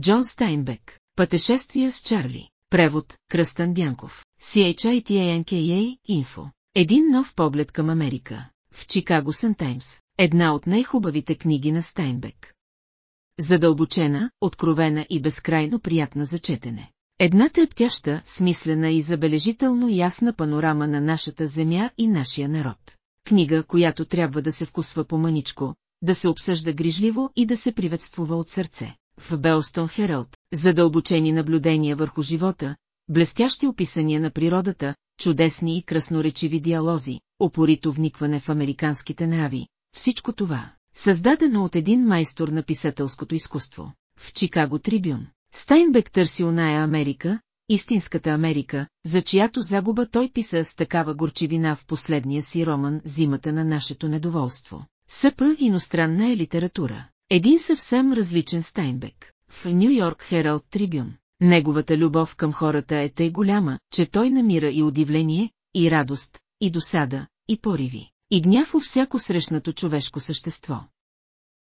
Джон Стайнбек. Пътешествия с Чарли. Превод Кръстан Дянков. CHITANKA Info. Един нов поглед към Америка. В Чикаго Сън Таймс. Една от най-хубавите книги на Стайнбек. Задълбочена, откровена и безкрайно приятна за четене. Една трептяща, смислена и забележително ясна панорама на нашата земя и нашия народ. Книга, която трябва да се вкусва по-мъничко, да се обсъжда грижливо и да се приветствува от сърце. В Белстон Хералд, задълбочени наблюдения върху живота, блестящи описания на природата, чудесни и красноречиви диалози, опорито вникване в американските нрави, всичко това, създадено от един майстор на писателското изкуство. В Чикаго Трибюн, Стайнбек търси оная Америка, истинската Америка, за чиято загуба той писа с такава горчивина в последния си роман «Зимата на нашето недоволство». Съпа иностранна е литература. Един съвсем различен Стайнбек. В Нью Йорк Хералд Трибюн. Неговата любов към хората е тъй голяма, че той намира и удивление, и радост, и досада, и пориви, и гняв у всяко срещнато човешко същество.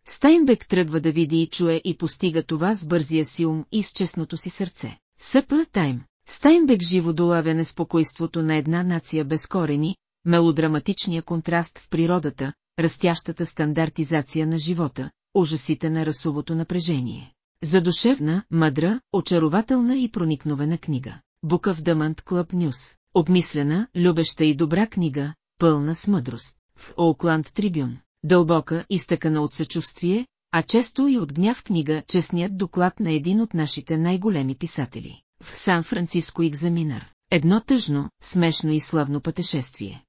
Стайнбек тръгва да види и чуе и постига това с бързия си ум и с честното си сърце. Съпа Тайм. Стайнбек живо долавя неспокойството на една нация без корени, мелодраматичния контраст в природата, растящата стандартизация на живота, ужасите на расовото напрежение. Задушевна, мъдра, очарователна и проникновена книга. Букъв Дъмънт Клъб Нюс. Обмислена, любеща и добра книга, пълна с мъдрост. В Оукланд Трибюн. Дълбока, изтъкана от съчувствие, а често и от гняв книга честният доклад на един от нашите най-големи писатели. В Сан-Франциско екзаминар. Едно тъжно, смешно и славно пътешествие.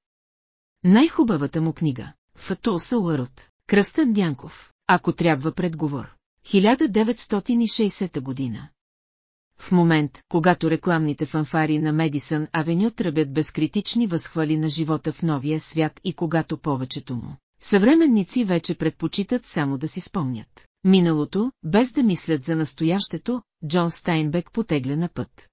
Най-хубавата му книга. Фатулса Уърот. Кръстън Дянков. Ако трябва предговор. 1960 година. В момент, когато рекламните фанфари на Медисън Авеню тръбят безкритични възхвали на живота в новия свят и когато повечето му Съвременници вече предпочитат само да си спомнят. Миналото, без да мислят за настоящето, Джон Стайнбек потегля на път.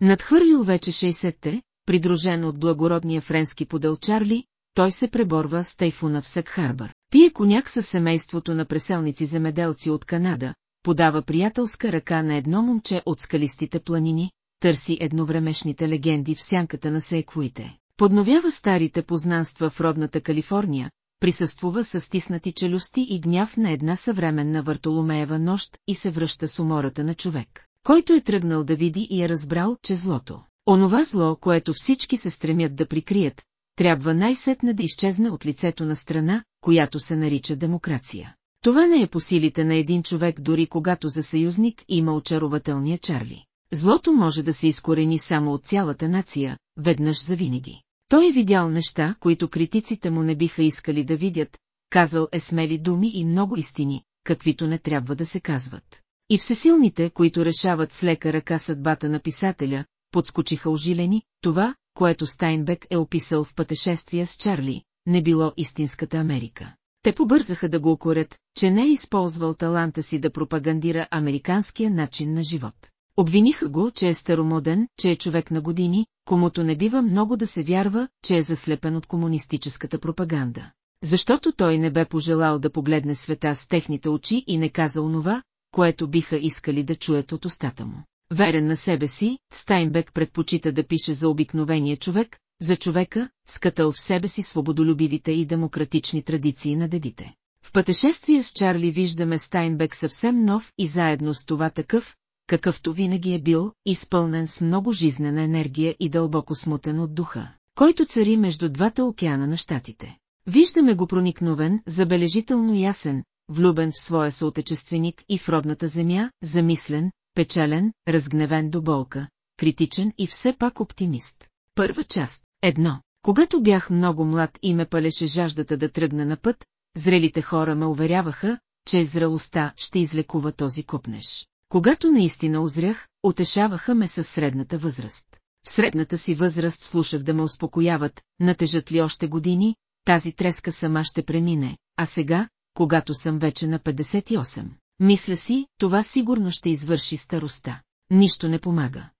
Надхвърлил вече 60-те, придружен от благородния френски подъл Чарли, той се преборва с тайфуна в Сък-Харбър. Пие коняк със семейството на преселници-земеделци от Канада, подава приятелска ръка на едно момче от скалистите планини, търси едновремешните легенди в сянката на секвоите. Подновява старите познанства в родната Калифорния, присъствува с стиснати челюсти и гняв на една съвременна Вартоломеева нощ и се връща с умората на човек, който е тръгнал да види и е разбрал, че злото, онова зло, което всички се стремят да прикрият, трябва най-сетне да изчезне от лицето на страна, която се нарича демокрация. Това не е по силите на един човек дори когато за съюзник има очарователния Чарли. Злото може да се изкорени само от цялата нация, веднъж завинаги. Той е видял неща, които критиците му не биха искали да видят, казал е смели думи и много истини, каквито не трябва да се казват. И всесилните, които решават с лека ръка съдбата на писателя, подскочиха ожилени, това, което Стайнбек е описал в пътешествия с Чарли, не било истинската Америка. Те побързаха да го окорят, че не е използвал таланта си да пропагандира американския начин на живот. Обвиниха го, че е старомоден, че е човек на години, комуто не бива много да се вярва, че е заслепен от комунистическата пропаганда. Защото той не бе пожелал да погледне света с техните очи и не каза онова, което биха искали да чуят от устата му. Верен на себе си, Стайнбек предпочита да пише за обикновения човек, за човека, скатал в себе си свободолюбивите и демократични традиции на дедите. В пътешествие с Чарли виждаме Стайнбек съвсем нов и заедно с това такъв, какъвто винаги е бил, изпълнен с много жизнена енергия и дълбоко смутен от духа, който цари между двата океана на щатите. Виждаме го проникновен, забележително ясен, влюбен в своя съотечественик и в родната земя, замислен, печален, разгневен до болка, критичен и все пак оптимист. Първа част. Едно. Когато бях много млад и ме палеше жаждата да тръгна на път, зрелите хора ме уверяваха, че зрелостта ще излекува този купнеш. Когато наистина озрях, утешаваха ме със средната възраст. В средната си възраст слушах да ме успокояват, натежат ли още години, тази треска сама ще премине, а сега, когато съм вече на 58. Мисля си, това сигурно ще извърши староста. Нищо не помага.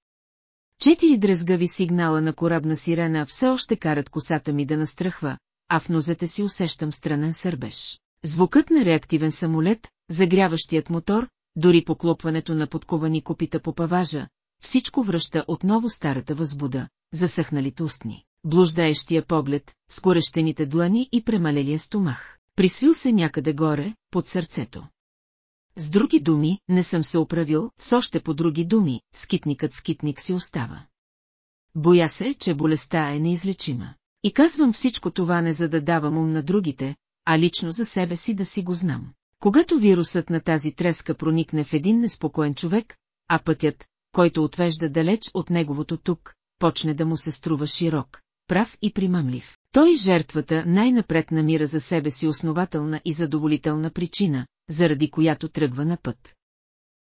Четири дрезгави сигнала на корабна сирена все още карат косата ми да настръхва, а в нозете си усещам странен сърбеж. Звукът на реактивен самолет, загряващият мотор, дори поклопването на подковани копита по паважа, всичко връща отново старата възбуда, засъхналите устни, блуждаещия поглед, скорещените длани и премалелия стомах. Присвил се някъде горе, под сърцето. С други думи, не съм се оправил, с още по други думи, скитникът скитник си остава. Боя се, че болестта е неизлечима. И казвам всичко това не за да давам ум на другите, а лично за себе си да си го знам. Когато вирусът на тази треска проникне в един неспокоен човек, а пътят, който отвежда далеч от неговото тук, почне да му се струва широк, прав и примамлив. Той жертвата най-напред намира за себе си основателна и задоволителна причина, заради която тръгва на път.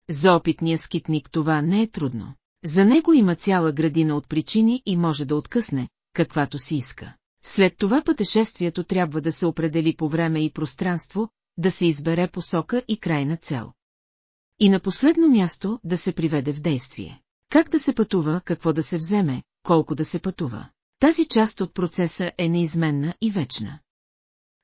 За опитния скитник това не е трудно. За него има цяла градина от причини и може да откъсне, каквато си иска. След това пътешествието трябва да се определи по време и пространство, да се избере посока и крайна цел. И на последно място да се приведе в действие. Как да се пътува, какво да се вземе, колко да се пътува. Тази част от процеса е неизменна и вечна.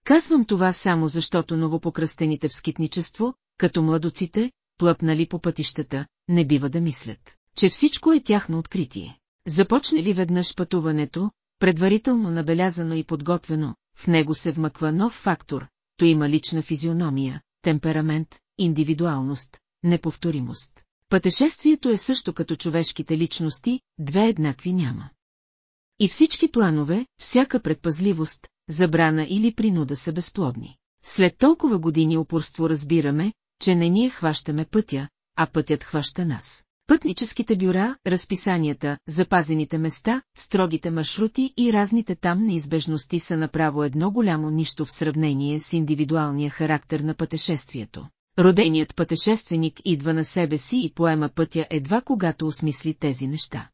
Казвам това само защото новопокръстените в скитничество, като младоците, плъпнали по пътищата, не бива да мислят, че всичко е тяхно откритие. Започне ли веднъж пътуването, предварително набелязано и подготвено, в него се вмъква нов фактор, то има лична физиономия, темперамент, индивидуалност, неповторимост. Пътешествието е също като човешките личности, две еднакви няма. И всички планове, всяка предпазливост, забрана или принуда са безплодни. След толкова години упорство разбираме, че не ние хващаме пътя, а пътят хваща нас. Пътническите бюра, разписанията, запазените места, строгите маршрути и разните там неизбежности са направо едно голямо нищо в сравнение с индивидуалния характер на пътешествието. Роденият пътешественик идва на себе си и поема пътя едва когато осмисли тези неща.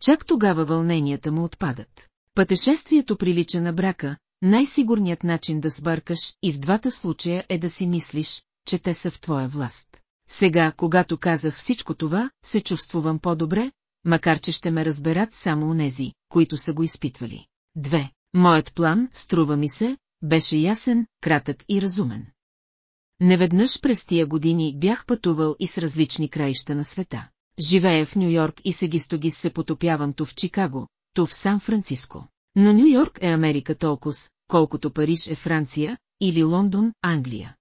Чак тогава вълненията му отпадат. Пътешествието прилича на брака, най-сигурният начин да сбъркаш и в двата случая е да си мислиш, че те са в твоя власт. Сега, когато казах всичко това, се чувствувам по-добре, макар че ще ме разберат само онези, които са го изпитвали. Две. Моят план, струва ми се, беше ясен, кратък и разумен. Неведнъж през тия години бях пътувал и с различни краища на света. Живея в Нью-Йорк и сегистогис се потопявам то в Чикаго, то в Сан-Франциско. Но Нью-Йорк е Америка толкова, колкото Париж е Франция, или Лондон, Англия.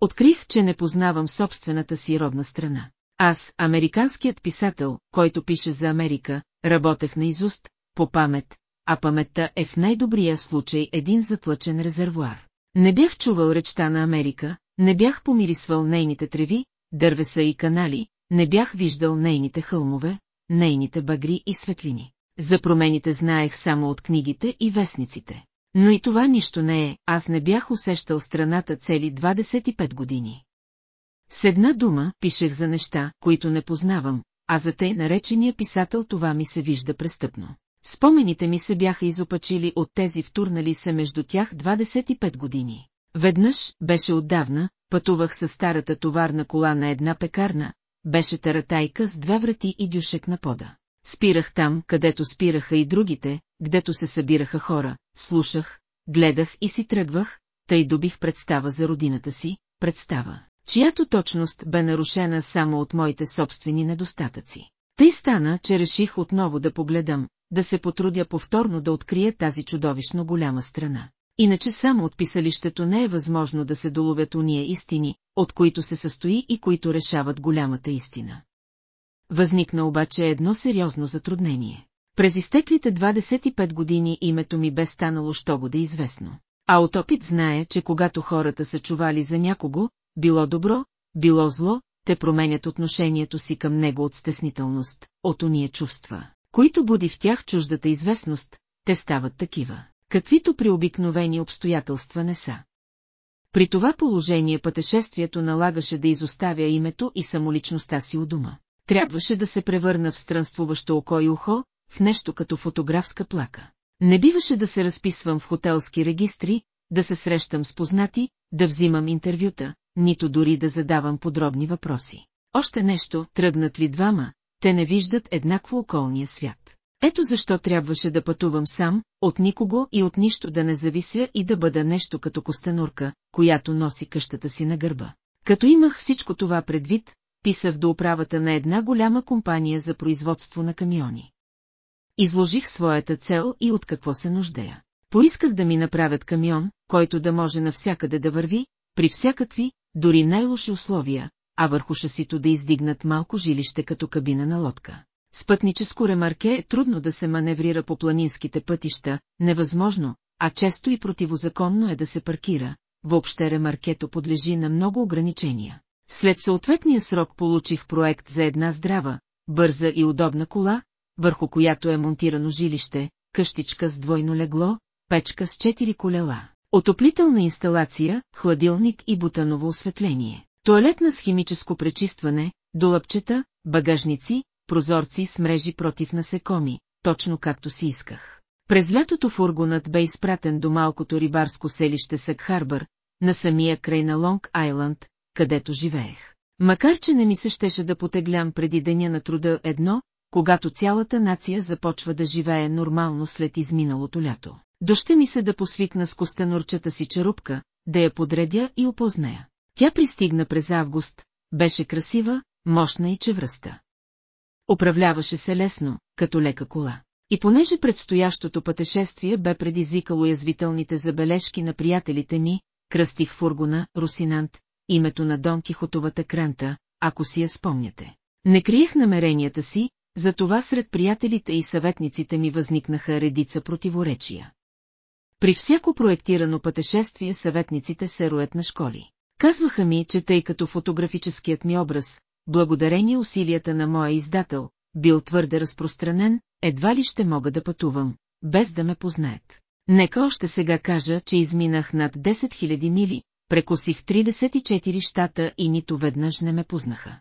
Открих, че не познавам собствената си родна страна. Аз, американският писател, който пише за Америка, работех на изуст, по памет, а паметта е в най-добрия случай един затлъчен резервуар. Не бях чувал речта на Америка, не бях помирисвал нейните треви, дървеса и канали, не бях виждал нейните хълмове, нейните багри и светлини. За промените знаех само от книгите и вестниците. Но и това нищо не е, аз не бях усещал страната цели 25 години. С една дума пишех за неща, които не познавам, а за тъй наречения писател това ми се вижда престъпно. Спомените ми се бяха изопачили от тези втурнали се между тях 25 години. Веднъж, беше отдавна, пътувах с старата товарна кола на една пекарна, беше таратайка с две врати и дюшек на пода. Спирах там, където спираха и другите, гдето се събираха хора, слушах, гледах и си тръгвах, тъй добих представа за родината си, представа, чиято точност бе нарушена само от моите собствени недостатъци. Тъй стана, че реших отново да погледам, да се потрудя повторно да открия тази чудовищно голяма страна. Иначе само от писалището не е възможно да се доловят уния истини, от които се състои и които решават голямата истина. Възникна обаче едно сериозно затруднение. През изтеклите 25 години името ми бе станало що да известно. А от опит знае, че когато хората са чували за някого, било добро, било зло, те променят отношението си към него от стеснителност, от уния чувства, които буди в тях чуждата известност, те стават такива, каквито при обикновени обстоятелства не са. При това положение пътешествието налагаше да изоставя името и самоличността си у дома. Трябваше да се превърна в странствуващо око и ухо, в нещо като фотографска плака. Не биваше да се разписвам в хотелски регистри, да се срещам с познати, да взимам интервюта, нито дори да задавам подробни въпроси. Още нещо, тръгнат ли двама, те не виждат еднакво околния свят. Ето защо трябваше да пътувам сам, от никого и от нищо да не завися и да бъда нещо като костенурка, която носи къщата си на гърба. Като имах всичко това предвид, писах до управата на една голяма компания за производство на камиони. Изложих своята цел и от какво се нуждая. Поисках да ми направят камион, който да може навсякъде да върви, при всякакви, дори най-лоши условия, а върху шасито да издигнат малко жилище като кабина на лодка. С пътническо ремарке е трудно да се маневрира по планинските пътища, невъзможно, а често и противозаконно е да се паркира. Въобще ремаркето подлежи на много ограничения. След съответния срок получих проект за една здрава, бърза и удобна кола, върху която е монтирано жилище, къщичка с двойно легло, печка с четири колела, отоплителна инсталация, хладилник и бутаново осветление, туалетна с химическо пречистване, долъпчета, багажници, прозорци с мрежи против насекоми, точно както си исках. През лятото фургонът бе изпратен до малкото рибарско селище Сък Харбър, на самия край на Лонг Айланд, където живеех. Макар че не ми се щеше да потеглям преди деня на труда едно, когато цялата нация започва да живее нормално след изминалото лято. Доще ми се да посвикна с костенурчата си черупка, да я подредя и опозная. Тя пристигна през август, беше красива, мощна и чевръста. Управляваше се лесно, като лека кола. И понеже предстоящото пътешествие бе предизвикало язвителните забележки на приятелите ми, кръстих фургона Русинант, името на Дон Кихотовата кранта, ако си я спомняте. Не криех намеренията си, затова сред приятелите и съветниците ми възникнаха редица противоречия. При всяко проектирано пътешествие съветниците се роят на школи. Казваха ми, че тъй като фотографическият ми образ, благодарение усилията на моя издател, бил твърде разпространен, едва ли ще мога да пътувам, без да ме познаят. Нека още сега кажа, че изминах над 10 000 мили, прекосих 34 щата и нито веднъж не ме познаха.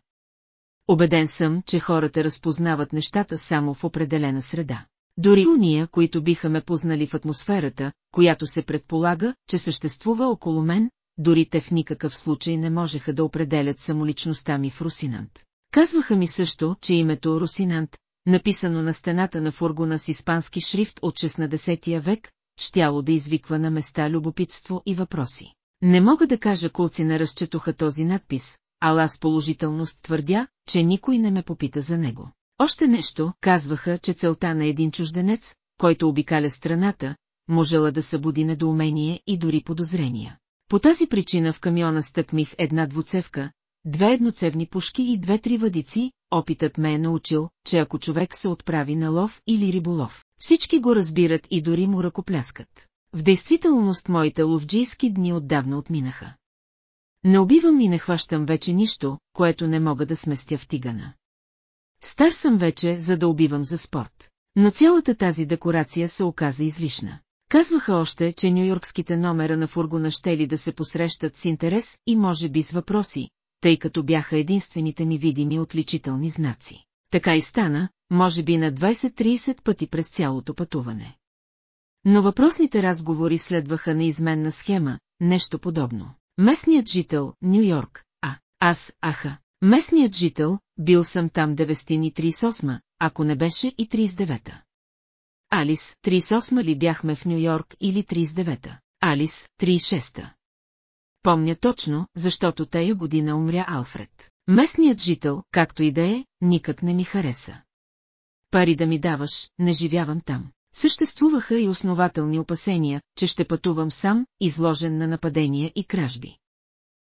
Обеден съм, че хората разпознават нещата само в определена среда. Дори уния, които биха ме познали в атмосферата, която се предполага, че съществува около мен, дори те в никакъв случай не можеха да определят самоличността ми в Русинант. Казваха ми също, че името Русинант, написано на стената на фургона с испански шрифт от 16 век, щяло да извиква на места любопитство и въпроси. Не мога да кажа колци не разчетоха този надпис, ала аз положителност твърдя, че никой не ме попита за него. Още нещо, казваха, че целта на един чужденец, който обикаля страната, можела да събуди недоумение и дори подозрения. По тази причина в камиона стъкмих една двуцевка, две едноцевни пушки и две-три въдици, опитът ме е научил, че ако човек се отправи на лов или риболов, всички го разбират и дори му ръкопляскат. В действителност моите ловджийски дни отдавна отминаха. Не убивам и не хващам вече нищо, което не мога да сместя в тигана. Стар съм вече, за да убивам за спорт. Но цялата тази декорация се оказа излишна. Казваха още, че нюйоркските номера на фургона щели да се посрещат с интерес и може би с въпроси, тъй като бяха единствените ми видими отличителни знаци. Така и стана, може би на 20-30 пъти през цялото пътуване. Но въпросните разговори следваха неизменна схема, нещо подобно. Местният жител, Нью Йорк, а, аз, аха, местният жител, бил съм там 938, ако не беше и 39-та. Алис, 38 ли бяхме в Нью Йорк или 39-та? Алис, 36-та. Помня точно, защото тая година умря Алфред. Местният жител, както и да е, никак не ми хареса. Пари да ми даваш, не живявам там. Съществуваха и основателни опасения, че ще пътувам сам, изложен на нападения и кражби.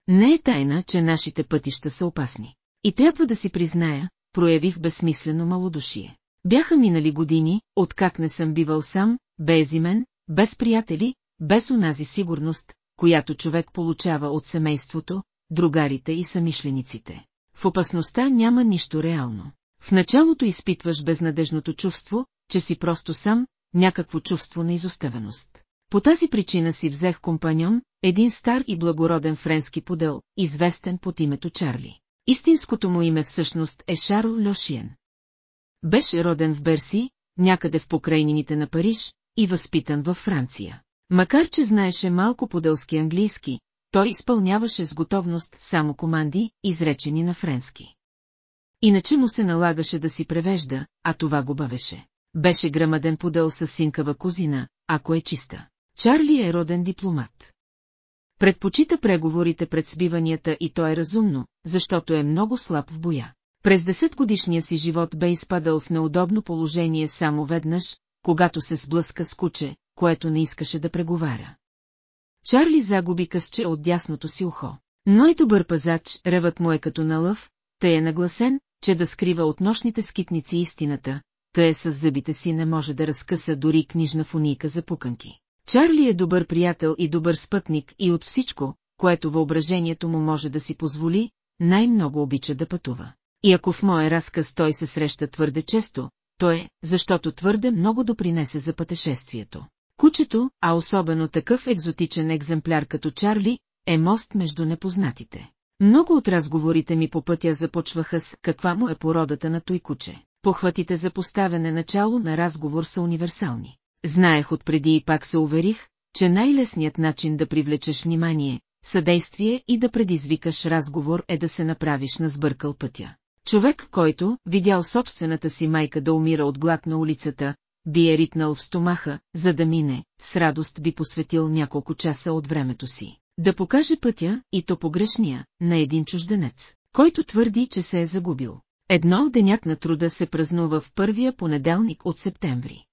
Не е тайна, че нашите пътища са опасни. И трябва да си призная, проявих безсмислено малодушие. Бяха минали години, откак не съм бивал сам, без имен, без приятели, без онази сигурност, която човек получава от семейството, другарите и самишлениците. В опасността няма нищо реално. В началото изпитваш безнадежното чувство, че си просто сам, някакво чувство на изоставеност. По тази причина си взех компаньон, един стар и благороден френски подел, известен под името Чарли. Истинското му име всъщност е Шарл Льошиен. Беше роден в Берси, някъде в покрайнините на Париж, и възпитан във Франция. Макар че знаеше малко подълски английски, той изпълняваше с готовност само команди, изречени на френски. Иначе му се налагаше да си превежда, а това го бавеше. Беше грамаден подъл с синкава козина, ако е чиста. Чарли е роден дипломат. Предпочита преговорите пред сбиванията и то е разумно, защото е много слаб в боя. През 10 годишния си живот бе изпадал в неудобно положение само веднъж, когато се сблъска с куче, което не искаше да преговаря. Чарли загуби късче от дясното си ухо. Но и добър пазач, ревът му е като на лъв, тъй е нагласен, че да скрива от нощните скитници истината, тъй е с зъбите си не може да разкъса дори книжна фунийка за пуканки. Чарли е добър приятел и добър спътник и от всичко, което въображението му може да си позволи, най-много обича да пътува. И ако в моя разказ той се среща твърде често, то е, защото твърде много допринесе за пътешествието. Кучето, а особено такъв екзотичен екземпляр като Чарли, е мост между непознатите. Много от разговорите ми по пътя започваха с каква му е породата на той куче. Похватите за поставяне начало на разговор са универсални. Знаех отпреди и пак се уверих, че най-лесният начин да привлечеш внимание, съдействие и да предизвикаш разговор е да се направиш на сбъркал пътя. Човек, който, видял собствената си майка да умира от глад на улицата, би е ритнал в стомаха, за да мине, с радост би посветил няколко часа от времето си. Да покаже пътя, и то погрешния, на един чужденец, който твърди, че се е загубил. Едно денят на труда се празнува в първия понеделник от септември.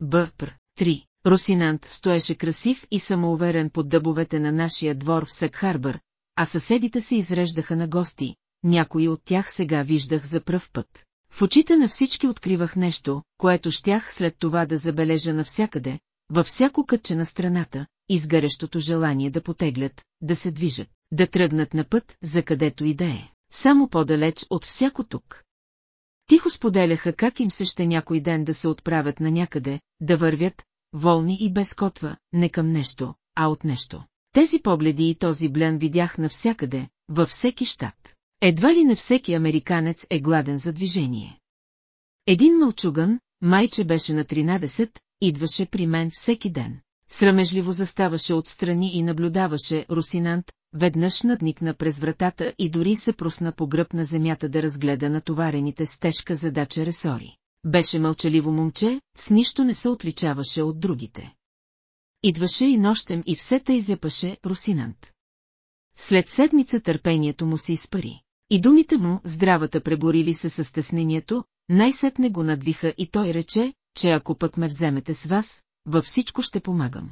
Бъпр, 3. Росинант стоеше красив и самоуверен под дъбовете на нашия двор в Секхарбър, а съседите се изреждаха на гости, някои от тях сега виждах за пръв път. В очите на всички откривах нещо, което щях след това да забележа навсякъде, във всяко кътче на страната, изгарящото желание да потеглят, да се движат, да тръгнат на път, за където и да е, само по-далеч от всяко тук. Тихо споделяха как им се ще някой ден да се отправят на някъде, да вървят, волни и без котва, не към нещо, а от нещо. Тези погледи и този блен видях навсякъде, във всеки щат. Едва ли не всеки американец е гладен за движение. Един мълчуган, майче беше на 13, идваше при мен всеки ден. Срамежливо заставаше отстрани и наблюдаваше Русинант, веднъж надникна през вратата и дори се просна по гръб на земята да разгледа натоварените с тежка задача ресори. Беше мълчаливо момче, с нищо не се отличаваше от другите. Идваше и нощем и все тъй зяпаше Русинант. След седмица търпението му се изпари. И думите му, здравата преборили се със стеснението, най-сетне го надвиха и той рече, че ако пък ме вземете с вас, във всичко ще помагам.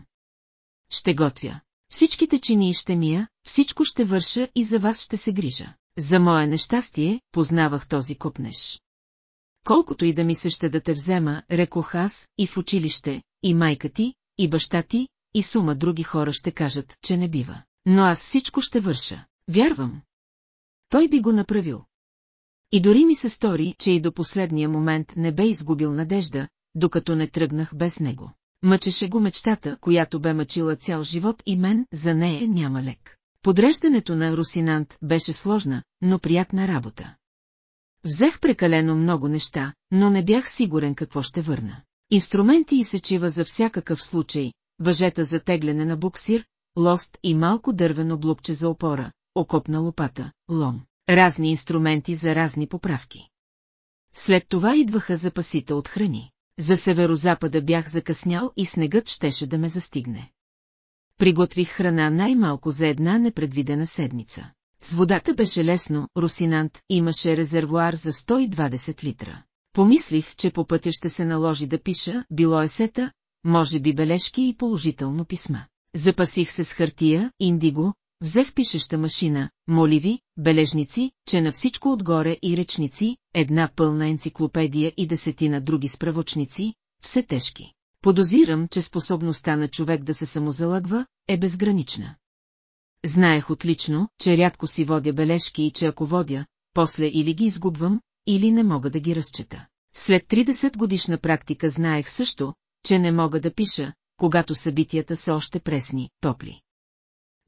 Ще готвя. Всичките чини ще мия, всичко ще върша и за вас ще се грижа. За мое нещастие, познавах този копнеш. Колкото и да ми се ще да те взема, рекох аз, и в училище, и майка ти, и баща ти, и сума други хора ще кажат, че не бива. Но аз всичко ще върша. Вярвам. Той би го направил. И дори ми се стори, че и до последния момент не бе изгубил надежда, докато не тръгнах без него. Мъчеше го мечтата, която бе мъчила цял живот и мен, за нея няма лек. Подреждането на Русинант беше сложна, но приятна работа. Взех прекалено много неща, но не бях сигурен какво ще върна. Инструменти и сечива за всякакъв случай, въжета за тегляне на буксир, лост и малко дървено блокче за опора, окопна лопата, лом, разни инструменти за разни поправки. След това идваха запасите от храни. За северозапада бях закъснял и снегът щеше да ме застигне. Приготвих храна най-малко за една непредвидена седмица. С водата беше лесно, Русинант имаше резервуар за 120 литра. Помислих, че по пътя ще се наложи да пиша, било е сета, може би бележки и положително писма. Запасих се с хартия, индиго, Взех пишеща машина, моливи, бележници, че на всичко отгоре и речници, една пълна енциклопедия и десетина други справочници, все тежки. Подозирам, че способността на човек да се самозалъгва е безгранична. Знаех отлично, че рядко си водя бележки и че ако водя, после или ги изгубвам, или не мога да ги разчета. След 30 годишна практика знаех също, че не мога да пиша, когато събитията са още пресни, топли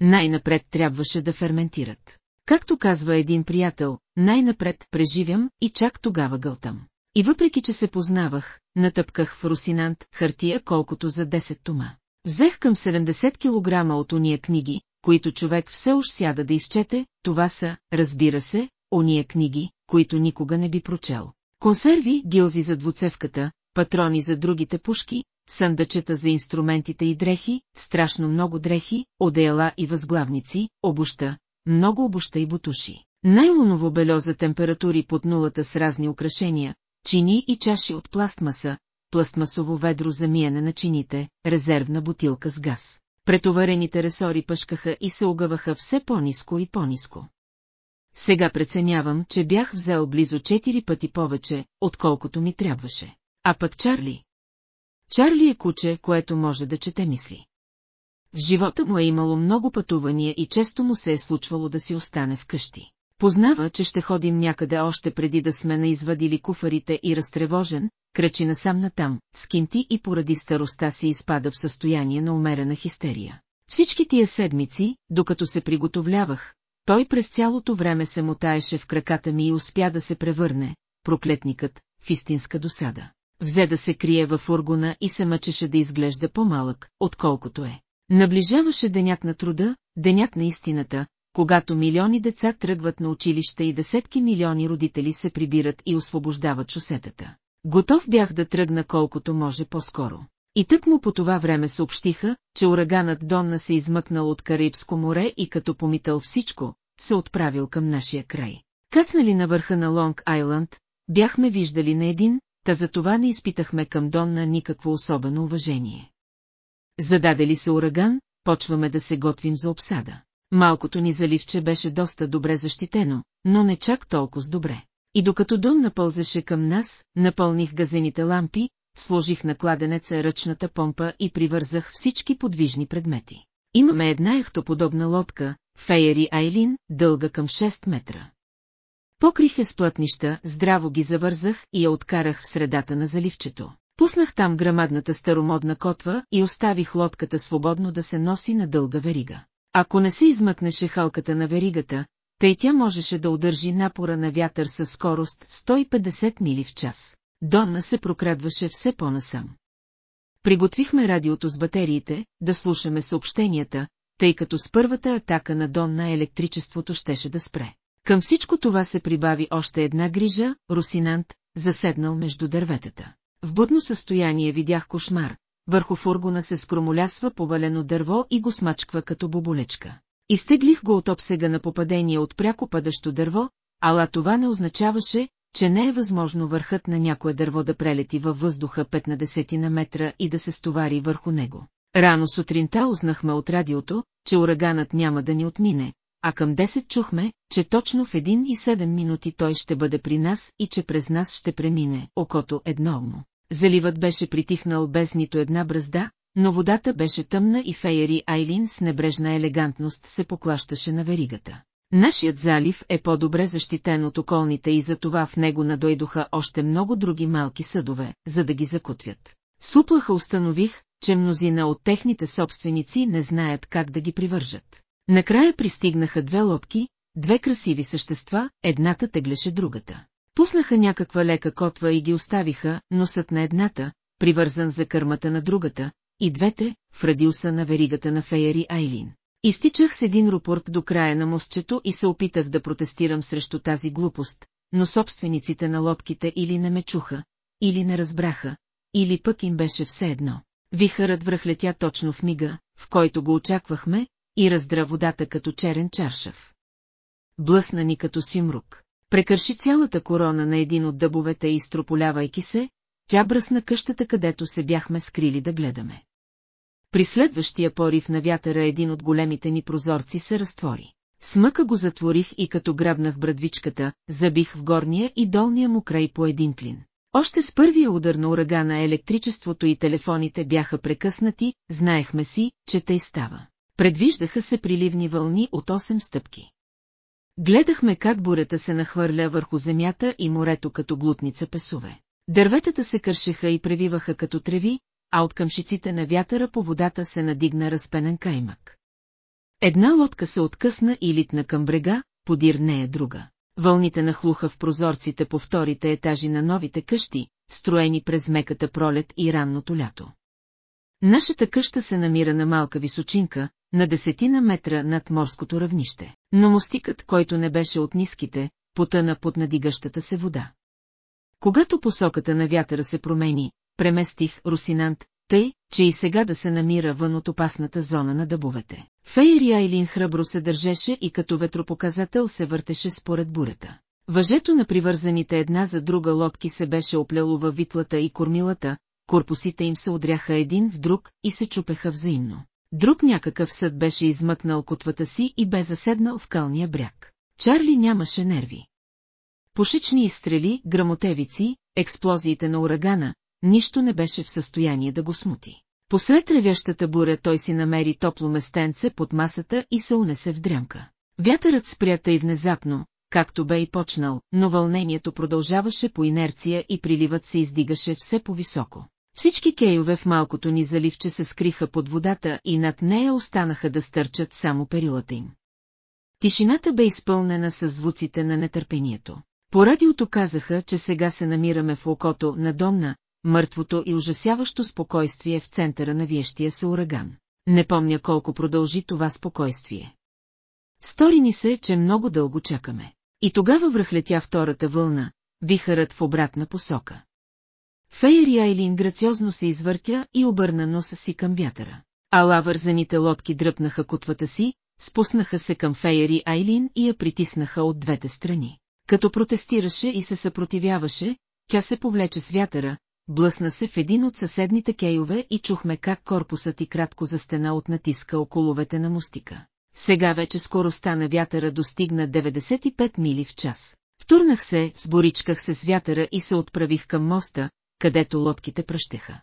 най-напред трябваше да ферментират. Както казва един приятел, най-напред преживям и чак тогава гълтам. И въпреки, че се познавах, натъпках в русинант хартия колкото за 10 тома. Взех към 70 кг от уния книги, които човек все уж сяда да изчете, това са, разбира се, ония книги, които никога не би прочел. Консерви, гилзи за двуцевката, патрони за другите пушки, съндъчета за инструментите и дрехи, страшно много дрехи, одеяла и възглавници, обуща, много обуща и бутуши. Найлоново бельо за температури под нулата с разни украшения, чини и чаши от пластмаса, пластмасово ведро за миене на чините, резервна бутилка с газ. Претоварените ресори пъшкаха и се огъваха все по-ниско и по-ниско. Сега преценявам, че бях взел близо четири пъти повече, отколкото ми трябваше. А пък Чарли? Чарли е куче, което може да чете мисли. В живота му е имало много пътувания и често му се е случвало да си остане вкъщи. Познава, че ще ходим някъде още преди да сме наизвадили куфарите и разтревожен, кръчи насам натам, скинти и поради староста си изпада в състояние на умерена хистерия. Всички тия седмици, докато се приготовлявах, той през цялото време се мотаеше в краката ми и успя да се превърне, проклетникът, в истинска досада. Взе да се крие във фургона и се мъчеше да изглежда по-малък, отколкото е. Наближаваше денят на труда, денят на истината, когато милиони деца тръгват на училище и десетки милиони родители се прибират и освобождават шосетата. Готов бях да тръгна колкото може по-скоро. И тък му по това време съобщиха, че ураганът Донна се измъкнал от Карибско море и като помитал всичко, се отправил към нашия край. Катнали на върха на Лонг Айланд, бяхме виждали на един, та за това не изпитахме към Донна никакво особено уважение. Зададе ли се ураган, почваме да се готвим за обсада. Малкото ни заливче беше доста добре защитено, но не чак толкова добре. И докато Дон напълзеше към нас, напълних газените лампи, сложих на кладенеца ръчната помпа и привързах всички подвижни предмети. Имаме една ехтоподобна лодка, Фейери Айлин, дълга към 6 метра. Покрих е с плътнища, здраво ги завързах и я откарах в средата на заливчето. Пуснах там грамадната старомодна котва и оставих лодката свободно да се носи на дълга верига. Ако не се измъкнеше халката на веригата, тъй тя можеше да удържи напора на вятър със скорост 150 мили в час. Донна се прокрадваше все по-насам. Приготвихме радиото с батериите, да слушаме съобщенията, тъй като с първата атака на Донна електричеството щеше да спре. Към всичко това се прибави още една грижа, Русинант, заседнал между дърветата. В будно състояние видях кошмар, върху фургона се скромолясва повалено дърво и го смачква като боболечка. Изтеглих го от обсега на попадение от пряко падащо дърво, ала това не означаваше, че не е възможно върхът на някое дърво да прелети във въздуха 5 на десетина метра и да се стовари върху него. Рано сутринта узнахме от радиото, че ураганът няма да ни отмине, а към 10 чухме, че точно в 1 и 7 минути той ще бъде при нас и че през нас ще премине окото едно. Заливът беше притихнал без нито една бръзда, но водата беше тъмна и Фейери Айлин с небрежна елегантност се поклащаше на веригата. Нашият залив е по-добре защитен от околните и затова в него надойдоха още много други малки съдове, за да ги закутвят. Суплаха установих, че мнозина от техните собственици не знаят как да ги привържат. Накрая пристигнаха две лодки, две красиви същества, едната теглеше другата. Пуснаха някаква лека котва и ги оставиха, носът на едната, привързан за кърмата на другата, и двете, в радиуса на веригата на Фейери Айлин. Изтичах с един рупорт до края на мостчето и се опитах да протестирам срещу тази глупост, но собствениците на лодките или не ме чуха, или не разбраха, или пък им беше все едно. Вихърът връхлетя точно в мига, в който го очаквахме, и раздра водата като черен чаршав. Блъсна ни като симрук. Прекърши цялата корона на един от дъбовете и строполявайки се, тя бръсна къщата, където се бяхме скрили да гледаме. При следващия порив на вятъра един от големите ни прозорци се разтвори. Смъка го затворих и като грабнах брадвичката, забих в горния и долния му край по един клин. Още с първия удар на урагана електричеството и телефоните бяха прекъснати, знаехме си, че тъй става. Предвиждаха се приливни вълни от 8 стъпки. Гледахме как бурята се нахвърля върху земята и морето като глутница песове. Дърветата се кършеха и превиваха като треви, а от къмшиците на вятъра по водата се надигна разпенен каймък. Една лодка се откъсна и литна към брега, подир нея друга. Вълните нахлуха в прозорците по вторите етажи на новите къщи, строени през меката пролет и ранното лято. Нашата къща се намира на малка височинка, на десетина метра над морското равнище, но мостикът, който не беше от ниските, потъна под надигащата се вода. Когато посоката на вятъра се промени, преместих Русинант, тъй, че и сега да се намира вън от опасната зона на дъбовете. Фейри Айлин храбро се държеше и като ветропоказател се въртеше според бурята. Въжето на привързаните една за друга лодки се беше оплело във витлата и кормилата, корпусите им се удряха един в друг и се чупеха взаимно. Друг някакъв съд беше измъкнал котвата си и бе заседнал в кълния бряг. Чарли нямаше нерви. Пушични изстрели, грамотевици, експлозиите на урагана, нищо не беше в състояние да го смути. Посред ревящата буря той си намери топло местенце под масата и се унесе в дрямка. Вятърът спрята и внезапно, както бе и почнал, но вълнението продължаваше по инерция и приливът се издигаше все по-високо. Всички кейове в малкото ни заливче се скриха под водата и над нея останаха да стърчат само перилата им. Тишината бе изпълнена с звуците на нетърпението. По радиото казаха, че сега се намираме в окото на Донна, мъртвото и ужасяващо спокойствие в центъра на виещия се ураган. Не помня колко продължи това спокойствие. Стори ни се, че много дълго чакаме. И тогава връхлетя втората вълна, вихърът в обратна посока. Фейри Айлин грациозно се извъртя и обърна носа си към вятъра. Ала вързаните лодки дръпнаха кутвата си, спуснаха се към Фейри Айлин и я притиснаха от двете страни. Като протестираше и се съпротивяваше, тя се повлече с вятъра, блъсна се в един от съседните кейове и чухме как корпусът и кратко за стена от натиска околовете на мустика. Сега вече скоростта на вятъра достигна 95 мили в час. Втурнах се, сборичках се с вятъра и се отправих към моста, където лодките пръщеха.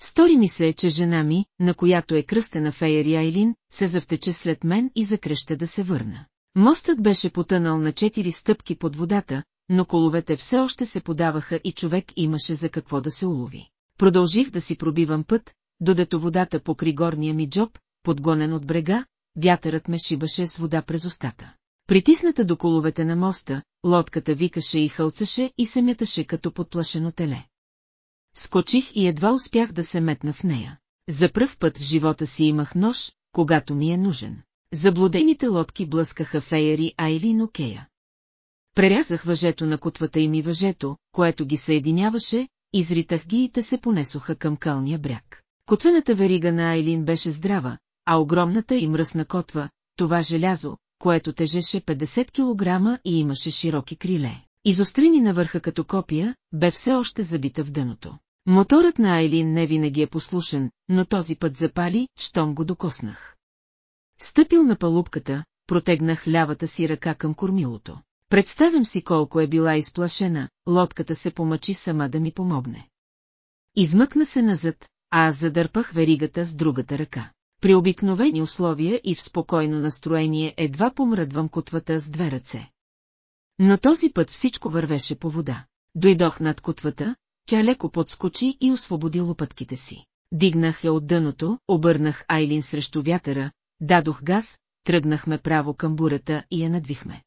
Стори ми се, че жена ми, на която е кръстена Фейери Айлин, се завтече след мен и закреща да се върна. Мостът беше потънал на четири стъпки под водата, но коловете все още се подаваха и човек имаше за какво да се улови. Продължих да си пробивам път, додето водата покри горния ми джоб, подгонен от брега, вятърът ме шибаше с вода през устата. Притисната до коловете на моста, лодката викаше и хълцаше и се меташе като подплашено теле. Скочих и едва успях да се метна в нея. За пръв път в живота си имах нож, когато ми е нужен. Заблудените лодки блъскаха феяри Айли Окея. Прерязах въжето на кутвата им и въжето, което ги съединяваше, изритах ги и те се понесоха към кълния бряг. Котвената верига на Айлин беше здрава, а огромната и мръсна котва, това желязо, което тежеше 50 кг и имаше широки криле. Изострени навърха като копия, бе все още забита в дъното. Моторът на Айлин не винаги е послушен, но този път запали, щом го докоснах. Стъпил на палубката, протегнах лявата си ръка към кормилото. Представям си колко е била изплашена, лодката се помъчи сама да ми помогне. Измъкна се назад, а аз задърпах веригата с другата ръка. При обикновени условия и в спокойно настроение едва помръдвам котвата с две ръце. Но този път всичко вървеше по вода. Дойдох над котвата, тя леко подскочи и освободи лопатките си. Дигнах я от дъното, обърнах Айлин срещу вятъра, дадох газ, тръгнахме право към бурата и я надвихме.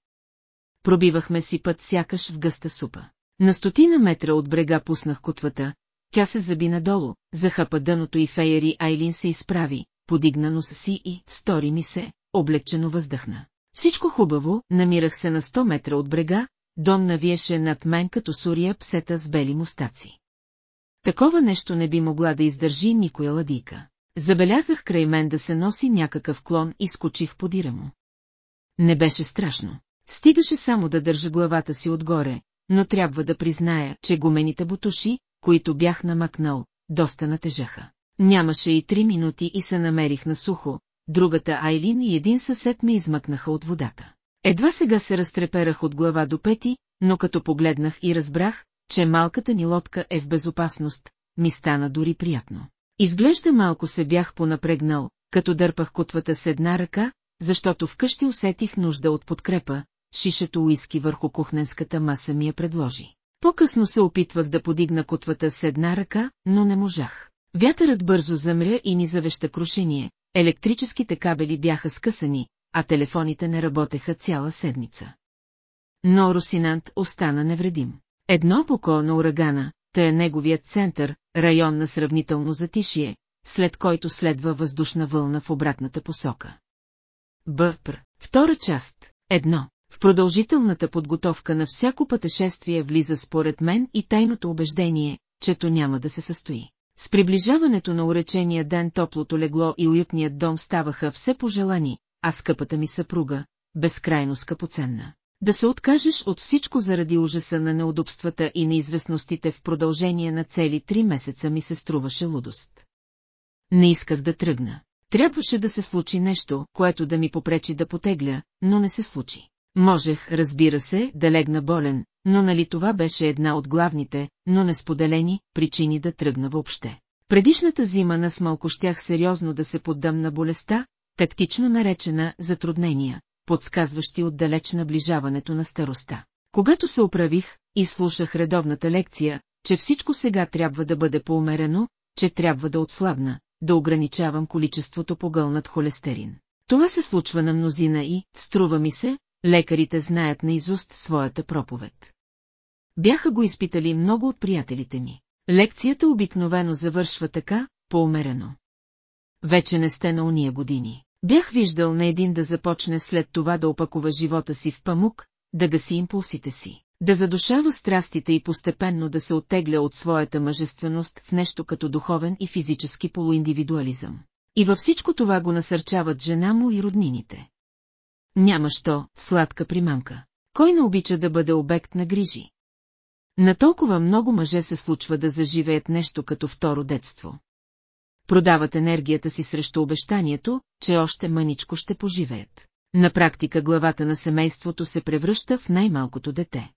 Пробивахме си път сякаш в гъста супа. На стотина метра от брега пуснах котвата, тя се заби надолу, захапа дъното и феери Айлин се изправи, подигна носа си и, стори ми се, облегчено въздъхна. Всичко хубаво, намирах се на 100 метра от брега, Дон навиеше над мен като сурия псета с бели мустаци. Такова нещо не би могла да издържи никоя ладийка. Забелязах край мен да се носи някакъв клон и скочих подира му. Не беше страшно. Стигаше само да държа главата си отгоре, но трябва да призная, че гумените бутуши, които бях намъкнал, доста натежаха. Нямаше и три минути и се намерих на сухо, другата Айлин и един съсед ме измъкнаха от водата. Едва сега се разтреперах от глава до пети, но като погледнах и разбрах, че малката ни лодка е в безопасност, ми стана дори приятно. Изглежда малко се бях понапрегнал, като дърпах котвата с една ръка, защото вкъщи усетих нужда от подкрепа, шишето уиски върху кухненската маса ми я предложи. По-късно се опитвах да подигна котвата с една ръка, но не можах. Вятърът бързо замря и ни завеща крушение, електрическите кабели бяха скъсани, а телефоните не работеха цяла седмица. Но Росинант остана невредим. Едно боко на урагана, тъй е неговият център, район на сравнително затишие, след който следва въздушна вълна в обратната посока. Бъпр. Втора част. Едно. В продължителната подготовка на всяко пътешествие влиза според мен и тайното убеждение, чето няма да се състои. С приближаването на уречения ден топлото легло и уютният дом ставаха все пожелани, а скъпата ми съпруга, безкрайно скъпоценна. Да се откажеш от всичко заради ужаса на неудобствата и неизвестностите в продължение на цели три месеца ми се струваше лудост. Не исках да тръгна. Трябваше да се случи нещо, което да ми попречи да потегля, но не се случи. Можех, разбира се, да легна болен, но нали това беше една от главните, но несподелени, причини да тръгна въобще. Предишната зима на щях сериозно да се поддам на болестта, тактично наречена затруднения, подсказващи отдалеч наближаването на староста. Когато се оправих и слушах редовната лекция, че всичко сега трябва да бъде поумерено, че трябва да отслабна, да ограничавам количеството погълнат холестерин. Това се случва на мнозина и, струва ми се, лекарите знаят наизуст своята проповед. Бяха го изпитали много от приятелите ми. Лекцията обикновено завършва така, поумерено. Вече не сте на уния години. Бях виждал на един да започне след това да опакува живота си в памук, да гаси импулсите си, да задушава страстите и постепенно да се оттегля от своята мъжественост в нещо като духовен и физически полуиндивидуализъм. И във всичко това го насърчават жена му и роднините. Няма що, сладка примамка. Кой не обича да бъде обект на грижи? На толкова много мъже се случва да заживеят нещо като второ детство. Продават енергията си срещу обещанието, че още мъничко ще поживеят. На практика главата на семейството се превръща в най-малкото дете.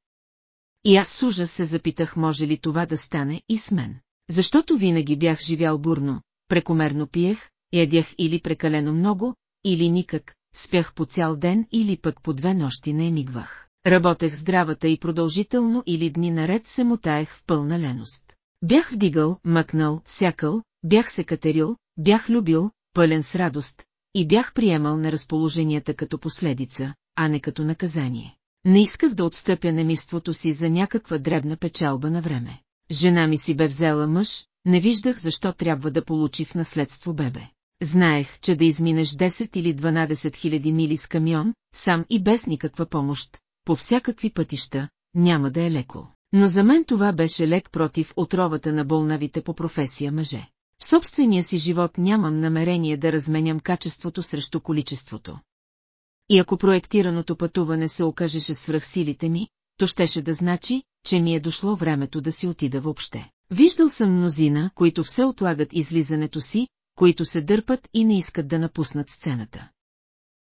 И аз с ужас се запитах може ли това да стане и с мен. Защото винаги бях живял бурно, прекомерно пиех, ядях или прекалено много, или никак, спях по цял ден или пък по две нощи не емигвах. Работех здравата и продължително или дни наред се мотаех в пълна леност. Бях вдигал, мъкнал, сякал, бях се катерил, бях любил, пълен с радост, и бях приемал на разположенията като последица, а не като наказание. Не исках да отстъпя немиството си за някаква дребна печалба на време. Жена ми си бе взела мъж, не виждах защо трябва да получи в наследство бебе. Знаех, че да изминеш 10 или 12 хиляди мили с камион, сам и без никаква помощ, по всякакви пътища, няма да е леко. Но за мен това беше лек против отровата на болнавите по професия мъже. В собствения си живот нямам намерение да разменям качеството срещу количеството. И ако проектираното пътуване се окажеше свръхсилите ми, то щеше да значи, че ми е дошло времето да си отида въобще. Виждал съм мнозина, които все отлагат излизането си, които се дърпат и не искат да напуснат сцената.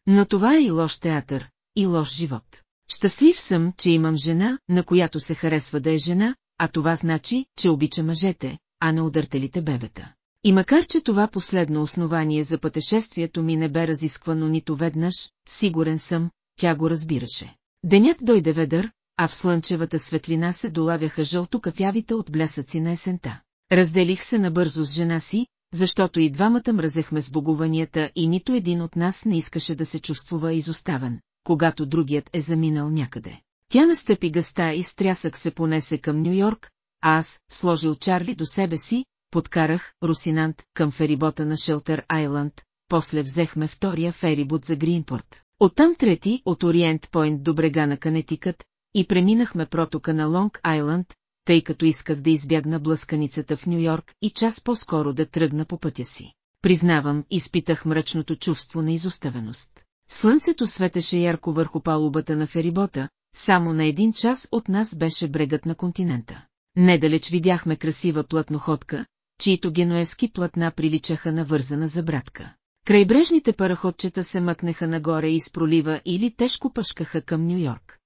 Но това е и лош театър, и лош живот. Щастлив съм, че имам жена, на която се харесва да е жена, а това значи, че обича мъжете, а не удъртелите бебета. И макар, че това последно основание за пътешествието ми не бе разисквано нито веднъж, сигурен съм, тя го разбираше. Денят дойде ведър, а в слънчевата светлина се долавяха жълто-кафявите от блясъци на есента. Разделих се набързо с жена си, защото и двамата мразехме сбогуванията и нито един от нас не искаше да се чувствува изоставен, когато другият е заминал някъде. Тя настъпи гъста и стрясък се понесе към Нью-Йорк, а аз, сложил Чарли до себе си, подкарах Русинант към ферибота на Шелтер Айланд, после взехме втория ферибот за Гринпорт. Оттам трети от Ориент Пойнт до брега на Канетикът и преминахме протока на Лонг Айланд, тъй като исках да избягна блъсканицата в Нью-Йорк и час по-скоро да тръгна по пътя си. Признавам, изпитах мрачното чувство на изоставеност. Слънцето светеше ярко върху палубата на ферибота, само на един час от нас беше брегът на континента. Недалеч видяхме красива плътноходка, чието генуески платна приличаха на вързана забратка. Крайбрежните параходчета се мъкнеха нагоре из пролива или тежко пъшкаха към Нью-Йорк.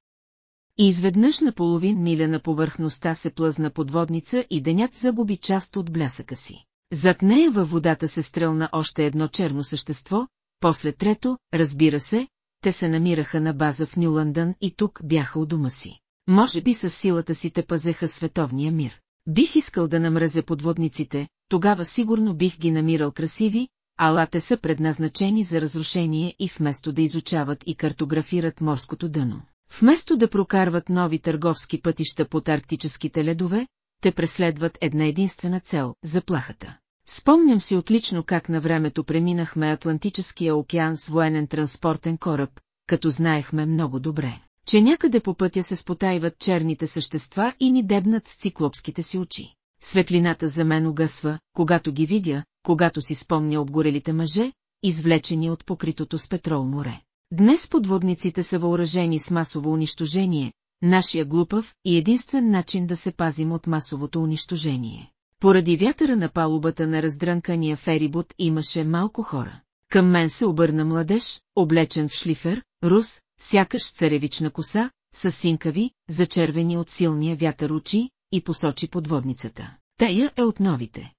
И изведнъж на половин миля на повърхността се плъзна подводница и денят загуби част от блясъка си. Зад нея във водата се стрелна още едно черно същество, после трето, разбира се, те се намираха на база в Нюландън и тук бяха у дома си. Може би със силата си те пазеха световния мир. Бих искал да намразя подводниците, тогава сигурно бих ги намирал красиви, ала те са предназначени за разрушение и вместо да изучават и картографират морското дъно. Вместо да прокарват нови търговски пътища под арктическите ледове, те преследват една единствена цел – заплахата. Спомням си отлично как на времето преминахме Атлантическия океан с военен транспортен кораб, като знаехме много добре, че някъде по пътя се спотайват черните същества и ни дебнат с циклопските си очи. Светлината за мен угасва, когато ги видя, когато си спомня обгорелите мъже, извлечени от покритото с петрол море. Днес подводниците са въоръжени с масово унищожение, нашия глупав и единствен начин да се пазим от масовото унищожение. Поради вятъра на палубата на раздрънкания ферибот имаше малко хора. Към мен се обърна младеж, облечен в шлифер, рус, сякаш царевична коса, с синкави, зачервени от силния вятър очи, и посочи подводницата. Тая е от новите.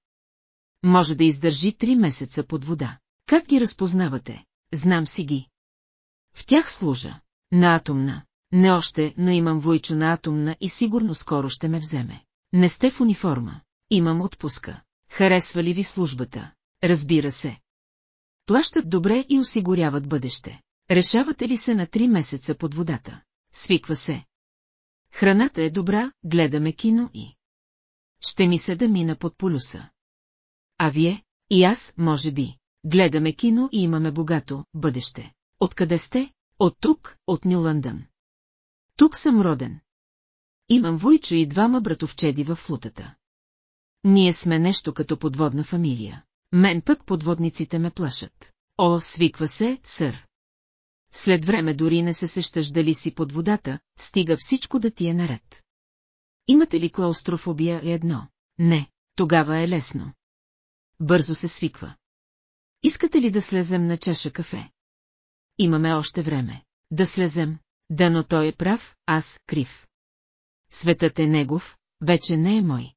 Може да издържи три месеца под вода. Как ги разпознавате? Знам си ги. В тях служа. На атомна. Не още, но имам войчо на атомна и сигурно скоро ще ме вземе. Не сте в униформа. Имам отпуска. Харесва ли ви службата? Разбира се. Плащат добре и осигуряват бъдеще. Решавате ли се на три месеца под водата? Свиква се. Храната е добра, гледаме кино и... Ще ми се да мина под полюса. А вие? И аз, може би. Гледаме кино и имаме богато бъдеще. Откъде сте? От тук, от Ню Лъндън. Тук съм роден. Имам войчо и двама братовчеди във флутата. Ние сме нещо като подводна фамилия. Мен пък подводниците ме плашат. О, свиква се, сър. След време дори не се сещаш дали си под водата, стига всичко да ти е наред. Имате ли клаустрофобия едно? Не, тогава е лесно. Бързо се свиква. Искате ли да слезем на чаша кафе? Имаме още време. Да слезем. Да, но той е прав, аз крив. Светът е негов, вече не е мой.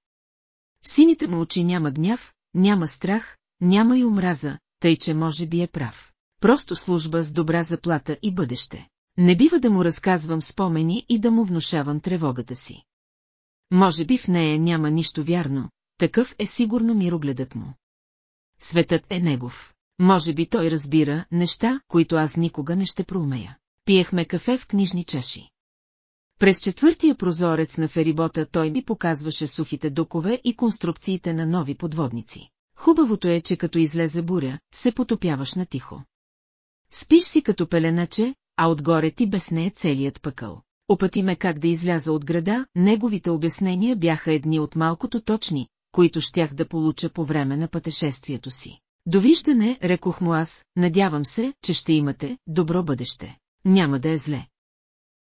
В сините му очи няма гняв, няма страх, няма и омраза, тъй че може би е прав. Просто служба с добра заплата и бъдеще. Не бива да му разказвам спомени и да му внушавам тревогата си. Може би в нея няма нищо вярно, такъв е сигурно мирогледът му. Светът е негов. Може би той разбира неща, които аз никога не ще проумея. Пиехме кафе в книжни чаши. През четвъртия прозорец на ферибота той ми показваше сухите докове и конструкциите на нови подводници. Хубавото е, че като излезе буря, се потопяваш на тихо. Спиш си като пеленаче, а отгоре ти без нея целият пъкъл. Опъти ме как да изляза от града, неговите обяснения бяха едни от малкото точни, които щях да получа по време на пътешествието си. Довиждане, рекох му аз, надявам се, че ще имате добро бъдеще. Няма да е зле.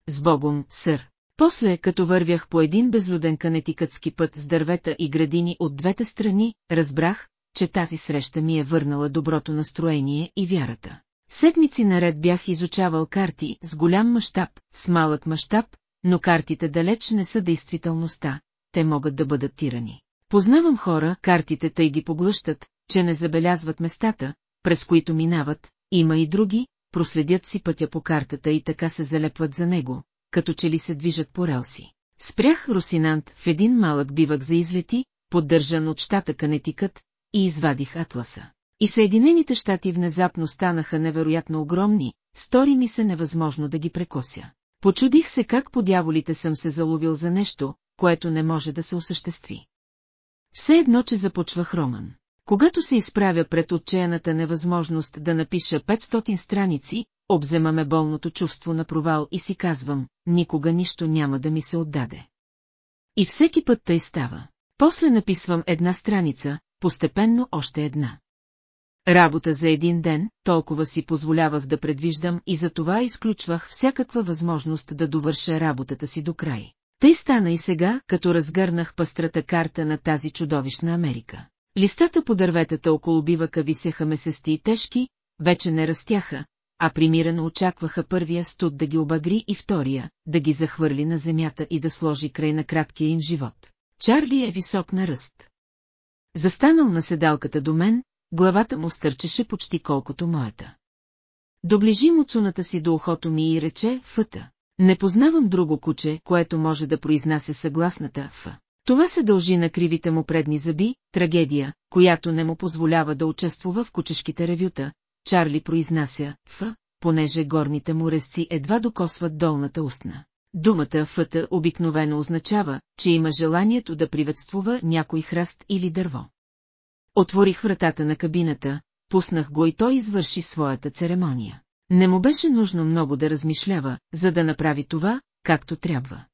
С Богом, сър. После, като вървях по един безлюден канетикътски път с дървета и градини от двете страни, разбрах, че тази среща ми е върнала доброто настроение и вярата. Седмици наред бях изучавал карти с голям мащаб, с малък мащаб, но картите далеч не са действителността, те могат да бъдат тирани. Познавам хора, картите тъй ги поглъщат, че не забелязват местата, през които минават, има и други, проследят си пътя по картата и така се залепват за него, като че ли се движат по релси. Спрях Русинант в един малък бивък за излети, поддържан от щата Канетикът, и извадих атласа. И Съединените щати внезапно станаха невероятно огромни, стори ми се невъзможно да ги прекося. Почудих се как по дяволите съм се заловил за нещо, което не може да се осъществи. Все едно, че започвах роман. Когато се изправя пред отчаяната невъзможност да напиша 500 страници, обземаме болното чувство на провал и си казвам, никога нищо няма да ми се отдаде. И всеки път тъй става. После написвам една страница, постепенно още една. Работа за един ден, толкова си позволявах да предвиждам и за това изключвах всякаква възможност да довърша работата си до край. Тъй стана и сега, като разгърнах пъстрата карта на тази чудовищна Америка. Листата по дърветата около бивака висеха месести и тежки, вече не растяха, а примирено очакваха първия студ да ги обагри и втория, да ги захвърли на земята и да сложи край на краткия им живот. Чарли е висок на ръст. Застанал на седалката до мен, главата му стърчеше почти колкото моята. Доближи муцуната си до ухото ми и рече «Фъта». Не познавам друго куче, което може да произнася съгласната «Ф». Това се дължи на кривите му предни зъби, трагедия, която не му позволява да участвува в кучешките ревюта. Чарли произнася «Ф», понеже горните му резци едва докосват долната устна. Думата «фъта» обикновено означава, че има желанието да приветствува някой храст или дърво. Отворих вратата на кабината, пуснах го и той извърши своята церемония. Не му беше нужно много да размишлява, за да направи това, както трябва.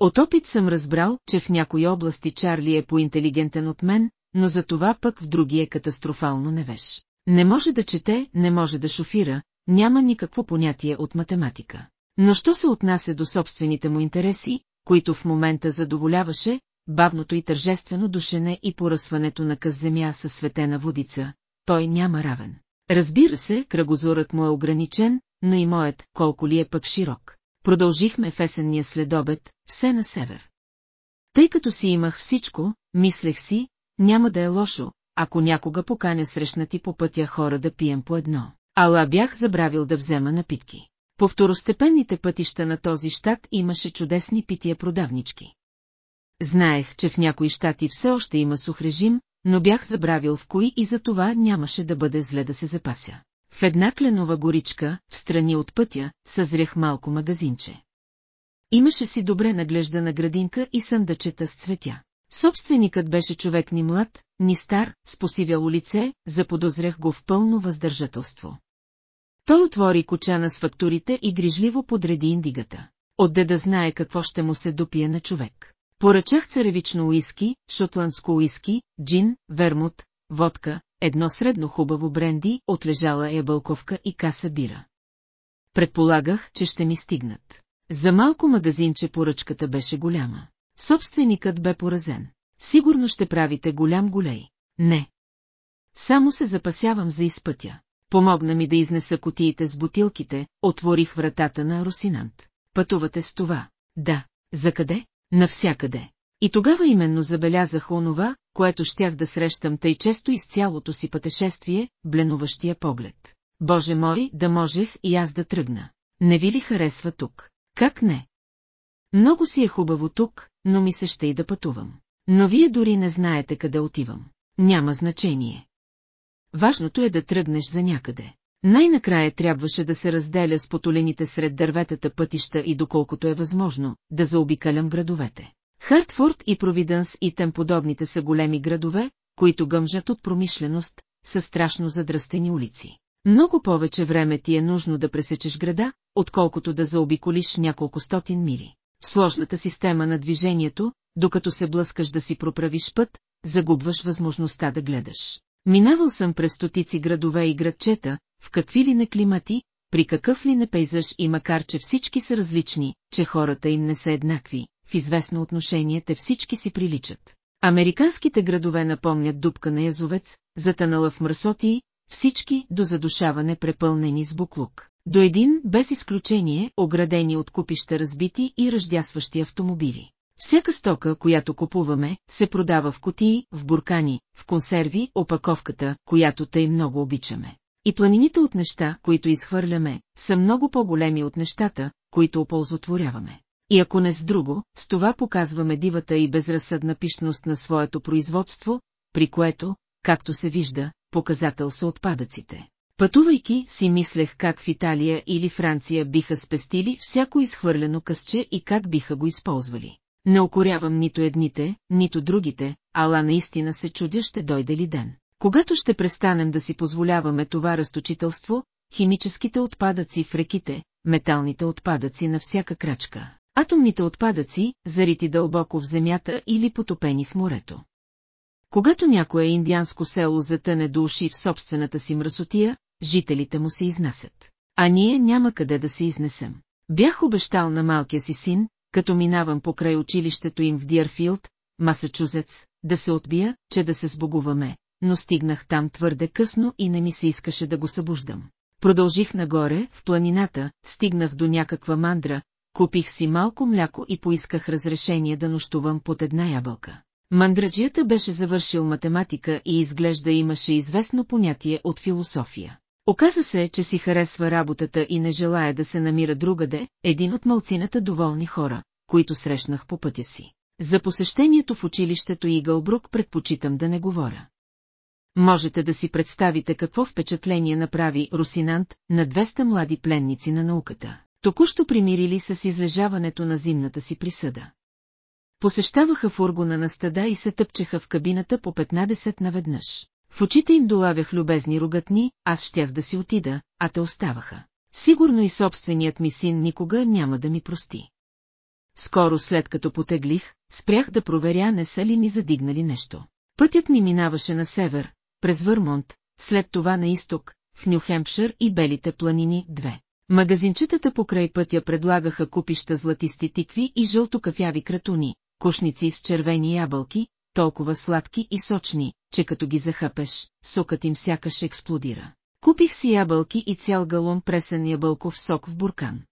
От опит съм разбрал, че в някои области Чарли е поинтелигентен от мен, но за това пък в други е катастрофално невеж. Не може да чете, не може да шофира, няма никакво понятие от математика. Но що се отнася до собствените му интереси, които в момента задоволяваше, бавното и тържествено душене и поръсването на къс земя със светена водица, той няма равен. Разбира се, кръгозорът му е ограничен, но и моят, колко ли е пък широк. Продължихме в есенния следобед, все на север. Тъй като си имах всичко, мислех си, няма да е лошо, ако някога поканя срещнати по пътя хора да пием по едно. Ала бях забравил да взема напитки. По второстепенните пътища на този щат имаше чудесни пития продавнички. Знаех, че в някои щати все още има сух режим, но бях забравил в кои и за това нямаше да бъде зле да се запася. В една кленова горичка, в страни от пътя, съзрях малко магазинче. Имаше си добре наглеждана градинка и съндъчета с цветя. Собственикът беше човек ни млад, ни стар, с посивяло лице, заподозрях го в пълно въздържателство. Той отвори кочана с фактурите и грижливо подреди индигата. Отде да знае какво ще му се допие на човек. Поръчах царевично уиски, шотландско уиски, джин, вермут, водка, едно средно хубаво бренди, отлежала ябълковка и каса бира. Предполагах, че ще ми стигнат. За малко магазинче поръчката беше голяма. Собственикът бе поразен. Сигурно ще правите голям голей. Не. Само се запасявам за изпътя. Помогна ми да изнеса котиите с бутилките, отворих вратата на Русинант. Пътувате с това. Да. За къде? Навсякъде. И тогава именно забелязах онова, което щях да срещам тъй често из цялото си пътешествие, бленуващия поглед. Боже мой, да можех и аз да тръгна. Не ви ли харесва тук? Как не? Много си е хубаво тук, но ми се ще и да пътувам. Но вие дори не знаете къде отивам. Няма значение. Важното е да тръгнеш за някъде. Най-накрая трябваше да се разделя с потолените сред дърветата пътища и доколкото е възможно, да заобикалям градовете. Хартфорд и Провиденс и тем подобните са големи градове, които гъмжат от промишленост, са страшно задръстени улици. Много повече време ти е нужно да пресечеш града, отколкото да заобиколиш няколко стотин мили. В сложната система на движението, докато се блъскаш да си проправиш път, загубваш възможността да гледаш. Минавал съм през стотици градове и градчета, в какви ли не климати, при какъв ли не пейзаж и макар че всички са различни, че хората им не са еднакви, в известно отношение те всички си приличат. Американските градове напомнят дупка на язовец, затънала в мръсоти, всички до задушаване препълнени с буклук. До един, без изключение, оградени от купища разбити и ръждясващи автомобили. Всяка стока, която купуваме, се продава в котии, в буркани, в консерви, опаковката, която тъй много обичаме. И планините от неща, които изхвърляме, са много по-големи от нещата, които оползотворяваме. И ако не с друго, с това показваме дивата и безразсъдна пишност на своето производство, при което, както се вижда, показател са отпадъците. Пътувайки си мислех как в Италия или Франция биха спестили всяко изхвърлено късче и как биха го използвали. Не окорявам нито едните, нито другите, ала наистина се чудя ще дойде ли ден. Когато ще престанем да си позволяваме това разточителство, химическите отпадъци в реките, металните отпадъци на всяка крачка, атомните отпадъци, зарити дълбоко в земята или потопени в морето. Когато някое индианско село затъне до уши в собствената си мръсотия, жителите му се изнасят. А ние няма къде да се изнесем. Бях обещал на малкия си син, като минавам покрай училището им в Диарфилд, Масачузетс, да се отбия, че да се сбогуваме, но стигнах там твърде късно и не ми се искаше да го събуждам. Продължих нагоре, в планината, стигнах до някаква мандра, купих си малко мляко и поисках разрешение да нощувам под една ябълка. Мандраджията беше завършил математика и изглежда имаше известно понятие от философия. Оказа се, че си харесва работата и не желая да се намира другаде, един от малцината доволни хора, които срещнах по пътя си. За посещението в училището Игълбрук предпочитам да не говоря. Можете да си представите какво впечатление направи Русинант на 200 млади пленници на науката. Току-що примирили с излежаването на зимната си присъда. Посещаваха фургона на стада и се тъпчеха в кабината по 15 наведнъж. В очите им долавях любезни ругатни, аз щях да си отида, а те оставаха. Сигурно и собственият ми син никога няма да ми прости. скоро след като потеглих, спрях да проверя не са ли ми задигнали нещо. Пътят ми минаваше на север, през Върмонт, след това на изток, в Нюхемпшир и Белите планини, две. Магазинчетата покрай пътя предлагаха купища златисти тикви и жълто-кафяви кратуни, кошници с червени ябълки, толкова сладки и сочни, че като ги захъпеш, сокът им сякаш експлодира. Купих си ябълки и цял галон пресен ябълков сок в буркан.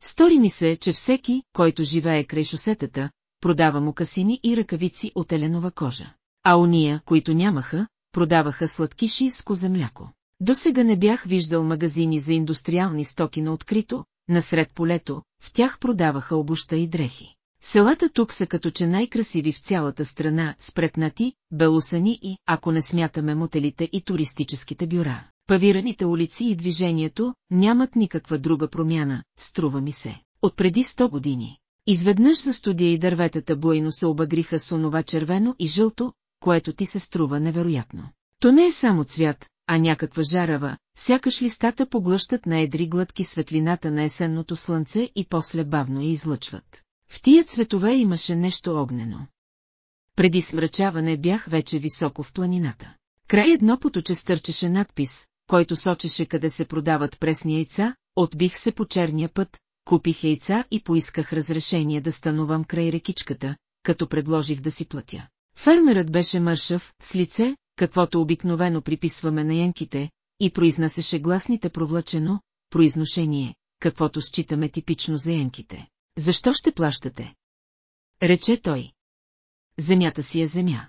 Стори ми се, че всеки, който живее край шосетата, продава му касини и ръкавици от еленова кожа. А уния, които нямаха, продаваха сладкиши с коземляко. До сега не бях виждал магазини за индустриални стоки на открито, насред полето, в тях продаваха обуща и дрехи. Селата тук са като че най-красиви в цялата страна, спретнати, белусани и, ако не смятаме мотелите и туристическите бюра. Павираните улици и движението нямат никаква друга промяна, струва ми се, от преди 100 години. Изведнъж за студия и дърветата буйно се обагриха с онова червено и жълто, което ти се струва невероятно. То не е само цвят, а някаква жарава, сякаш листата поглъщат на едри глътки светлината на есенното слънце и после бавно я излъчват. В тия цветове имаше нещо огнено. Преди смрачаване бях вече високо в планината. Край едно поточе стърчеше надпис, който сочеше къде се продават пресни яйца, отбих се по черния път, купих яйца и поисках разрешение да станувам край рекичката, като предложих да си платя. Фермерът беше мършав, с лице, каквото обикновено приписваме на янките, и произнасяше гласните провлачено, произношение, каквото считаме типично за янките. Защо ще плащате? Рече той. Земята си е земя.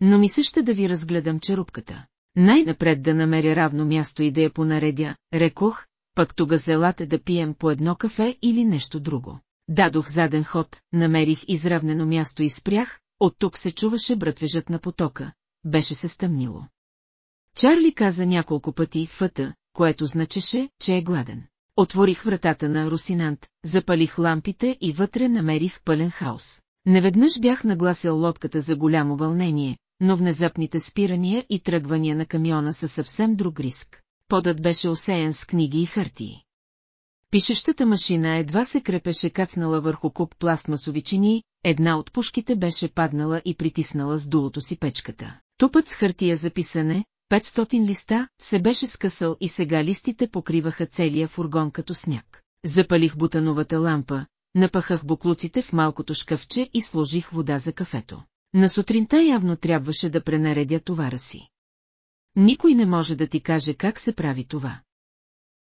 Но ми се да ви разгледам черупката. Най-напред да намеря равно място и да я понаредя, рекох, пък тога зелате да пием по едно кафе или нещо друго. Дадох заден ход, намерих изравнено място и спрях, от тук се чуваше братвежът на потока, беше се стъмнило. Чарли каза няколко пъти фъта, което значеше, че е гладен. Отворих вратата на Русинант, запалих лампите и вътре намерих пълен хаос. Неведнъж бях нагласил лодката за голямо вълнение, но внезапните спирания и тръгвания на камиона са съвсем друг риск. Подът беше осеян с книги и хартии. Пишещата машина едва се крепеше кацнала върху куп пластмасови чини, една от пушките беше паднала и притиснала с дулото си печката. Тупът с хартия за писане, 500 листа, се беше скъсал и сега листите покриваха целия фургон като сняг. Запалих бутановата лампа, напахах буклуците в малкото шкафче и сложих вода за кафето. На сутринта явно трябваше да пренаредя товара си. Никой не може да ти каже как се прави това.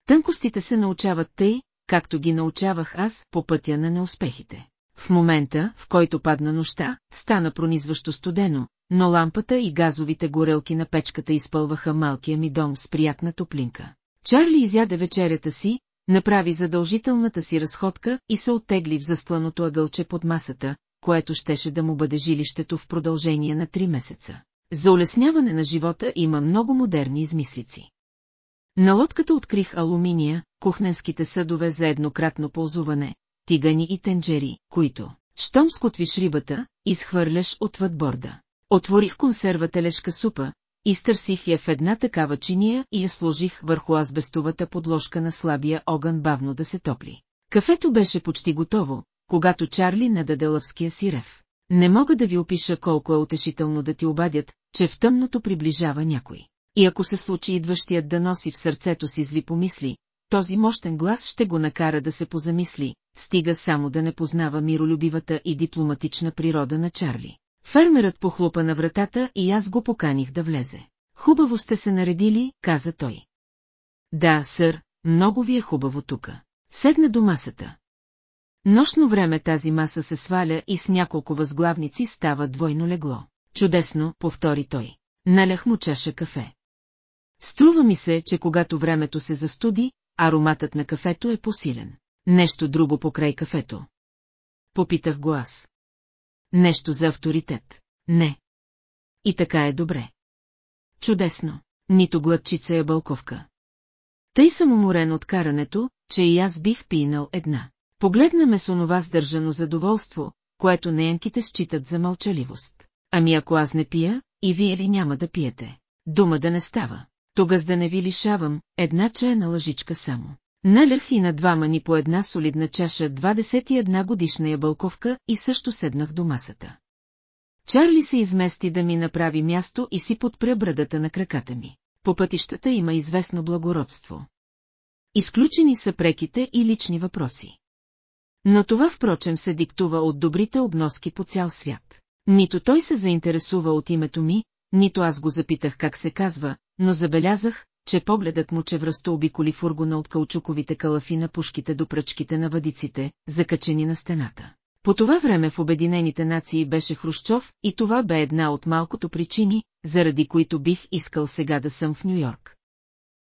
Тънкостите се научават тъй, както ги научавах аз по пътя на неуспехите. В момента, в който падна нощта, стана пронизващо студено, но лампата и газовите горелки на печката изпълваха малкия ми дом с приятна топлинка. Чарли изяде вечерята си, направи задължителната си разходка и се оттегли в застланото ъгълче под масата, което щеше да му бъде жилището в продължение на три месеца. За улесняване на живота има много модерни измислици. На лодката открих алуминия, кухненските съдове за еднократно ползуване, тигани и тенджери, които, щом скотвиш рибата, изхвърляш отвъд борда. Отворих консерва телешка супа, изтърсих я в една такава чиния и я сложих върху азбестовата подложка на слабия огън бавно да се топли. Кафето беше почти готово, когато Чарли нададе лъвския сирев. Не мога да ви опиша колко е утешително да ти обадят, че в тъмното приближава някой. И ако се случи идващият да носи в сърцето си зли помисли, този мощен глас ще го накара да се позамисли, стига само да не познава миролюбивата и дипломатична природа на Чарли. Фермерът похлупа на вратата и аз го поканих да влезе. Хубаво сте се наредили, каза той. Да, сър, много ви е хубаво тука. Седна до масата. Нощно време тази маса се сваля и с няколко възглавници става двойно легло. Чудесно, повтори той. Налях му чаша кафе. Струва ми се, че когато времето се застуди, ароматът на кафето е посилен. Нещо друго покрай кафето. Попитах го аз. Нещо за авторитет. Не. И така е добре. Чудесно. Нито глътчица е бълковка. Тъй съм уморен от карането, че и аз бих пинал една. Погледна ме с онова сдържано задоволство, което неенките считат за мълчаливост. Ами ако аз не пия, и вие ли няма да пиете? Дума да не става. Тогас да не ви лишавам, една чаяна лъжичка само. Налях и на двама ни по една солидна чаша 21 годишна ябълковка и също седнах до масата. Чарли се измести да ми направи място и си подпря брадата на краката ми. По пътищата има известно благородство. Изключени са преките и лични въпроси. Но това впрочем се диктува от добрите обноски по цял свят. Нито той се заинтересува от името ми, нито аз го запитах как се казва, но забелязах, че погледът му чевръсто обиколи фургона от каучуковите калафи на пушките до пръчките на въдиците, закачени на стената. По това време в Обединените нации беше Хрущов и това бе една от малкото причини, заради които бих искал сега да съм в Нью-Йорк.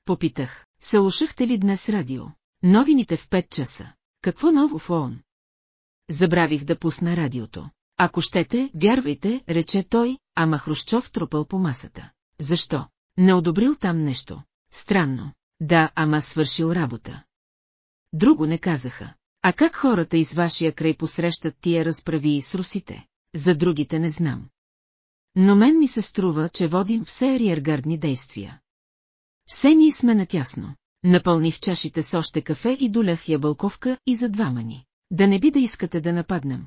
Попитах, се ли днес радио? Новините в 5 часа. Какво ново в ООН? Забравих да пусна радиото. Ако щете, вярвайте, рече той, ама Хрущов тропал по масата. Защо? Не одобрил там нещо. Странно. Да, ама свършил работа. Друго не казаха. А как хората из вашия край посрещат тия разправи и с русите? За другите не знам. Но мен ми се струва, че водим все риергардни действия. Все ние сме натясно. Напълних чашите с още кафе и долях ябълковка и за двама ни. Да не би да искате да нападнем.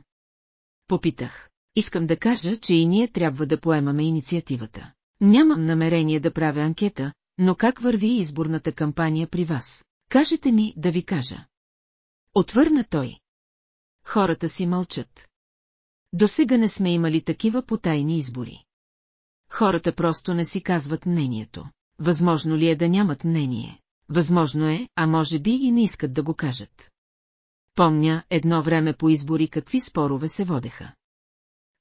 Попитах. Искам да кажа, че и ние трябва да поемаме инициативата. Нямам намерение да правя анкета, но как върви изборната кампания при вас? Кажете ми да ви кажа. Отвърна той. Хората си мълчат. До сега не сме имали такива потайни избори. Хората просто не си казват мнението. Възможно ли е да нямат мнение? Възможно е, а може би и не искат да го кажат. Помня едно време по избори какви спорове се водеха.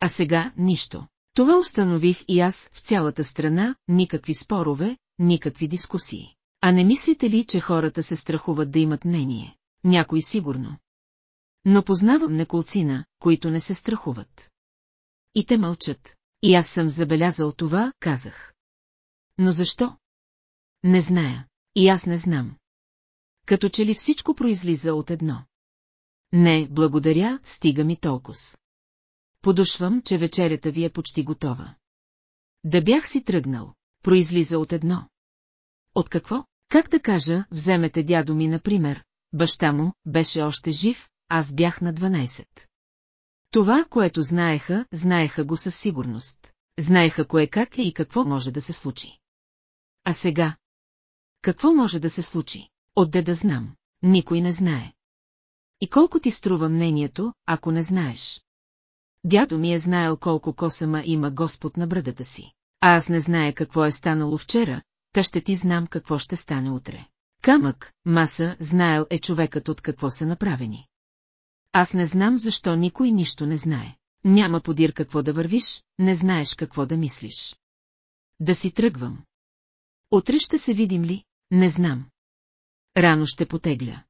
А сега нищо. Това установих и аз в цялата страна, никакви спорове, никакви дискусии. А не мислите ли, че хората се страхуват да имат мнение? Някой сигурно. Но познавам неколцина, които не се страхуват. И те мълчат. И аз съм забелязал това, казах. Но защо? Не зная. И аз не знам. Като че ли всичко произлиза от едно. Не, благодаря, стига ми толкова. Подушвам, че вечерята ви е почти готова. Да бях си тръгнал, произлиза от едно. От какво? Как да кажа, вземете дядо ми, например, баща му беше още жив, аз бях на 12. Това, което знаеха, знаеха го със сигурност. Знаеха кое как е и какво може да се случи. А сега? Какво може да се случи? Отде да знам? Никой не знае. И колко ти струва мнението, ако не знаеш? Дядо ми е знаел колко косама има Господ на брадата си. А аз не зная какво е станало вчера, та ще ти знам какво ще стане утре. Камък, маса, знаел е човекът от какво са направени. Аз не знам защо никой нищо не знае. Няма подир какво да вървиш, не знаеш какво да мислиш. Да си тръгвам. Утре ще се видим ли? Не знам. Рано ще потегля.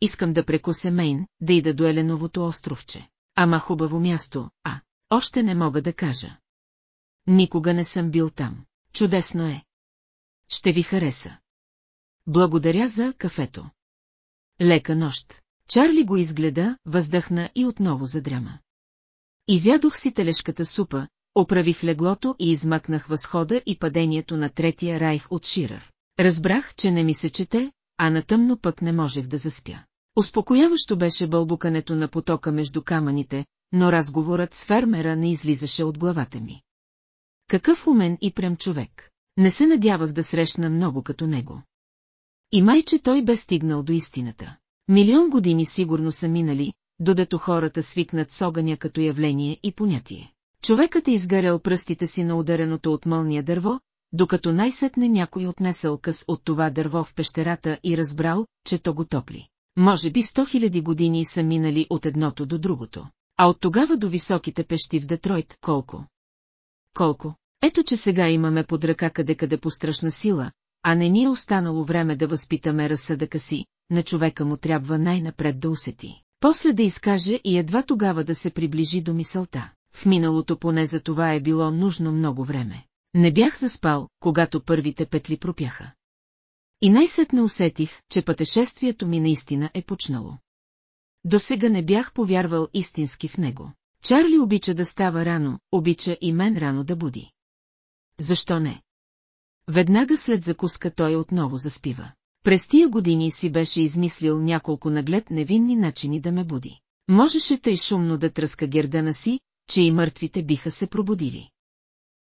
Искам да прекуся Мейн, да ида до Еленовото островче. Ама хубаво място, а, още не мога да кажа. Никога не съм бил там. Чудесно е. Ще ви хареса. Благодаря за кафето. Лека нощ. Чарли го изгледа, въздъхна и отново задряма. Изядох си телешката супа, оправих леглото и измъкнах възхода и падението на третия райх от Ширър. Разбрах, че не ми се чете, а на тъмно пък не можех да заспя. Успокояващо беше бълбукането на потока между камъните, но разговорът с фермера не излизаше от главата ми. Какъв умен и прем човек. Не се надявах да срещна много като него. И майче той бе стигнал до истината. Милион години сигурно са минали, додето хората свикнат с огъня като явление и понятие. Човекът е изгарял пръстите си на удареното от мълния дърво, докато най-сетне някой отнесъл къс от това дърво в пещерата и разбрал, че то го топли. Може би сто хиляди години са минали от едното до другото. А от тогава до високите пещи в Детройт колко? Колко? Ето че сега имаме под ръка къде-къде по страшна сила, а не ни е останало време да възпитаме разсъдъка си, на човека му трябва най-напред да усети. После да изкаже и едва тогава да се приближи до мисълта. В миналото поне за това е било нужно много време. Не бях заспал, когато първите петли пропяха. И най-сетне усетих, че пътешествието ми наистина е почнало. До сега не бях повярвал истински в него. Чарли обича да става рано, обича и мен рано да буди. Защо не? Веднага след закуска той отново заспива. През тия години си беше измислил няколко наглед невинни начини да ме буди. Можеше тъй шумно да тръска гердана си, че и мъртвите биха се пробудили.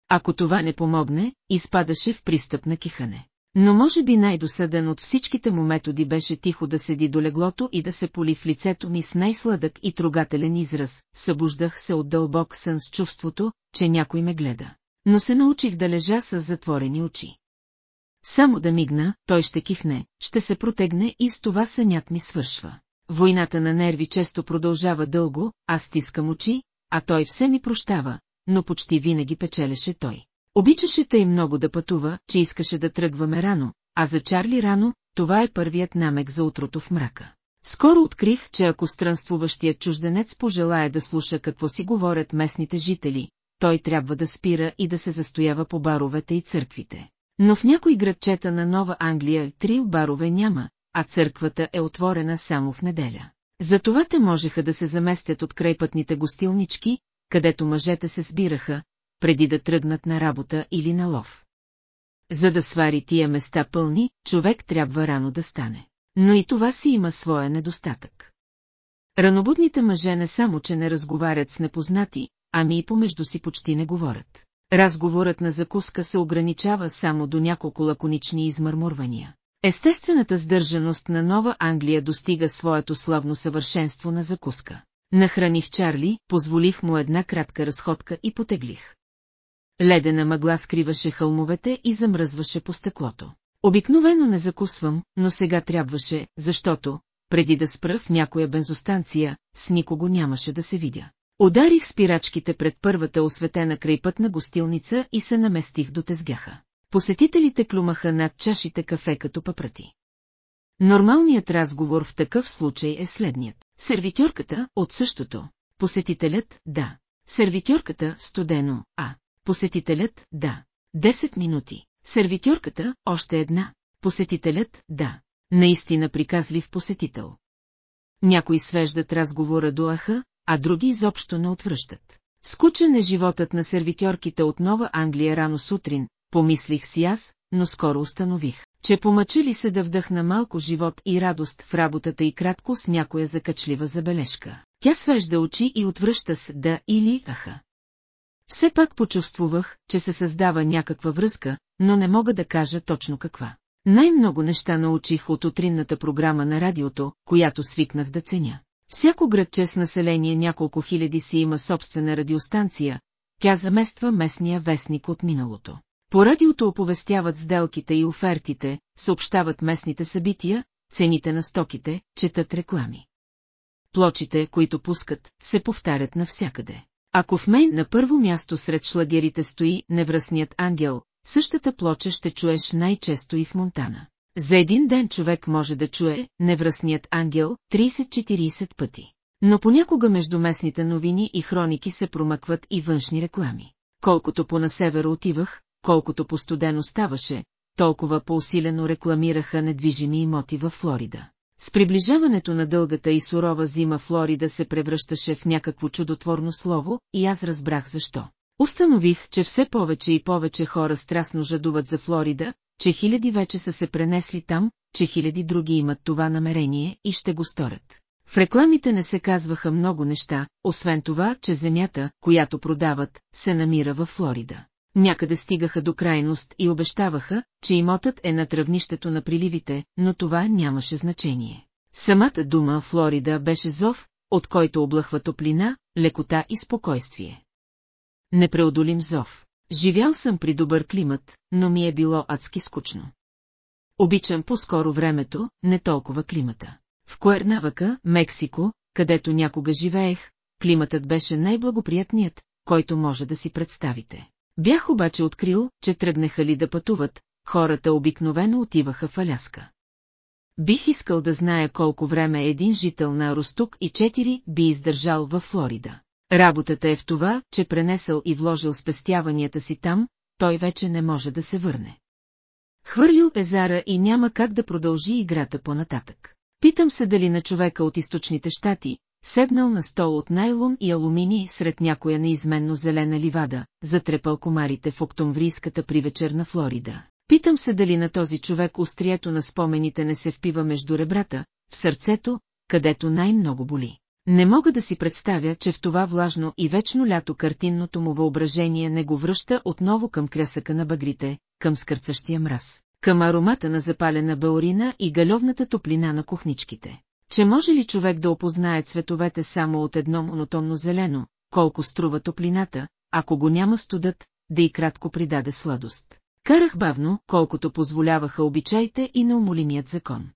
Ако това не помогне, изпадаше в пристъп на кихане. Но може би най-досъден от всичките му методи беше тихо да седи до леглото и да се поли в лицето ми с най-сладък и трогателен израз, събуждах се от дълбок сън с чувството, че някой ме гледа. Но се научих да лежа с затворени очи. Само да мигна, той ще кихне, ще се протегне и с това сънят ми свършва. Войната на нерви често продължава дълго, аз стискам очи, а той все ми прощава, но почти винаги печелеше той. Обичаше тъй много да пътува, че искаше да тръгваме рано, а за Чарли рано, това е първият намек за утрото в мрака. Скоро открих, че ако странствуващият чужденец пожелая да слуша какво си говорят местните жители, той трябва да спира и да се застоява по баровете и църквите. Но в някои градчета на Нова Англия три барове няма, а църквата е отворена само в неделя. Затова те можеха да се заместят от крайпътните гостилнички, където мъжете се сбираха, преди да тръгнат на работа или на лов. За да свари тия места пълни, човек трябва рано да стане. Но и това си има своя недостатък. Ранобудните мъже не само, че не разговарят с непознати, ами и помежду си почти не говорят. Разговорът на закуска се ограничава само до няколко лаконични измърмурвания. Естествената сдържаност на Нова Англия достига своето славно съвършенство на закуска. Нахраних Чарли, позволих му една кратка разходка и потеглих. Ледена мъгла скриваше хълмовете и замръзваше по стъклото. Обикновено не закусвам, но сега трябваше, защото, преди да спра в някоя бензостанция, с никого нямаше да се видя. Ударих спирачките пред първата осветена крайпътна гостилница и се наместих до тезгяха. Посетителите клюмаха над чашите кафе като папрати. Нормалният разговор в такъв случай е следният. Сервитьорката от същото. Посетителят – да. Сервитьорката – студено, а. Посетителят – да. 10 минути. Сервитьорката – още една. Посетителят – да. Наистина приказлив посетител. Някои свеждат разговора до аха, а други изобщо не отвръщат. Скучен е животът на сервитьорките от Нова Англия рано сутрин, помислих си аз, но скоро установих, че помъча ли се да вдъхна малко живот и радост в работата и кратко с някоя закачлива забележка. Тя свежда очи и отвръща с да или аха. Все пак почувствувах, че се създава някаква връзка, но не мога да кажа точно каква. Най-много неща научих от утринната програма на радиото, която свикнах да ценя. Всяко градче с население няколко хиляди си има собствена радиостанция, тя замества местния вестник от миналото. По радиото оповестяват сделките и офертите, съобщават местните събития, цените на стоките, четат реклами. Плочите, които пускат, се повтарят навсякъде. Ако в мен на първо място сред шлагерите стои невръстният ангел, същата плоча ще чуеш най-често и в Монтана. За един ден човек може да чуе невръстният ангел 30-40 пъти. Но понякога между местните новини и хроники се промъкват и външни реклами. Колкото по на север отивах, колкото по-студено ставаше, толкова по-усилено рекламираха недвижими имоти във Флорида. С приближаването на дългата и сурова зима Флорида се превръщаше в някакво чудотворно слово и аз разбрах защо. Установих, че все повече и повече хора страстно жадуват за Флорида, че хиляди вече са се пренесли там, че хиляди други имат това намерение и ще го сторят. В рекламите не се казваха много неща, освен това, че земята, която продават, се намира във Флорида някъде стигаха до крайност и обещаваха, че имотът е над равнището на приливите, но това нямаше значение. Самата дума Флорида беше зов, от който облъхва топлина, лекота и спокойствие. Непреодолим зов. Живял съм при добър климат, но ми е било адски скучно. Обичам по-скоро времето, не толкова климата. В Куернавака, Мексико, където някога живеех, климатът беше най-благоприятният, който може да си представите. Бях обаче открил, че тръгнеха ли да пътуват, хората обикновено отиваха в Аляска. Бих искал да зная колко време един жител на Ростук и четири би издържал във Флорида. Работата е в това, че пренесъл и вложил спестяванията си там, той вече не може да се върне. Хвърлил езара и няма как да продължи играта по-нататък. Питам се дали на човека от източните щати, седнал на стол от найлон и алуминий сред някоя неизменно зелена ливада, затрепал комарите в октомврийската привечерна Флорида. Питам се дали на този човек острието на спомените не се впива между ребрата, в сърцето, където най-много боли. Не мога да си представя, че в това влажно и вечно лято картинното му въображение не го връща отново към крясъка на багрите, към скърцащия мраз, към аромата на запалена баорина и галевната топлина на кухничките. Че може ли човек да опознае цветовете само от едно монотонно зелено, колко струва топлината, ако го няма студът, да и кратко придаде сладост. Карах бавно, колкото позволяваха обичаите и неумолимият закон.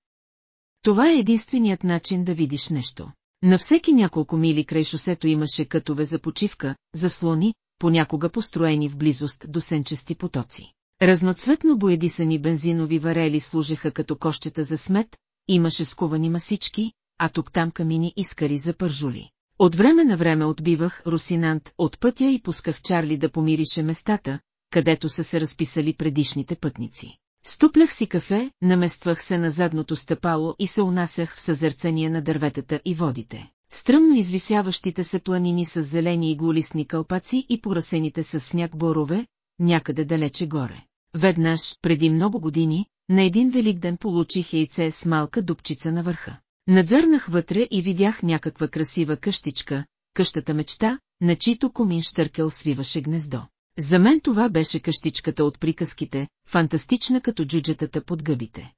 Това е единственият начин да видиш нещо. На всеки няколко мили край шосето имаше кътове за почивка, заслони, понякога построени в близост до сенчести потоци. Разноцветно боедисани бензинови варели служеха като кощета за смет, имаше скувани масички, а тук-там камини искари за пържули. От време на време отбивах Русинант от пътя и пусках Чарли да помирише местата, където са се разписали предишните пътници. Ступлях си кафе, намествах се на задното стъпало и се унасях в съзерцание на дърветата и водите. Стръмно извисяващите се планини с зелени и глолисни кълпаци и порасените с сняг борове, някъде далече горе. Веднъж, преди много години, на един велик ден получих яйце с малка дупчица на върха. Надзърнах вътре и видях някаква красива къщичка, къщата мечта, на чийто комин штъркел свиваше гнездо. За мен това беше къщичката от приказките, фантастична като джуджетата под гъбите.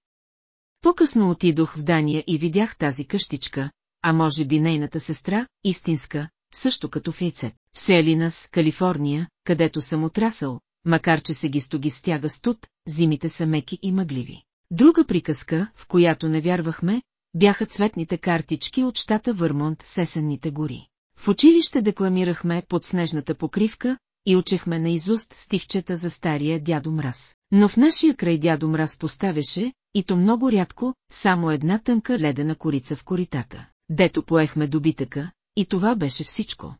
По-късно отидох в Дания и видях тази къщичка, а може би нейната сестра, истинска, също като в яйцет. В Селинас, Калифорния, където съм отрасъл, макар че се ги стоги стяга студ, зимите са меки и мъгливи. Друга приказка, в която не вярвахме, бяха цветните картички от щата Върмонт с есенните гори. В училище декламирахме под снежната покривка и учехме наизуст стихчета за стария дядо Мраз. Но в нашия край дядо Мраз поставяше, и то много рядко, само една тънка ледена корица в коритата, дето поехме добитъка, и това беше всичко.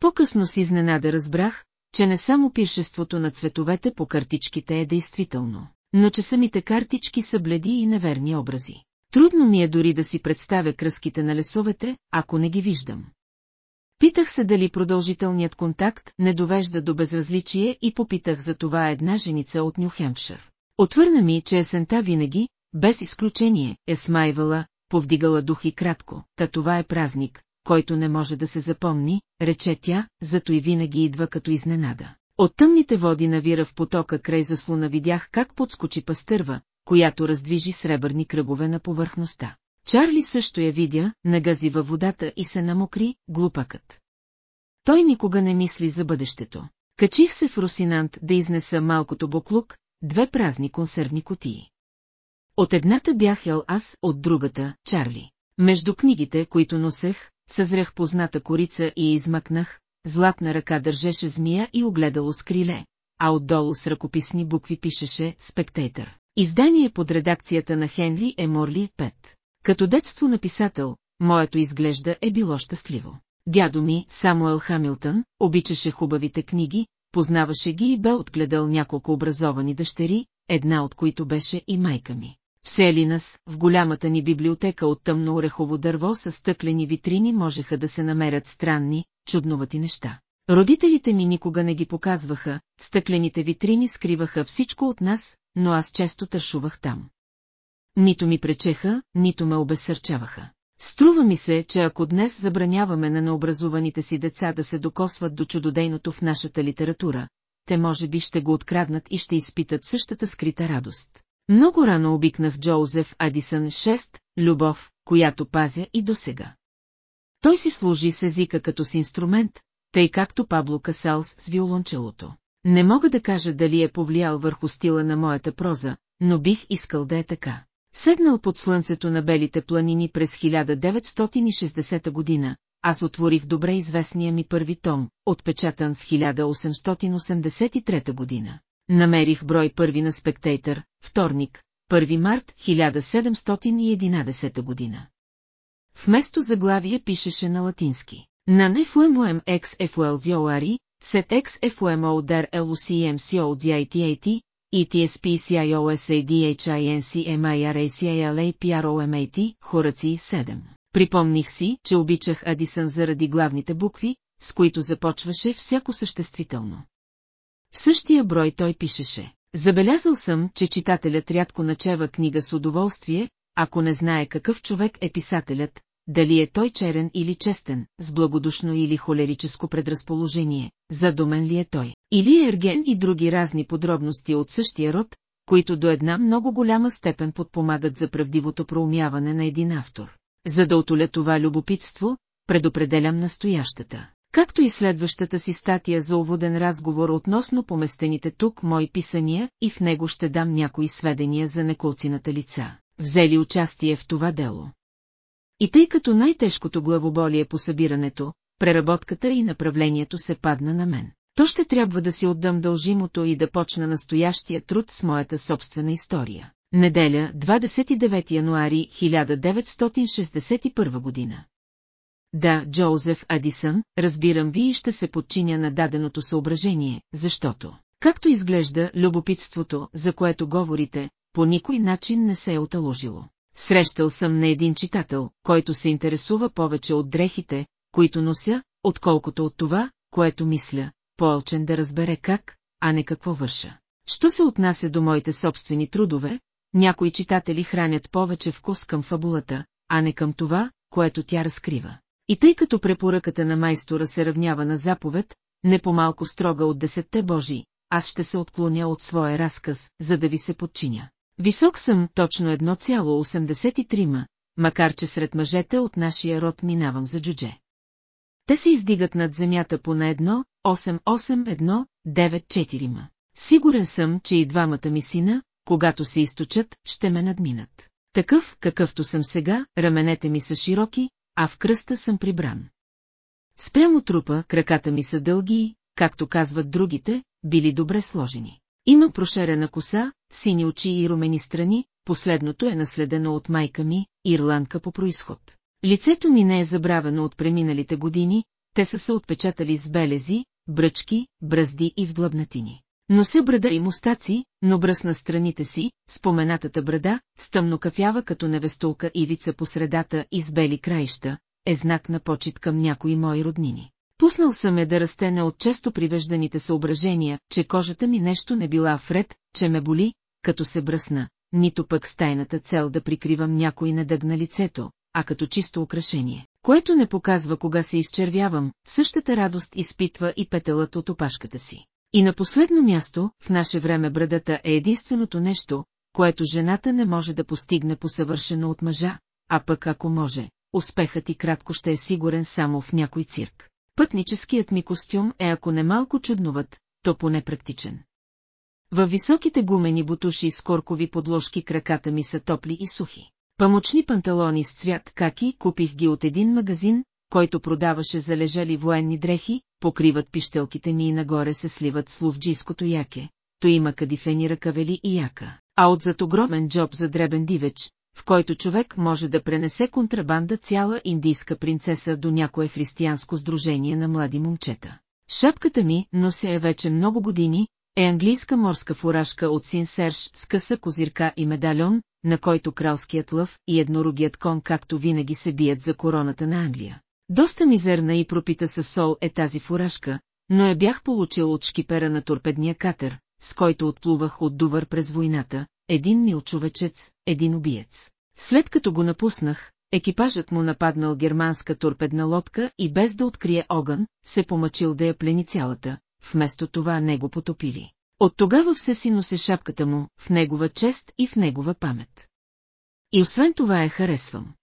По-късно с изненада разбрах, че не само пиршеството на цветовете по картичките е действително, но че самите картички са бледи и неверни образи. Трудно ми е дори да си представя кръските на лесовете, ако не ги виждам. Питах се дали продължителният контакт не довежда до безразличие и попитах за това една женица от Нюхемпшир. Отвърна ми, че есента винаги, без изключение, е смайвала, повдигала дух и кратко, та това е празник, който не може да се запомни, рече тя, зато и винаги идва като изненада. От тъмните води навира в потока край заслона видях как подскочи пастърва, която раздвижи сребърни кръгове на повърхността. Чарли също я видя, нагази във водата и се намокри, глупакът. Той никога не мисли за бъдещето. Качих се в Русинант да изнеса малкото буклук, две празни консервни котии. От едната бях ел аз, от другата – Чарли. Между книгите, които носех, съзрях позната корица и я измъкнах, златна ръка държеше змия и огледало с криле, а отдолу с ръкописни букви пишеше «Спектейтър». Издание под редакцията на Хенри Еморли 5. Като детство на писател, моето изглежда е било щастливо. Дядо ми, Самуел Хамилтън, обичаше хубавите книги, познаваше ги и бе отгледал няколко образовани дъщери, една от които беше и майка ми. В Селинас, в голямата ни библиотека от тъмно орехово дърво с стъклени витрини можеха да се намерят странни, чудновати неща. Родителите ми никога не ги показваха, стъклените витрини скриваха всичко от нас, но аз често тършувах там. Нито ми пречеха, нито ме обесърчаваха. Струва ми се, че ако днес забраняваме на необразуваните си деца да се докосват до чудодейното в нашата литература, те може би ще го откраднат и ще изпитат същата скрита радост. Много рано обикнах Джоузеф Адисън 6, любов, която пазя и досега. Той си служи с езика като с инструмент, тъй както Пабло Касалс с виолончелото. Не мога да кажа дали е повлиял върху стила на моята проза, но бих искал да е така. Седнал под слънцето на белите планини през 1960 година, аз отворих добре известния ми първи том, отпечатан в 1883 година. Намерих брой първи на Спектейтър, вторник, 1 март 1711 година. Вместо заглавие пишеше на латински. На NFUMUM X FULZORI, SET X FUMO DER LUCM CODITAT, ETSPCIOSADHINCMIRACALAPROMAT, Хораци 7. Припомних си, че обичах Адисън заради главните букви, с които започваше всяко съществително. В същия брой той пишеше Забелязал съм, че читателят рядко начева книга с удоволствие, ако не знае какъв човек е писателят, дали е той черен или честен, с благодушно или холерическо предразположение, задумен ли е той, или е ерген и други разни подробности от същия род, които до една много голяма степен подпомагат за правдивото проумяване на един автор. За да отоля това любопитство, предопределям настоящата. Както и следващата си статия за уводен разговор относно поместените тук мои писания и в него ще дам някои сведения за неколцината лица, взели участие в това дело. И тъй като най-тежкото главоболие по събирането, преработката и направлението се падна на мен, то ще трябва да си отдам дължимото и да почна настоящия труд с моята собствена история. Неделя, 29 януари 1961 година. Да, Джозеф Адисън, разбирам ви и ще се подчиня на даденото съображение, защото, както изглежда, любопитството, за което говорите, по никой начин не се е оталожило. Срещал съм на един читател, който се интересува повече от дрехите, които нося, отколкото от това, което мисля, по-алчен да разбере как, а не какво върша. Що се отнася до моите собствени трудове, някои читатели хранят повече вкус към фабулата, а не към това, което тя разкрива. И тъй като препоръката на майстора се равнява на заповед, не по-малко строга от десетте Божи, аз ще се отклоня от своя разказ, за да ви се подчиня. Висок съм точно 1,83, макар че сред мъжете от нашия род минавам за джудже. Те се издигат над земята по на едно, 8-8-1-9-4 Сигурен съм, че и двамата ми сина, когато се източат, ще ме надминат. Такъв, какъвто съм сега, раменете ми са широки, а в кръста съм прибран. Спрямо трупа, краката ми са дълги, както казват другите, били добре сложени. Има прошерена коса, сини очи и румени страни, последното е наследено от майка ми, ирландка по происход. Лицето ми не е забравено от преминалите години, те са се отпечатали с белези, бръчки, бръзди и вдлъбнатини. Нося брада и мустаци, но бръсна страните си, споменатата брада, стъмно кафява като невестулка ивица по средата и с бели краища, е знак на почет към някои мои роднини. Пуснал съм е да расте от често привежданите съображения, че кожата ми нещо не била вред, че ме боли, като се бръсна, нито пък с тайната цел да прикривам някой недъг на лицето, а като чисто украшение, което не показва кога се изчервявам, същата радост изпитва и петелът от опашката си. И на последно място, в наше време брадата е единственото нещо, което жената не може да постигне посъвършено от мъжа, а пък ако може, успехът и кратко ще е сигурен само в някой цирк. Пътническият ми костюм е ако не малко чудноват, то поне практичен. Във високите гумени бутуши с коркови подложки краката ми са топли и сухи. Памучни панталони с цвят каки купих ги от един магазин, който продаваше залежали военни дрехи, покриват пищелките ми и нагоре се сливат с ловджийското яке, то има кадифени ръкавели и яка, а отзад огромен джоб за дребен дивеч, в който човек може да пренесе контрабанда цяла индийска принцеса до някое християнско сдружение на млади момчета. Шапката ми, но се е вече много години, е английска морска фуражка от син Серж с къса козирка и медальон, на който кралският лъв и еднорогият кон както винаги се бият за короната на Англия. Доста мизерна и пропита със сол е тази фуражка, но я бях получил от шкипера на торпедния катер, с който отплувах от Дувър през войната, един мил човечец, един убиец. След като го напуснах, екипажът му нападнал германска торпедна лодка и без да открие огън, се помъчил да я плени цялата, вместо това не го потопили. От тогава все си носе шапката му, в негова чест и в негова памет. И освен това я харесвам.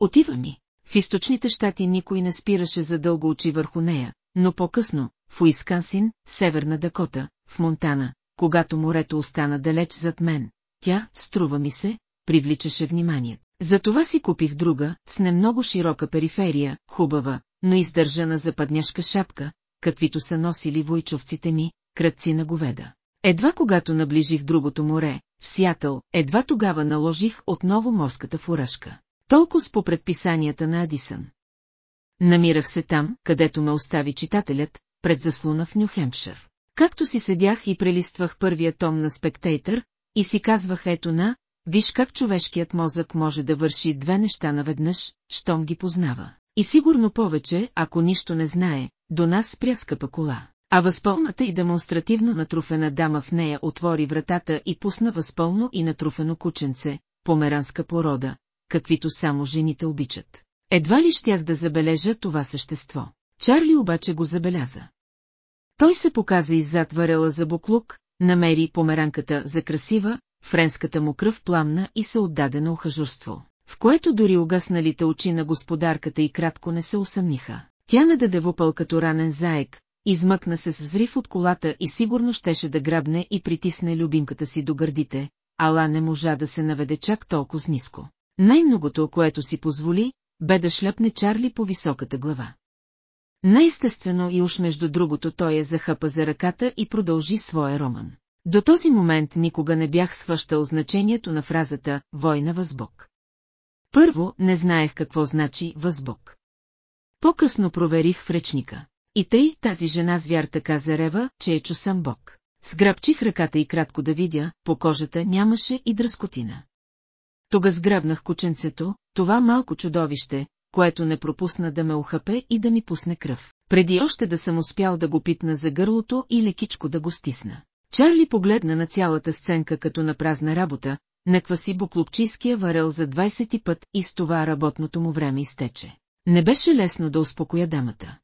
Отива ми. В източните щати никой не спираше за дълго очи върху нея, но по-късно, в Уискансин, Северна Дакота, в Монтана, когато морето остана далеч зад мен, тя, струва ми се, привличаше вниманието. Затова си купих друга, с не много широка периферия, хубава, но издържана западняшка шапка, каквито са носили войчовците ми, кръци на говеда. Едва когато наближих другото море, в Сиатъл, едва тогава наложих отново морската фуражка. Толкова с по предписанията на Адисън. Намирах се там, където ме остави читателят, пред заслуна в Нюхемпшир. Както си седях и прелиствах първия том на Спектейтър, и си казвах ето на, виж как човешкият мозък може да върши две неща наведнъж, щом ги познава. И сигурно повече, ако нищо не знае, до нас спря скъпа кола. а възпълната и демонстративно натруфена дама в нея отвори вратата и пусна възпълно и натруфено кученце, померанска порода, каквито само жените обичат. Едва ли щях да забележа това същество. Чарли обаче го забеляза. Той се показа иззад варела за буклук, намери померанката за красива, френската му кръв пламна и се отдаде на ухажурство, в което дори угасналите очи на господарката и кратко не се усъмниха. Тя нададе вопъл като ранен заек, измъкна се с взрив от колата и сигурно щеше да грабне и притисне любимката си до гърдите, ала не можа да се наведе чак толкова ниско. Най-многото, което си позволи, бе да шлепне Чарли по високата глава. Най-естествено и уж между другото той я захъпа за ръката и продължи своя роман. До този момент никога не бях свъщал значението на фразата «Война възбок». Първо, не знаех какво значи «възбок». По-късно проверих в речника. И тъй тази жена звяр така зарева, че е чусам бог. Сграбчих ръката и кратко да видя, по кожата нямаше и дръскотина. Тога сграбнах кученцето, това малко чудовище, което не пропусна да ме ухапе и да ми пусне кръв, преди още да съм успял да го пипна за гърлото и лекичко да го стисна. Чарли погледна на цялата сценка като на празна работа, накваси буклопчийския варел за 20 път и с това работното му време изтече. Не беше лесно да успокоя дамата.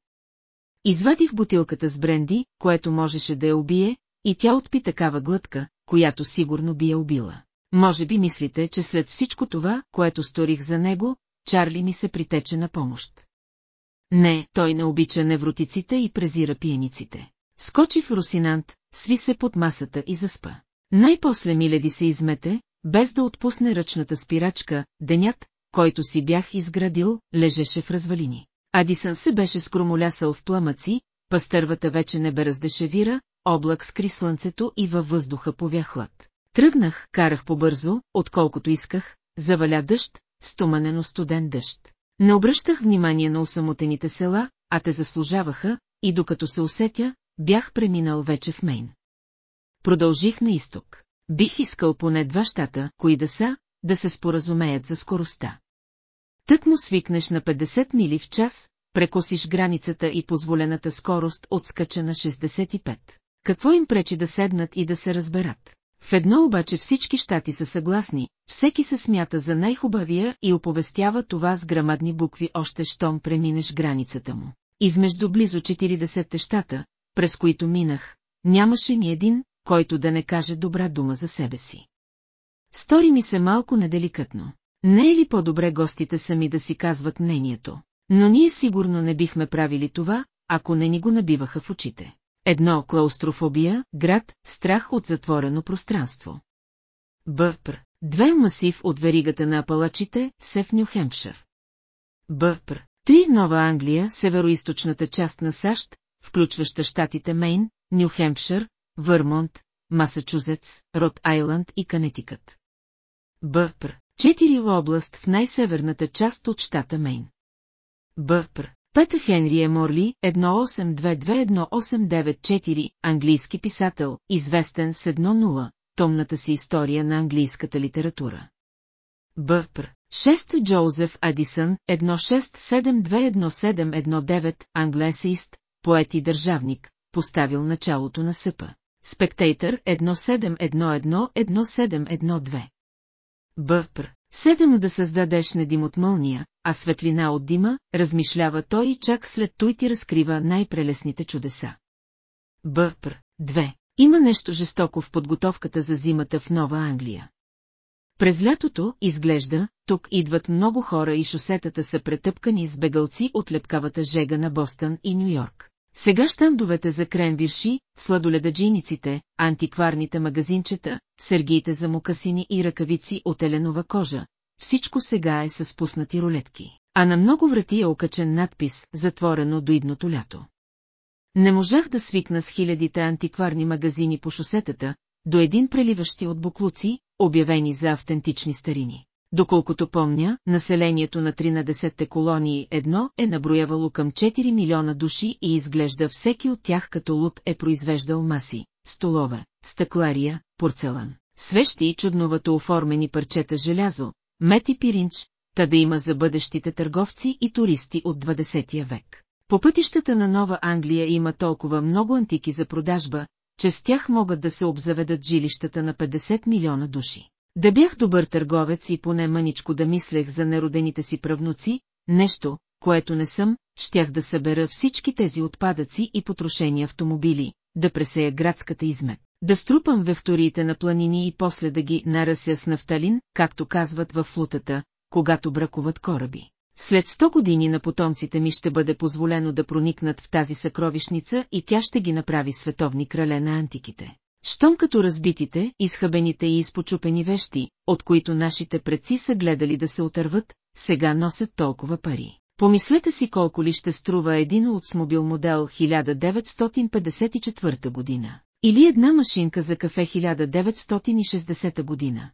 Извадих бутилката с бренди, което можеше да я убие, и тя отпи такава глътка, която сигурно би я убила. Може би мислите, че след всичко това, което сторих за него, Чарли ми се притече на помощ. Не, той не обича невротиците и презира пиениците. Скочи в Русинант, сви се под масата и заспа. Най-после Миледи се измете, без да отпусне ръчната спирачка, денят, който си бях изградил, лежеше в развалини. Адисън се беше скромолясал в пламъци, пастървата вече не бе раздешевира, облак скри слънцето и във въздуха повя хлад. Тръгнах, карах побързо, отколкото исках, заваля дъжд, стоманено студен дъжд. Не обръщах внимание на усамотените села, а те заслужаваха, и докато се усетя, бях преминал вече в Мейн. Продължих на изток. Бих искал поне два щата, кои да са, да се споразумеят за скоростта. Тък му свикнеш на 50 мили в час, прекосиш границата и позволената скорост отскача на 65. Какво им пречи да седнат и да се разберат? В едно обаче всички щати са съгласни, всеки се смята за най-хубавия и оповестява това с грамадни букви още щом преминеш границата му. Измежду близо 40 щата, през които минах, нямаше ни един, който да не каже добра дума за себе си. Стори ми се малко неделикатно. Не е ли по-добре гостите сами да си казват мнението? Но ние сигурно не бихме правили това, ако не ни го набиваха в очите. Едно клаустрофобия, град, страх от затворено пространство. Бъпр. Две масив от веригата на апалачите, се в Нюхемпшир. Бъпр. Три Нова Англия, североизточната част на САЩ, включваща щатите Мейн, Нюхемпшир, Върмонт, Масачузетс, Род Айланд и Канетикът. Бъпр. Четири област в най-северната част от щата Мейн. Бъпр. Петър Хенри е Морли, 1822-1894, английски писател, известен с 1-0, томната си история на английската литература. Бъпр. 6 Джозеф Адисън, 16721719, англесист, поет и държавник, поставил началото на съпа. Спектейтър 1711-1712. Бъпр. Седем да създадеш не дим от мълния, а светлина от дима, размишлява той и чак след той ти разкрива най-прелесните чудеса. Бъпр. 2. Има нещо жестоко в подготовката за зимата в Нова Англия. През лятото, изглежда, тук идват много хора и шосетата са претъпкани с бегалци от лепкавата жега на Бостън и Нью-Йорк. Сега щандовете за кренвирши, сладоледаджийниците, антикварните магазинчета, сергиите за мукасини и ръкавици от еленова кожа, всичко сега е с спуснати рулетки, а на много врати е окачен надпис, затворено до идното лято. Не можах да свикна с хилядите антикварни магазини по шосетата, до един преливащи от буклуци, обявени за автентични старини. Доколкото помня, населението на 13-те колонии едно е наброявало към 4 милиона души и изглежда всеки от тях като луд е произвеждал маси, столове, стъклария, порцелан, свещи и чудновато оформени парчета желязо, мет и пиринч, та да има за бъдещите търговци и туристи от 20 век. По пътищата на Нова Англия има толкова много антики за продажба, че с тях могат да се обзаведат жилищата на 50 милиона души. Да бях добър търговец и поне мъничко да мислех за неродените си правнуци, нещо, което не съм, щях да събера всички тези отпадъци и потрошени автомобили, да пресея градската измет, да струпам векториите на планини и после да ги нарася с нафталин, както казват във флутата, когато бракуват кораби. След сто години на потомците ми ще бъде позволено да проникнат в тази съкровищница и тя ще ги направи световни крале на антиките. Щом като разбитите, изхъбените и изпочупени вещи, от които нашите предци са гледали да се отърват, сега носят толкова пари. Помислете си колко ли ще струва един Oldsmobile модел 1954 година. Или една машинка за кафе 1960 година.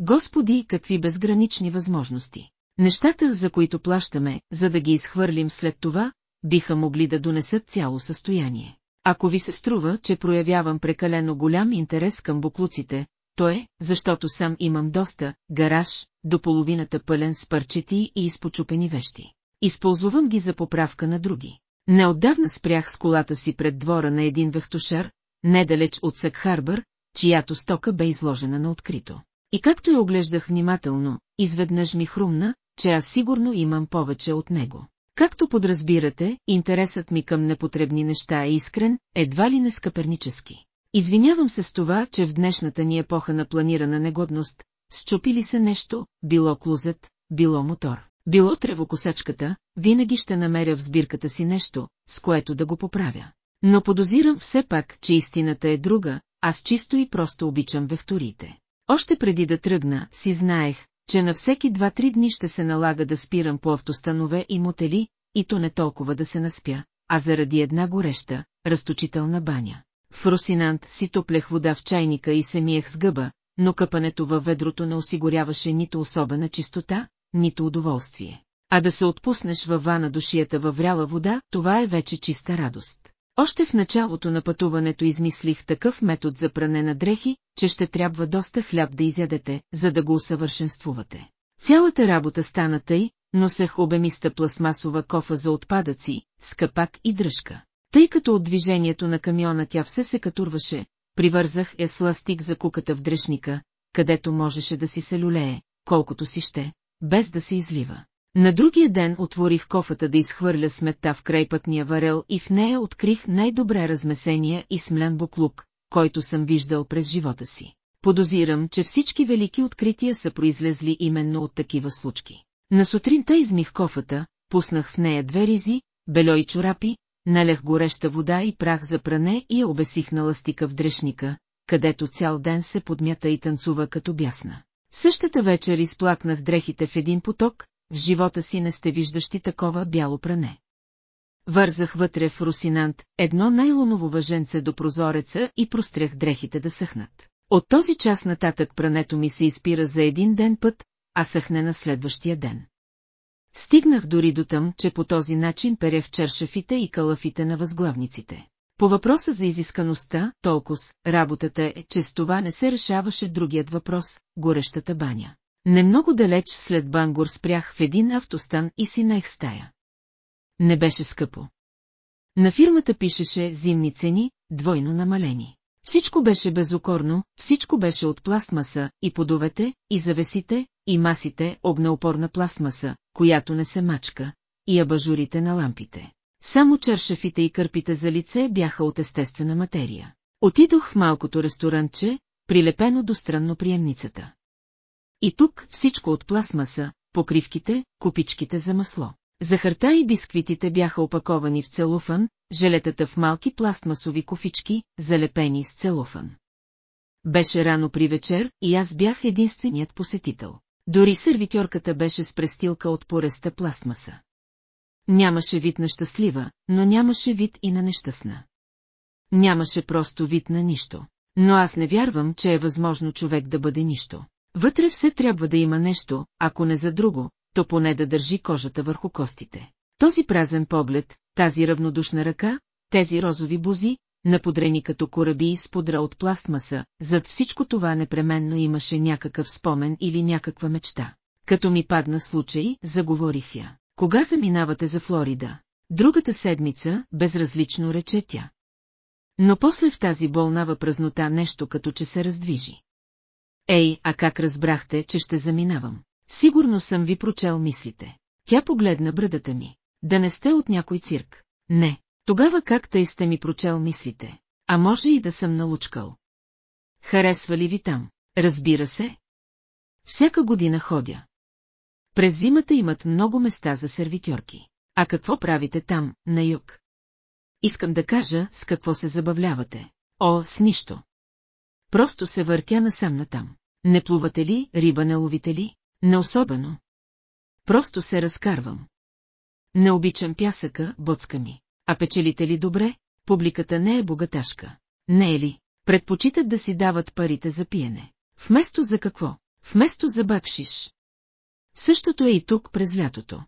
Господи, какви безгранични възможности! Нещата, за които плащаме, за да ги изхвърлим след това, биха могли да донесат цяло състояние. Ако ви се струва, че проявявам прекалено голям интерес към буклуците, то е, защото сам имам доста, гараж, до половината пълен с парчети и изпочупени вещи. Използвам ги за поправка на други. Неотдавна спрях с колата си пред двора на един вехтушар, недалеч от Сък-Харбър, чиято стока бе изложена на открито. И както я оглеждах внимателно, изведнъж ми хрумна, че аз сигурно имам повече от него. Както подразбирате, интересът ми към непотребни неща е искрен, едва ли не скъпернически. Извинявам се с това, че в днешната ни епоха на планирана негодност, счупили се нещо, било клузет, било мотор, било тревокосачката, винаги ще намеря в сбирката си нещо, с което да го поправя. Но подозирам все пак, че истината е друга, аз чисто и просто обичам вехториите. Още преди да тръгна, си знаех, че на всеки два-три дни ще се налага да спирам по автостанове и мотели, и то не толкова да се наспя, а заради една гореща, разточителна баня. В Росинант си топлех вода в чайника и се миех с гъба, но къпането във ведрото не осигуряваше нито особена чистота, нито удоволствие. А да се отпуснеш във вана душията във вряла вода, това е вече чиста радост. Още в началото на пътуването измислих такъв метод за пране на дрехи, че ще трябва доста хляб да изядете, за да го усъвършенствувате. Цялата работа стана тъй, носех обемиста пластмасова кофа за отпадъци, с и дръжка. Тъй като от движението на камиона тя все се катурваше, привързах е с ластик за куката в дрешника, където можеше да си се люлее, колкото си ще, без да се излива. На другия ден отворих кофата да изхвърля сметта в край пътния варел и в нея открих най-добре размесения и смлен буклук, който съм виждал през живота си. Подозирам, че всички велики открития са произлезли именно от такива случки. На сутринта измих кофата, пуснах в нея две ризи, бельо и чорапи, налях гореща вода и прах за пране и обесих на ластика в дрешника, където цял ден се подмята и танцува като бясна. Същата вечер изплакнах дрехите в един поток, в живота си не сте виждащи такова бяло пране. Вързах вътре в русинант едно найлоново въженце до прозореца и прострях дрехите да съхнат. От този час нататък прането ми се изпира за един ден път, а съхне на следващия ден. Стигнах дори до там, че по този начин перех чершафите и калафите на възглавниците. По въпроса за изискаността, толкова работата е, че с това не се решаваше другият въпрос – горещата баня. Немного далеч след Бангор спрях в един автостан и си наех стая. Не беше скъпо. На фирмата пишеше зимни цени, двойно намалени. Всичко беше безокорно, всичко беше от пластмаса, и подовете, и завесите, и масите, огнеопорна пластмаса, която не се мачка, и абажурите на лампите. Само чершафите и кърпите за лице бяха от естествена материя. Отидох в малкото ресторанче, прилепено до странно приемницата. И тук всичко от пластмаса, покривките, купичките за масло. Захарта и бисквитите бяха опаковани в целофан, желетата в малки пластмасови кофички, залепени с целофан. Беше рано при вечер и аз бях единственият посетител. Дори сервитьорката беше с престилка от пореста пластмаса. Нямаше вид на щастлива, но нямаше вид и на нещастна. Нямаше просто вид на нищо. Но аз не вярвам, че е възможно човек да бъде нищо. Вътре все трябва да има нещо, ако не за друго, то поне да държи кожата върху костите. Този празен поглед, тази равнодушна ръка, тези розови бузи, наподрени като кораби с подра от пластмаса, зад всичко това непременно имаше някакъв спомен или някаква мечта. Като ми падна случай, заговорих я. Кога заминавате за Флорида? Другата седмица, безразлично рече тя. Но после в тази болнава празнота нещо като че се раздвижи. Ей, а как разбрахте, че ще заминавам? Сигурно съм ви прочел мислите. Тя погледна брадата ми. Да не сте от някой цирк. Не. Тогава как тъй сте ми прочел мислите? А може и да съм налучкал. Харесва ли ви там? Разбира се. Всяка година ходя. През зимата имат много места за сервитьорки. А какво правите там, на юг? Искам да кажа, с какво се забавлявате. О, с нищо. Просто се въртя насам натам. Не плувате ли, риба не ловите ли? Не особено. Просто се разкарвам. Не обичам пясъка, боцка ми. А печелите ли добре? Публиката не е богаташка. Не е ли? Предпочитат да си дават парите за пиене. Вместо за какво? Вместо за бакшиш. Същото е и тук през лятото.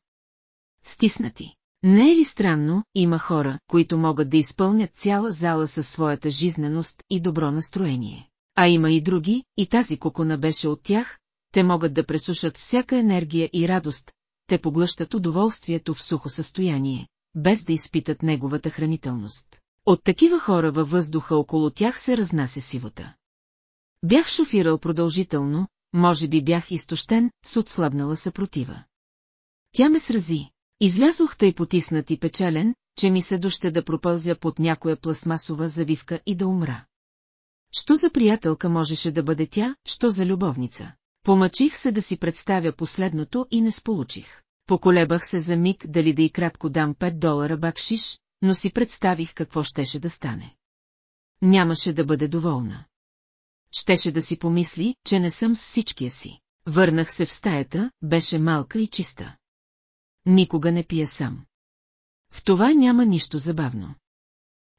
Стиснати. Не е ли странно, има хора, които могат да изпълнят цяла зала със своята жизненост и добро настроение. А има и други, и тази кокона беше от тях, те могат да пресушат всяка енергия и радост, те поглъщат удоволствието в сухо състояние, без да изпитат неговата хранителност. От такива хора във въздуха около тях се разнася сивота. Бях шофирал продължително, може би бях изтощен, с отслабнала съпротива. Тя ме срази. Излязох тъй потиснат и печелен, че ми се доще да пропълзя под някоя пластмасова завивка и да умра. Що за приятелка можеше да бъде тя, що за любовница? Помъчих се да си представя последното и не сполучих. Поколебах се за миг дали да и кратко дам 5 долара бакшиш, но си представих какво щеше да стане. Нямаше да бъде доволна. Щеше да си помисли, че не съм с всичкия си. Върнах се в стаята, беше малка и чиста. Никога не пия сам. В това няма нищо забавно.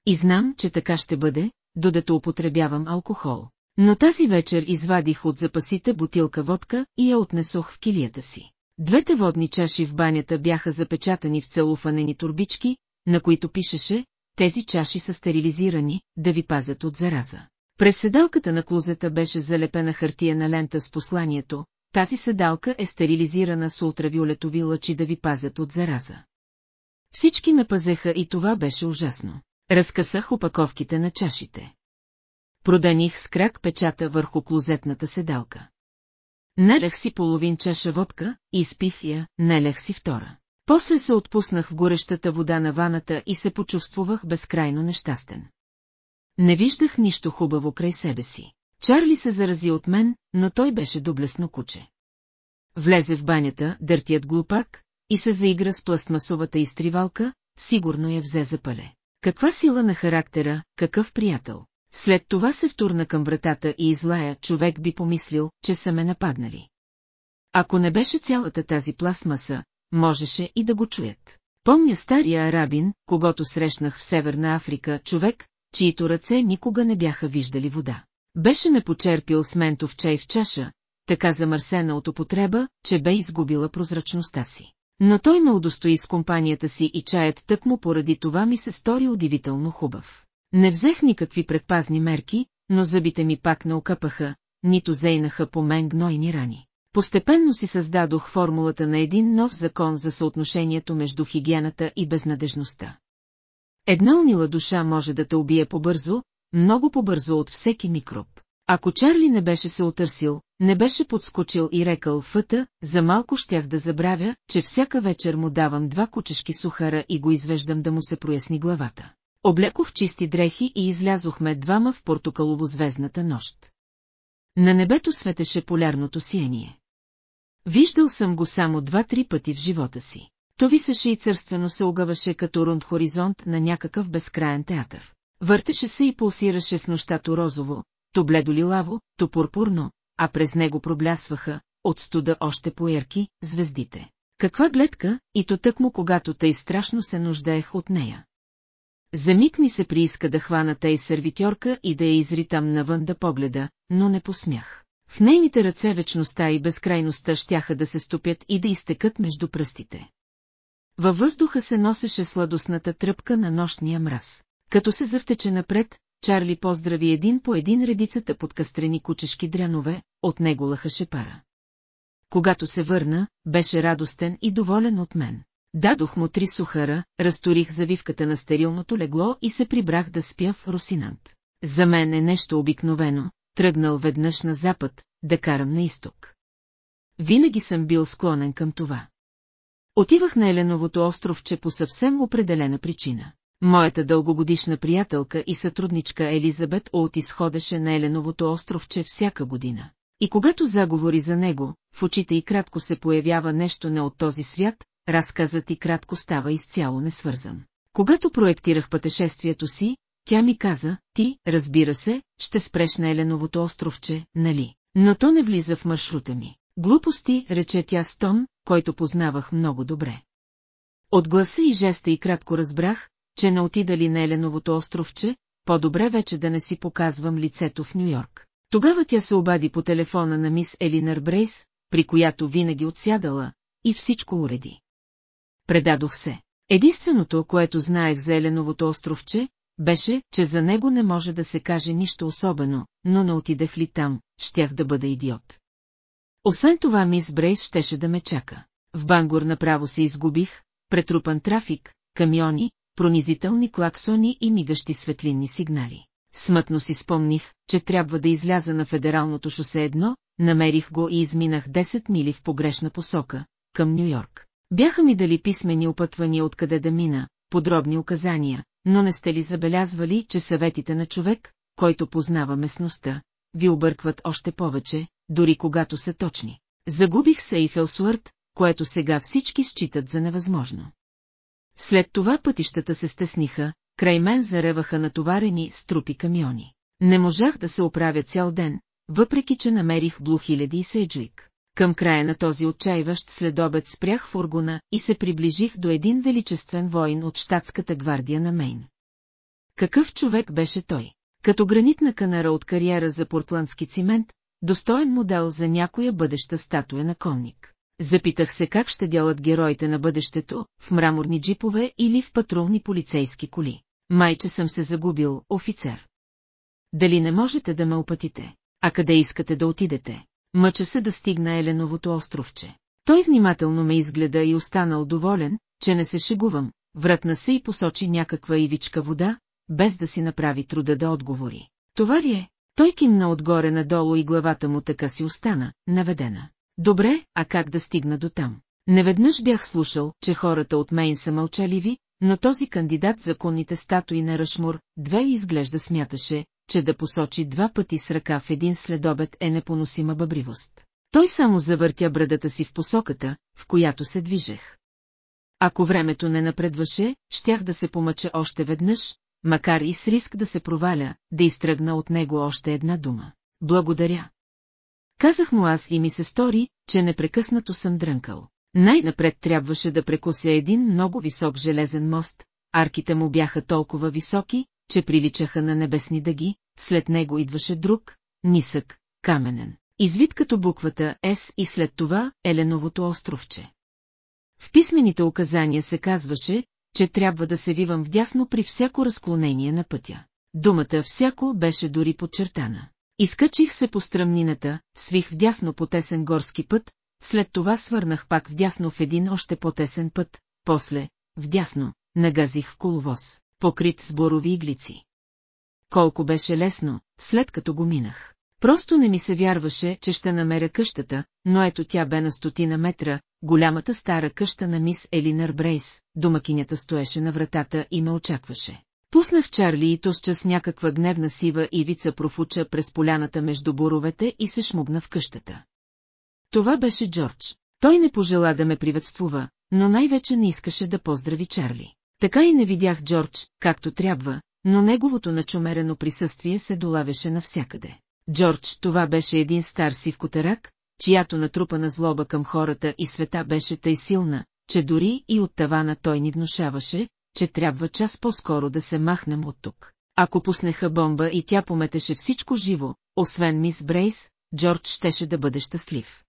И знам, че така ще бъде, додето употребявам алкохол. Но тази вечер извадих от запасите бутилка водка и я отнесох в килията си. Двете водни чаши в банята бяха запечатани в целуфанени турбички, на които пишеше, тези чаши са стерилизирани, да ви пазят от зараза. През седалката на клозета беше залепена хартия лента с посланието, тази седалка е стерилизирана с ултравиолетови лъчи да ви пазят от зараза. Всички ме пазеха и това беше ужасно. Разкъсах опаковките на чашите. Проданих с крак печата върху клозетната седалка. Налях си половин чаша водка, изпих я, налях си втора. После се отпуснах в горещата вода на ваната и се почувствувах безкрайно нещастен. Не виждах нищо хубаво край себе си. Чарли се зарази от мен, но той беше доблесно куче. Влезе в банята, дъртият глупак, и се заигра с пластмасовата изтривалка, сигурно я взе за пале. Каква сила на характера, какъв приятел. След това се втурна към вратата и излая, човек би помислил, че са ме нападнали. Ако не беше цялата тази пластмаса, можеше и да го чуят. Помня стария арабин, когато срещнах в Северна Африка, човек, чието ръце никога не бяха виждали вода. Беше ме почерпил с ментов чай в чаша, така замърсена от употреба, че бе изгубила прозрачността си. Но той ме удостои с компанията си и чаят тъкмо поради това ми се стори удивително хубав. Не взех никакви предпазни мерки, но зъбите ми пак не окъпаха, нито зейнаха по мен гнойни рани. Постепенно си създадох формулата на един нов закон за съотношението между хигиената и безнадежността. Една унила душа може да те убие побързо, много побързо от всеки микроб. Ако Чарли не беше се отърсил, не беше подскочил и рекал фъта, за малко щях да забравя, че всяка вечер му давам два кучешки сухара и го извеждам да му се проясни главата. Облекох чисти дрехи и излязохме двама в портокалово-звездната нощ. На небето светеше полярното сияние. Виждал съм го само два-три пъти в живота си. То висеше и църствено се огъваше като рунд хоризонт на някакъв безкраен театър. Въртеше се и пулсираше в нощато розово, то бледо лилаво, то пурпурно, а през него проблясваха, от студа още поерки, звездите. Каква гледка, и то тъкмо когато тъй страшно се нуждаех от нея. За миг ми се прииска да хвана тъй сервитьорка и да я изритам навън да погледа, но не посмях. В нейните ръце вечността и безкрайността щяха да се стопят и да изтекат между пръстите. Във въздуха се носеше сладостната тръпка на нощния мраз. Като се завтече напред, Чарли поздрави един по един редицата под кастрени кучешки дрянове, от него лъхаше пара. Когато се върна, беше радостен и доволен от мен. Дадох му три сухара, разторих завивката на стерилното легло и се прибрах да спя в Росинант. За мен е нещо обикновено, тръгнал веднъж на запад, да карам на изток. Винаги съм бил склонен към това. Отивах на Еленовото островче по съвсем определена причина. Моята дългогодишна приятелка и сътрудничка Елизабет Олт изходеше на Еленовото островче всяка година. И когато заговори за него, в очите и кратко се появява нещо не от този свят, разказът и кратко става изцяло несвързан. Когато проектирах пътешествието си, тя ми каза, ти, разбира се, ще спреш на Еленовото островче, нали? Но то не влиза в маршрута ми. Глупости, рече тя с тон, който познавах много добре. От гласа и жеста и кратко разбрах, че не отидали на Еленовото островче, по-добре вече да не си показвам лицето в Нью-Йорк. Тогава тя се обади по телефона на мис Елинар Брейс, при която винаги отсядала, и всичко уреди. Предадох се. Единственото, което знаех за Еленовото островче, беше, че за него не може да се каже нищо особено, но не отидах ли там, щях да бъда идиот. Освен това мис Брейс щеше да ме чака. В Бангор направо се изгубих, претрупан трафик, камиони, пронизителни клаксони и мигащи светлинни сигнали. Смътно си спомних, че трябва да изляза на федералното шосе едно, намерих го и изминах 10 мили в погрешна посока, към Нью-Йорк. Бяха ми дали писмени опътвания откъде да мина, подробни указания, но не сте ли забелязвали, че съветите на човек, който познава местността, ви объркват още повече, дори когато са точни. Загубих се и Фелсуърт, което сега всички считат за невъзможно. След това пътищата се стесниха, край мен зареваха натоварени с трупи камиони. Не можах да се оправя цял ден, въпреки че намерих Блухиледи и Сейджуик. Към края на този отчаиващ следобед спрях фургона и се приближих до един величествен воин от щатската гвардия на Мейн. Какъв човек беше той? Като гранитна канара от кариера за портландски цимент, достоен модел за някоя бъдеща статуя на конник. Запитах се как ще делат героите на бъдещето, в мраморни джипове или в патрулни полицейски коли. Майче съм се загубил, офицер. Дали не можете да ме опътите? А къде искате да отидете? Мъча се да стигна Еленовото островче. Той внимателно ме изгледа и останал доволен, че не се шегувам, вратна се и посочи някаква ивичка вода, без да си направи труда да отговори. Това ли е? Той кимна отгоре надолу и главата му така си остана, наведена. Добре, а как да стигна до там? Неведнъж бях слушал, че хората от Мейн са мълчаливи, но този кандидат за конните статуи на Рашмур, две изглежда смяташе, че да посочи два пъти с ръка в един следобед е непоносима бъбривост. Той само завъртя брадата си в посоката, в която се движех. Ако времето не напредваше, щях да се помъча още веднъж, макар и с риск да се проваля, да изтръгна от него още една дума. Благодаря. Казах му аз и ми се стори, че непрекъснато съм дрънкал. Най-напред трябваше да прекося един много висок железен мост, арките му бяха толкова високи, че приличаха на небесни дъги, след него идваше друг, нисък, каменен, извит като буквата С и след това Еленовото островче. В писмените указания се казваше, че трябва да се вивам вдясно при всяко разклонение на пътя. Думата «всяко» беше дори подчертана. Изкачих се по стръмнината, свих вдясно по тесен горски път, след това свърнах пак вдясно в един още по-тесен път, после, вдясно, нагазих в коловоз, покрит с борови иглици. Колко беше лесно, след като го минах. Просто не ми се вярваше, че ще намеря къщата, но ето тя бе на стотина метра, голямата стара къща на мис Елинар Брейс, домакинята стоеше на вратата и ме очакваше. Пуснах Чарли и тосча с някаква гневна сива ивица профуча през поляната между буровете и се шмугна в къщата. Това беше Джордж. Той не пожела да ме приветствува, но най-вече не искаше да поздрави Чарли. Така и не видях Джордж, както трябва, но неговото начумерено присъствие се долавяше навсякъде. Джордж това беше един стар сив котарак, чиято натрупана злоба към хората и света беше тъй силна, че дори и от тавана той ни внушаваше, че трябва час по-скоро да се махнем от тук. Ако пуснеха бомба и тя пометеше всичко живо, освен мис Брейс, Джордж щеше да бъде щастлив.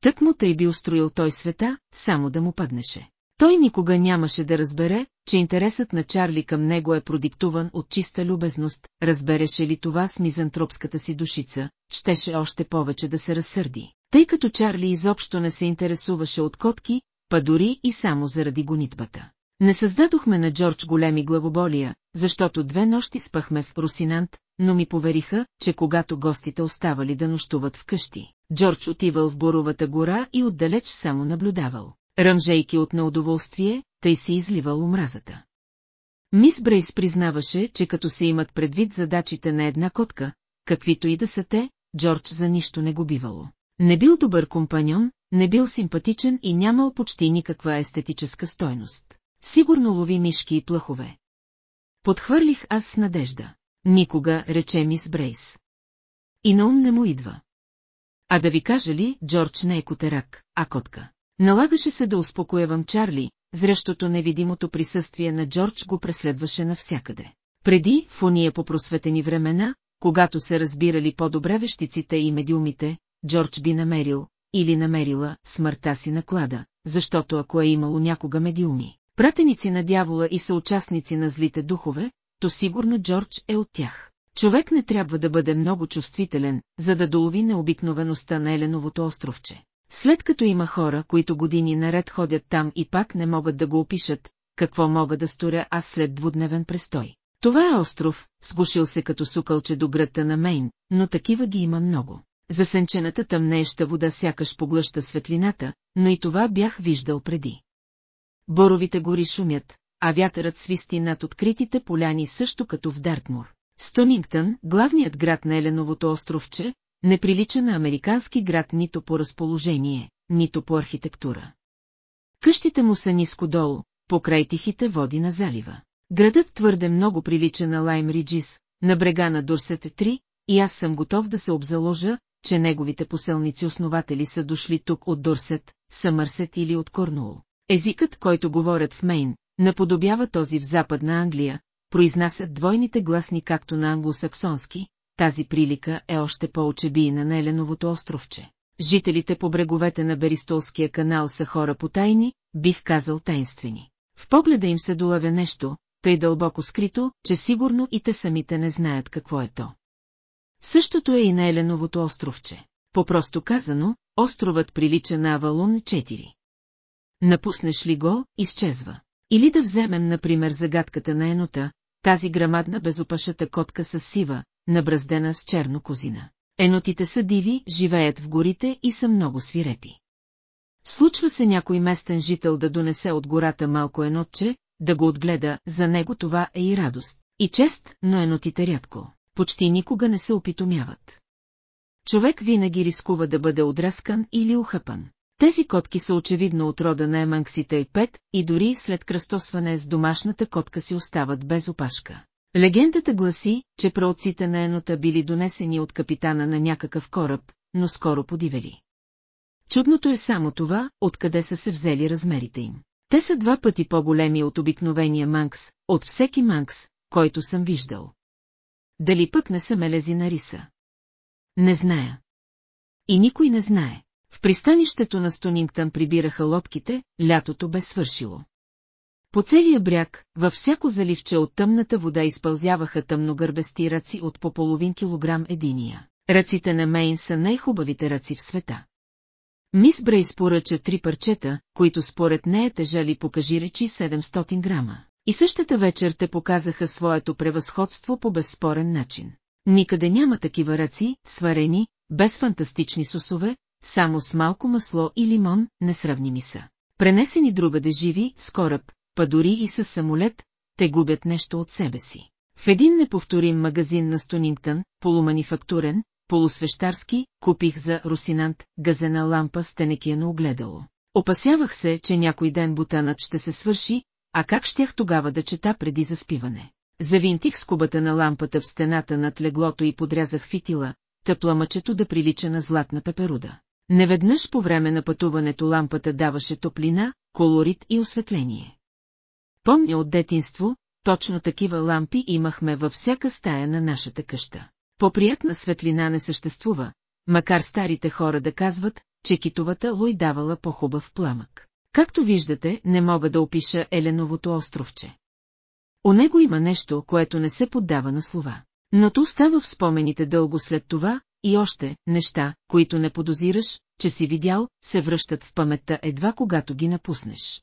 Тък му тъй би устроил той света, само да му паднеше. Той никога нямаше да разбере, че интересът на Чарли към него е продиктуван от чиста любезност, разбереше ли това с мизантропската си душица, щеше още повече да се разсърди. Тъй като Чарли изобщо не се интересуваше от котки, па дори и само заради гонитбата. Не създадохме на Джордж големи главоболия, защото две нощи спахме в Русинант, но ми повериха, че когато гостите оставали да нощуват вкъщи, Джордж отивал в Боровата гора и отдалеч само наблюдавал, ръмжейки от неудоволствие, тъй си изливал омразата. Мис Брейс признаваше, че като се имат предвид задачите на една котка, каквито и да са те, Джордж за нищо не го бивало. Не бил добър компаньон, не бил симпатичен и нямал почти никаква естетическа стойност. Сигурно лови мишки и плъхове. Подхвърлих аз с надежда. Никога, рече мис Брейс. И на ум не му идва. А да ви кажа ли, Джордж не е котерак, а котка. Налагаше се да успокоявам Чарли, зрещото невидимото присъствие на Джордж го преследваше навсякъде. Преди, в уния по просветени времена, когато се разбирали по-добре вещиците и медиумите, Джордж би намерил, или намерила, смъртта си на клада, защото ако е имало някога медиуми, пратеници на дявола и съучастници на злите духове, то сигурно Джордж е от тях. Човек не трябва да бъде много чувствителен, за да долови необикновеността на Еленовото островче. След като има хора, които години наред ходят там и пак не могат да го опишат, какво мога да сторя аз след двудневен престой. Това е остров, сгушил се като сукълче до гръдта на Мейн, но такива ги има много. Засенчената тъмнееща вода сякаш поглъща светлината, но и това бях виждал преди. Боровите гори шумят, а вятърът свисти над откритите поляни също като в Дартмур. Стонингтън, главният град на Еленовото островче, не прилича на американски град нито по разположение, нито по архитектура. Къщите му са ниско долу, покрай тихите води на залива. Градът твърде много прилича на Лайм Риджис, на брега на Дурсет 3, и аз съм готов да се обзаложа, че неговите поселници-основатели са дошли тук от Дурсет, Съмърсет или от Корнуол. Езикът, който говорят в Мейн, наподобява този в Западна Англия, произнасят двойните гласни както на англосаксонски, тази прилика е още по-очебийна на Еленовото островче. Жителите по бреговете на Беристолския канал са хора потайни, бих казал тайнствени. В погледа им се долавя нещо, тъй дълбоко скрито, че сигурно и те самите не знаят какво е то. Същото е и на Еленовото островче. Попросто казано, островът прилича на Авалун 4. Напуснеш ли го, изчезва. Или да вземем, например, загадката на енота, тази грамадна безопашата котка с сива, набраздена с черно козина. Енотите са диви, живеят в горите и са много свирепи. Случва се някой местен жител да донесе от гората малко енотче, да го отгледа, за него това е и радост. И чест, но енотите рядко, почти никога не се опитомяват. Човек винаги рискува да бъде отраскан или ухъпан. Тези котки са очевидно от рода на еманксите и пет и дори след кръстосване с домашната котка си остават без опашка. Легендата гласи, че праотците на енота били донесени от капитана на някакъв кораб, но скоро подивели. Чудното е само това, откъде са се взели размерите им. Те са два пъти по-големи от обикновения манкс, от всеки манкс, който съм виждал. Дали пък не са мелези на риса? Не зная. И никой не знае. В пристанището на Стонингтън прибираха лодките, лятото бе свършило. По целия бряг, във всяко заливче от тъмната вода изпълзяваха тъмногърбести ръци от по половин килограм единия. Ръците на Мейн са най-хубавите ръци в света. Мис Брейс поръча три парчета, които според нея тежали покажи речи 700 грама. И същата вечер те показаха своето превъзходство по безспорен начин. Никъде няма такива ръци, сварени, без фантастични сосове, само с малко масло и лимон, несравними са. Пренесени другаде живи, с кораб, па дори и с самолет, те губят нещо от себе си. В един неповторим магазин на Стонингтън, полуманифактурен, полусвещарски, купих за Русинант газена лампа с тенекияно огледало. Опасявах се, че някой ден бутанът ще се свърши, а как щях тогава да чета преди заспиване. Завинтих скубата на лампата в стената над леглото и подрязах фитила, тъпла мъчето да прилича на златна пеперуда. Неведнъж по време на пътуването лампата даваше топлина, колорит и осветление. Помня от детинство, точно такива лампи имахме във всяка стая на нашата къща. По-приятна светлина не съществува, макар старите хора да казват, че китовата лой давала по-хубав пламък. Както виждате, не мога да опиша Еленовото островче. У него има нещо, което не се поддава на слова. Но то остава в спомените дълго след това, и още неща, които не подозираш, че си видял, се връщат в паметта едва когато ги напуснеш.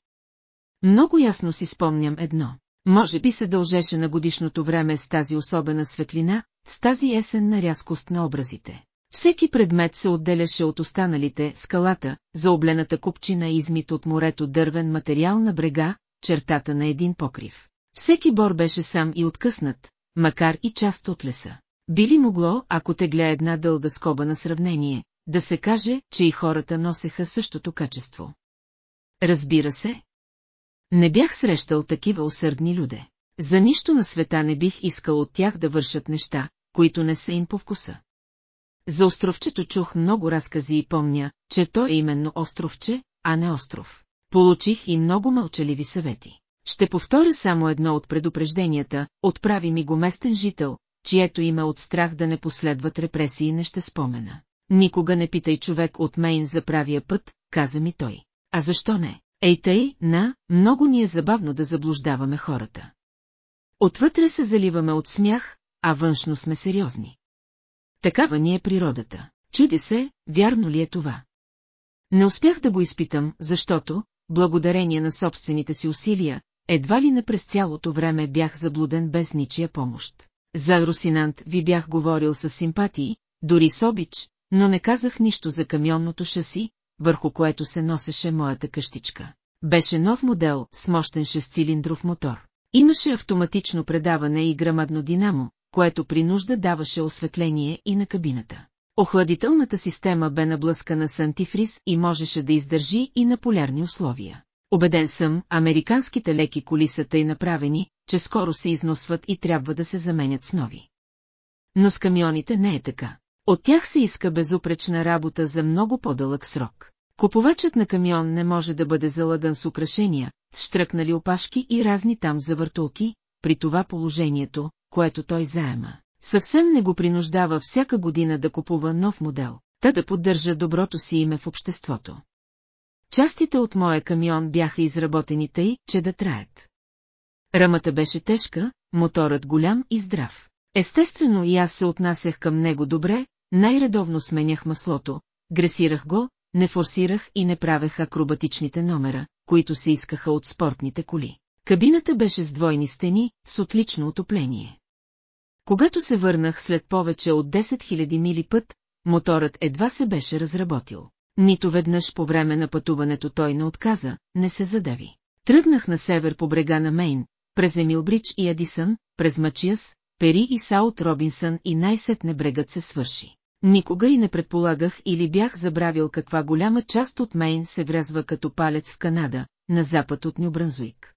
Много ясно си спомням едно. Може би се дължеше на годишното време с тази особена светлина, с тази есенна рязкост на образите. Всеки предмет се отделяше от останалите, скалата, заоблената купчина измит от морето дървен материал на брега, чертата на един покрив. Всеки бор беше сам и откъснат, макар и част от леса. Би ли могло, ако те гледа една дълга скоба на сравнение, да се каже, че и хората носеха същото качество? Разбира се. Не бях срещал такива усърдни люде. За нищо на света не бих искал от тях да вършат неща, които не са им по вкуса. За островчето чух много разкази и помня, че то е именно островче, а не остров. Получих и много мълчаливи съвети. Ще повторя само едно от предупрежденията, отправи ми го местен жител, чието име от страх да не последват репресии не ще спомена. Никога не питай човек от Мейн за правия път, каза ми той. А защо не? Ей тъй, на, много ни е забавно да заблуждаваме хората. Отвътре се заливаме от смях, а външно сме сериозни. Такава ни е природата. Чуди се, вярно ли е това? Не успях да го изпитам, защото, благодарение на собствените си усилия, едва ли не през цялото време бях заблуден без ничия помощ. За Русинант ви бях говорил с симпатии, дори с обич, но не казах нищо за камионното шаси, върху което се носеше моята къщичка. Беше нов модел с мощен шестцилиндров мотор. Имаше автоматично предаване и грамадно динамо, което при нужда даваше осветление и на кабината. Охладителната система бе наблъскана с антифриз и можеше да издържи и на полярни условия. Обеден съм, американските леки коли са тъй направени, че скоро се износват и трябва да се заменят с нови. Но с камионите не е така. От тях се иска безупречна работа за много по-дълъг срок. Купувачът на камион не може да бъде залаган с украшения, с штръкнали опашки и разни там завъртулки, при това положението, което той заема. Съвсем не го принуждава всяка година да купува нов модел, та да поддържа доброто си име в обществото. Частите от моя камион бяха изработени тъй, че да траят. Рамата беше тежка, моторът голям и здрав. Естествено и аз се отнасях към него добре, най-редовно сменях маслото, гресирах го, не форсирах и не правех акробатичните номера, които се искаха от спортните коли. Кабината беше с двойни стени, с отлично отопление. Когато се върнах след повече от 10 000 мили път, моторът едва се беше разработил. Нито веднъж по време на пътуването той не отказа, не се задави. Тръгнах на север по брега на Мейн, през Емилбридж и Адисън, през Мачиас, Пери и Саут Робинсън и най-сетне брегът се свърши. Никога и не предполагах или бях забравил каква голяма част от Мейн се врязва като палец в Канада, на запад от Нюбранзуик.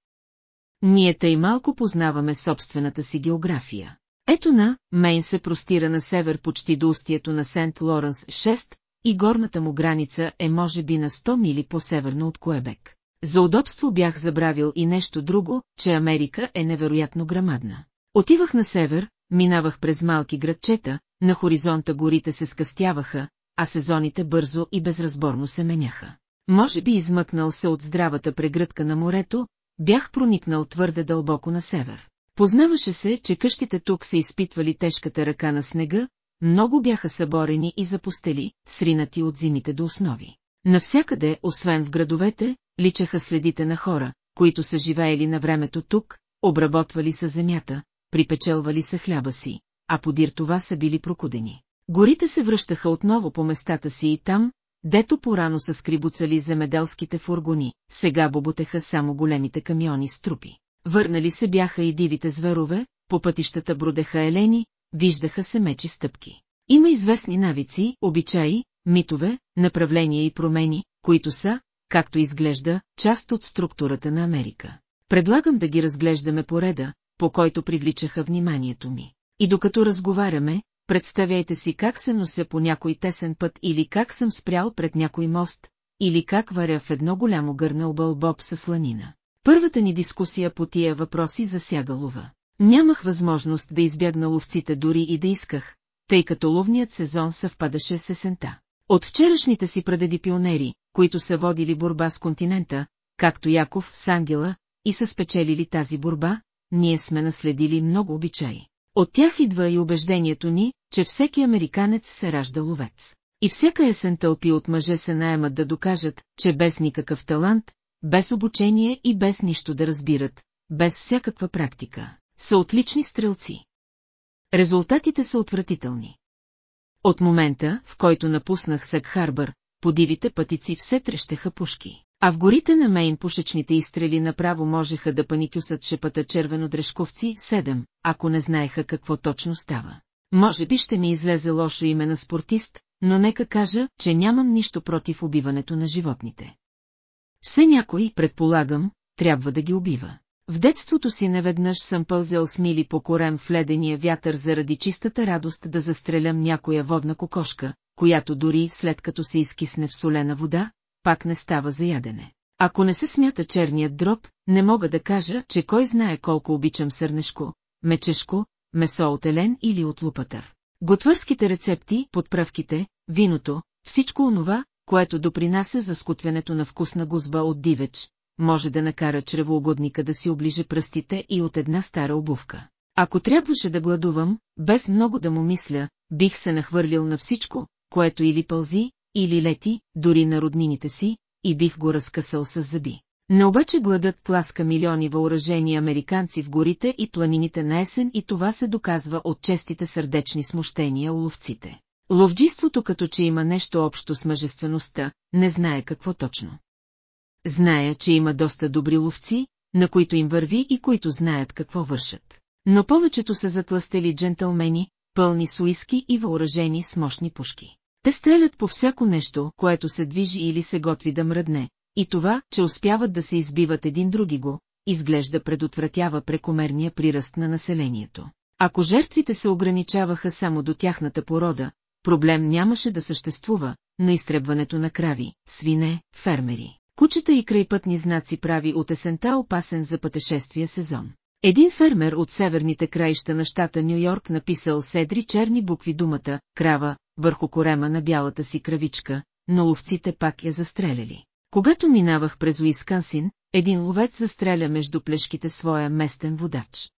Ние тъй малко познаваме собствената си география. Ето на, Мейн се простира на север почти до устието на Сент Лоренс 6 и горната му граница е може би на 100 мили по-северно от Коебек. За удобство бях забравил и нещо друго, че Америка е невероятно грамадна. Отивах на север, минавах през малки градчета, на хоризонта горите се скъстяваха, а сезоните бързо и безразборно се меняха. Може би измъкнал се от здравата прегръдка на морето, бях проникнал твърде дълбоко на север. Познаваше се, че къщите тук са изпитвали тежката ръка на снега, много бяха съборени и запустели, сринати от зимите до основи. Навсякъде, освен в градовете, личаха следите на хора, които са живеели на времето тук, обработвали са земята, припечелвали са хляба си, а подир това са били прокудени. Горите се връщаха отново по местата си и там, дето порано са скрибуцали земеделските фургони, сега боботеха само големите камиони с трупи. Върнали се бяха и дивите зверове, по пътищата бродеха елени, виждаха се мечи стъпки. Има известни навици, обичаи, митове, направления и промени, които са, както изглежда, част от структурата на Америка. Предлагам да ги разглеждаме по реда, по който привличаха вниманието ми. И докато разговаряме, представяйте си как се нося по някой тесен път или как съм спрял пред някой мост, или как варя в едно голямо гърна обълбоб със сланина. Първата ни дискусия по тия въпроси засяга лова. Нямах възможност да избягна ловците дори и да исках, тъй като ловният сезон съвпадаше с есента. От вчерашните си предеди пионери, които са водили борба с континента, както Яков с Ангела, и са спечелили тази борба, ние сме наследили много обичаи. От тях идва и убеждението ни, че всеки американец се ражда ловец. И всяка есен тълпи от мъже се наемат да докажат, че без никакъв талант, без обучение и без нищо да разбират, без всякаква практика, са отлични стрелци. Резултатите са отвратителни. От момента, в който напуснах Сък Харбър, по дивите пътици все трещеха пушки. А в горите на Мейн пушечните изстрели направо можеха да паникюсат шепата червено-дрешковци 7, ако не знаеха какво точно става. Може би ще ми излезе лошо име на спортист, но нека кажа, че нямам нищо против убиването на животните. Все някой, предполагам, трябва да ги убива. В детството си неведнъж съм пълзел с мили по корем в ледения вятър заради чистата радост да застрелям някоя водна кокошка, която дори след като се изкисне в солена вода, пак не става за ядене. Ако не се смята черният дроб, не мога да кажа, че кой знае колко обичам сърнешко, мечешко, месо от елен или от лупатър. Готвърските рецепти, подправките, виното, всичко онова, което допринася за скутвянето на вкусна гузба от дивеч, може да накара чревоугодника да си оближе пръстите и от една стара обувка. Ако трябваше да гладувам, без много да му мисля, бих се нахвърлил на всичко, което или пълзи, или лети, дори на роднините си, и бих го разкъсал с зъби. Но обаче гладът тласка милиони въоръжени американци в горите и планините на есен и това се доказва от честите сърдечни смущения у ловците. Ловджиството като че има нещо общо с мъжествеността, не знае какво точно. Зная, че има доста добри ловци, на които им върви и които знаят какво вършат. Но повечето са затластели джентълмени, пълни с уиски и въоръжени с мощни пушки. Те стрелят по всяко нещо, което се движи или се готви да мръдне, и това, че успяват да се избиват един други го, изглежда предотвратява прекомерния приръст на населението. Ако жертвите се ограничаваха само до тяхната порода, проблем нямаше да съществува, но изтребването на крави, свине, фермери, кучета и крайпътни знаци прави от есента опасен за пътешествия сезон. Един фермер от северните краища на щата Нью-Йорк написал седри черни букви думата «крава» върху корема на бялата си кравичка, но ловците пак я застреляли. Когато минавах през Уискансин, един ловец застреля между плешките своя местен водач.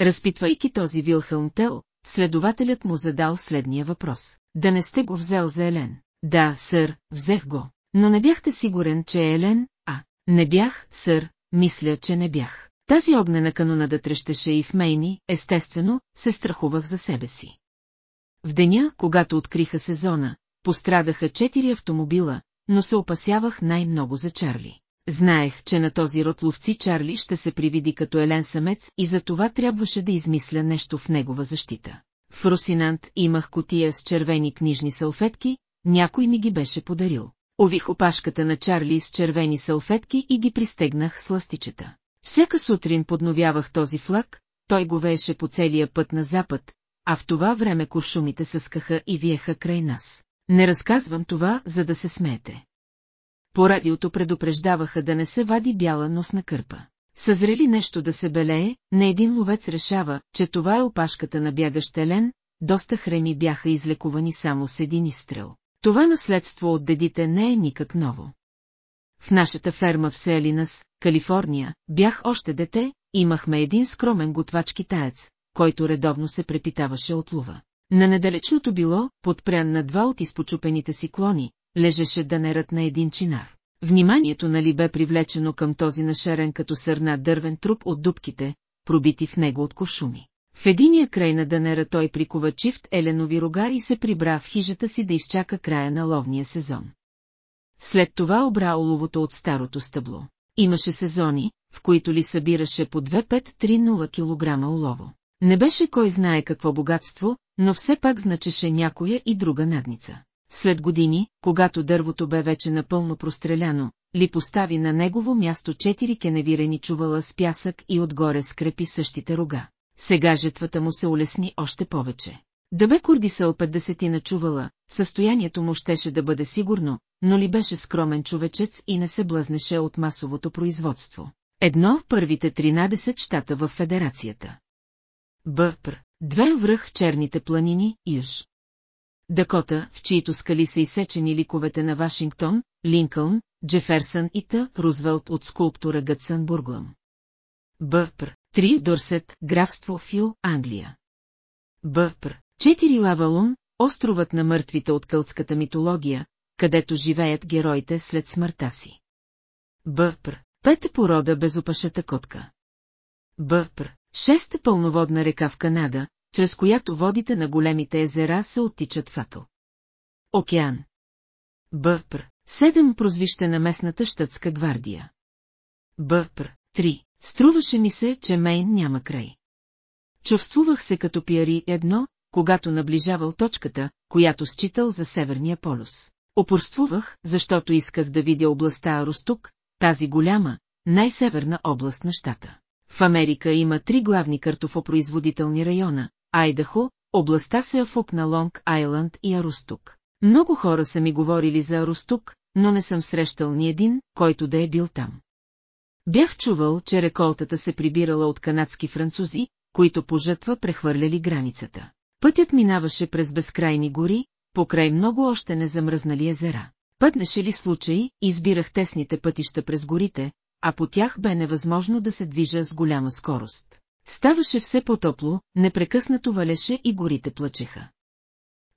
Разпитвайки този Вилхълм Тел, следователят му задал следния въпрос. Да не сте го взел за Елен? Да, сър, взех го. Но не бяхте сигурен, че е Елен, а... Не бях, сър, мисля, че не бях. Тази огнена канонада трещеше и в Мейни, естествено, се страхувах за себе си. В деня, когато откриха сезона, пострадаха четири автомобила, но се опасявах най-много за Чарли. Знаех, че на този род ловци Чарли ще се привиди като елен самец и за това трябваше да измисля нещо в негова защита. В Росинант имах котия с червени книжни салфетки, някой ми ги беше подарил. Ових опашката на Чарли с червени салфетки и ги пристегнах с ластичета. Всяка сутрин подновявах този флаг, той го вееше по целия път на запад, а в това време куршумите съскаха и виеха край нас. Не разказвам това, за да се смеете. По радиото предупреждаваха да не се вади бяла носна кърпа. Съзрели нещо да се белее, не един ловец решава, че това е опашката на бягащ елен, доста хрени бяха излекувани само с един изстрел. Това наследство от дедите не е никак ново. В нашата ферма в Селинас, Калифорния, бях още дете, имахме един скромен готвач китаец, който редовно се препитаваше от лува. На недалечното било, подпрян на два от изпочупените си клони, лежеше данерът на един чинар. Вниманието нали бе привлечено към този нашерен като сърна дървен труп от дубките, пробити в него от кошуми. В единия край на данера той прикува чифт еленови рога и се прибра в хижата си да изчака края на ловния сезон. След това обра оловото от старото стъбло. Имаше сезони, в които ли събираше по 2-5-3-0 кг олово. Не беше кой знае какво богатство, но все пак значеше някоя и друга надница. След години, когато дървото бе вече напълно простреляно, ли постави на негово място четири кеневирени чувала с пясък и отгоре скрепи същите рога. Сега жетвата му се улесни още повече. Да бе Курдисъл 50 на чувала, състоянието му щеше да бъде сигурно, но ли беше скромен човечец и не се блъзнеше от масовото производство. Едно в първите 13 щата в Федерацията. Бъпр, две връх черните планини, Юж. Дакота, в чието скали са изсечени ликовете на Вашингтон, Линкълн, Джеферсън и Т. Рузвелт от скулптура Гътсън Бурглъм. Бъпр, три Дорсет, графство Фю, Англия. Бъпр, четири Лавалун, островът на мъртвите от кълтската митология, където живеят героите след смъртта си. Бъпр, пета порода безопашата котка. Бъпр, шеста пълноводна река в Канада, чрез която водите на големите езера се оттичат в. Океан. Бъпр, седем прозвище на местната щатска гвардия. Бъпр, три. Струваше ми се, че Мейн няма край. Чувствувах се като пиари едно, когато наближавал точката, която считал за Северния полюс. Опорствувах, защото исках да видя областта Аростук, тази голяма, най-северна област на щата. В Америка има три главни картофопроизводителни района – Айдахо, областта Сеафук на Лонг Айланд и Аростук. Много хора са ми говорили за Аростук, но не съм срещал ни един, който да е бил там. Бях чувал, че реколтата се прибирала от канадски французи, които по жътва прехвърляли границата. Пътят минаваше през безкрайни гори, покрай много още не замръзнали езера. Пътнеше ли случай, избирах тесните пътища през горите, а по тях бе невъзможно да се движа с голяма скорост. Ставаше все по-топло, непрекъснато валеше и горите плачеха.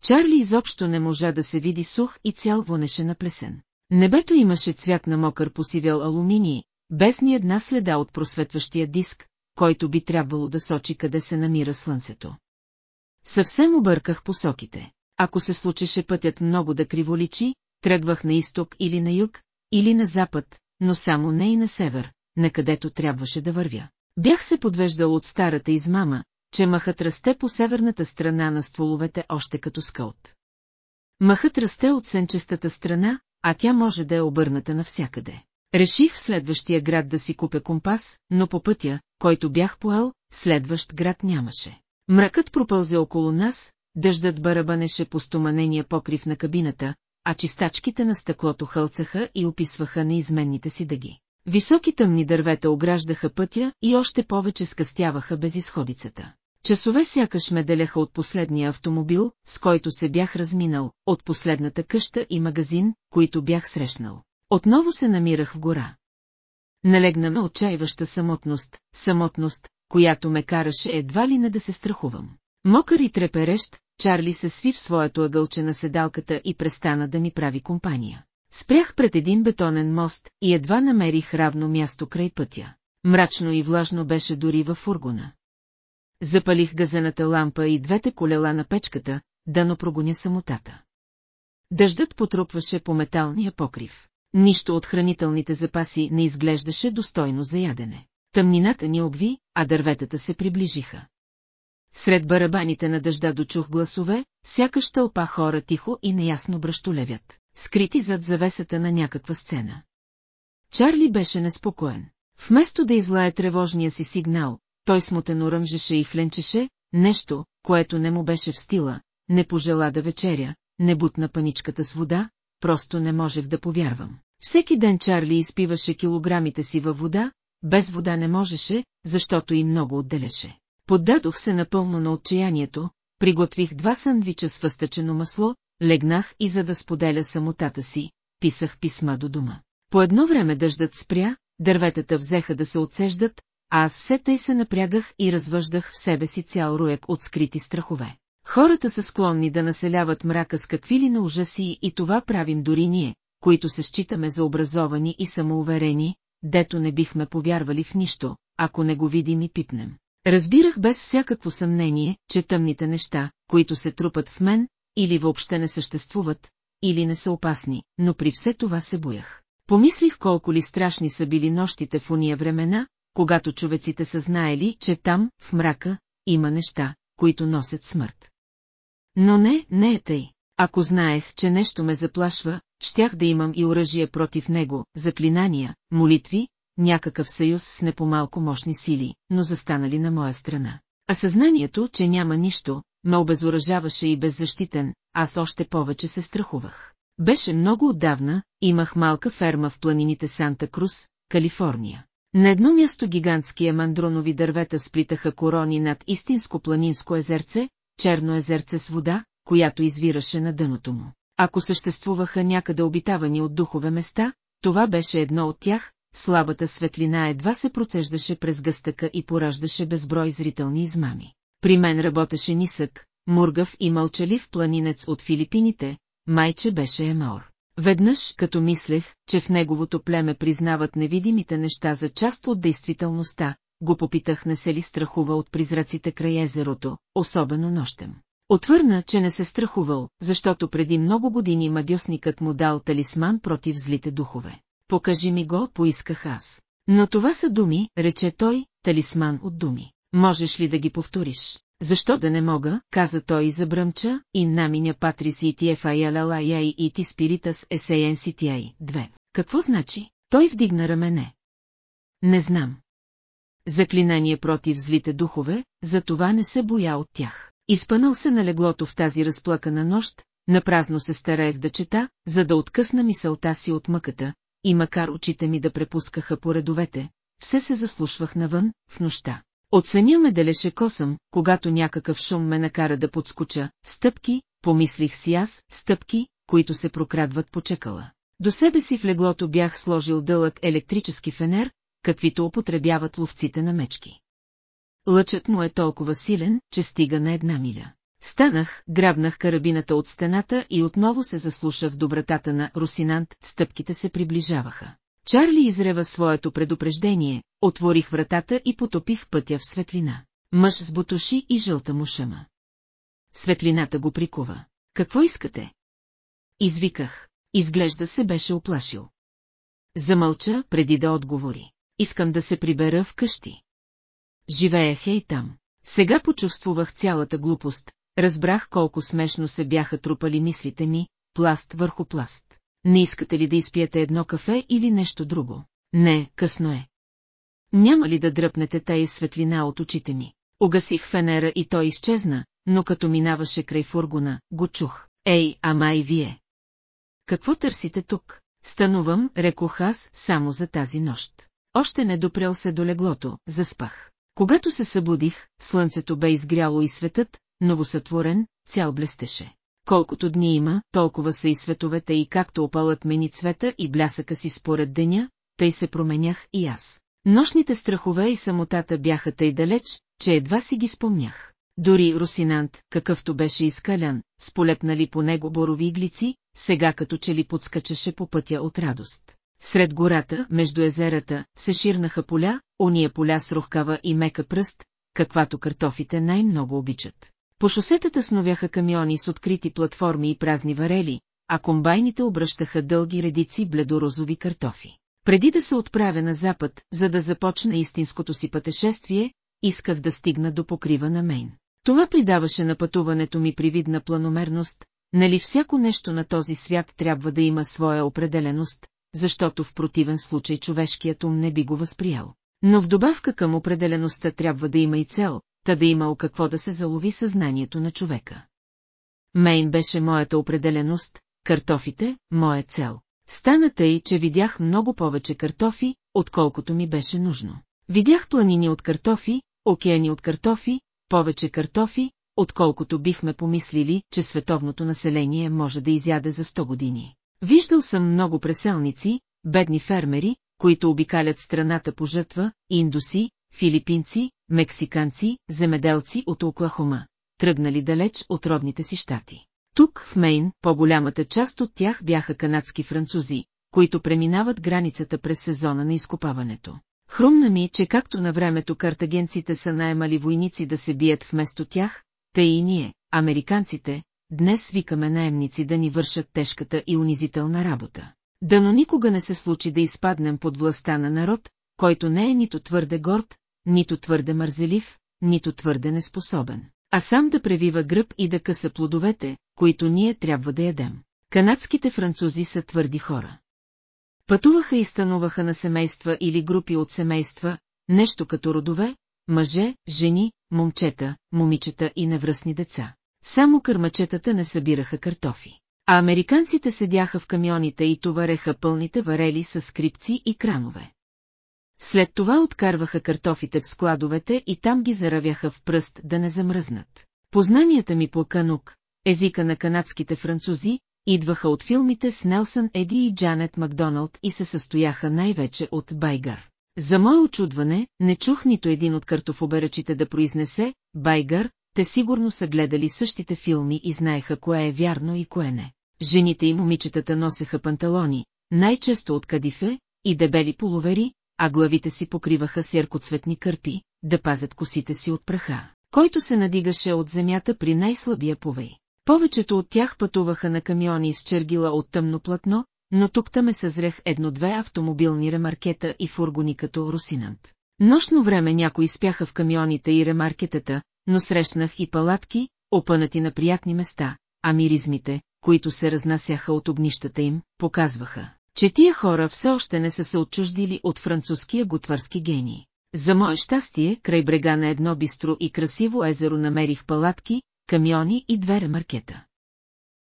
Чарли изобщо не можа да се види сух и цял вонеше на плесен. Небето имаше цвят на мокър посивял алуминий, без ни една следа от просветващия диск, който би трябвало да сочи къде се намира слънцето. Съвсем обърках посоките. Ако се случеше пътят много да криволичи, тръгвах на изток или на юг, или на запад, но само не и на север, на където трябваше да вървя. Бях се подвеждал от старата измама, че махът расте по северната страна на стволовете още като скълт. Махът расте от сенчестата страна, а тя може да е обърната навсякъде. Реших в следващия град да си купя компас, но по пътя, който бях поел, следващ град нямаше. Мракът пропълзе около нас, дъждът барабанеше по стоманения покрив на кабината, а чистачките на стъклото хълцаха и описваха неизменните си дъги. Високи тъмни дървета ограждаха пътя и още повече скъстяваха безисходицата. Часове сякаш ме деляха от последния автомобил, с който се бях разминал, от последната къща и магазин, които бях срещнал. Отново се намирах в гора. Налегна ме отчаиваща самотност, самотност, която ме караше едва ли не да се страхувам. Мокър и треперещ, Чарли се сви в своето ъгълче на седалката и престана да ми прави компания. Спрях пред един бетонен мост и едва намерих равно място край пътя. Мрачно и влажно беше дори във фургона. Запалих газената лампа и двете колела на печката, да но прогоня самотата. Дъждът потрупваше по металния покрив. Нищо от хранителните запаси не изглеждаше достойно за ядене. Тъмнината ни обви, а дърветата се приближиха. Сред барабаните на дъжда дочух гласове, сякаш тълпа хора тихо и неясно бръщолевят, скрити зад завесата на някаква сцена. Чарли беше неспокоен. Вместо да излае тревожния си сигнал, той смутено ръмжеше и хленчеше, нещо, което не му беше в стила, не пожела да вечеря, не бутна паничката с вода, просто не можех да повярвам. Всеки ден Чарли изпиваше килограмите си във вода, без вода не можеше, защото и много отделяше. Поддадох се напълно на отчаянието, приготвих два сандвича с въстъчено масло, легнах и за да споделя самотата си, писах писма до дома. По едно време дъждът спря, дърветата взеха да се отсеждат, а аз все тъй се напрягах и развъждах в себе си цял руек от скрити страхове. Хората са склонни да населяват мрака с какви ли на ужаси и това правим дори ние, които се считаме за образовани и самоуверени, дето не бихме повярвали в нищо, ако не го видим и пипнем. Разбирах без всякакво съмнение, че тъмните неща, които се трупат в мен, или въобще не съществуват, или не са опасни, но при все това се боях. Помислих колко ли страшни са били нощите в уния времена, когато човеците са знаели, че там, в мрака, има неща, които носят смърт. Но не, не е тъй. Ако знаех, че нещо ме заплашва, щях да имам и оръжие против него, заклинания, молитви, някакъв съюз с непомалко мощни сили, но застанали на моя страна. А съзнанието, че няма нищо, ме обезоръжаваше и беззащитен, аз още повече се страхувах. Беше много отдавна, имах малка ферма в планините Санта Крус, Калифорния. На едно място гигантски мандронови дървета сплитаха корони над истинско планинско езерце, черно езерце с вода, която извираше на дъното му. Ако съществуваха някъде обитавани от духове места, това беше едно от тях, слабата светлина едва се процеждаше през гъстъка и пораждаше безброй зрителни измами. При мен работеше нисък, мургав и мълчалив планинец от Филипините, майче беше Емаор. Веднъж, като мислех, че в неговото племе признават невидимите неща за част от действителността, го попитах не се ли страхува от призраците край езерото, особено нощем. Отвърна, че не се страхувал, защото преди много години магиосникът му дал талисман против злите духове. Покажи ми го, поисках аз. Но това са думи, рече той, талисман от думи. Можеш ли да ги повториш? Защо да не мога, каза той и забръмча, и наминя патрис и тиефайалалая и ти спиритас есеенситияй, две. Какво значи? Той вдигна рамене. Не знам. Заклинание против злите духове, за това не се боя от тях. Изпънал се на леглото в тази разплакана нощ, напразно се стараех да чета, за да откъсна мисълта си от мъката, и макар очите ми да препускаха по редовете, все се заслушвах навън, в нощта. От съня ме делеше косъм, когато някакъв шум ме накара да подскоча, стъпки, помислих си аз, стъпки, които се прокрадват по чекала. До себе си в леглото бях сложил дълъг електрически фенер, каквито употребяват ловците на мечки. Лъчът му е толкова силен, че стига на една миля. Станах, грабнах карабината от стената и отново се заслушах добратата на Русинант, стъпките се приближаваха. Чарли изрева своето предупреждение, отворих вратата и потопих пътя в светлина. Мъж с бутуши и жълта мушама. Светлината го прикува. Какво искате? Извиках. Изглежда се беше оплашил. Замълча, преди да отговори. Искам да се прибера в къщи. Живеех и там. Сега почувствувах цялата глупост, разбрах колко смешно се бяха трупали мислите ми, пласт върху пласт. Не искате ли да изпиете едно кафе или нещо друго? Не, късно е. Няма ли да дръпнете тая светлина от очите ми? Огасих фенера и той изчезна, но като минаваше край фургона, го чух. Ей, ама и вие. Какво търсите тук? Станувам, рекох аз, само за тази нощ. Още не допрел се до леглото, заспах. Когато се събудих, слънцето бе изгряло и светът, новосътворен, цял блестеше. Колкото дни има, толкова са и световете и както опалът мени цвета и блясъка си според деня, тъй се променях и аз. Нощните страхове и самотата бяха тъй далеч, че едва си ги спомнях. Дори Русинант, какъвто беше изкалян, сполепнали по него борови иглици, сега като че ли подскачаше по пътя от радост. Сред гората, между езерата, се ширнаха поля, ония поля с рухкава и мека пръст, каквато картофите най-много обичат. По шосетата сновяха камиони с открити платформи и празни варели, а комбайните обръщаха дълги редици бледорозови картофи. Преди да се отправя на запад, за да започна истинското си пътешествие, исках да стигна до покрива на Мейн. Това придаваше на пътуването ми привидна планомерност, нали всяко нещо на този свят трябва да има своя определеност, защото в противен случай човешкият ум не би го възприял. Но в добавка към определеността трябва да има и цел, та да имал какво да се залови съзнанието на човека. Мейн беше моята определеност, картофите – моя цел. Стана тъй, че видях много повече картофи, отколкото ми беше нужно. Видях планини от картофи, океани от картофи, повече картофи, отколкото бихме помислили, че световното население може да изяде за 100 години. Виждал съм много преселници, бедни фермери, които обикалят страната по жътва, индуси, филипинци, мексиканци, земеделци от Оклахома, тръгнали далеч от родните си щати. Тук, в Мейн, по-голямата част от тях бяха канадски французи, които преминават границата през сезона на изкопаването. Хрумна ми, че както на времето картагенците са наемали войници да се бият вместо тях, тъй и ние, американците, днес свикаме наемници да ни вършат тежката и унизителна работа. Дано никога не се случи да изпаднем под властта на народ, който не е нито твърде горд, нито твърде мързелив, нито твърде неспособен, а сам да превива гръб и да къса плодовете, които ние трябва да ядем. Канадските французи са твърди хора. Пътуваха и стануваха на семейства или групи от семейства, нещо като родове, мъже, жени, момчета, момичета и невръстни деца. Само кърмачетата не събираха картофи. А американците седяха в камионите и товареха пълните варели с скрипци и кранове. След това откарваха картофите в складовете и там ги заравяха в пръст да не замръзнат. Познанията ми по канук, езика на канадските французи, идваха от филмите с Нелсън Еди и Джанет Макдоналд и се състояха най-вече от Байгар. За мое очудване, не чух нито един от картофоберачите да произнесе «Байгар», те сигурно са гледали същите филми и знаеха кое е вярно и кое не. Жените и момичетата носеха панталони, най-често от кадифе, и дебели половери, а главите си покриваха с яркоцветни кърпи, да пазят косите си от праха, който се надигаше от земята при най-слабия повей. Повечето от тях пътуваха на камиони с чергила от тъмно платно, но тук ме съзрех едно-две автомобилни ремаркета и фургони като Русинант. Нощно време някои спяха в камионите и ремаркетата, но срещнах и палатки, опънати на приятни места, а миризмите, които се разнасяха от огнищата им, показваха, че тия хора все още не са се отчуждили от французския готварски гений. За мое щастие, край брега на едно бистро и красиво езеро намерих палатки, камиони и две ремаркета.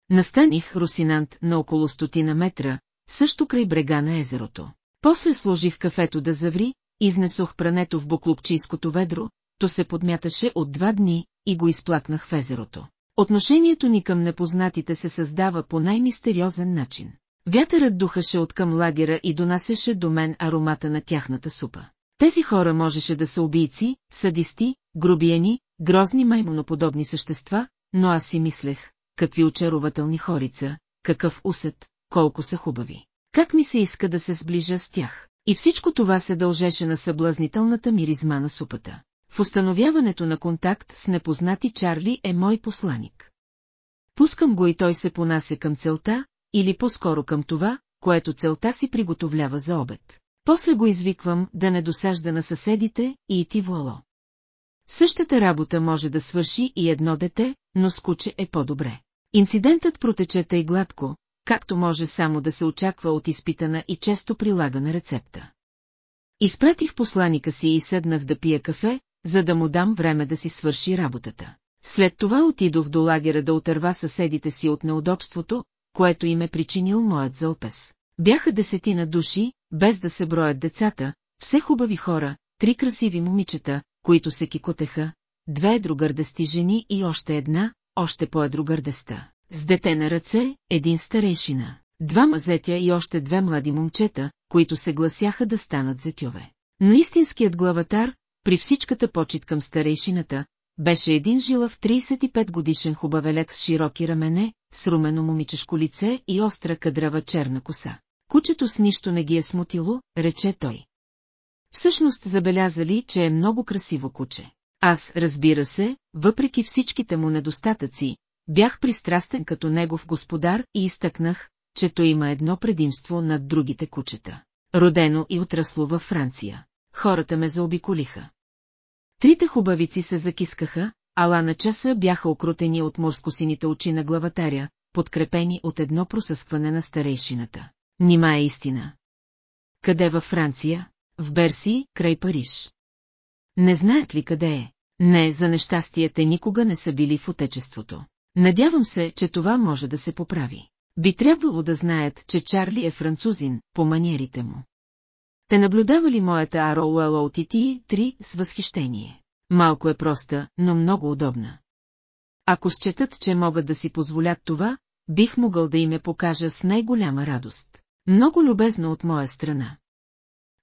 Настаних Русинант на около стотина метра, също край брега на езерото. После сложих кафето да заври, изнесох прането в буклопчийското ведро, то се подмяташе от два дни и го изплакнах в езерото. Отношението ни към непознатите се създава по най-мистериозен начин. Вятърът духаше от към лагера и донасеше до мен аромата на тяхната супа. Тези хора можеше да са убийци, садисти, грубияни, грозни маймоноподобни същества, но аз си мислех, какви очарователни хорица, какъв усет, колко са хубави. Как ми се иска да се сближа с тях. И всичко това се дължеше на съблазнителната миризма на супата. В установяването на контакт с непознати Чарли е мой посланик. Пускам го и той се понася към целта, или по-скоро към това, което целта си приготовлява за обед. После го извиквам да не досажда на съседите и ти вуало. Същата работа може да свърши и едно дете, но с куче е по-добре. Инцидентът протече тъй гладко, както може само да се очаква от изпитана и често прилагана рецепта. Изпратих посланика си и седнах да пия кафе, за да му дам време да си свърши работата. След това отидох до лагера да отърва съседите си от неудобството, което им е причинил моят зълпес. Бяха десетина души, без да се броят децата, все хубави хора, три красиви момичета, които се кикотеха, две едрогърдести жени и още една, още по-едрогърдеста. С дете на ръце, един старейшина, два мазетя и още две млади момчета, които се гласяха да станат зетьове. Но истинският главатар, при всичката почет към старейшината, беше един жилав 35 годишен хубавелек с широки рамене, с румено момичешко лице и остра кадрава черна коса. Кучето с нищо не ги е смутило, рече той. Всъщност забелязали, че е много красиво куче. Аз, разбира се, въпреки всичките му недостатъци, бях пристрастен като негов господар и изтъкнах, че той има едно предимство над другите кучета. Родено и отрасло във Франция. Хората ме заобиколиха. Трите хубавици се закискаха, ала на часа бяха окрутени от морскосините очи на главатаря, подкрепени от едно просъскване на старейшината. Нима е истина. Къде във Франция? В Берси, край Париж. Не знаят ли къде е? Не, за нещастие те никога не са били в отечеството. Надявам се, че това може да се поправи. Би трябвало да знаят, че Чарли е французин, по маниерите му. Те наблюдавали моята Ароуело Тити 3 с възхищение. Малко е проста, но много удобна. Ако счетат, че могат да си позволят това, бих могъл да им я покажа с най-голяма радост. Много любезно от моя страна.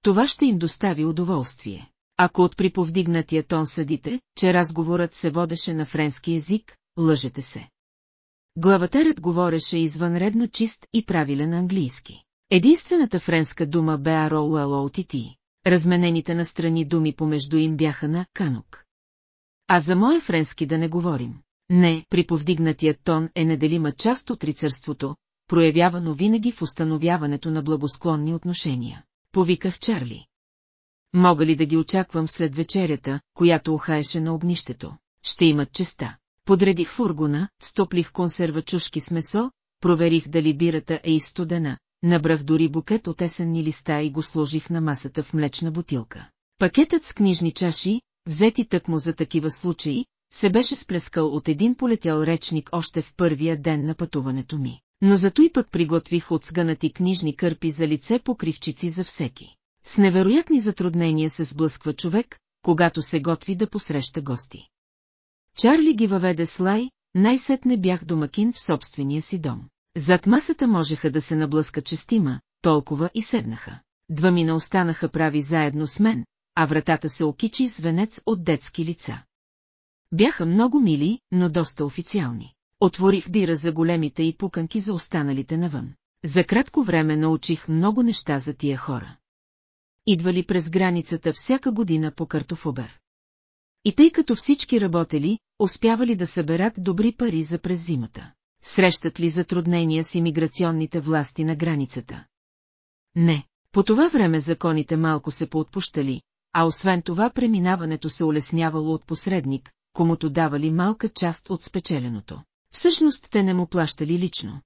Това ще им достави удоволствие. Ако от приповдигнатия тон съдите, че разговорът се водеше на френски език, лъжете се. Главатарят говореше извънредно чист и правилен английски. Единствената френска дума бе Ароуелоутити. Разменените на страни думи помежду им бяха на канук. А за моя френски да не говорим. Не, при повдигнатият тон е неделима част от рицарството, проявявано винаги в установяването на благосклонни отношения. Повиках Чарли. Мога ли да ги очаквам след вечерята, която ухаеше на огнището? Ще имат честа. Подредих фургона, стоплих консерва чушки с месо, проверих дали бирата е изстудена, набрах дори букет от есенни листа и го сложих на масата в млечна бутилка. Пакетът с книжни чаши, взети тъкмо за такива случаи, се беше сплескал от един полетял речник още в първия ден на пътуването ми. Но зато и пък приготвих от сгънати книжни кърпи за лице покривчици за всеки. С невероятни затруднения се сблъсква човек, когато се готви да посреща гости. Чарли ги въведе с лай, най-сетне бях домакин в собствения си дом. Зад масата можеха да се наблъскат честима, толкова и седнаха. Двамина останаха прави заедно с мен, а вратата се окичи с венец от детски лица. Бяха много мили, но доста официални. Отворих бира за големите и пуканки за останалите навън. За кратко време научих много неща за тия хора. Идвали през границата всяка година по картофобер. И тъй като всички работели, успявали да съберат добри пари за през зимата. Срещат ли затруднения с имиграционните власти на границата? Не. По това време законите малко се поотпущали, а освен това преминаването се улеснявало от посредник, комуто давали малка част от спечеленото. Всъщност те не му плащали лично.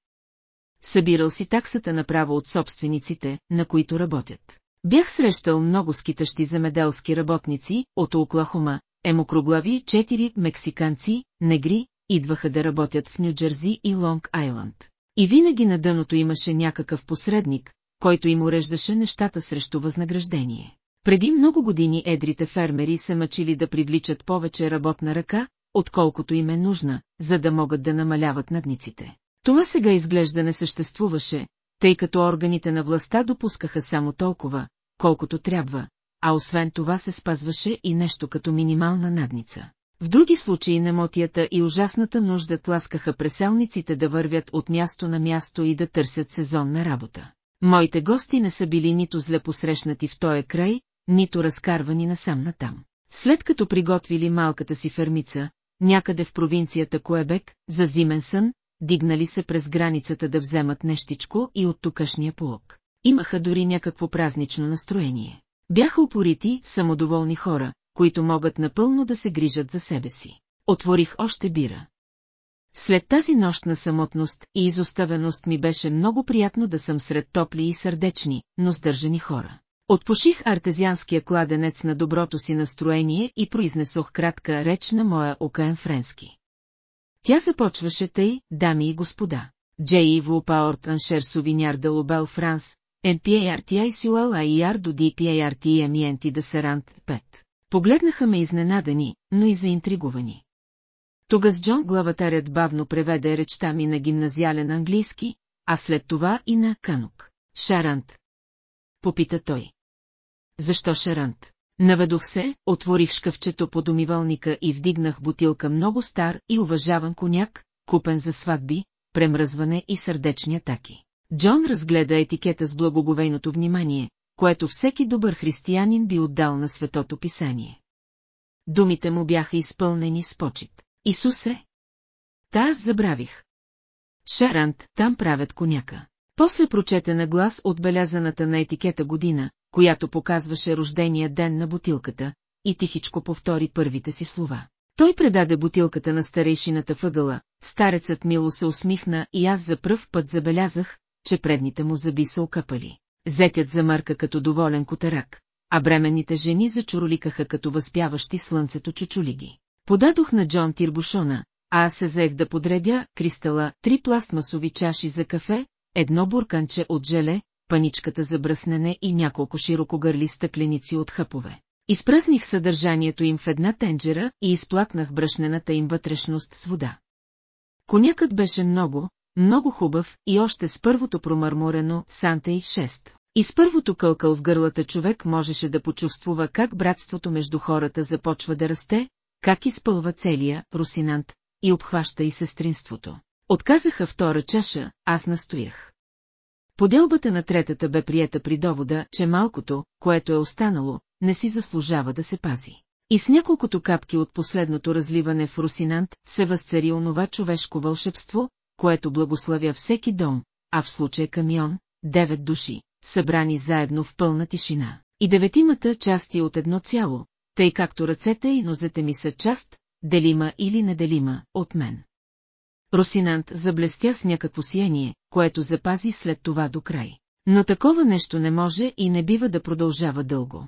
Събирал си таксата направо от собствениците, на които работят. Бях срещал много скитащи земеделски работници от Оклахома, емокруглави, четири мексиканци, негри, идваха да работят в Нью-Джерси и Лонг Айланд. И винаги на дъното имаше някакъв посредник, който им уреждаше нещата срещу възнаграждение. Преди много години едрите фермери се мъчили да привличат повече работна ръка, отколкото им е нужна, за да могат да намаляват надниците. Това сега изглежда не съществуваше, тъй като органите на властта допускаха само толкова, колкото трябва, а освен това се спазваше и нещо като минимална надница. В други случаи немотията и ужасната нужда тласкаха преселниците да вървят от място на място и да търсят сезонна работа. Моите гости не са били нито зле посрещнати в този край, нито разкарвани насам натам. След като приготвили малката си фермица, някъде в провинцията Коебек, за зимен сън, дигнали се през границата да вземат нещичко и от тукашния полок. Имаха дори някакво празнично настроение. Бяха упорити, самодоволни хора, които могат напълно да се грижат за себе си. Отворих още бира. След тази нощ на самотност и изоставеност ми беше много приятно да съм сред топли и сърдечни, но сдържани хора. Отпуших артезианския кладенец на доброто си настроение и произнесох кратка реч на моя окаен френски. Тя започваше тъй, дами и господа. Джей Иво Паорт Аншер Сувиняр де Лобел Франс, NPARTI Сюел IR до DPARTI Емиенти да Серант 5. Погледнаха ме изненадани, но и заинтригувани. Тогас Джон главатарят бавно преведе речта ми на гимназиален английски, а след това и на канук. Шарант. Попита той. Защо шарант? Наведох се, отворих шкафчето под умивалника и вдигнах бутилка много стар и уважаван коняк, купен за сватби, премръзване и сърдечни атаки. Джон разгледа етикета с благоговейното внимание, което всеки добър християнин би отдал на светото писание. Думите му бяха изпълнени с почет. Исусе! Та аз забравих. Шарант, там правят коняка. После прочете на глас отбелязаната на етикета година, която показваше рождения ден на бутилката, и тихичко повтори първите си слова. Той предаде бутилката на старейшината въгъла, старецът мило се усмихна и аз за пръв път забелязах, че предните му зъби са окъпали. Зетят замърка като доволен котарак, а бременните жени зачуроликаха като възпяващи слънцето чучулиги. Подадох на Джон тирбушона, а аз се заех да подредя кристала, три пластмасови чаши за кафе, едно бурканче от желе, паничката за бръснене и няколко широкогърли стъкленици от хъпове. Изпръсних съдържанието им в една тенджера и изплакнах брашнената им вътрешност с вода. Конякът беше много, много хубав и още с първото промърморено Сантей 6. И с първото кълкал в гърлата човек можеше да почувствува как братството между хората започва да расте, как изпълва целия русинант и обхваща и сестринството. Отказаха втора чаша, аз настоях. Поделбата на третата бе приета при довода, че малкото, което е останало, не си заслужава да се пази. И с няколкото капки от последното разливане в Русинант се възцари онова човешко вълшебство, което благославя всеки дом, а в случая камион, девет души, събрани заедно в пълна тишина. И деветимата части от едно цяло, тъй както ръцете и нозете ми са част, делима или неделима, от мен. Росинант заблестя с някакво сияние, което запази след това до край. Но такова нещо не може и не бива да продължава дълго.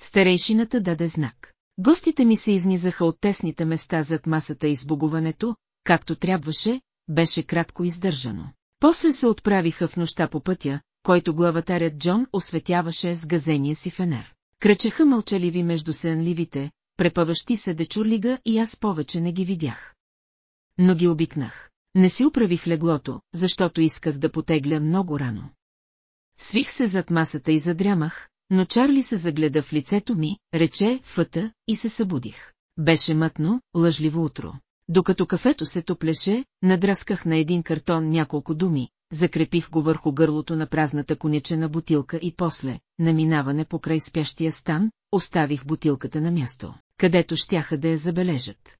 Старейшината даде знак. Гостите ми се изнизаха от тесните места зад масата и сбогуването, както трябваше, беше кратко издържано. После се отправиха в нощта по пътя, който главатарят Джон осветяваше с газения си фенер. Кръчеха мълчаливи между сенливите, препъващи се дечурлига и аз повече не ги видях. Но ги обикнах. Не си управих леглото, защото исках да потегля много рано. Свих се зад масата и задрямах, но Чарли се загледа в лицето ми, рече фъта и се събудих. беше мътно, лъжливо утро. Докато кафето се топлеше, надрасках на един картон няколко думи, закрепих го върху гърлото на празната конечена бутилка и после, на минаване покрай спящия стан, оставих бутилката на място, където щяха да я забележат.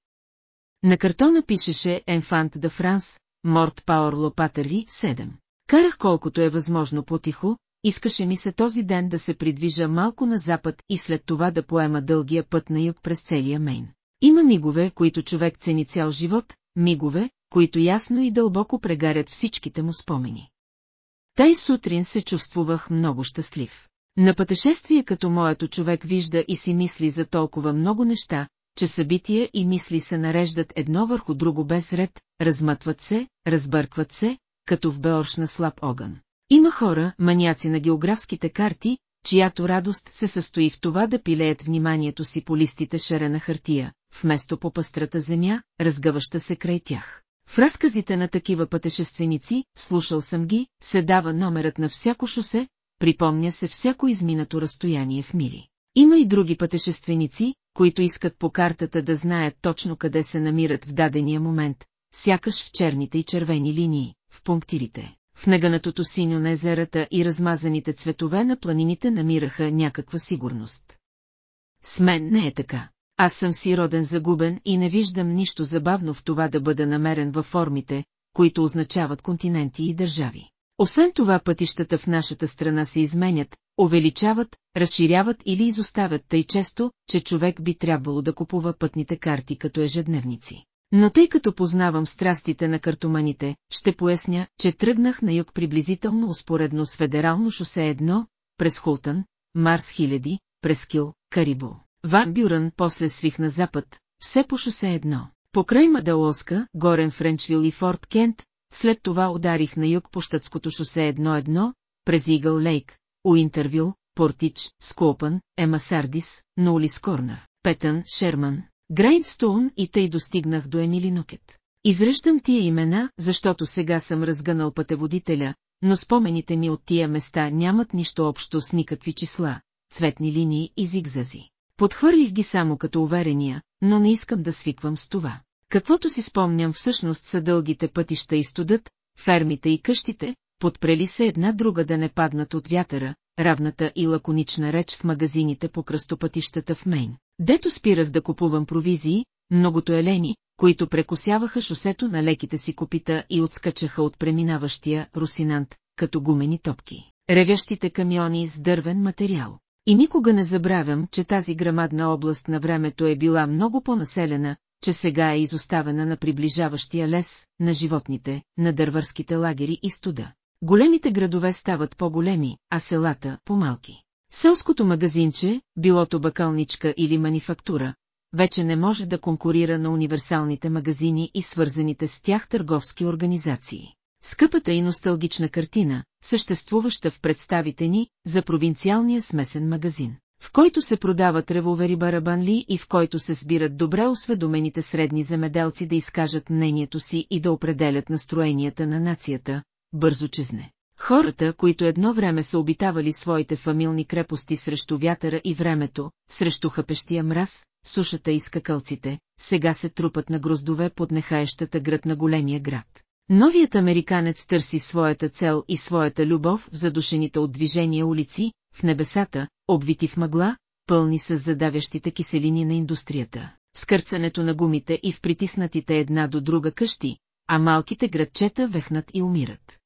На картона пишеше Enfant de France, Морт Пауър Лопатери 7. Карах колкото е възможно по-тихо, искаше ми се този ден да се придвижа малко на запад и след това да поема дългия път на юг през целия Мейн. Има мигове, които човек цени цял живот, мигове, които ясно и дълбоко прегарят всичките му спомени. Тай сутрин се чувствувах много щастлив. На пътешествие като моето човек вижда и си мисли за толкова много неща, че събития и мисли се нареждат едно върху друго без ред, размътват се, разбъркват се, като в беорш на слаб огън. Има хора, маняци на географските карти, чиято радост се състои в това да пилеят вниманието си по листите шарена хартия, вместо по пъстрата земя, разгъваща се край тях. В разказите на такива пътешественици, слушал съм ги, се дава номерът на всяко шосе, припомня се всяко изминато разстояние в мили. Има и други пътешественици, които искат по картата да знаят точно къде се намират в дадения момент, сякаш в черните и червени линии, в пунктирите. В наганатото синьо на езерата и размазаните цветове на планините намираха някаква сигурност. С мен не е така. Аз съм си роден загубен и не виждам нищо забавно в това да бъда намерен във формите, които означават континенти и държави. Освен това пътищата в нашата страна се изменят, увеличават, разширяват или изоставят тъй често, че човек би трябвало да купува пътните карти като ежедневници. Но тъй като познавам страстите на картоманите, ще поясня, че тръгнах на юг приблизително успоредно с федерално шосе 1, през Хултън, Марс хиляди, през Кил, Карибо. Ван Бюрън после свих на запад, все по шосе 1. Покрай Мадалоска, Горен Френчвил и Форт Кент, след това ударих на юг по щатското шосе 1-1, през Игъл Лейк, Уинтервил, Портич, Скопън, Ема Сардис, Ноулис Корнер, Петън, Шерман, Грейнстоун и тъй достигнах до Емили Нукет. Изръщам тия имена, защото сега съм разгънал пътеводителя, но спомените ми от тия места нямат нищо общо с никакви числа, цветни линии и зигзази. Подхвърлих ги само като уверения, но не искам да свиквам с това. Каквото си спомням всъщност са дългите пътища и студът, фермите и къщите, подпрели се една друга да не паднат от вятъра, равната и лаконична реч в магазините по кръстопътищата в Мейн. Дето спирах да купувам провизии, многото елени, които прекосяваха шосето на леките си копита и отскачаха от преминаващия русинант, като гумени топки. Ревящите камиони с дървен материал. И никога не забравям, че тази грамадна област на времето е била много по-населена, че сега е изоставена на приближаващия лес, на животните, на дървърските лагери и студа. Големите градове стават по-големи, а селата – по-малки. Селското магазинче, билото бакалничка или манифактура, вече не може да конкурира на универсалните магазини и свързаните с тях търговски организации. Скъпата и носталгична картина, съществуваща в представите ни за провинциалния смесен магазин, в който се продават револвери барабанли и в който се сбират добре осведомените средни земеделци да изкажат мнението си и да определят настроенията на нацията, бързо чезне. Хората, които едно време са обитавали своите фамилни крепости срещу вятъра и времето, срещу хъпещия мраз, сушата и скакалците, сега се трупат на гроздове под нехаещата град на големия град. Новият американец търси своята цел и своята любов в задушените от движения улици, в небесата, обвити в мъгла, пълни с задавящите киселини на индустрията, в скърцането на гумите и в притиснатите една до друга къщи, а малките градчета вехнат и умират.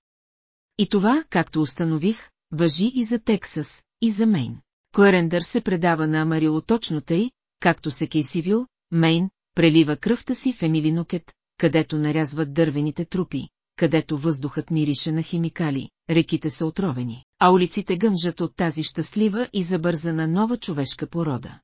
И това, както установих, въжи и за Тексас, и за Мейн. Кларендър се предава на Амарило точно тъй, както се Кейсивил, Мейн, прелива кръвта си в Емилинокет, където нарязват дървените трупи, където въздухът мирише на химикали, реките са отровени, а улиците гъмжат от тази щастлива и забързана нова човешка порода.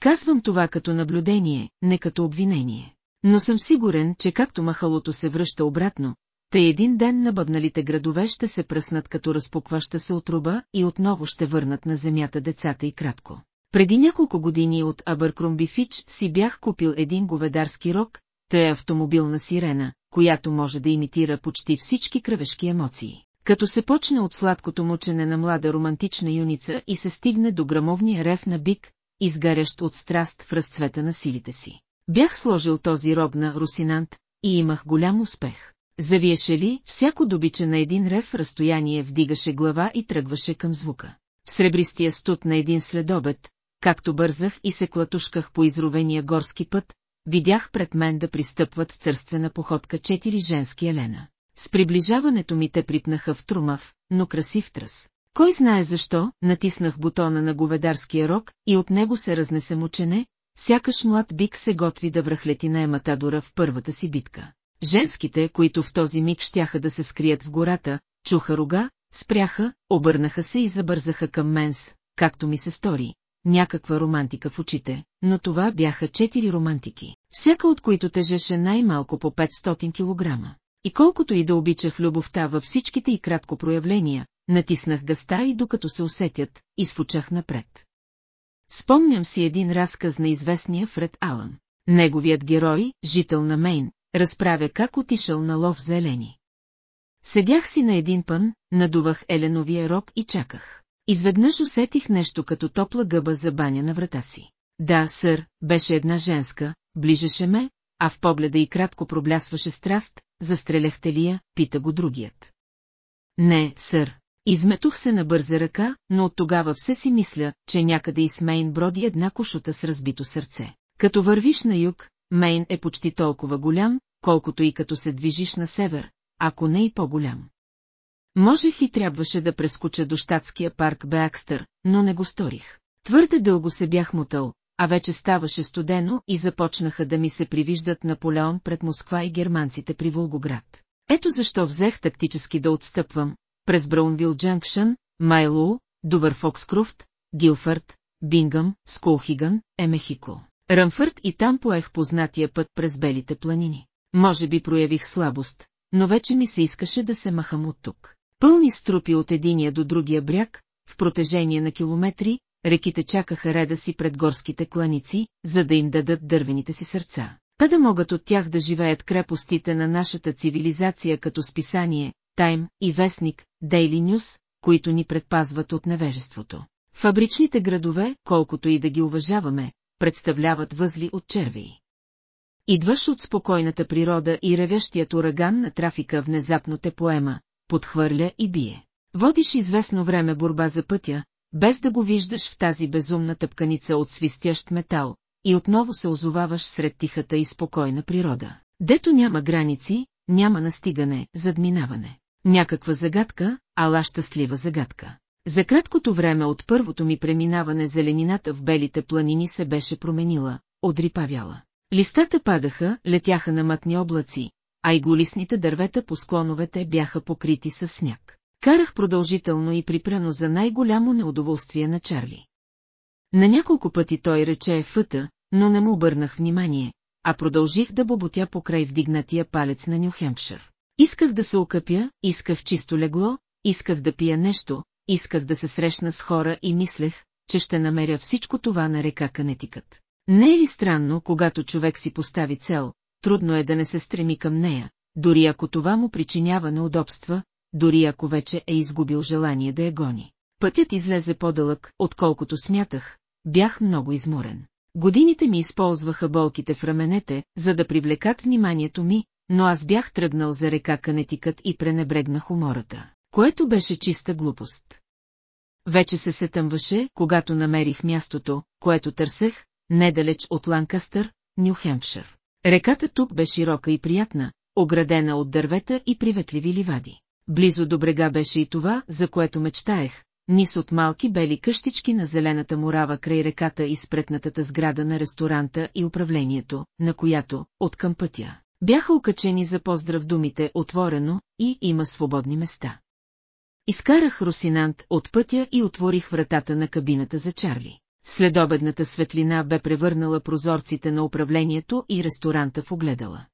Казвам това като наблюдение, не като обвинение. Но съм сигурен, че както махалото се връща обратно, тъй един ден набъбналите градове ще се пръснат като разпукваща се отруба и отново ще върнат на земята децата и кратко. Преди няколко години от Абъркромби Фич си бях купил един говедарски рок, тъй автомобилна сирена, която може да имитира почти всички кръвешки емоции. Като се почне от сладкото мучене на млада романтична юница и се стигне до грамовния рев на бик, изгарящ от страст в разцвета на силите си. Бях сложил този рог на Русинант и имах голям успех. Завиеше ли, всяко добича на един рев разстояние вдигаше глава и тръгваше към звука. В сребристия студ на един следобед, както бързах и се клатушках по изровения горски път, видях пред мен да пристъпват в църствена походка четири женски елена. С приближаването ми те припнаха в трумав, но красив тръс. Кой знае защо, натиснах бутона на говедарския рог и от него се разнесе мучене, сякаш млад бик се готви да връхлети на Ематадора в първата си битка. Женските, които в този миг щяха да се скрият в гората, чуха рога, спряха, обърнаха се и забързаха към менс, както ми се стори, някаква романтика в очите, но това бяха четири романтики, всяка от които тежеше най-малко по 500 килограма. И колкото и да обичах любовта във всичките и кратко проявления, натиснах гъста и докато се усетят, изфучах напред. Спомням си един разказ на известния Фред Алън. Неговият герой, жител на Мейн, разправя как отишъл на лов за елени. Седях си на един пън, надувах еленовия рок и чаках. Изведнъж усетих нещо като топла гъба за баня на врата си. Да, сър, беше една женска, ближеше ме, а в погледа и кратко проблясваше страст, застреляхте ли я, пита го другият. Не, сър. Изметох се на бърза ръка, но от тогава все си мисля, че някъде из Мейн броди една кошута с разбито сърце. Като вървиш на юг, Мейн е почти толкова голям, колкото и като се движиш на север, ако не и по-голям. Можех и трябваше да прескоча до щатския парк Беакстър, но не го сторих. Твърде дълго се бях мутал, а вече ставаше студено и започнаха да ми се привиждат Наполеон пред Москва и германците при Волгоград. Ето защо взех тактически да отстъпвам, през Браунвил Джанкшън, Майлоу, Дувър Фокскруфт, Гилфърд, Бингъм, Сколхиган, Емехико. Ръмфърт и там поех познатия път през белите планини. Може би проявих слабост, но вече ми се искаше да се махам от тук. Пълни струпи от единия до другия бряг, в протежение на километри, реките чакаха реда си пред горските кланици, за да им дадат дървените си сърца. Та да могат от тях да живеят крепостите на нашата цивилизация като списание, Тайм и Вестник, Дейли Нюс, които ни предпазват от невежеството. Фабричните градове, колкото и да ги уважаваме, представляват възли от червии. Идваш от спокойната природа и ревящият ураган на трафика внезапно те поема, подхвърля и бие. Водиш известно време борба за пътя, без да го виждаш в тази безумна тъпканица от свистящ метал, и отново се озоваваш сред тихата и спокойна природа. Дето няма граници, няма настигане, задминаване. Някаква загадка, ала щастлива загадка. За краткото време от първото ми преминаване зеленината в белите планини се беше променила, одрипавяла. Листата падаха, летяха на матни облаци, а и голисните дървета по склоновете бяха покрити с сняг. Карах продължително и припрано за най-голямо неудоволствие на Чарли. На няколко пъти той рече фъта, но не му обърнах внимание, а продължих да боботя покрай вдигнатия палец на Нюхемпшир. Исках да се окъпя, исках чисто легло, исках да пия нещо, исках да се срещна с хора и мислех, че ще намеря всичко това на река Канетикът. Не е ли странно, когато човек си постави цел, трудно е да не се стреми към нея, дори ако това му причинява неудобства, дори ако вече е изгубил желание да я гони. Пътят излезе по-дълъг, отколкото смятах, бях много изморен. Годините ми използваха болките в раменете, за да привлекат вниманието ми, но аз бях тръгнал за река Канетикът и пренебрегнах умората, което беше чиста глупост. Вече се сетъмваше, когато намерих мястото, което търсех, недалеч от Ланкастър, Нюхемпшир. Реката тук бе широка и приятна, оградена от дървета и приветливи ливади. Близо до брега беше и това, за което мечтаех, низ от малки бели къщички на зелената мурава край реката и спретнатата сграда на ресторанта и управлението, на която, от към пътя, бяха окачени за поздрав думите «Отворено» и «Има свободни места». Изкарах Русинант от пътя и отворих вратата на кабината за Чарли. Следобедната светлина бе превърнала прозорците на управлението и ресторанта в огледала.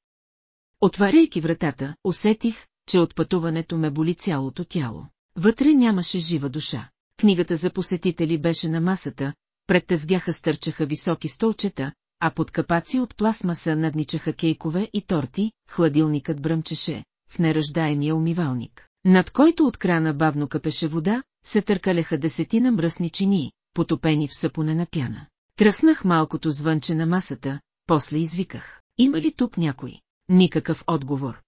Отваряйки вратата, усетих, че от пътуването ме боли цялото тяло. Вътре нямаше жива душа. Книгата за посетители беше на масата, пред тезгяха стърчаха високи столчета, а под капаци от пластмаса надничаха кейкове и торти, хладилникът бръмчеше, в неръждаемия умивалник, над който от крана бавно капеше вода, се търкаляха десетина мръсни чини, потопени в сапонена пяна. Тръснах малкото звънче на масата, после извиках. Има ли тук някой? Никакъв отговор.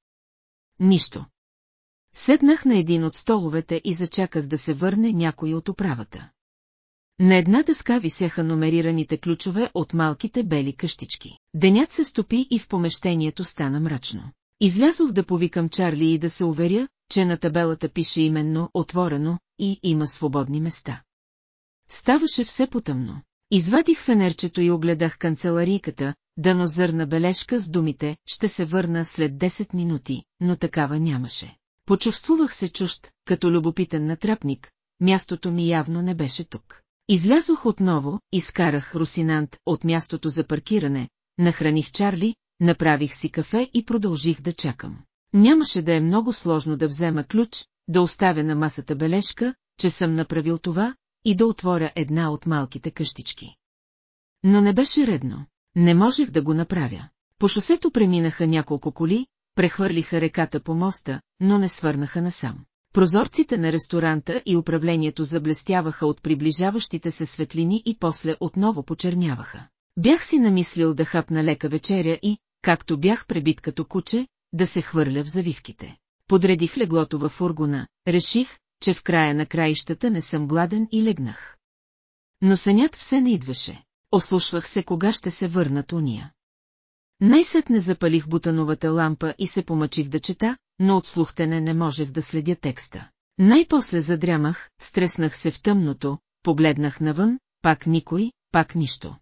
Нищо. Седнах на един от столовете и зачаках да се върне някой от управата. На една дъска висяха номерираните ключове от малките бели къщички. Денят се стопи и в помещението стана мрачно. Излязох да повикам Чарли и да се уверя, че на табелата пише именно «Отворено» и има свободни места. Ставаше все потъмно. Извадих фенерчето и огледах канцеларийката, дано зърна бележка с думите «Ще се върна след 10 минути», но такава нямаше. Почувствувах се чужд, като любопитен натрапник, мястото ми явно не беше тук. Излязох отново, изкарах Русинант от мястото за паркиране, нахраних Чарли, направих си кафе и продължих да чакам. Нямаше да е много сложно да взема ключ, да оставя на масата бележка, че съм направил това, и да отворя една от малките къщички. Но не беше редно. Не можех да го направя. По шосето преминаха няколко коли, прехвърлиха реката по моста, но не свърнаха насам. Прозорците на ресторанта и управлението заблестяваха от приближаващите се светлини и после отново почерняваха. Бях си намислил да хапна лека вечеря и, както бях пребит като куче, да се хвърля в завивките. Подредих леглото във фургона, реших, че в края на краищата не съм гладен и легнах. Но сънят все не идваше. Ослушвах се кога ще се върнат уния. Най-сетне запалих бутановата лампа и се помъчих да чета, но от слухтене не можех да следя текста. Най-после задрямах, стреснах се в тъмното, погледнах навън, пак никой, пак нищо.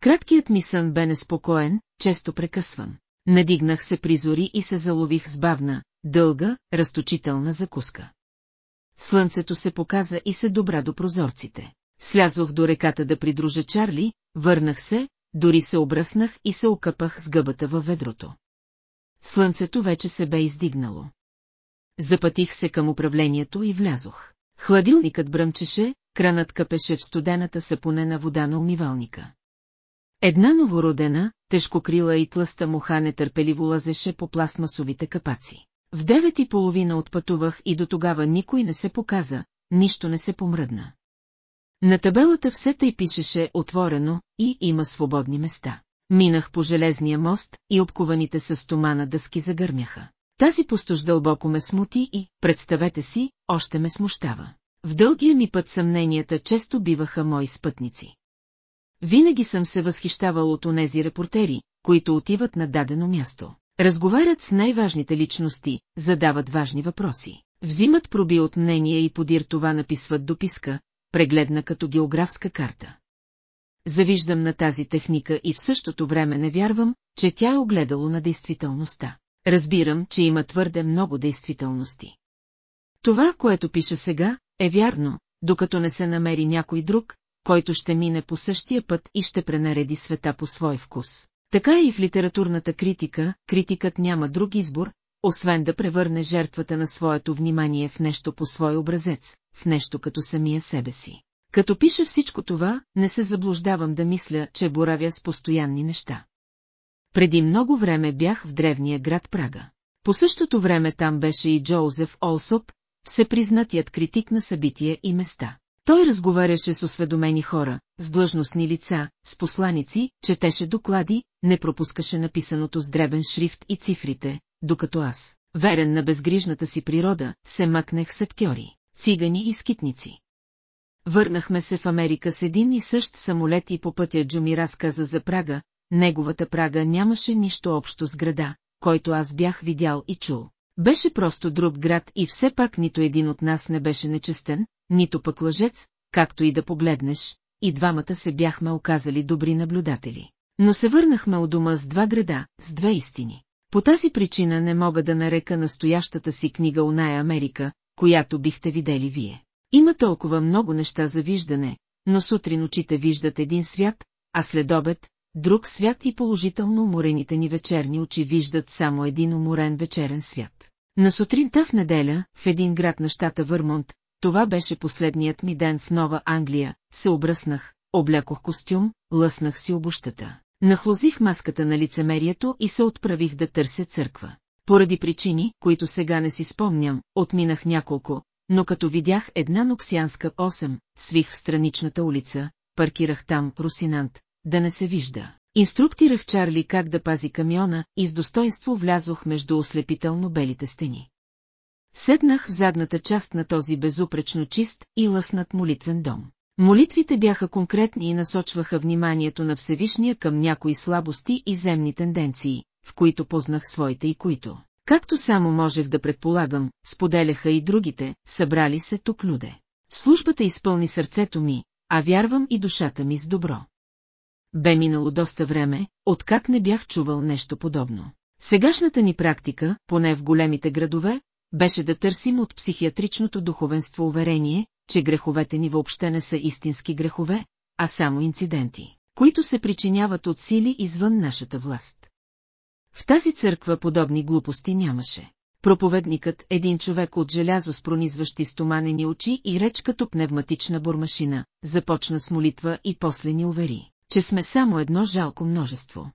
Краткият ми сън бе неспокоен, често прекъсван. Надигнах се при зори и се залових с бавна, дълга, разточителна закуска. Слънцето се показа и се добра до прозорците. Слязох до реката да придружа Чарли, върнах се, дори се обръснах и се окъпах с гъбата във ведрото. Слънцето вече се бе издигнало. Запътих се към управлението и влязох. Хладилникът бръмчеше, кранът къпеше в студената сапунена вода на умивалника. Една новородена, тежкокрила и тлъста муха нетърпеливо лазеше по пластмасовите капаци. В девет и половина отпътувах и до тогава никой не се показа, нищо не се помръдна. На табелата все тъй пишеше отворено и има свободни места. Минах по железния мост и обкуваните с стомана дъски загърмяха. Тази пустош дълбоко ме смути и, представете си, още ме смущава. В дългия ми път съмненията често биваха мои спътници. Винаги съм се възхищавал от онези репортери, които отиват на дадено място. Разговарят с най-важните личности, задават важни въпроси. Взимат проби от мнение и подир това написват дописка, прегледна като географска карта. Завиждам на тази техника и в същото време не вярвам, че тя е огледало на действителността. Разбирам, че има твърде много действителности. Това, което пише сега, е вярно, докато не се намери някой друг, който ще мине по същия път и ще пренареди света по свой вкус. Така и в литературната критика, критикът няма друг избор, освен да превърне жертвата на своето внимание в нещо по свой образец, в нещо като самия себе си. Като пише всичко това, не се заблуждавам да мисля, че боравя с постоянни неща. Преди много време бях в древния град Прага. По същото време там беше и Джоузеф Олсоп, всепризнатият критик на събития и места. Той разговаряше с осведомени хора, с длъжностни лица, с посланици, четеше доклади, не пропускаше написаното с дребен шрифт и цифрите, докато аз, верен на безгрижната си природа, се мъкнех с актьори, цигани и скитници. Върнахме се в Америка с един и същ самолет и по пътя Джуми разказа за Прага, неговата Прага нямаше нищо общо с града, който аз бях видял и чул. Беше просто друг град и все пак нито един от нас не беше нечестен, нито пък лъжец, както и да погледнеш, и двамата се бяхме оказали добри наблюдатели. Но се върнахме у дома с два града, с две истини. По тази причина не мога да нарека настоящата си книга Оная Америка, която бихте видели вие. Има толкова много неща за виждане, но сутрин очите виждат един свят, а след обед – друг свят и положително уморените ни вечерни очи виждат само един уморен вечерен свят. На сутринта в неделя, в един град на щата Върмонт, това беше последният ми ден в Нова Англия, се обръснах, облякох костюм, лъснах си обущата. Нахлозих маската на лицемерието и се отправих да търся църква. Поради причини, които сега не си спомням, отминах няколко, но като видях една ноксианска 8, свих в страничната улица, паркирах там Русинант, да не се вижда. Инструктирах Чарли как да пази камиона и с достоинство влязох между ослепително белите стени. Седнах в задната част на този безупречно чист и лъснат молитвен дом. Молитвите бяха конкретни и насочваха вниманието на Всевишния към някои слабости и земни тенденции, в които познах своите и които, както само можех да предполагам, споделяха и другите, събрали се тук люде. Службата изпълни сърцето ми, а вярвам и душата ми с добро. Бе минало доста време, откак не бях чувал нещо подобно. Сегашната ни практика, поне в големите градове, беше да търсим от психиатричното духовенство уверение, че греховете ни въобще не са истински грехове, а само инциденти, които се причиняват от сили извън нашата власт. В тази църква подобни глупости нямаше. Проповедникът, един човек от желязо с пронизващи стоманени очи и реч като пневматична бурмашина, започна с молитва и после ни увери, че сме само едно жалко множество.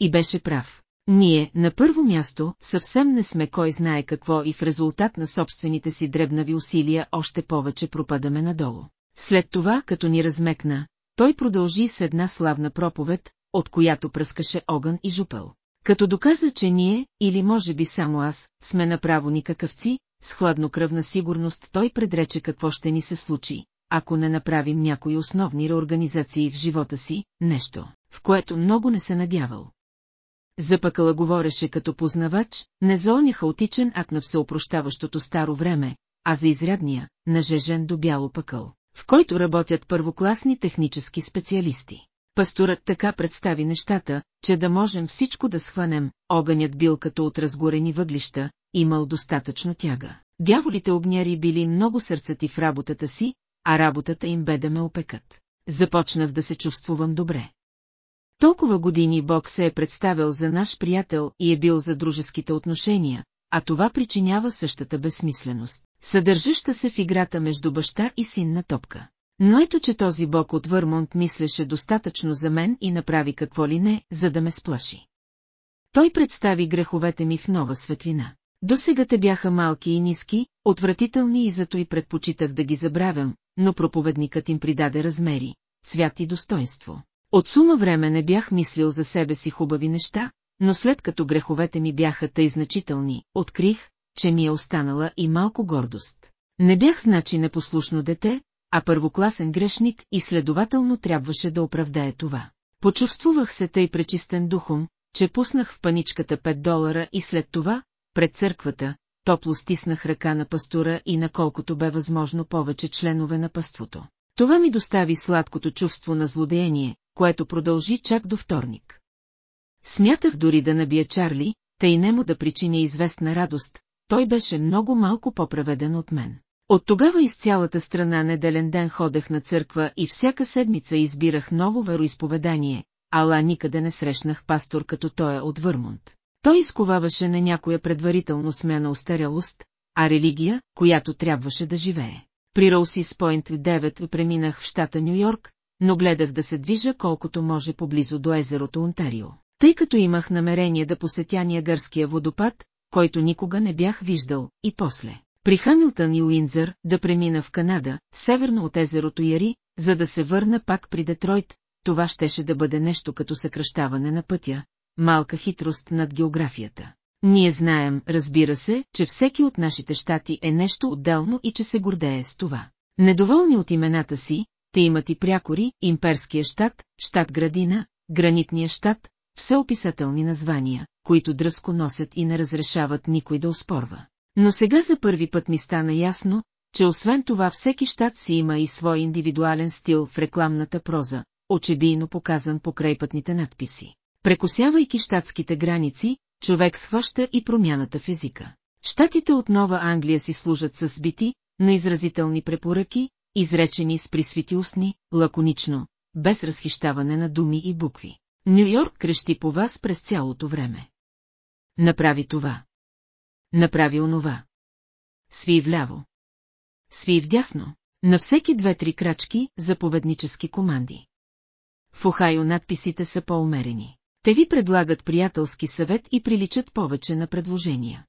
И беше прав. Ние, на първо място, съвсем не сме кой знае какво и в резултат на собствените си дребнави усилия още повече пропадаме надолу. След това, като ни размекна, той продължи с една славна проповед, от която пръскаше огън и жупел. Като доказа, че ние, или може би само аз, сме направо никакъвци, с хладнокръвна сигурност той предрече какво ще ни се случи, ако не направим някои основни реорганизации в живота си, нещо, в което много не се надявал. Запъкала говореше като познавач, не за оня хаотичен ак на всеопрощаващото старо време, а за изрядния, нажежен до бяло пъкъл, в който работят първокласни технически специалисти. Пасторът така представи нещата, че да можем всичко да схванем, огънят бил като от разгорени въглища, имал достатъчно тяга. Дяволите огняри били много сърцати в работата си, а работата им бе да ме опекат. Започнах да се чувствувам добре. Толкова години Бог се е представил за наш приятел и е бил за дружеските отношения, а това причинява същата безсмисленост, съдържаща се в играта между баща и син на топка. Но ето, че този бог от Върмонт мислеше достатъчно за мен и направи какво ли не, за да ме сплаши. Той представи греховете ми в нова светлина. До сега те бяха малки и ниски, отвратителни и зато и предпочитах да ги забравям, но проповедникът им придаде размери, цвят и достоинство. От сума време не бях мислил за себе си хубави неща, но след като греховете ми бяха тъй значителни, открих, че ми е останала и малко гордост. Не бях значи непослушно дете, а първокласен грешник и следователно трябваше да оправдае това. Почувствувах се тъй пречистен духом, че пуснах в паничката 5 долара и след това, пред църквата, топло стиснах ръка на пастора и наколкото бе възможно повече членове на паството. Това ми достави сладкото чувство на злодеяние, което продължи чак до вторник. Смятах дори да набия Чарли, тъй не му да причиня известна радост, той беше много малко по-праведен от мен. От тогава из цялата страна неделен ден ходех на църква и всяка седмица избирах ново вероисповедание, ала никъде не срещнах пастор като той от Върмунд. Той изковаваше на някоя предварително смена устарялост, а религия, която трябваше да живее. При Роусис Пойнт 9 преминах в щата Нью-Йорк, но гледах да се движа колкото може поблизо до езерото Онтарио, тъй като имах намерение да посетя Ниагърския водопад, който никога не бях виждал, и после. При Хамилтън и Уинзър да премина в Канада, северно от езерото Яри, за да се върна пак при Детройт, това щеше да бъде нещо като съкръщаване на пътя, малка хитрост над географията. Ние знаем, разбира се, че всеки от нашите щати е нещо отделно и че се гордее с това. Недоволни от имената си, те имат и прякори, имперския щат, щат Градина, гранитния щат, всеописателни названия, които дръско носят и не разрешават никой да оспорва. Но сега за първи път ми стана ясно, че освен това всеки щат си има и свой индивидуален стил в рекламната проза, очебийно показан по крайпътните надписи. Прекосявайки щатските граници, човек схваща и промяната в езика. Штатите от Нова Англия си служат с бити, но изразителни препоръки, изречени с присвити устни, лаконично, без разхищаване на думи и букви. Нью Йорк крещи по вас през цялото време. Направи това. Направи онова. Сви вляво. Сви вдясно. На всеки две-три крачки заповеднически команди. В Охайо надписите са по-умерени. Те ви предлагат приятелски съвет и приличат повече на предложения.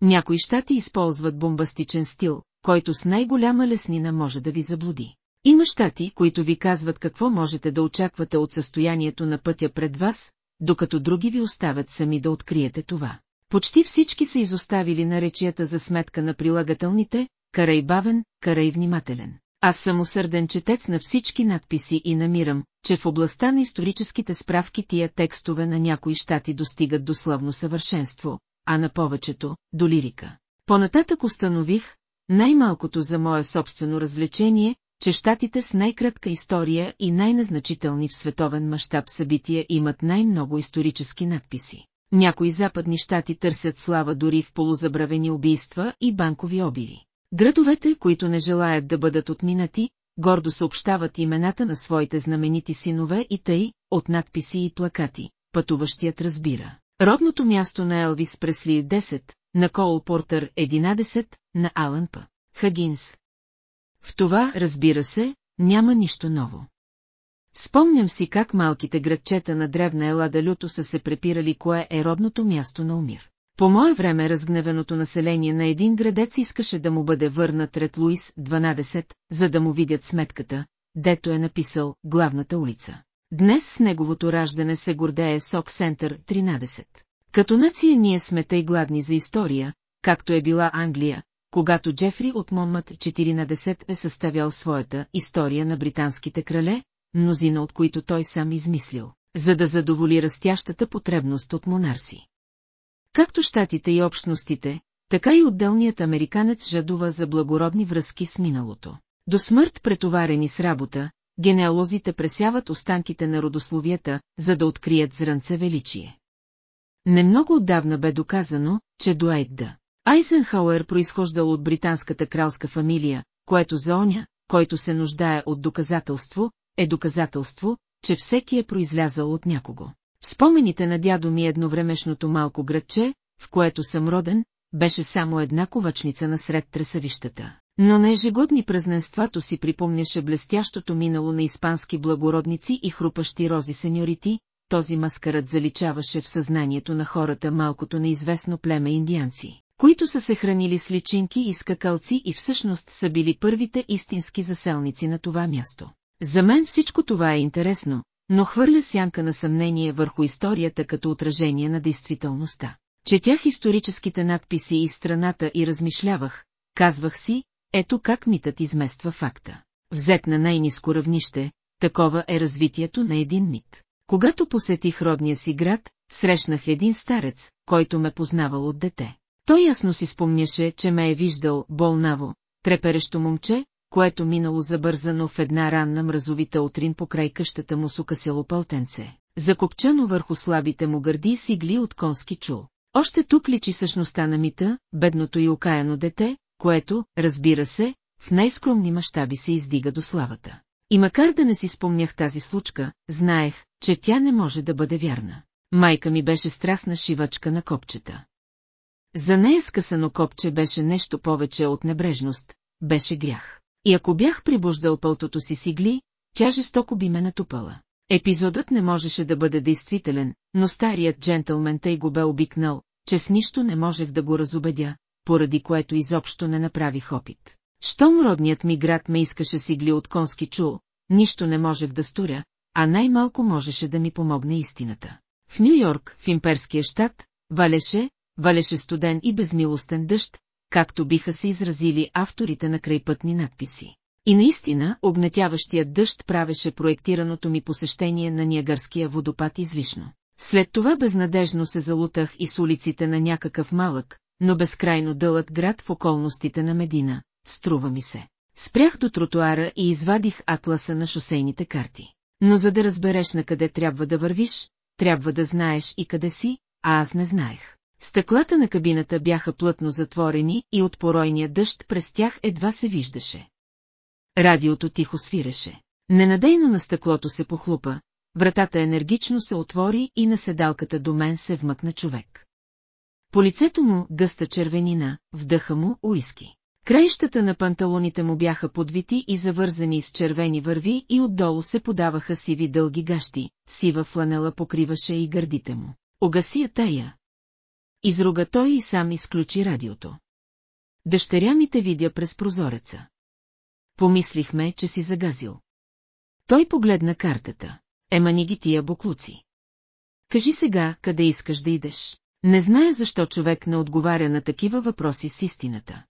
Някои щати използват бомбастичен стил, който с най-голяма леснина може да ви заблуди. Има щати, които ви казват какво можете да очаквате от състоянието на пътя пред вас, докато други ви оставят сами да откриете това. Почти всички са изоставили наречията за сметка на прилагателните, карай бавен, карай внимателен. Аз съм усърден четец на всички надписи и намирам, че в областта на историческите справки тия текстове на някои щати достигат до славно съвършенство, а на повечето – до лирика. Понататък установих, най-малкото за мое собствено развлечение, че щатите с най-кратка история и най-незначителни в световен мащаб събития имат най-много исторически надписи. Някои западни щати търсят слава дори в полузабравени убийства и банкови обири. Градовете, които не желаят да бъдат отминати, гордо съобщават имената на своите знаменити синове и тъй, от надписи и плакати. Пътуващият разбира. Родното място на Елвис Пресли 10, на Коул Портър 11, на Алън П. Хагинс. В това, разбира се, няма нищо ново. Спомням си как малките градчета на древна Елада люто са се препирали кое е родното място на Умир. По мое време разгневеното население на един градец искаше да му бъде върнат ред Луис 12, за да му видят сметката, дето е написал главната улица. Днес с неговото раждане се гордее Сок Сентър 13. Като нация ние сме тъй гладни за история, както е била Англия, когато Джефри от Монмът 14 е съставял своята история на британските крале, мнозина от които той сам измислил, за да задоволи растящата потребност от монарси. Както щатите и общностите, така и отделният американец жадува за благородни връзки с миналото. До смърт претоварени с работа, генеалозите пресяват останките на родословията, за да открият зранце величие. Немного отдавна бе доказано, че Дуайт Д. Айзенхауер произхождал от британската кралска фамилия, което за оня, който се нуждае от доказателство, е доказателство, че всеки е произлязал от някого. Спомените на дядо ми едновремешното малко градче, в което съм роден, беше само една ковачница насред тресавищата. Но на ежегодни празненствато си припомняше блестящото минало на испански благородници и хрупащи рози сеньорити, този маскарът заличаваше в съзнанието на хората малкото неизвестно племе индианци, които са се хранили с личинки и скакалци и всъщност са били първите истински заселници на това място. За мен всичко това е интересно, но хвърля сянка на съмнение върху историята като отражение на действителността. Четях историческите надписи и страната и размишлявах, казвах си, ето как митът измества факта. Взет на най-низко равнище, такова е развитието на един мит. Когато посетих родния си град, срещнах един старец, който ме познавал от дете. Той ясно си спомняше, че ме е виждал болнаво, треперещо момче, което минало забързано в една ранна мразовита утрин покрай къщата му с укъсяло пълтенце, закопчано върху слабите му гърди с игли от конски чул. Още тук личи същността на мита, бедното и окаяно дете, което, разбира се, в най-скромни мащаби се издига до славата. И макар да не си спомнях тази случка, знаех, че тя не може да бъде вярна. Майка ми беше страстна шивачка на копчета. За нея скъсано копче беше нещо повече от небрежност, беше грях. И ако бях прибуждал пълтото си сигли, тя жестоко би ме натупала. Епизодът не можеше да бъде действителен, но старият джентълмен тъй го бе обикнал, че с нищо не можех да го разобедя, поради което изобщо не направих опит. Щом родният ми град ме искаше сигли от конски чул, нищо не можех да сторя, а най-малко можеше да ми помогне истината. В Нью-Йорк, в имперския щат, валеше, валеше студен и безмилостен дъжд, както биха се изразили авторите на крайпътни надписи. И наистина, обнетяващият дъжд правеше проектираното ми посещение на Ниагарския водопад излишно. След това безнадежно се залутах и с улиците на някакъв малък, но безкрайно дълъг град в околностите на Медина, струва ми се. Спрях до тротуара и извадих атласа на шосейните карти. Но за да разбереш на къде трябва да вървиш, трябва да знаеш и къде си, а аз не знаех. Стъклата на кабината бяха плътно затворени и от поройния дъжд през тях едва се виждаше. Радиото тихо свиреше. Ненадейно на стъклото се похлупа, вратата енергично се отвори и на седалката до мен се вмъкна човек. По лицето му гъста червенина, вдъха му уиски. Краищата на панталоните му бяха подвити и завързани с червени върви и отдолу се подаваха сиви дълги гащи, сива фланела покриваше и гърдите му. Огаси я тая, Изруга той и сам изключи радиото. Дъщеря ми те видя през прозореца. Помислихме, че си загазил. Той погледна картата. Ема ни ги тия буклуци. Кажи сега, къде искаш да идеш. Не знае защо човек не отговаря на такива въпроси с истината.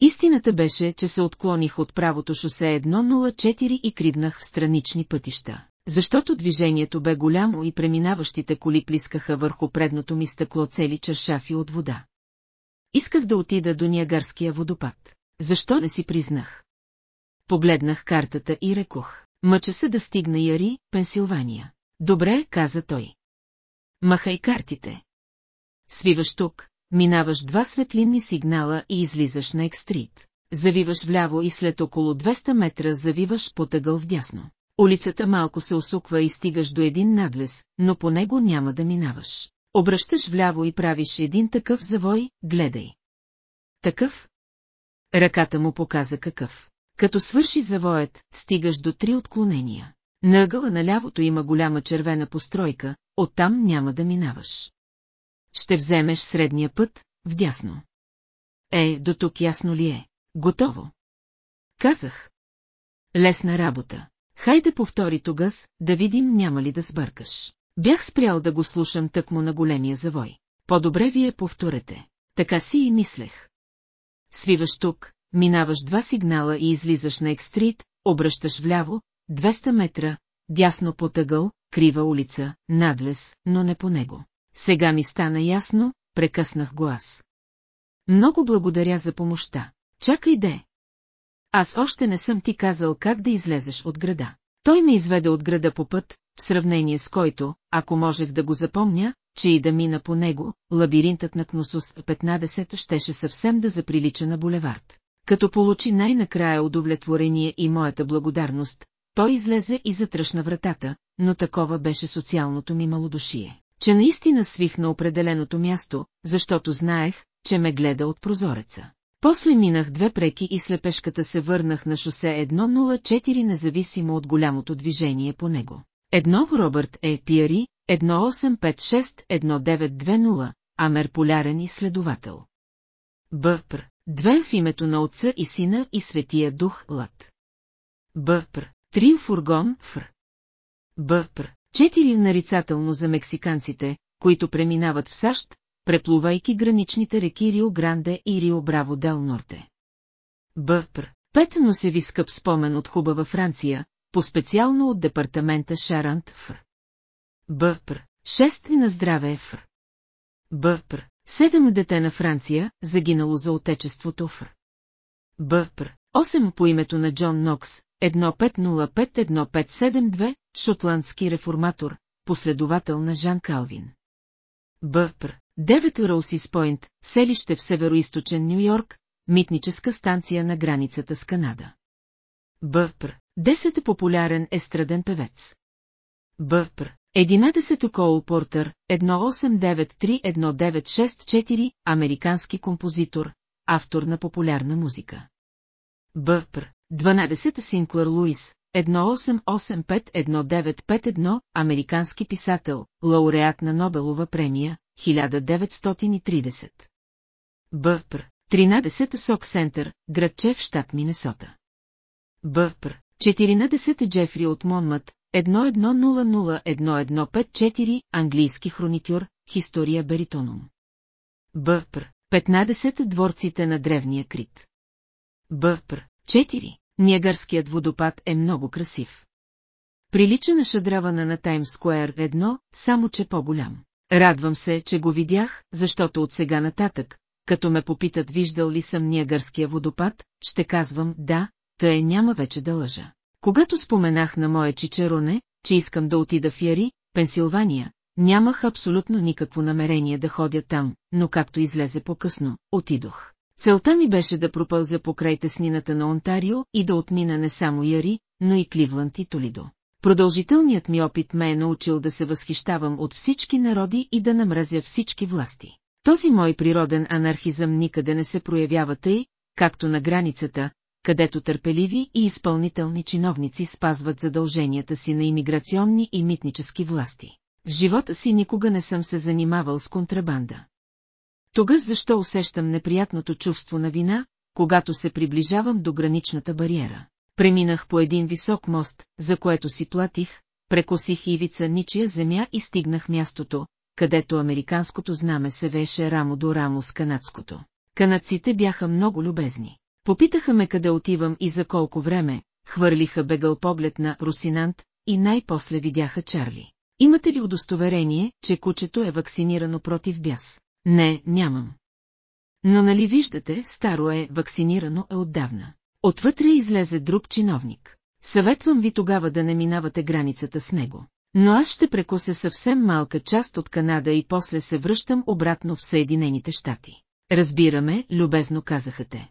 Истината беше, че се отклоних от правото шосе 104 и криднах в странични пътища, защото движението бе голямо и преминаващите коли плискаха върху предното ми стъкло цели чашафи от вода. Исках да отида до Ниагарския водопад. Защо не си признах? Погледнах картата и рекох. Мъча се да стигна Яри, Пенсилвания. Добре, каза той. Махай картите. Свиваш тук, минаваш два светлинни сигнала и излизаш на екстрит. Завиваш вляво и след около 200 метра завиваш по тъгъл вдясно. Улицата малко се усуква и стигаш до един надлез, но по него няма да минаваш. Обръщаш вляво и правиш един такъв завой, гледай. Такъв? Ръката му показа какъв. Като свърши завоят, стигаш до три отклонения. На ъгъла на лявото има голяма червена постройка, оттам няма да минаваш. Ще вземеш средния път, вдясно. Е, до тук ясно ли е? Готово. Казах. Лесна работа. Хайде повтори тогас, да видим няма ли да сбъркаш. Бях спрял да го слушам тъкмо на големия завой. По-добре вие повторете. Така си и мислех. Свиваш тук, минаваш два сигнала и излизаш на екстрит, обръщаш вляво, 200 метра, дясно по тъгъл, крива улица, надлез, но не по него. Сега ми стана ясно, прекъснах го аз. Много благодаря за помощта. Чакай де. Аз още не съм ти казал как да излезеш от града. Той ме изведе от града по път, в сравнение с който, ако можех да го запомня, че и да мина по него, лабиринтът на Кносус 15 щеше съвсем да заприлича на булевард. Като получи най-накрая удовлетворение и моята благодарност, той излезе и затръшна вратата, но такова беше социалното ми малодушие, че наистина свих на определеното място, защото знаех, че ме гледа от прозореца. После минах две преки и слепешката се върнах на шосе 104 независимо от голямото движение по него. Едно Робърт Е. Пиари, 1856-1920, Амер полярен изследовател. Бъпр, две в името на отца и сина и светия дух Лад. Бъпр, три фургон Фр. Бъпр, четири нарицателно за мексиканците, които преминават в САЩ, преплувайки граничните реки Рио Гранде и Рио Браво Дел Норте. Бъпр, пет но се ви скъп спомен от хубава Франция, по-специално от департамента Шарант Фр. Бъпр, шест на здраве Фр. Бъпр, седем дете на Франция, загинало за отечеството Фр. Бъпр, 8 по името на Джон Нокс, 1505-1572, шотландски реформатор, последовател на Жан Калвин. Бъпр, 9 Роусис Пойнт, селище в североисточен Нью-Йорк, митническа станция на границата с Канада. Бъпр, 10 е популярен естраден певец. Бъпр, 11 Коул Портър, 1893-1964, американски композитор, автор на популярна музика. Бъпр, 12 Синклър Луис, 1885-1951, американски писател, лауреат на Нобелова премия, 1930. Бъпр, 13 Сок Сентър, градче в щат Минесота. Бъпр, 14 Джефри от Монмът, 1100-1154, английски хроникюр, История Беритонум. Бъпр, 15 Дворците на древния Крит. Бъпр, 4. Ниагарският водопад е много красив. Прилича на шадравана на Таймс Скуер едно, само че по-голям. Радвам се, че го видях, защото от сега нататък, като ме попитат виждал ли съм Ниагарския водопад, ще казвам да, тъй няма вече да лъжа. Когато споменах на моя чичероне, че искам да отида в Яри, Пенсилвания, нямах абсолютно никакво намерение да ходя там, но както излезе по-късно, отидох. Целта ми беше да пропълзя покрай теснината на Онтарио и да отмина не само Яри, но и Кливланд и Толидо. Продължителният ми опит ме е научил да се възхищавам от всички народи и да намразя всички власти. Този мой природен анархизъм никъде не се проявява тъй, както на границата, където търпеливи и изпълнителни чиновници спазват задълженията си на имиграционни и митнически власти. В живота си никога не съм се занимавал с контрабанда. Тогас защо усещам неприятното чувство на вина, когато се приближавам до граничната бариера. Преминах по един висок мост, за което си платих, прекосих ивица ничия земя и стигнах мястото, където американското знаме се веше рамо до рамо с канадското. Канадците бяха много любезни. Попитаха ме къде отивам и за колко време, хвърлиха бегъл поглед на Русинант и най-после видяха Чарли. Имате ли удостоверение, че кучето е вакцинирано против бяс? Не, нямам. Но нали виждате, старо е, вакцинирано е отдавна. Отвътре излезе друг чиновник. Съветвам ви тогава да не минавате границата с него. Но аз ще прекося съвсем малка част от Канада и после се връщам обратно в Съединените щати. Разбираме, любезно казаха те.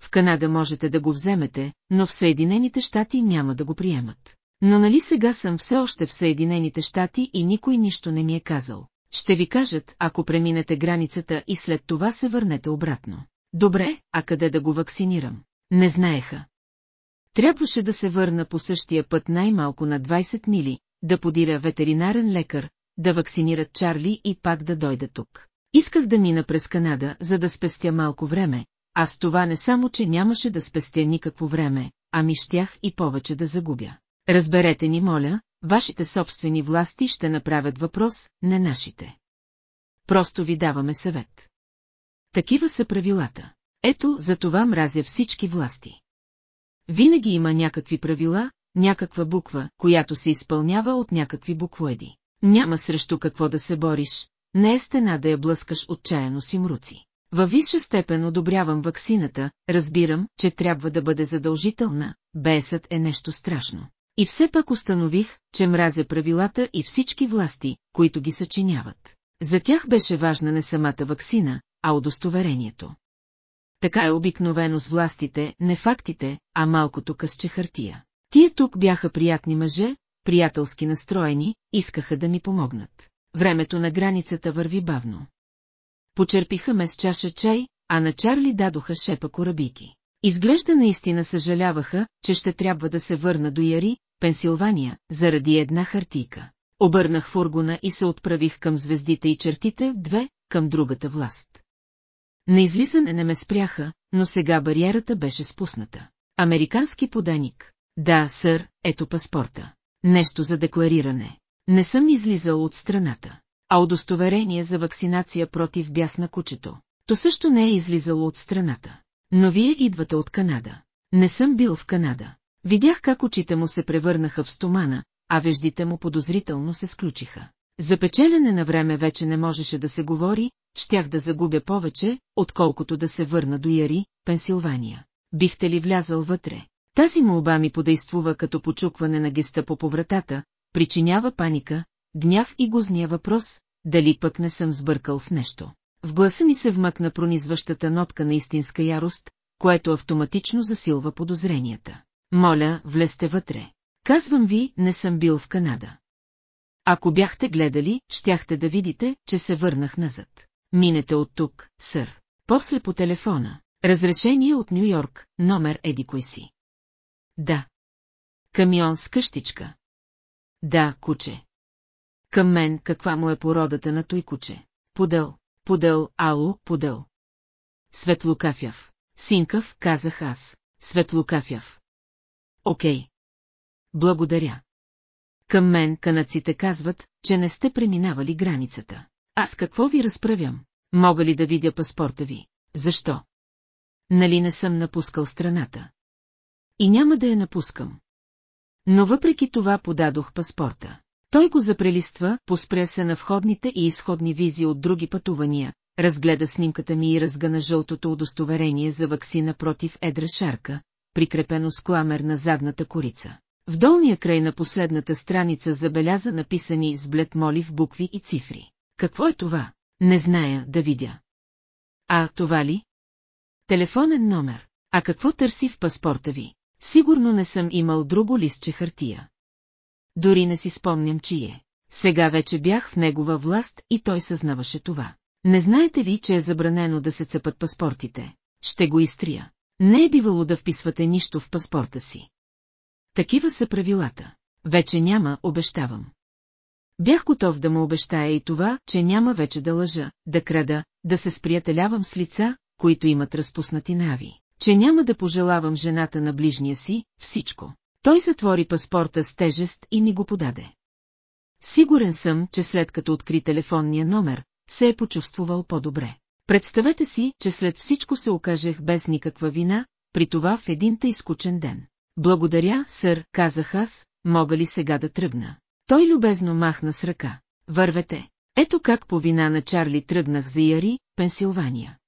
В Канада можете да го вземете, но в Съединените щати няма да го приемат. Но нали сега съм все още в Съединените щати и никой нищо не ми е казал. Ще ви кажат, ако преминете границата и след това се върнете обратно. Добре, а къде да го вакцинирам? Не знаеха. Трябваше да се върна по същия път най-малко на 20 мили, да подиря ветеринарен лекар, да вакцинират Чарли и пак да дойда тук. Исках да мина през Канада, за да спестя малко време, а с това не само, че нямаше да спестя никакво време, ами щях и повече да загубя. Разберете ни, моля, вашите собствени власти ще направят въпрос, не нашите. Просто ви даваме съвет. Такива са правилата. Ето, за това мразя всички власти. Винаги има някакви правила, някаква буква, която се изпълнява от някакви буквоеди. Няма срещу какво да се бориш, не е стена да я блъскаш отчаяно си мруци. Във висша степен одобрявам ваксината, разбирам, че трябва да бъде задължителна, бесът е нещо страшно. И все пак установих, че мразя правилата и всички власти, които ги съчиняват. За тях беше важна не самата ваксина, а удостоверението. Така е обикновено с властите, не фактите, а малкото късче хартия. Тия тук бяха приятни мъже, приятелски настроени, искаха да ми помогнат. Времето на границата върви бавно. Почерпиха ме с чаша чай, а на Чарли дадоха шепа корабики. Изглежда наистина съжаляваха, че ще трябва да се върна до Яри, Пенсилвания, заради една хартийка. Обърнах фургона и се отправих към звездите и чертите, две, към другата власт. На излизане не ме спряха, но сега бариерата беше спусната. Американски поданик. Да, сър, ето паспорта. Нещо за деклариране. Не съм излизал от страната. А удостоверение за вакцинация против бяс на кучето. То също не е излизало от страната. Но вие идвате от Канада. Не съм бил в Канада. Видях как очите му се превърнаха в стомана, а веждите му подозрително се сключиха. За печелене на време вече не можеше да се говори, щях да загубя повече, отколкото да се върна до Яри, Пенсилвания. Бихте ли влязал вътре? Тази молба ми подействува като почукване на геста по повратата, причинява паника, гняв и гузния въпрос, дали пък не съм сбъркал в нещо. В гласа ми се вмъкна пронизващата нотка на истинска ярост, което автоматично засилва подозренията. Моля, влезте вътре. Казвам ви, не съм бил в Канада. Ако бяхте гледали, щяхте да видите, че се върнах назад. Минете от тук, сър. После по телефона. Разрешение от Нью-Йорк, номер еди кой си. Да. Камион с къщичка. Да, куче. Към мен каква му е породата на той куче? Подъл, подъл, ало, подъл. Светлокафяв. Синкав, казах аз. Светлокафяв. Окей. Благодаря. Към мен канаците казват, че не сте преминавали границата. Аз какво ви разправям? Мога ли да видя паспорта ви? Защо? Нали не съм напускал страната? И няма да я напускам. Но въпреки това подадох паспорта. Той го запрелиства, поспря се на входните и изходни визи от други пътувания, разгледа снимката ми и разгъна жълтото удостоверение за ваксина против едра шарка, прикрепено с кламер на задната корица. В долния край на последната страница забеляза написани с блед молив букви и цифри. Какво е това? Не зная да видя. А, това ли? Телефонен номер. А какво търси в паспорта ви? Сигурно не съм имал друго листче хартия. Дори не си спомням чие. Сега вече бях в негова власт и той съзнаваше това. Не знаете ви, че е забранено да се цепат паспортите? Ще го изтрия. Не е бивало да вписвате нищо в паспорта си. Такива са правилата. Вече няма, обещавам. Бях готов да му обещая и това, че няма вече да лъжа, да крада, да се сприятелявам с лица, които имат разпуснати нави, че няма да пожелавам жената на ближния си, всичко. Той затвори паспорта с тежест и ми го подаде. Сигурен съм, че след като откри телефонния номер, се е почувствувал по-добре. Представете си, че след всичко се окажех без никаква вина, при това в един тъй скучен ден. Благодаря, сър, казах аз, мога ли сега да тръгна? Той любезно махна с ръка. Вървете. Ето как по вина на Чарли тръгнах за Яри, Пенсилвания.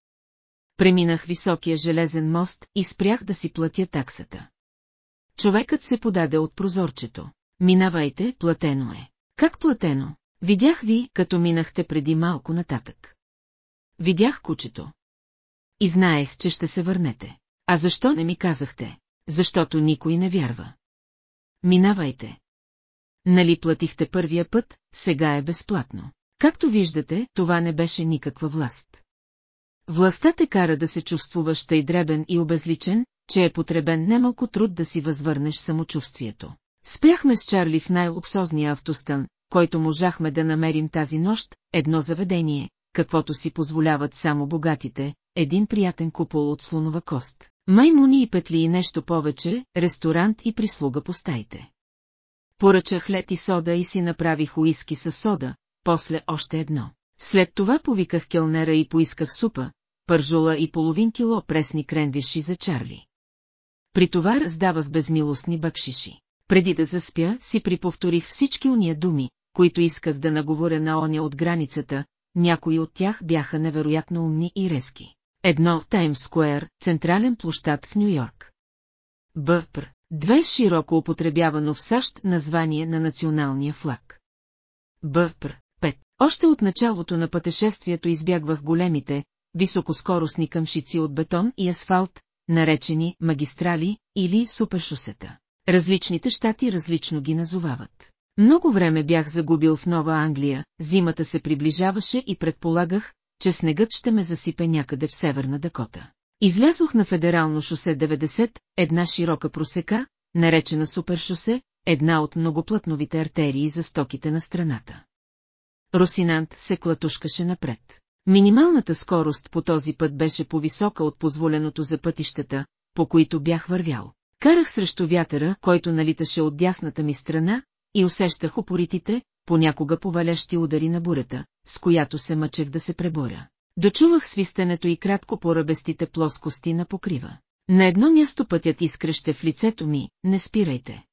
Преминах високия железен мост и спрях да си платя таксата. Човекът се подаде от прозорчето. Минавайте, платено е. Как платено? Видях ви, като минахте преди малко нататък. Видях кучето. И знаех, че ще се върнете. А защо не ми казахте? Защото никой не вярва. Минавайте. Нали платихте първия път, сега е безплатно. Както виждате, това не беше никаква власт. Властта те кара да се чувствуваш тъй дребен и обезличен, че е потребен немалко труд да си възвърнеш самочувствието. Спряхме с Чарли в най-луксозния автостън, който можахме да намерим тази нощ, едно заведение, каквото си позволяват само богатите, един приятен купол от слонова кост, маймуни и петли и нещо повече, ресторант и прислуга по стаите. Поръчах лед и сода и си направих уиски със сода, после още едно. След това повиках келнера и поисках супа, пържола и половин кило пресни кренвиши за Чарли. При това раздавах безмилостни бакшиши. Преди да заспя, си приповторих всички уния думи, които исках да наговоря на оня от границата, някои от тях бяха невероятно умни и резки. Едно в Таймс Скуер, централен площад в Нью-Йорк. БПР. Две широко употребявано в САЩ название на националния флаг. БПР. 5. Още от началото на пътешествието избягвах големите, високоскоростни къмшици от бетон и асфалт, наречени магистрали или супершосета. Различните щати различно ги назовават. Много време бях загубил в Нова Англия, зимата се приближаваше и предполагах, че снегът ще ме засипе някъде в Северна Дакота. Излязох на федерално шосе 90, една широка просека, наречена супершосе, една от многоплътновите артерии за стоките на страната. Росинант се клатушкаше напред. Минималната скорост по този път беше по-висока от позволеното за пътищата, по които бях вървял. Карах срещу вятъра, който налиташе от дясната ми страна, и усещах опоритите, понякога повалящи удари на бурята, с която се мъчех да се преборя. Дочувах свистенето и кратко по ръбестите плоскости на покрива. На едно място пътят изкръще в лицето ми, не спирайте.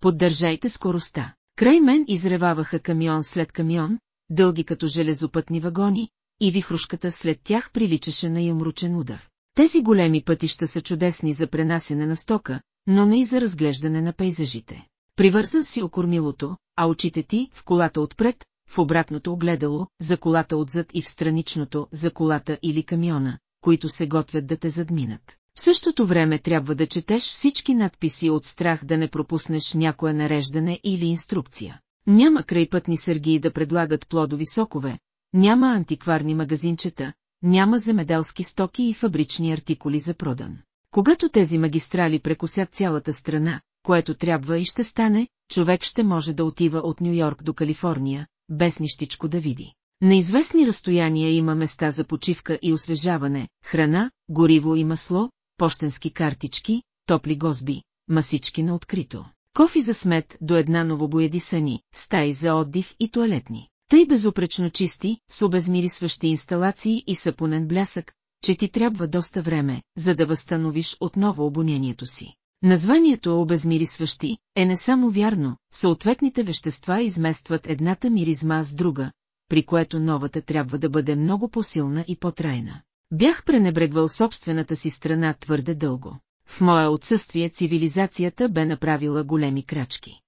Поддържайте скоростта. Край мен изреваваха камион след камион, дълги като железопътни вагони, и вихрушката след тях приличаше на юмручен удар. Тези големи пътища са чудесни за пренасене на стока, но не и за разглеждане на пейзажите. Привързан си окормилото, а очите ти в колата отпред, в обратното огледало, за колата отзад и в страничното, за колата или камиона, които се готвят да те задминат. В същото време трябва да четеш всички надписи от страх да не пропуснеш някое нареждане или инструкция. Няма крайпътни сергии да предлагат плодови сокове, няма антикварни магазинчета, няма земеделски стоки и фабрични артикули за продан. Когато тези магистрали прекусят цялата страна, което трябва и ще стане, човек ще може да отива от Нью-Йорк до Калифорния, без нищичко да види. На известни разстояния има места за почивка и освежаване, храна, гориво и масло, почтенски картички, топли гозби, масички на открито. Кофи за смет до една новобоядисани, стаи за отдих и туалетни. Тъй безупречно чисти, с обезмирисващи инсталации и сапунен блясък, че ти трябва доста време, за да възстановиш отново обонението си. Названието обезмирисващи е не само вярно, съответните вещества изместват едната миризма с друга, при което новата трябва да бъде много по-силна и по-трайна. Бях пренебрегвал собствената си страна твърде дълго. В мое отсъствие цивилизацията бе направила големи крачки.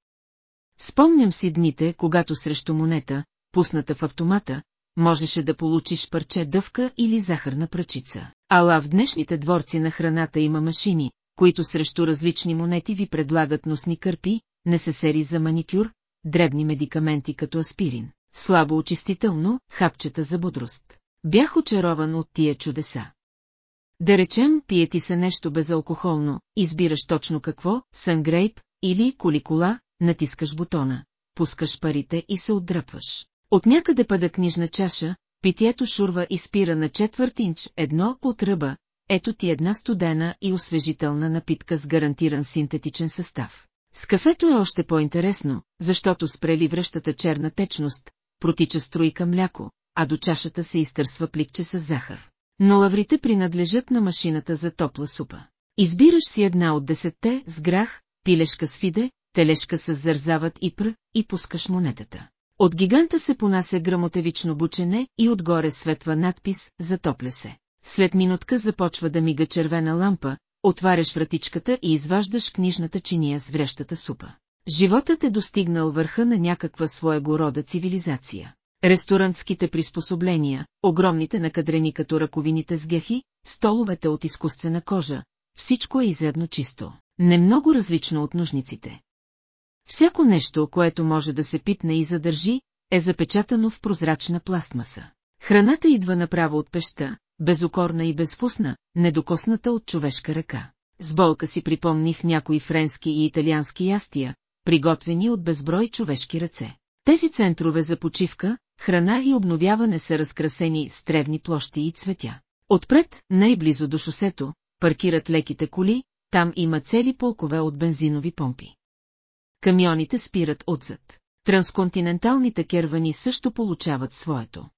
Спомням си дните, когато срещу монета, пусната в автомата, можеше да получиш парче дъвка или захарна пръчица. Ала в днешните дворци на храната има машини, които срещу различни монети ви предлагат носни кърпи, несесери за маникюр, дребни медикаменти като аспирин, слабо очистително, хапчета за бодрост. Бях очарован от тия чудеса. Да речем, пиети се нещо безалкохолно, избираш точно какво, сангрейп или коликола, натискаш бутона, пускаш парите и се отдръпваш. От някъде пада книжна чаша, питието шурва и спира на четвърт инч едно от ръба, ето ти една студена и освежителна напитка с гарантиран синтетичен състав. С кафето е още по-интересно, защото спрели връщата черна течност, протича струйка мляко, а до чашата се изтърсва пликче с захар. Но лаврите принадлежат на машината за топла супа. Избираш си една от десетте с грах, пилешка с фиде, телешка с зързават и пр, и пускаш монетата. От гиганта се понася грамотевично бучене и отгоре светва надпис «Затопля се». След минутка започва да мига червена лампа, отваряш вратичката и изваждаш книжната чиния с врящата супа. Животът е достигнал върха на някаква своего рода цивилизация. Ресторантските приспособления, огромните накадрени като ръковините с гехи, столовете от изкуствена кожа, всичко е изредно чисто, не много различно от ножниците. Всяко нещо, което може да се пипне и задържи, е запечатано в прозрачна пластмаса. Храната идва направо от пеща, безокорна и безвкусна, недокосната от човешка ръка. С болка си припомних някои френски и италиански ястия, приготвени от безброй човешки ръце. Тези центрове за почивка, храна и обновяване са разкрасени с тревни площи и цветя. Отпред, най-близо до шосето, паркират леките коли, там има цели полкове от бензинови помпи. Камионите спират отзад. Трансконтиненталните кервани също получават своето.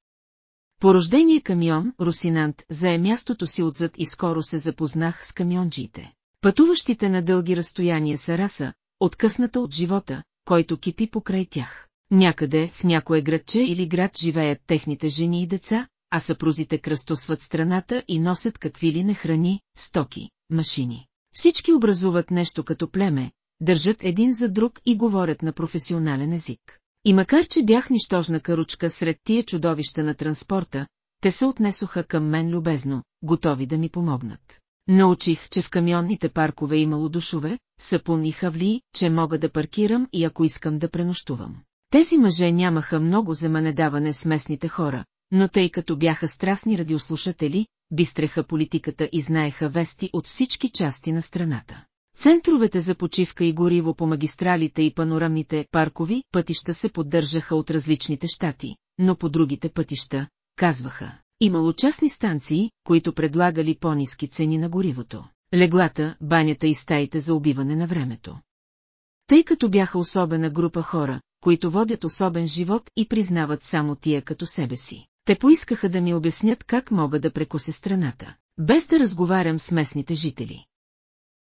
Порождение камион, Русинант, зае мястото си отзад и скоро се запознах с камионджиите. Пътуващите на дълги разстояния са раса, откъсната от живота, който кипи покрай тях. Някъде, в някое градче или град живеят техните жени и деца, а съпрузите кръстосват страната и носят какви ли не храни, стоки, машини. Всички образуват нещо като племе, държат един за друг и говорят на професионален език. И макар, че бях нищожна каручка сред тия чудовища на транспорта, те се отнесоха към мен любезно, готови да ми помогнат. Научих, че в камионните паркове имало душове, сапун и хавли, че мога да паркирам и ако искам да пренощувам. Тези мъже нямаха много за манедаване с местните хора, но тъй като бяха страстни радиослушатели, бистреха политиката и знаеха вести от всички части на страната. Центровете за почивка и гориво по магистралите и панорамните паркови пътища се поддържаха от различните щати, но по другите пътища, казваха, имало частни станции, които предлагали по-низки цени на горивото, леглата, банята и стаите за убиване на времето. Тъй като бяха особена група хора, които водят особен живот и признават само тия като себе си. Те поискаха да ми обяснят как мога да прекуся страната, без да разговарям с местните жители.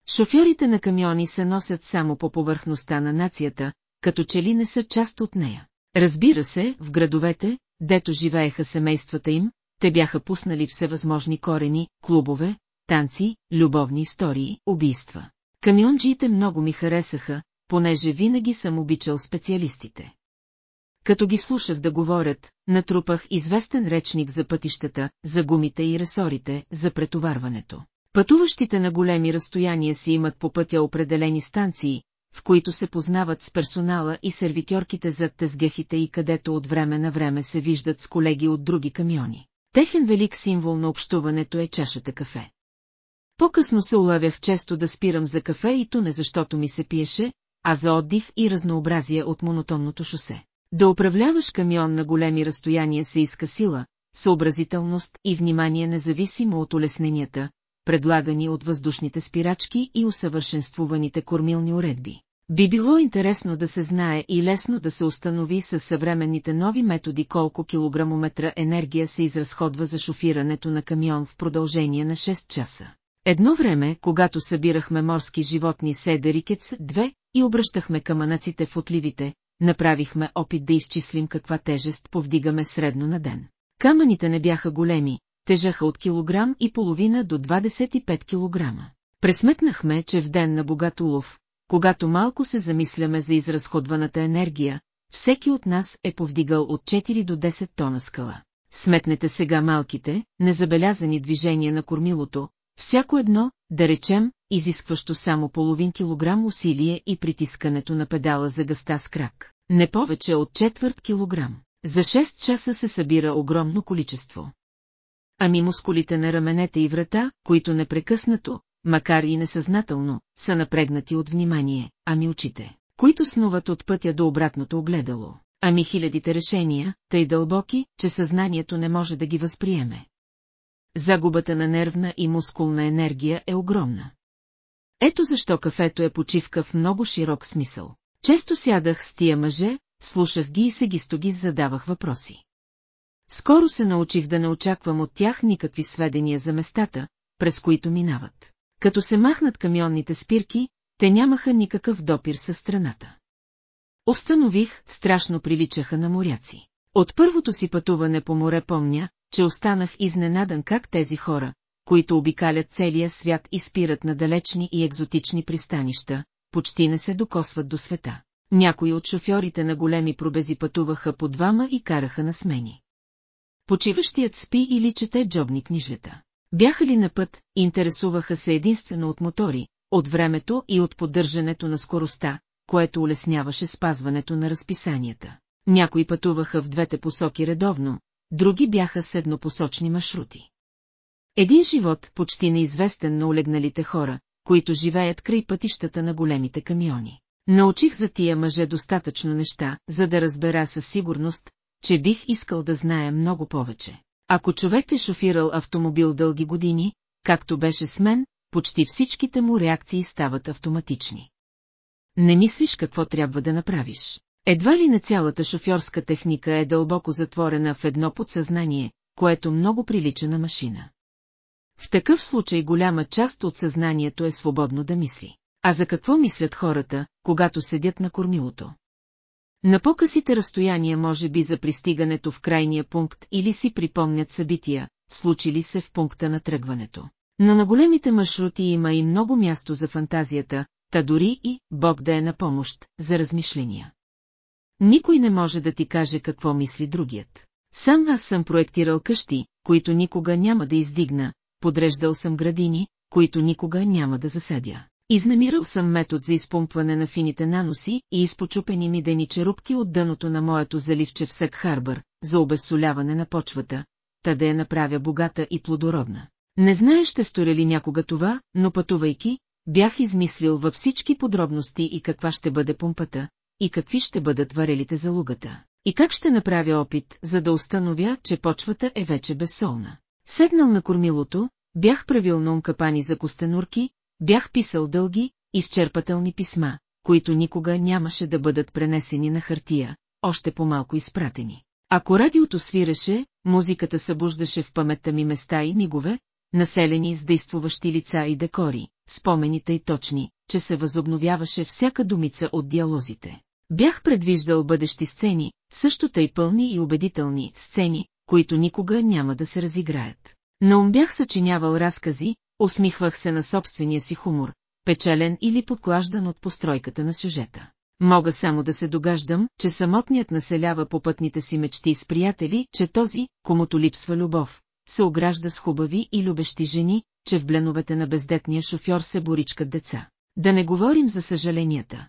Шофьорите на камиони се носят само по повърхността на нацията, като че ли не са част от нея. Разбира се, в градовете, дето живееха семействата им, те бяха пуснали всевъзможни корени, клубове, танци, любовни истории, убийства. Камионджиите много ми харесаха, понеже винаги съм обичал специалистите. Като ги слушах да говорят, натрупах известен речник за пътищата, за гумите и ресорите, за претоварването. Пътуващите на големи разстояния си имат по пътя определени станции, в които се познават с персонала и сервитьорките зад тезгехите и където от време на време се виждат с колеги от други камиони. Техен велик символ на общуването е чашата кафе. По-късно се улавях често да спирам за кафе и то не защото ми се пиеше, а за отдих и разнообразие от монотонното шосе. Да управляваш камион на големи разстояния се иска сила, съобразителност и внимание независимо от улесненията, предлагани от въздушните спирачки и усъвършенствуваните кормилни уредби. Би било интересно да се знае и лесно да се установи с съвременните нови методи колко килограмометра енергия се изразходва за шофирането на камион в продължение на 6 часа. Едно време, когато събирахме морски животни Седерикец 2 и обръщахме камънаците в отливите, направихме опит да изчислим каква тежест повдигаме средно на ден. Камъните не бяха големи, тежаха от килограм и половина до 25 килограма. Пресметнахме, че в ден на богат улов, когато малко се замисляме за изразходваната енергия, всеки от нас е повдигал от 4 до 10 тона скала. Сметнете сега малките, незабелязани движения на кормилото, всяко едно, да речем, изискващо само половин килограм усилие и притискането на педала за гъста с крак, не повече от четвърт килограм. За 6 часа се събира огромно количество. Ами мускулите на раменете и врата, които непрекъснато, макар и несъзнателно, са напрегнати от внимание, ами очите, които снуват от пътя до обратното огледало. ами хилядите решения, тъй дълбоки, че съзнанието не може да ги възприеме. Загубата на нервна и мускулна енергия е огромна. Ето защо кафето е почивка в много широк смисъл. Често сядах с тия мъже, слушах ги и сегисто ги задавах въпроси. Скоро се научих да не очаквам от тях никакви сведения за местата, през които минават. Като се махнат камионните спирки, те нямаха никакъв допир със страната. Установих, страшно приличаха на моряци. От първото си пътуване по море помня, че останах изненадан как тези хора, които обикалят целия свят и спират на далечни и екзотични пристанища, почти не се докосват до света. Някои от шофьорите на големи пробези пътуваха по двама и караха на смени. Почиващият спи или чете джобни книжлета. Бяха ли на път, интересуваха се единствено от мотори, от времето и от поддържането на скоростта, което улесняваше спазването на разписанията. Някои пътуваха в двете посоки редовно, други бяха с еднопосочни маршрути. Един живот, почти неизвестен на улегналите хора, които живеят край пътищата на големите камиони. Научих за тия мъже достатъчно неща, за да разбера със сигурност, че бих искал да знае много повече. Ако човек е шофирал автомобил дълги години, както беше с мен, почти всичките му реакции стават автоматични. Не мислиш какво трябва да направиш. Едва ли на цялата шофьорска техника е дълбоко затворена в едно подсъзнание, което много прилича на машина. В такъв случай голяма част от съзнанието е свободно да мисли. А за какво мислят хората, когато седят на кормилото? На по-късите разстояния може би за пристигането в крайния пункт или си припомнят събития, случили се в пункта на тръгването. Но на големите маршрути има и много място за фантазията, та дори и, Бог да е на помощ, за размишления. Никой не може да ти каже какво мисли другият. Сам аз съм проектирал къщи, които никога няма да издигна, подреждал съм градини, които никога няма да заседя. Изнамирал съм метод за изпумпване на фините наноси и изпочупени мидени черупки от дъното на моето заливче в Сек Харбър, за обесоляване на почвата, та да я направя богата и плодородна. Не знае ще сторя ли някога това, но пътувайки, бях измислил във всички подробности и каква ще бъде помпата, и какви ще бъдат варелите за лугата, и как ще направя опит, за да установя, че почвата е вече безсолна. Седнал на кормилото, бях правил на умкапани за костенурки, бях писал дълги, изчерпателни писма, които никога нямаше да бъдат пренесени на хартия, още по-малко изпратени. Ако радиото свиреше, музиката събуждаше в паметта ми места и мигове, населени с действуващи лица и декори, спомените и точни, че се възобновяваше всяка думица от диалозите. Бях предвиждал бъдещи сцени, също тъй пълни и убедителни сцени, които никога няма да се разиграят. Наум бях съчинявал разкази, усмихвах се на собствения си хумор, печелен или подклаждан от постройката на сюжета. Мога само да се догаждам, че самотният населява по пътните си мечти с приятели, че този, комуто липсва любов, се огражда с хубави и любещи жени, че в бленовете на бездетния шофьор се боричкат деца. Да не говорим за съжаленията.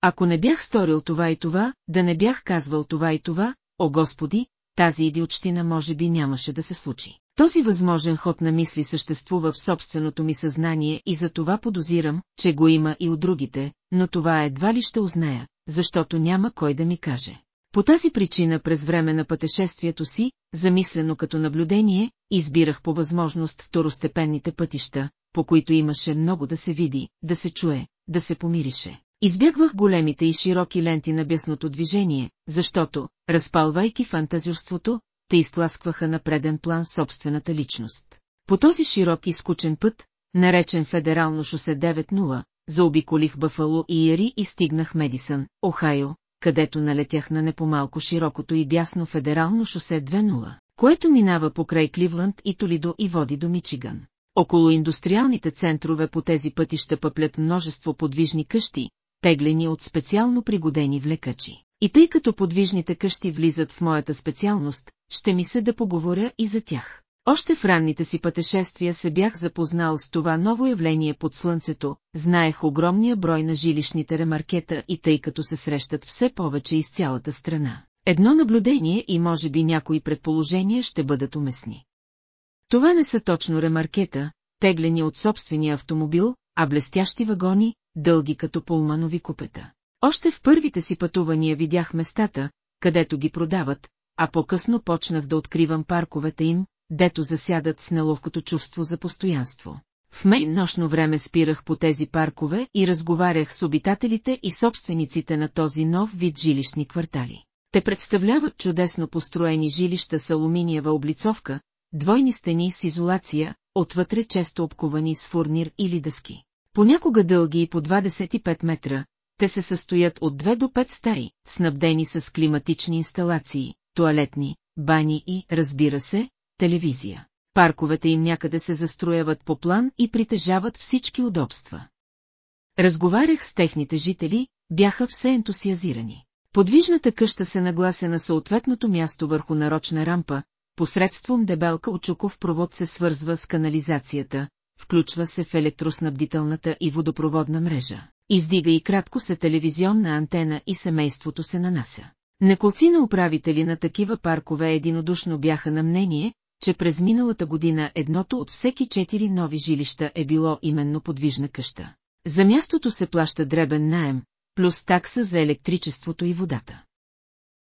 Ако не бях сторил това и това, да не бях казвал това и това, о Господи, тази идиотщина може би нямаше да се случи. Този възможен ход на мисли съществува в собственото ми съзнание и за това подозирам, че го има и от другите, но това едва ли ще узная, защото няма кой да ми каже. По тази причина през време на пътешествието си, замислено като наблюдение, избирах по възможност второстепенните пътища, по които имаше много да се види, да се чуе, да се помирише. Избягвах големите и широки ленти на бесното движение, защото, разпалвайки фантазиорството, те изтласкваха на преден план собствената личност. По този широк и скучен път, наречен Федерално шосе 9.0, заобиколих Бафало и Ири и стигнах Медисън, Охайо, където налетях на непомалко широкото и бясно Федерално шосе 2.0, което минава покрай Кливланд и Толидо и води до Мичиган. Около индустриалните центрове по тези пътища пъплят множество подвижни къщи, теглени от специално пригодени влекачи. И тъй като подвижните къщи влизат в моята специалност, ще ми се да поговоря и за тях. Още в ранните си пътешествия се бях запознал с това ново явление под слънцето, знаех огромния брой на жилищните ремаркета и тъй като се срещат все повече из цялата страна. Едно наблюдение и може би някои предположения ще бъдат уместни. Това не са точно ремаркета, теглени от собствения автомобил, а блестящи вагони, дълги като пулманови купета. Още в първите си пътувания видях местата, където ги продават, а по-късно почнах да откривам парковете им, дето засядат с неловкото чувство за постоянство. В мей нощно време спирах по тези паркове и разговарях с обитателите и собствениците на този нов вид жилищни квартали. Те представляват чудесно построени жилища с алуминиева облицовка, двойни стени с изолация, отвътре често обкувани с фурнир или дъски. Понякога дълги и по 25 метра, те се състоят от 2 до 5 стаи, снабдени с климатични инсталации, туалетни, бани и, разбира се, телевизия. Парковете им някъде се застрояват по план и притежават всички удобства. Разговарях с техните жители, бяха все ентусиазирани. Подвижната къща се наглася на съответното място върху нарочна рампа, посредством дебелка от провод се свързва с канализацията, включва се в електроснабдителната и водопроводна мрежа. Издига и кратко се телевизионна антена и семейството се нанася. Неколци на управители на такива паркове единодушно бяха на мнение, че през миналата година едното от всеки четири нови жилища е било именно подвижна къща. За мястото се плаща дребен наем, плюс такса за електричеството и водата.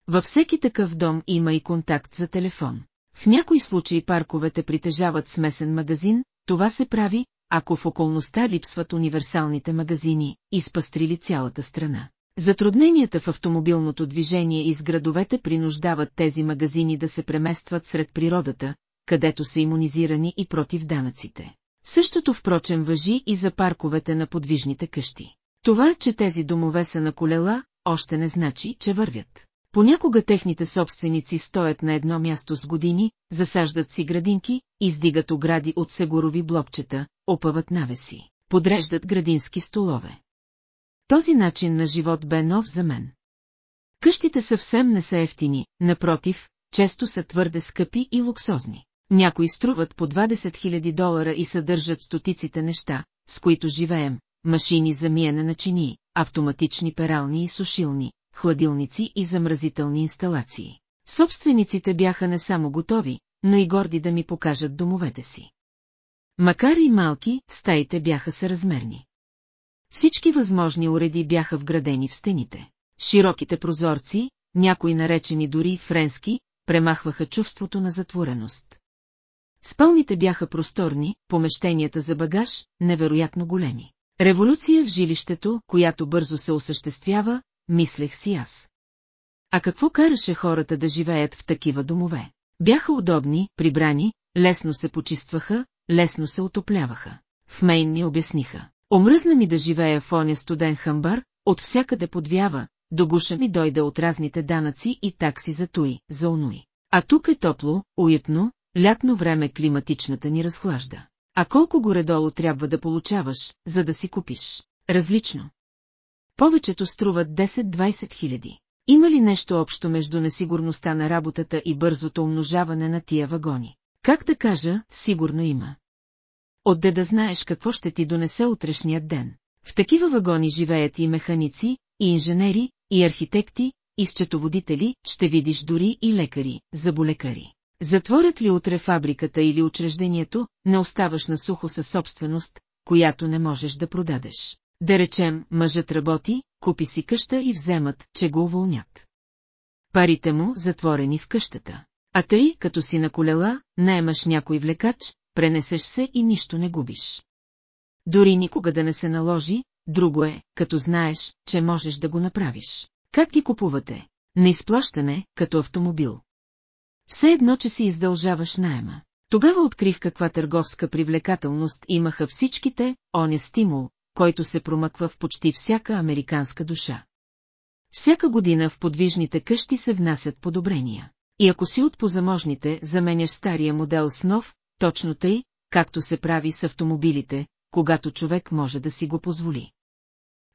Във всеки такъв дом има и контакт за телефон. В някои случаи парковете притежават смесен магазин, това се прави, ако в околността липсват универсалните магазини, изпастрили цялата страна. Затрудненията в автомобилното движение из градовете принуждават тези магазини да се преместват сред природата, където са иммунизирани и против данъците. Същото впрочем въжи и за парковете на подвижните къщи. Това, че тези домове са на колела, още не значи, че вървят. Понякога техните собственици стоят на едно място с години, засаждат си градинки, издигат огради от сегурови блокчета, опъват навеси, подреждат градински столове. Този начин на живот бе нов за мен. Къщите съвсем не са ефтини, напротив, често са твърде скъпи и луксозни. Някои струват по 20 000 долара и съдържат стотиците неща, с които живеем, машини за миене на чини, автоматични перални и сушилни, хладилници и замразителни инсталации. Собствениците бяха не само готови, но и горди да ми покажат домовете си. Макар и малки, стаите бяха съразмерни. Всички възможни уреди бяха вградени в стените. Широките прозорци, някои наречени дори френски, премахваха чувството на затвореност. Спалните бяха просторни, помещенията за багаж, невероятно големи. Революция в жилището, която бързо се осъществява, мислех си аз. А какво караше хората да живеят в такива домове? Бяха удобни, прибрани, лесно се почистваха, лесно се отопляваха. В Мейн ми обясниха. Омръзна ми да живея в оня студен хамбар, от всякъде подвява, до гуша ми дойде от разните данъци и такси за туи, за онуи. А тук е топло, уютно, лятно време климатичната ни разхлажда. А колко горе-долу трябва да получаваш, за да си купиш? Различно. Повечето струват 10-20 хиляди. Има ли нещо общо между несигурността на работата и бързото умножаване на тия вагони? Как да кажа, сигурно има. Отде да знаеш какво ще ти донесе утрешният ден. В такива вагони живеят и механици, и инженери, и архитекти, и счетоводители, ще видиш дори и лекари, заболекари. Затворят ли утре фабриката или учреждението, не оставаш на сухо със собственост, която не можеш да продадеш. Да речем, мъжът работи, купи си къща и вземат, че го уволнят. Парите му затворени в къщата. А тъй, като си на колела, наемаш някой влекач, пренесеш се и нищо не губиш. Дори никога да не се наложи, друго е, като знаеш, че можеш да го направиш. Как ги купувате? На изплащане, като автомобил. Все едно, че си издължаваш найема. Тогава открих каква търговска привлекателност имаха всичките, он е стимул, който се промъква в почти всяка американска душа. Всяка година в подвижните къщи се внасят подобрения. И ако си от позаможните, заменяш стария модел с нов, точно тъй, както се прави с автомобилите, когато човек може да си го позволи.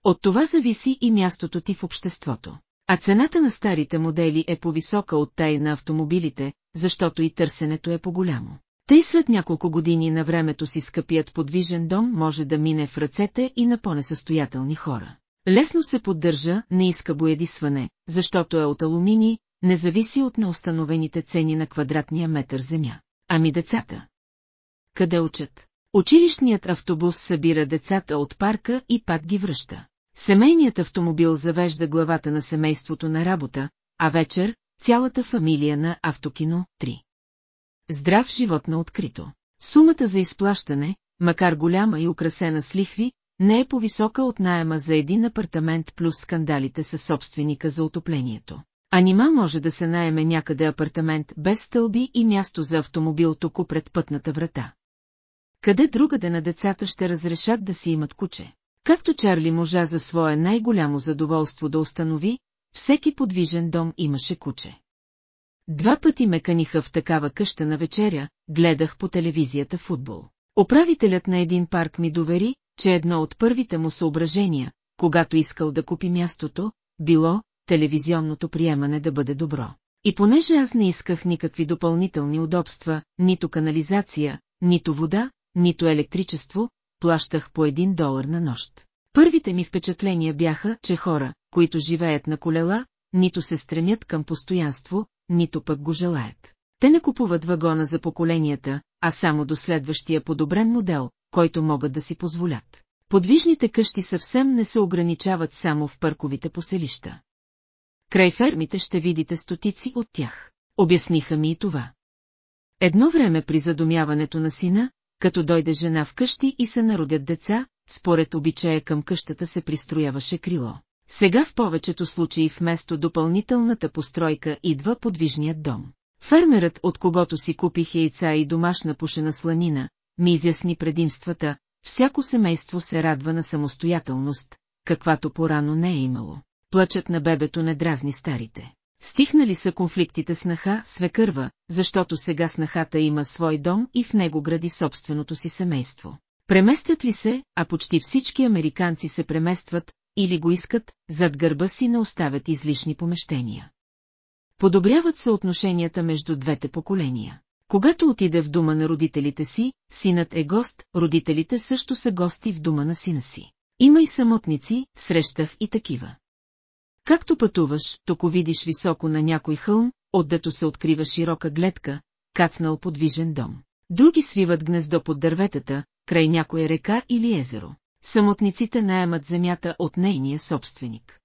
От това зависи и мястото ти в обществото. А цената на старите модели е по-висока от тая на автомобилите, защото и търсенето е по-голямо. Тъй след няколко години на времето си скъпият подвижен дом може да мине в ръцете и на по-несъстоятелни хора. Лесно се поддържа, не иска боядисване, защото е от алумини, не зависи от неустановените цени на квадратния метър земя. Ами децата? Къде учат? Училищният автобус събира децата от парка и пак ги връща. Семейният автомобил завежда главата на семейството на работа, а вечер – цялата фамилия на Автокино 3. Здрав живот на открито. Сумата за изплащане, макар голяма и украсена с лихви, не е по-висока от найема за един апартамент плюс скандалите със собственика за отоплението. А нима може да се наеме някъде апартамент без стълби и място за автомобил току пред пътната врата. Къде другаде на децата ще разрешат да си имат куче? Както Чарли можа за свое най-голямо задоволство да установи, всеки подвижен дом имаше куче. Два пъти ме каниха в такава къща на вечеря, гледах по телевизията футбол. Управителят на един парк ми довери, че едно от първите му съображения, когато искал да купи мястото, било телевизионното приемане да бъде добро. И понеже аз не исках никакви допълнителни удобства, нито канализация, нито вода, нито електричество, плащах по един долар на нощ. Първите ми впечатления бяха, че хора, които живеят на колела, нито се стремят към постоянство, нито пък го желаят. Те не купуват вагона за поколенията, а само до следващия подобрен модел, който могат да си позволят. Подвижните къщи съвсем не се ограничават само в парковите поселища. Край фермите ще видите стотици от тях. Обясниха ми и това. Едно време при задумяването на сина, като дойде жена в къщи и се народят деца, според обичая към къщата се пристрояваше крило. Сега в повечето случаи вместо допълнителната постройка идва подвижният дом. Фермерът, от когото си купих яйца и домашна пушена сланина, ми изясни предимствата, всяко семейство се радва на самостоятелност, каквато порано не е имало. Плачът на бебето не дразни старите. Стихнали са конфликтите с наха, свекърва, защото сега снахата има свой дом и в него гради собственото си семейство. Преместят ли се, а почти всички американци се преместват, или го искат, зад гърба си не оставят излишни помещения. Подобряват се отношенията между двете поколения. Когато отиде в дома на родителите си, синът е гост, родителите също са гости в дома на сина си. Има и самотници, срещах и такива. Както пътуваш, токо видиш високо на някой хълм, отдето се открива широка гледка, кацнал подвижен дом. Други свиват гнездо под дърветата, край някоя река или езеро. Самотниците наемат земята от нейния собственик.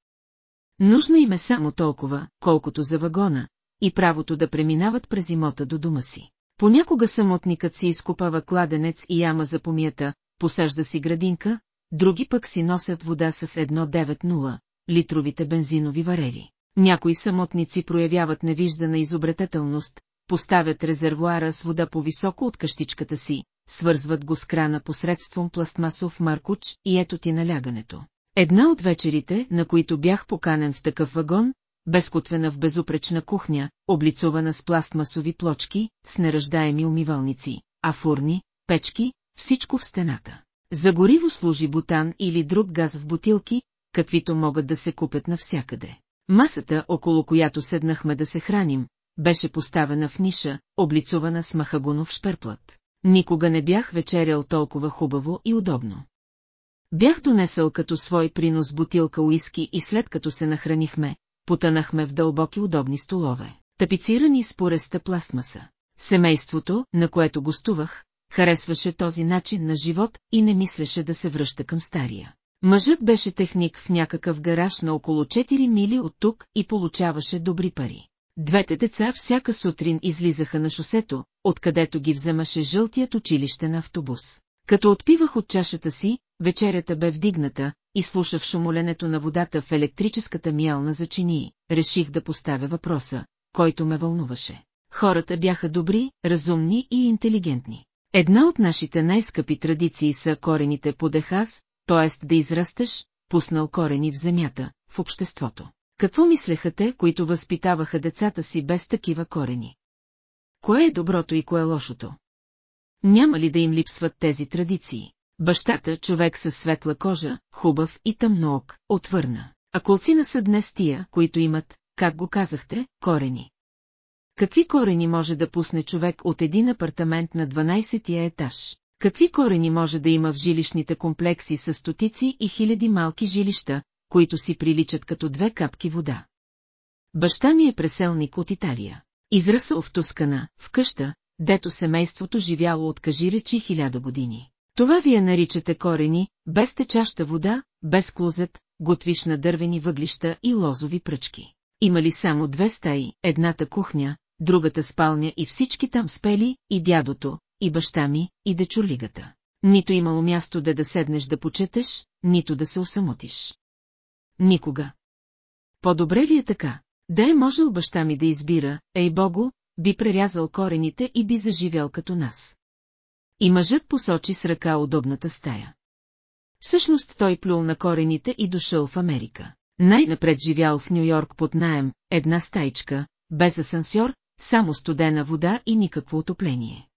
Нужна им е само толкова, колкото за вагона, и правото да преминават през имота до дома си. Понякога самотникът си изкупава кладенец и яма за помията, посажда си градинка, други пък си носят вода с 1,90, литровите бензинови варели. Някои самотници проявяват невиждана изобретателност, поставят резервуара с вода по-високо от къщичката си, свързват го с крана посредством пластмасов маркуч и ето ти налягането. Една от вечерите, на които бях поканен в такъв вагон, безкотвена в безупречна кухня, облицована с пластмасови плочки, с неръждаеми умивалници, а фурни, печки, всичко в стената. За гориво служи бутан или друг газ в бутилки, каквито могат да се купят навсякъде. Масата, около която седнахме да се храним, беше поставена в ниша, облицована с махагонов шперплът. Никога не бях вечерял толкова хубаво и удобно. Бях донесъл като свой принос бутилка уиски и след като се нахранихме, потънахме в дълбоки удобни столове, тапицирани с пореста пластмаса. Семейството, на което гостувах, харесваше този начин на живот и не мислеше да се връща към стария. Мъжът беше техник в някакъв гараж на около 4 мили от тук и получаваше добри пари. Двете деца всяка сутрин излизаха на шосето, откъдето ги вземаше жълтият училищен автобус. Като отпивах от чашата си, вечерята бе вдигната и слушах шумоленето на водата в електрическата миялна за чинии, реших да поставя въпроса, който ме вълнуваше. Хората бяха добри, разумни и интелигентни. Една от нашите най-скъпи традиции са корените по дехаз, т.е. да израстеш, пуснал корени в земята, в обществото. Какво мислеха те, които възпитаваха децата си без такива корени? Кое е доброто и кое е лошото? Няма ли да им липсват тези традиции? Бащата, човек със светла кожа, хубав и тъмноок, отвърна. А колцина са днес тия, които имат, как го казахте, корени. Какви корени може да пусне човек от един апартамент на 12-тия етаж? Какви корени може да има в жилищните комплекси с стотици и хиляди малки жилища, които си приличат като две капки вода? Баща ми е преселник от Италия. Израсъл в Тускана, в къща, дето семейството живяло от кажи речи хиляда години. Това вие наричате корени, без течаща вода, без клозет, готвиш на дървени въглища и лозови пръчки. Имали само две стаи, едната кухня, другата спалня и всички там спели, и дядото, и баща ми, и дечурлигата. Нито имало място да да седнеш да почетеш, нито да се осамотиш. Никога. По-добре ли е така? Да е можел баща ми да избира, ей богу, би прерязал корените и би заживял като нас. И мъжът посочи с ръка удобната стая. Всъщност той плюл на корените и дошъл в Америка. Най-напред живял в Нью-Йорк под наем, една стайчка, без асансьор, само студена вода и никакво отопление.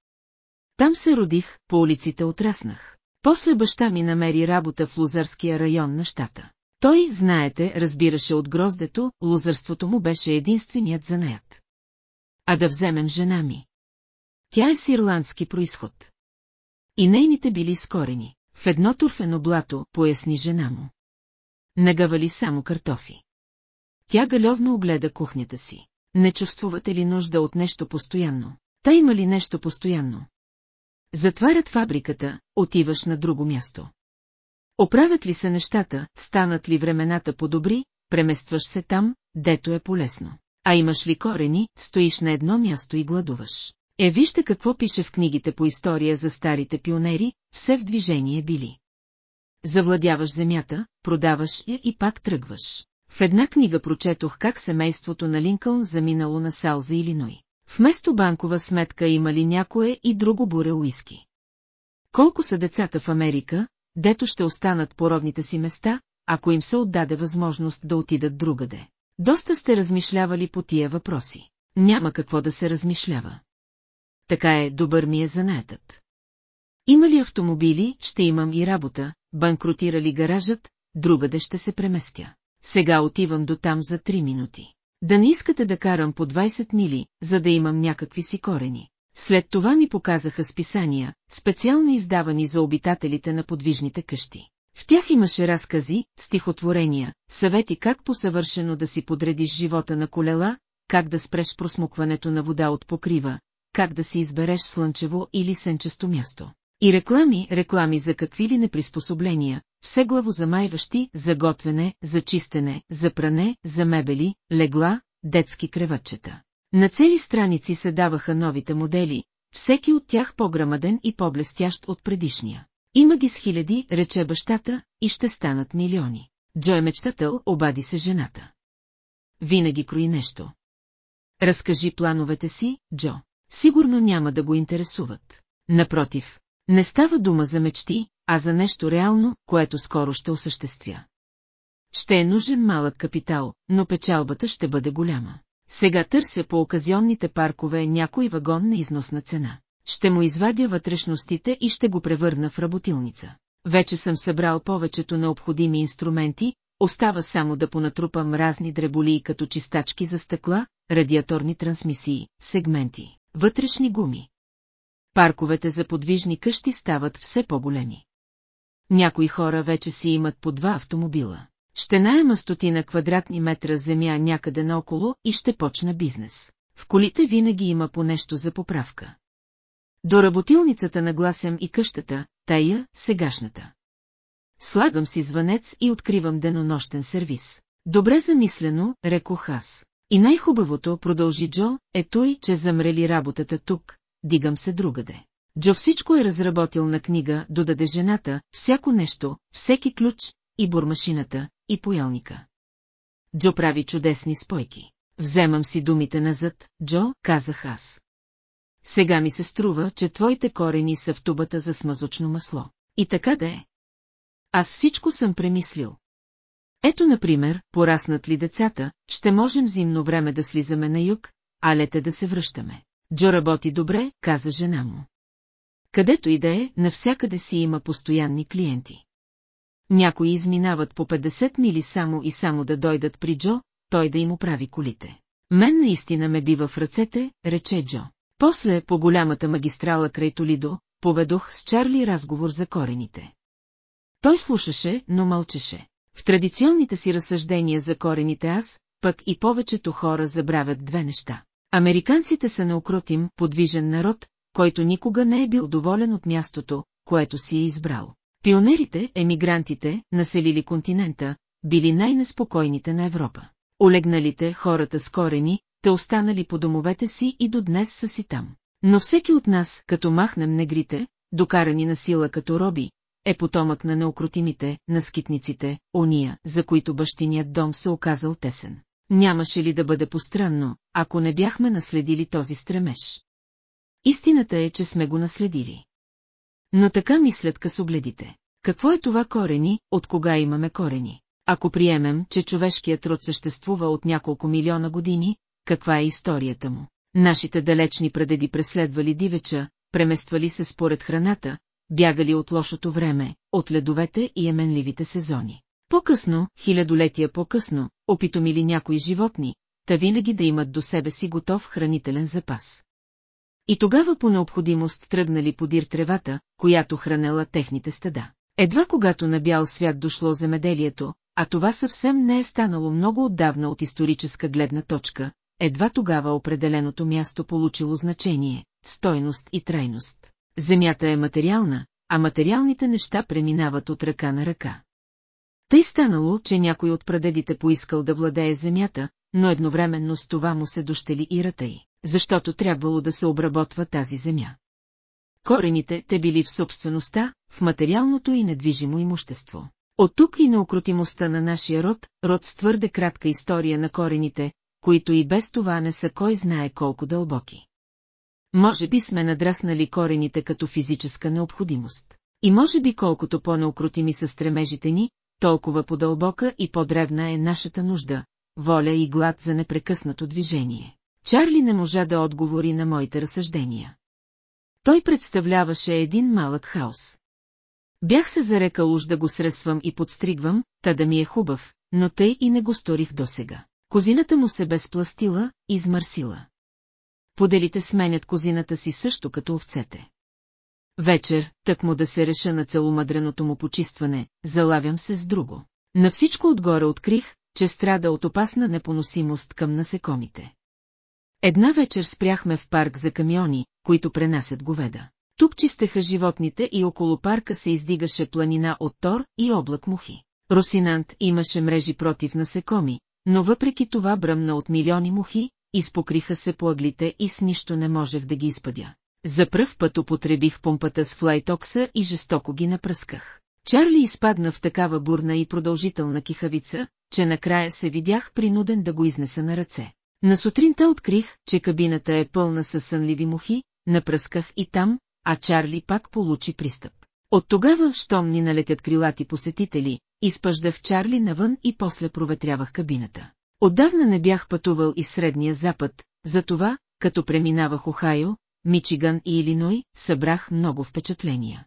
Там се родих, по улиците отраснах. После баща ми намери работа в Лузарския район на щата. Той, знаете, разбираше от гроздето, лузърството му беше единственият занаят. А да вземем жена ми. Тя е с ирландски происход. И нейните били скорени. В едно турфено блато, поясни жена му. Нагавали само картофи. Тя галевно огледа кухнята си. Не чувствувате ли нужда от нещо постоянно? Та има ли нещо постоянно? Затварят фабриката, отиваш на друго място. Оправят ли се нещата, станат ли времената по-добри, преместваш се там, дето е полезно. А имаш ли корени, стоиш на едно място и гладуваш. Е, вижте какво пише в книгите по история за старите пионери, все в движение били. Завладяваш земята, продаваш я и пак тръгваш. В една книга прочетох как семейството на Линкълн заминало на Сал за Илиной. Вместо банкова сметка имали някое и друго буре уиски. Колко са децата в Америка, дето ще останат по родните си места, ако им се отдаде възможност да отидат другаде? Доста сте размишлявали по тия въпроси. Няма какво да се размишлява. Така е, добър ми е занаятът. Има ли автомобили, ще имам и работа, банкротира ли гаражът, другаде ще се преместя. Сега отивам до там за 3 минути. Да не искате да карам по 20 мили, за да имам някакви си корени. След това ми показаха списания, специално издавани за обитателите на подвижните къщи. В тях имаше разкази, стихотворения, съвети как посъвършено да си подредиш живота на колела, как да спреш просмукването на вода от покрива, как да си избереш слънчево или сенчесто място. И реклами, реклами за какви ли неприспособления, все главозамайващи, за готвене, за чистене, за пране, за мебели, легла, детски креватчета. На цели страници се даваха новите модели, всеки от тях по-грамаден и по-блестящ от предишния. Има ги с хиляди, рече бащата, и ще станат милиони. Джо е мечтател, обади се жената. Винаги крои нещо. Разкажи плановете си, Джо. Сигурно няма да го интересуват. Напротив, не става дума за мечти, а за нещо реално, което скоро ще осъществя. Ще е нужен малък капитал, но печалбата ще бъде голяма. Сега търся по оказионните паркове някой вагон на износна цена. Ще му извадя вътрешностите и ще го превърна в работилница. Вече съм събрал повечето необходими инструменти, остава само да понатрупам разни дреболии като чистачки за стъкла, радиаторни трансмисии, сегменти, вътрешни гуми. Парковете за подвижни къщи стават все по-големи. Някои хора вече си имат по два автомобила. Ще найема стотина квадратни метра земя някъде наоколо и ще почна бизнес. В колите винаги има по нещо за поправка. До работилницата нагласям и къщата, тая, сегашната. Слагам си звънец и откривам денонощен сервис. Добре замислено, рекох аз. И най-хубавото, продължи Джо, е той, че замрели работата тук, дигам се другаде. Джо всичко е разработил на книга, додаде жената, всяко нещо, всеки ключ, и бурмашината, и поялника. Джо прави чудесни спойки. Вземам си думите назад, Джо, казах аз. Сега ми се струва, че твоите корени са в тубата за смазочно масло. И така да е. Аз всичко съм премислил. Ето, например, пораснат ли децата, ще можем зимно време да слизаме на юг, а лете да се връщаме. Джо работи добре, каза жена му. Където и да е, навсякъде си има постоянни клиенти. Някои изминават по 50 мили само и само да дойдат при Джо, той да им оправи колите. Мен наистина ме бива в ръцете, рече Джо. После, по голямата магистрала край Толидо, поведох с Чарли разговор за корените. Той слушаше, но мълчеше. В традиционните си разсъждения за корените аз, пък и повечето хора забравят две неща. Американците са неукротим, подвижен народ, който никога не е бил доволен от мястото, което си е избрал. Пионерите, емигрантите, населили континента, били най-неспокойните на Европа. Олегналите хората с корени, те останали по домовете си и до днес са си там. Но всеки от нас, като махнем негрите, докарани на сила като роби, е потомък на неукротимите, на скитниците, ония, за които бащиният дом се оказал тесен. Нямаше ли да бъде постранно, ако не бяхме наследили този стремеж? Истината е, че сме го наследили. Но така мислят късогледите. Какво е това корени, от кога имаме корени? Ако приемем, че човешкият труд съществува от няколко милиона години, каква е историята му? Нашите далечни предеди преследвали дивеча, премествали се според храната, бягали от лошото време, от ледовете и еменливите сезони. По-късно, хилядолетия по-късно, опитомили някои животни, та винаги да имат до себе си готов хранителен запас. И тогава по необходимост тръгнали подир тревата, която хранела техните стада. Едва когато на бял свят дошло земеделието, а това съвсем не е станало много отдавна от историческа гледна точка, едва тогава определеното място получило значение, стойност и трайност. Земята е материална, а материалните неща преминават от ръка на ръка. Тъй станало, че някой от прадедите поискал да владее земята, но едновременно с това му се дощели и ръта й, защото трябвало да се обработва тази земя. Корените те били в собствеността, в материалното и недвижимо имущество. От тук и неукротимостта на нашия род, род с твърде кратка история на корените, които и без това не са кой знае колко дълбоки. Може би сме надраснали корените като физическа необходимост. И може би колкото по-неукротими са стремежите ни, толкова по-дълбока и по-древна е нашата нужда, воля и глад за непрекъснато движение. Чарли не можа да отговори на моите разсъждения. Той представляваше един малък хаос. Бях се зарекал уж да го сресвам и подстригвам, та да ми е хубав, но тъй и не го сторих досега. Козината му се безпластила, измърсила. Поделите сменят козината си също като овцете. Вечер, тък му да се реша на целомадреното му почистване, залавям се с друго. На всичко отгоре открих, че страда от опасна непоносимост към насекомите. Една вечер спряхме в парк за камиони, които пренасят говеда. Тук чистеха животните и около парка се издигаше планина от тор и облак мухи. Росинант имаше мрежи против насекоми, но въпреки това бръмна от милиони мухи, изпокриха се по ъглите и с нищо не можех да ги изпъдя. За пръв път употребих помпата с флайтокса и жестоко ги напръсках. Чарли изпадна в такава бурна и продължителна кихавица, че накрая се видях принуден да го изнеса на ръце. На сутринта открих, че кабината е пълна със сънливи мухи, напръсках и там, а Чарли пак получи пристъп. От тогава, щом ни налетят крилати посетители, изпъждах Чарли навън и после проветрявах кабината. Отдавна не бях пътувал из Средния Запад, затова, като преминавах Охайо, Мичиган и Илиной, събрах много впечатления.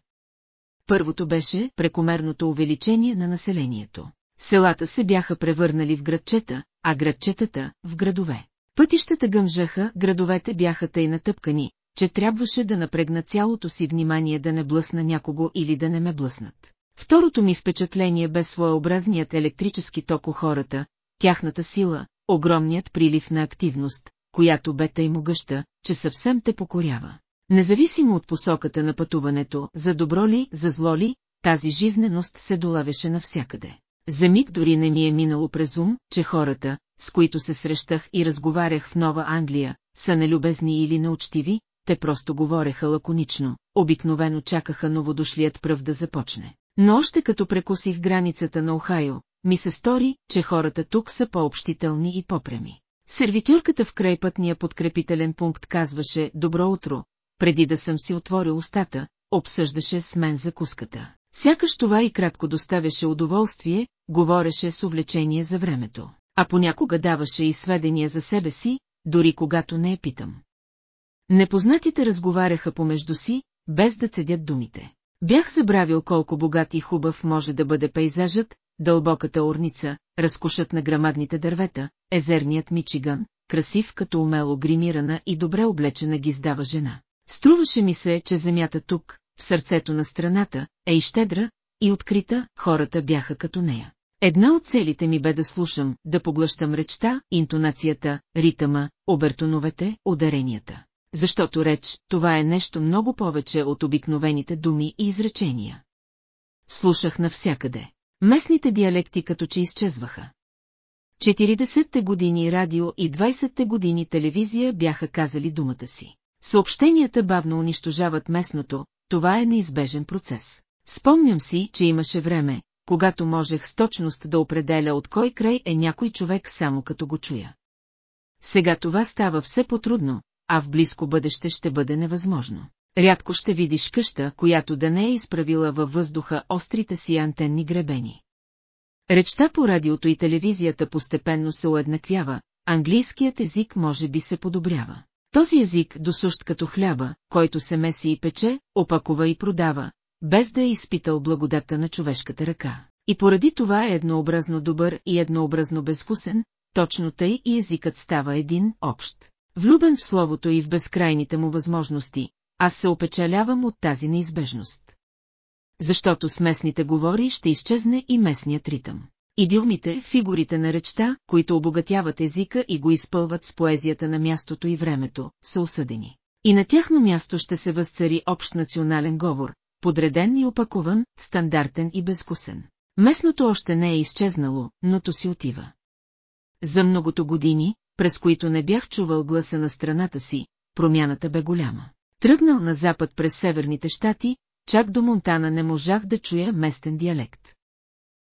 Първото беше прекомерното увеличение на населението. Селата се бяха превърнали в градчета, а градчетата – в градове. Пътищата гъмжаха, градовете бяха тъй натъпкани, че трябваше да напрегна цялото си внимание да не блъсна някого или да не ме блъснат. Второто ми впечатление бе своеобразният електрически ток у хората, тяхната сила, огромният прилив на активност, която бе тъй могъща, че съвсем те покорява. Независимо от посоката на пътуването, за добро ли, за зло ли, тази жизненост се долавяше навсякъде. За миг дори не ми е минало през ум, че хората, с които се срещах и разговарях в Нова Англия, са нелюбезни или неучтиви, те просто говореха лаконично, обикновено чакаха новодошлият пръв да започне. Но още като прекусих границата на Охайо, ми се стори, че хората тук са по-общителни и по-преми. Сервитюрката в крайпътния подкрепителен пункт казваше «Добро утро», преди да съм си отворил устата, обсъждаше с мен закуската. Сякаш това и кратко доставяше удоволствие, говореше с увлечение за времето, а понякога даваше и сведения за себе си, дори когато не я питам. Непознатите разговаряха помежду си, без да цедят думите. Бях забравил колко богат и хубав може да бъде пейзажът, дълбоката орница, разкушът на грамадните дървета, езерният Мичиган, красив като умело гримирана и добре облечена гиздава жена. Струваше ми се, че земята тук, в сърцето на страната, е и щедра, и открита, хората бяха като нея. Една от целите ми бе да слушам, да поглъщам речта, интонацията, ритъма, обертоновете, ударенията. Защото реч, това е нещо много повече от обикновените думи и изречения. Слушах навсякъде. Местните диалекти като че изчезваха. 40-те години радио и 20-те години телевизия бяха казали думата си. Съобщенията бавно унищожават местното, това е неизбежен процес. Спомням си, че имаше време, когато можех с точност да определя от кой край е някой човек само като го чуя. Сега това става все по-трудно, а в близко бъдеще ще бъде невъзможно. Рядко ще видиш къща, която да не е изправила във въздуха острите си антенни гребени. Речта по радиото и телевизията постепенно се уеднаквява, английският език може би се подобрява. Този език досущ като хляба, който се меси и пече, опакова и продава, без да е изпитал благодата на човешката ръка. И поради това е еднообразно добър и еднообразно безвкусен, точно тъй и езикът става един, общ. Влюбен в словото и в безкрайните му възможности, аз се опечалявам от тази неизбежност. Защото с местните говори ще изчезне и местният ритъм. Идиомите, фигурите на речта, които обогатяват езика и го изпълват с поезията на мястото и времето, са осъдени. И на тяхно място ще се възцари общ национален говор, подреден и опакован, стандартен и безкусен. Местното още не е изчезнало, но то си отива. За многото години, през които не бях чувал гласа на страната си, промяната бе голяма. Тръгнал на запад през северните щати, чак до Монтана не можах да чуя местен диалект.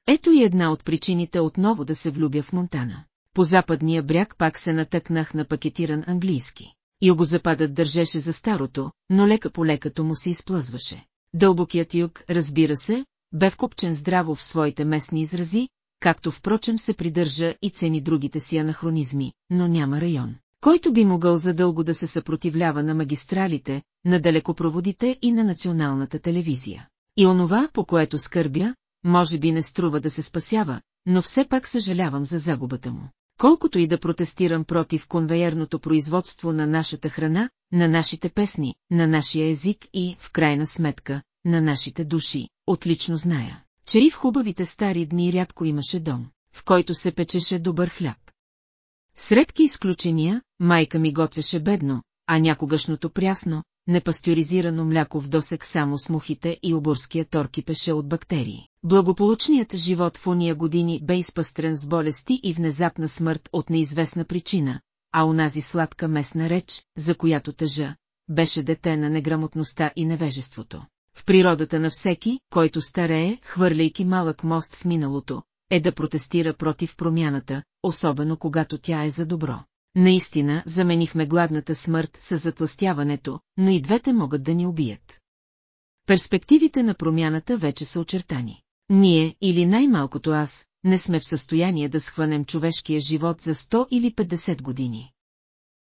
Ето и една от причините отново да се влюбя в Монтана. По западния бряг пак се натъкнах на пакетиран английски. Югозападът държеше за старото, но лека по лекато му се изплъзваше. Дълбокият юг, разбира се, бе вкупчен здраво в своите местни изрази, както впрочем се придържа и цени другите си анахронизми, но няма район, който би могъл задълго да се съпротивлява на магистралите, на далекопроводите и на националната телевизия. И онова, по което скърбя, може би не струва да се спасява, но все пак съжалявам за загубата му. Колкото и да протестирам против конвейерното производство на нашата храна, на нашите песни, на нашия език и, в крайна сметка, на нашите души, отлично зная, че и в хубавите стари дни рядко имаше дом, в който се печеше добър хляб. Средки изключения, майка ми готвеше бедно, а някогашното прясно, непастеризирано мляко в досек само с мухите и оборския тор кипеше от бактерии. Благополучният живот в уния години бе изпъстрен с болести и внезапна смърт от неизвестна причина, а унази сладка местна реч, за която тъжа, беше дете на неграмотността и невежеството. В природата на всеки, който старее, хвърляйки малък мост в миналото, е да протестира против промяната, особено когато тя е за добро. Наистина, заменихме гладната смърт с затластяването, но и двете могат да ни убият. Перспективите на промяната вече са очертани. Ние, или най-малкото аз, не сме в състояние да схванем човешкия живот за 100 или 50 години.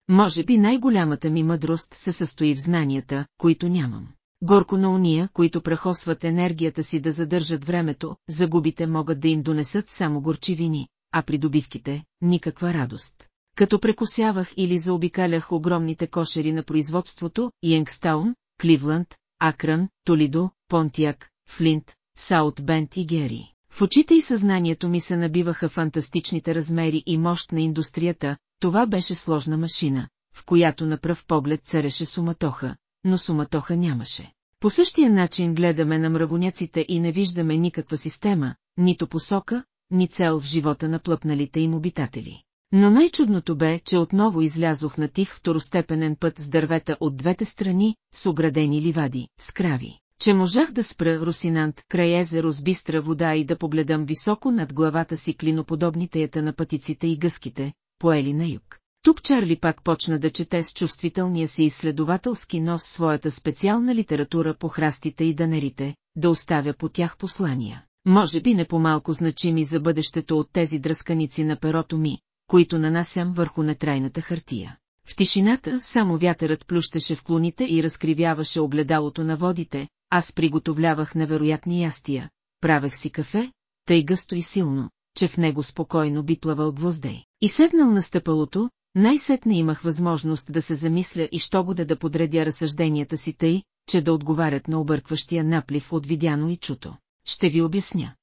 Може би най-голямата ми мъдрост се състои в знанията, които нямам. Горко на уния, които прахосват енергията си да задържат времето, загубите могат да им донесат само горчивини, а придобивките – никаква радост. Като прекусявах или заобикалях огромните кошери на производството, Йенгстаун, Кливланд, Акран, Толидо, Понтияк, Флинт, Саут Бент и Гери. В очите и съзнанието ми се набиваха фантастичните размери и мощ на индустрията, това беше сложна машина, в която на пръв поглед цареше суматоха, но суматоха нямаше. По същия начин гледаме на мравоняците и не виждаме никаква система, нито посока, ни цел в живота на плъпналите им обитатели. Но най-чудното бе, че отново излязох на тих второстепенен път с дървета от двете страни, с оградени ливади, с крави, че можах да спра Русинант край езеро с бистра вода и да погледам високо над главата си клиноподобните ята на пътиците и гъските, поели на юг. Тук Чарли пак почна да чете с чувствителния си изследователски нос своята специална литература по храстите и данерите, да оставя по тях послания. Може би не по-малко значими за бъдещето от тези дръсканици на перото ми, които нанасям върху нетрайната хартия. В тишината само вятърът плющеше в клоните и разкривяваше огледалото на водите, аз приготовлявах невероятни ястия, правех си кафе, тъй гъсто и силно, че в него спокойно би плавал гвоздей. И седнал на стъпалото, най-сетне имах възможност да се замисля и що годе да подредя разсъжденията си тъй, че да отговарят на объркващия наплив от видяно и чуто. Ще ви обясня.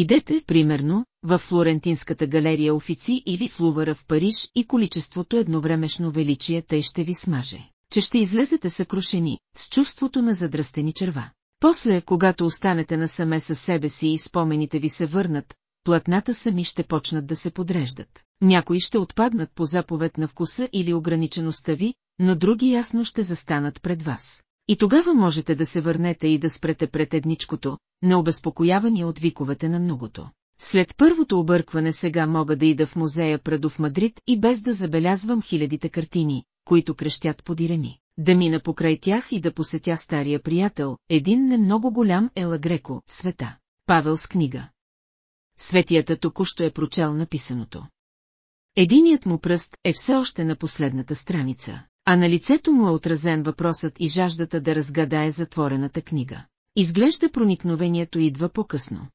Идете, примерно, в Флорентинската галерия офици или в Лувара в Париж и количеството едновремешно величие тъй ще ви смаже, че ще излезете съкрушени, с чувството на задръстени черва. После, когато останете насаме със себе си и спомените ви се върнат, платната сами ще почнат да се подреждат. Някои ще отпаднат по заповед на вкуса или ограничеността ви, но други ясно ще застанат пред вас. И тогава можете да се върнете и да спрете пред едничкото, необезпокоявани от виковете на многото. След първото объркване сега мога да ида в музея Прадо в Мадрид и без да забелязвам хилядите картини, които крещят по диреми. Да мина покрай тях и да посетя стария приятел, един не много голям Ела Греко, света. Павел с книга. Светията току-що е прочел написаното. Единият му пръст е все още на последната страница, а на лицето му е отразен въпросът и жаждата да разгадае затворената книга. Изглежда проникновението идва по-късно.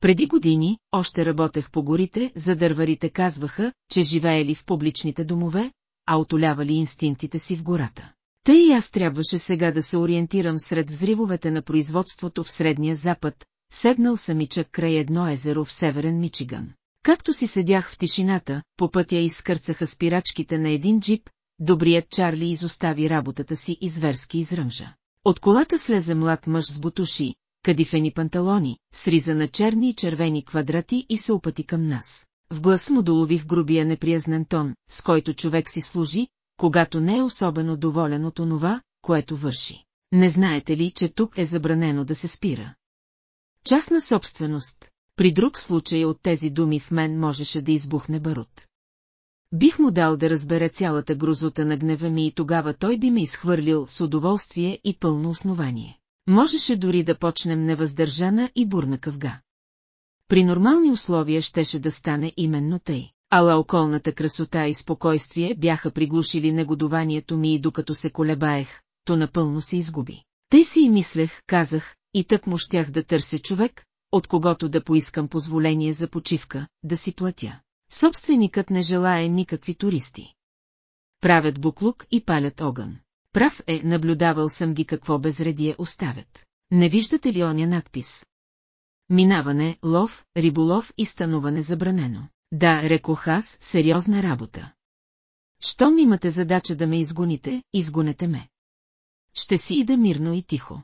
Преди години още работех по горите, за дърварите казваха, че живеели в публичните домове, а отолявали инстинктите си в гората. Тъй и аз трябваше сега да се ориентирам сред взривовете на производството в Средния Запад, седнал самичък край едно езеро в Северен Мичиган. Както си седях в тишината, по пътя изкърцаха спирачките на един джип, добрият Чарли изостави работата си и зверски изръмжа. От колата слезе млад мъж с бутуши, кадифени панталони, сриза на черни и червени квадрати и се опъти към нас. В глас му долових грубия неприязнен тон, с който човек си служи, когато не е особено доволен от онова, което върши. Не знаете ли, че тук е забранено да се спира? Частна собственост. При друг случай от тези думи в мен можеше да избухне барут. Бих му дал да разбере цялата грузота на гнева ми и тогава той би ме изхвърлил с удоволствие и пълно основание. Можеше дори да почнем невъздържана и бурна къвга. При нормални условия щеше да стане именно тъй. Ала околната красота и спокойствие бяха приглушили негодованието ми и докато се колебаех, то напълно се изгуби. Тъй си и мислех, казах, и тък му щях да търся човек, от когото да поискам позволение за почивка, да си платя. Собственикът не желае никакви туристи. Правят буклук и палят огън. Прав е, наблюдавал съм ги какво безредие оставят. Не виждате ли оня надпис? Минаване, лов, риболов и стануване забранено. Да, рекох аз, сериозна работа. Щом имате задача да ме изгоните, изгонете ме. Ще си ида мирно и тихо.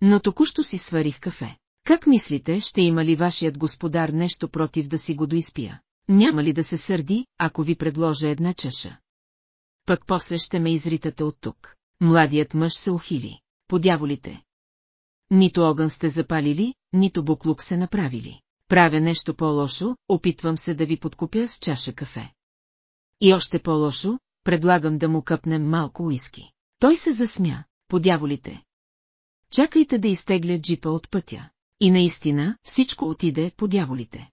Но току-що си сварих кафе. Как мислите, ще има ли вашият господар нещо против да си го доизпия? Няма ли да се сърди, ако ви предложа една чаша? Пък после ще ме изритате от тук. Младият мъж се ухили. Подяволите. Нито огън сте запалили, нито буклук се направили. Правя нещо по-лошо, опитвам се да ви подкупя с чаша кафе. И още по-лошо, предлагам да му къпнем малко уиски. Той се засмя, подяволите. Чакайте да изтегля джипа от пътя. И наистина, всичко отиде по дяволите.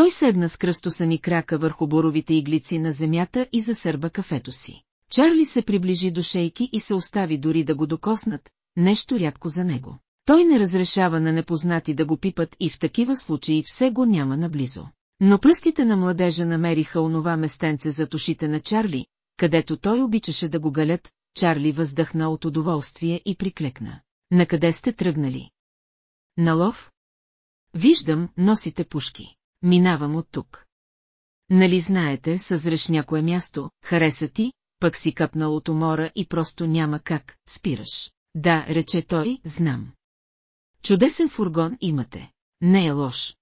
Той седна с кръстосани крака върху боровите иглици на земята и засърба кафето си. Чарли се приближи до шейки и се остави дори да го докоснат, нещо рядко за него. Той не разрешава на непознати да го пипат и в такива случаи все го няма наблизо. Но пръстите на младежа намериха онова местенце за ушите на Чарли, където той обичаше да го галят, Чарли въздъхна от удоволствие и приклекна. Накъде сте тръгнали? На лов? Виждам, носите пушки. Минавам от тук. Нали знаете, съзреш някое място, хареса ти, пък си капнал от умора и просто няма как, спираш. Да, рече той, знам. Чудесен фургон имате. Не е лош.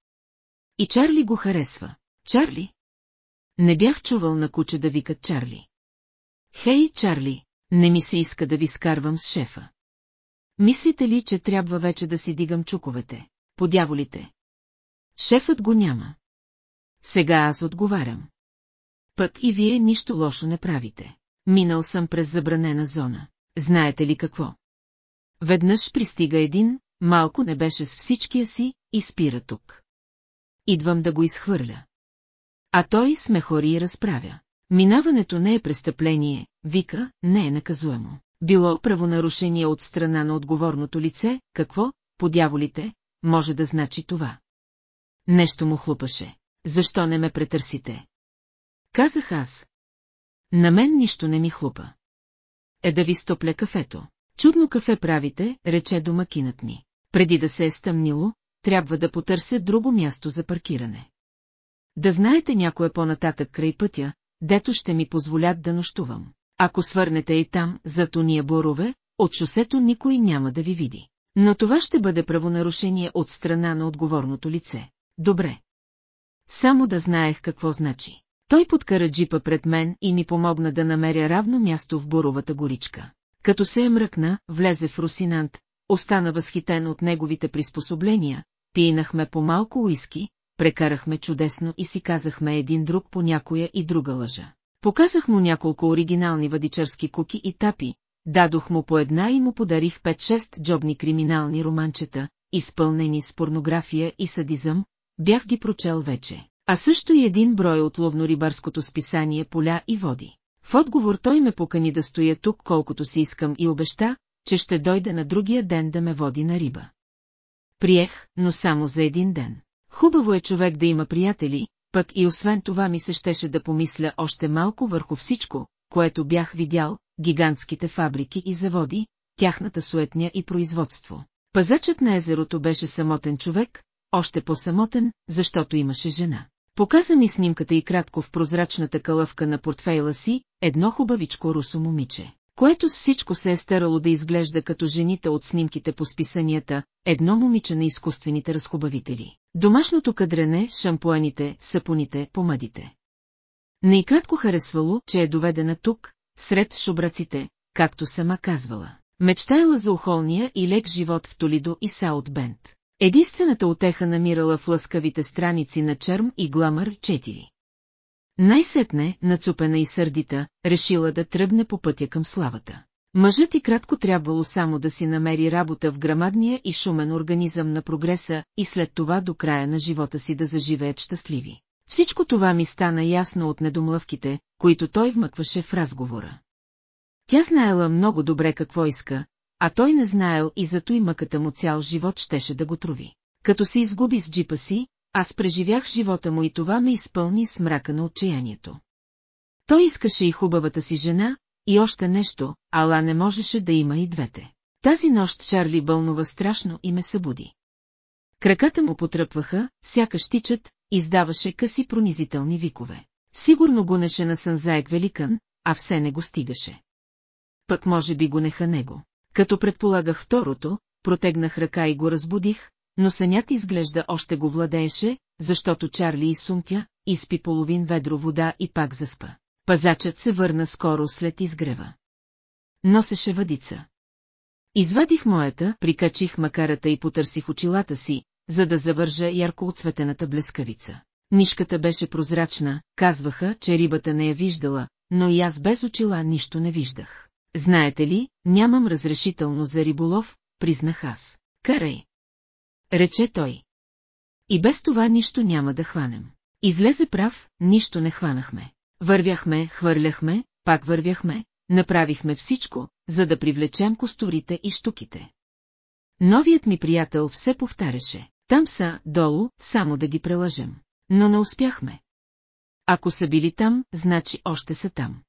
И Чарли го харесва. Чарли? Не бях чувал на куче да викат Чарли. Хей, Чарли, не ми се иска да ви скарвам с шефа. Мислите ли, че трябва вече да си дигам чуковете? Подяволите. Шефът го няма. Сега аз отговарям. Пък и вие нищо лошо не правите. Минал съм през забранена зона. Знаете ли какво? Веднъж пристига един, малко не беше с всичкия си, и спира тук. Идвам да го изхвърля. А той смехори и разправя. Минаването не е престъпление, вика, не е наказуемо. Било правонарушение от страна на отговорното лице, какво, подяволите, може да значи това. Нещо му хлупаше. Защо не ме претърсите? Казах аз. На мен нищо не ми хлупа. Е да ви стопля кафето. Чудно кафе правите, рече домакинът ми. Преди да се е стъмнило, трябва да потърся друго място за паркиране. Да знаете някое по-нататък край пътя, дето ще ми позволят да нощувам. Ако свърнете и там, зад уния борове, от шосето никой няма да ви види. Но това ще бъде правонарушение от страна на отговорното лице. Добре. Само да знаех какво значи. Той подкара джипа пред мен и ми помогна да намеря равно място в буровата горичка. Като се е мръкна, влезе в Русинант, остана възхитен от неговите приспособления, пинахме по малко уиски, прекарахме чудесно и си казахме един друг по някоя и друга лъжа. Показах му няколко оригинални въдичарски куки и тапи, дадох му по една и му подарих 5-6 джобни криминални романчета, изпълнени с порнография и садизъм, бях ги прочел вече, а също и един брой от ловно-рибарското списание Поля и води. В отговор той ме покани да стоя тук колкото си искам и обеща, че ще дойде на другия ден да ме води на риба. Приех, но само за един ден. Хубаво е човек да има приятели, пък и освен това ми се щеше да помисля още малко върху всичко, което бях видял, гигантските фабрики и заводи, тяхната суетня и производство. Пазачът на езерото беше самотен човек, още по-самотен, защото имаше жена. Показа ми снимката и кратко в прозрачната калъвка на портфейла си, едно хубавичко русо момиче, което с всичко се е старало да изглежда като жените от снимките по списанията, едно момиче на изкуствените разхубавители. Домашното кадрене, шампуаните, сапоните, помадите. Найкратко харесвало, че е доведена тук, сред шубраците, както сама казвала. Мечтаяла за охолния и лек живот в Толидо и Саут Бенд. Единствената отеха намирала в лъскавите страници на Чърм и Гламър 4. Най-сетне, нацупена и сърдита, решила да тръгне по пътя към славата. Мъжът и кратко трябвало само да си намери работа в грамадния и шумен организъм на прогреса и след това до края на живота си да заживеят щастливи. Всичко това ми стана ясно от недомлъвките, които той вмъкваше в разговора. Тя знаела много добре какво иска, а той не знаел и зато и мъката му цял живот щеше да го трови. Като се изгуби с джипа си, аз преживях живота му и това ме изпълни с мрака на отчаянието. Той искаше и хубавата си жена, и още нещо, ала не можеше да има и двете. Тази нощ Чарли бълнува страшно и ме събуди. Краката му потръпваха, сякаш тичат, издаваше къси пронизителни викове. Сигурно гонеше на сънзаек великан, а все не го стигаше. Пък може би гонеха него. Като предполагах второто, протегнах ръка и го разбудих, но сънят изглежда още го владееше, защото Чарли изсумтя, изпи половин ведро вода и пак заспа. Пазачът се върна скоро след изгрева. Носеше въдица. Извадих моята, прикачих макарата и потърсих очилата си, за да завържа ярко отсветената блескавица. Нишката беше прозрачна, казваха, че рибата не я виждала, но и аз без очила нищо не виждах. Знаете ли, нямам разрешително за риболов, признах аз. Карай. Рече той. И без това нищо няма да хванем. Излезе прав, нищо не хванахме. Вървяхме, хвърляхме, пак вървяхме, направихме всичко, за да привлечем косторите и штуките. Новият ми приятел все повтаряше. Там са, долу, само да ги прелъжем. Но не успяхме. Ако са били там, значи още са там.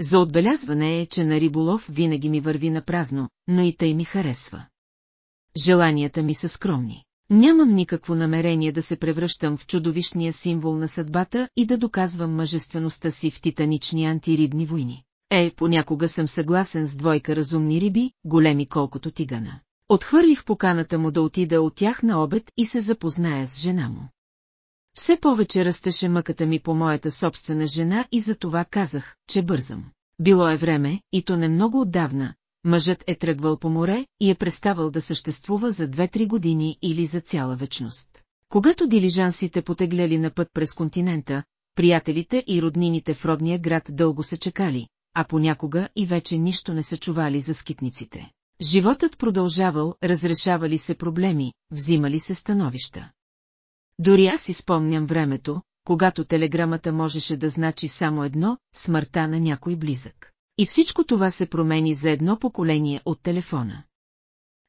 За отбелязване е, че на риболов винаги ми върви на празно, но и тъй ми харесва. Желанията ми са скромни. Нямам никакво намерение да се превръщам в чудовищния символ на съдбата и да доказвам мъжествеността си в титанични антирибни войни. Е, понякога съм съгласен с двойка разумни риби, големи колкото тигана. Отхвърлих поканата му да отида от тях на обед и се запозная с жена му. Все повече растеше мъката ми по моята собствена жена и за това казах, че бързам. Било е време, и то не много отдавна, мъжът е тръгвал по море и е преставал да съществува за 2-3 години или за цяла вечност. Когато дилижансите потегляли на път през континента, приятелите и роднините в родния град дълго се чекали, а понякога и вече нищо не са чували за скитниците. Животът продължавал, разрешавали се проблеми, взимали се становища. Дори аз си спомням времето, когато телеграмата можеше да значи само едно – смъртта на някой близък. И всичко това се промени за едно поколение от телефона.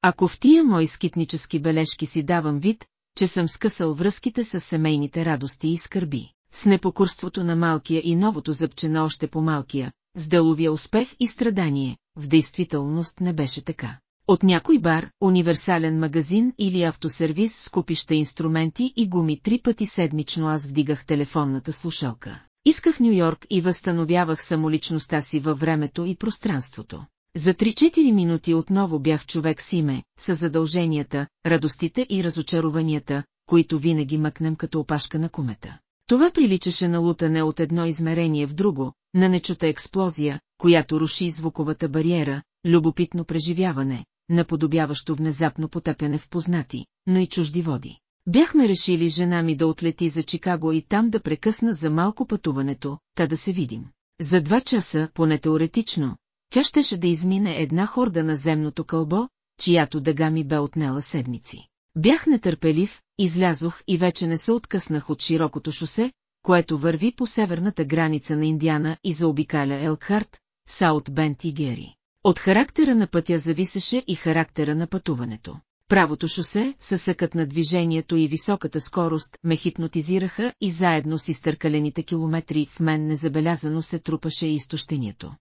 Ако в тия мои скитнически бележки си давам вид, че съм скъсал връзките с семейните радости и скърби, с непокурството на малкия и новото зъбче на още по-малкия, с деловия успех и страдание, в действителност не беше така. От някой бар, универсален магазин или автосервис с купища инструменти и гуми три пъти седмично аз вдигах телефонната слушалка. Исках Нью-Йорк и възстановявах самоличността си във времето и пространството. За 3-4 минути отново бях човек с име, с задълженията, радостите и разочарованията, които винаги мъкнем като опашка на кумета. Това приличаше на лутане от едно измерение в друго, на нечута експлозия, която руши звуковата бариера, любопитно преживяване, наподобяващо внезапно потъпяне в познати, но и чужди води. Бяхме решили жена ми да отлети за Чикаго и там да прекъсна за малко пътуването, та да се видим. За два часа, поне теоретично, тя щеше да измине една хорда на земното кълбо, чиято дъга ми бе отнела седмици. Бях нетърпелив, излязох и вече не се откъснах от широкото шосе, което върви по северната граница на Индиана и заобикаля Елкхарт, Саут Бент и Гери. От характера на пътя зависеше и характера на пътуването. Правото шосе, съсъкът на движението и високата скорост ме хипнотизираха и заедно с изтъркалените километри в мен незабелязано се трупаше изтощението.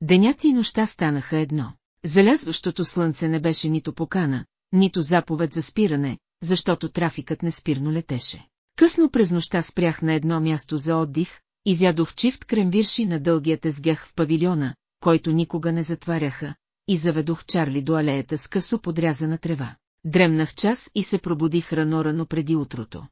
Денят и нощта станаха едно. Залязващото слънце не беше нито покана, нито заповед за спиране, защото трафикът неспирно летеше. Късно през нощта спрях на едно място за отдих, изядох чифт кремвирши на дългият езгях в павилиона, който никога не затваряха, и заведох Чарли до алеята с късо подрязана трева. Дремнах час и се пробудих рано-рано преди утрото.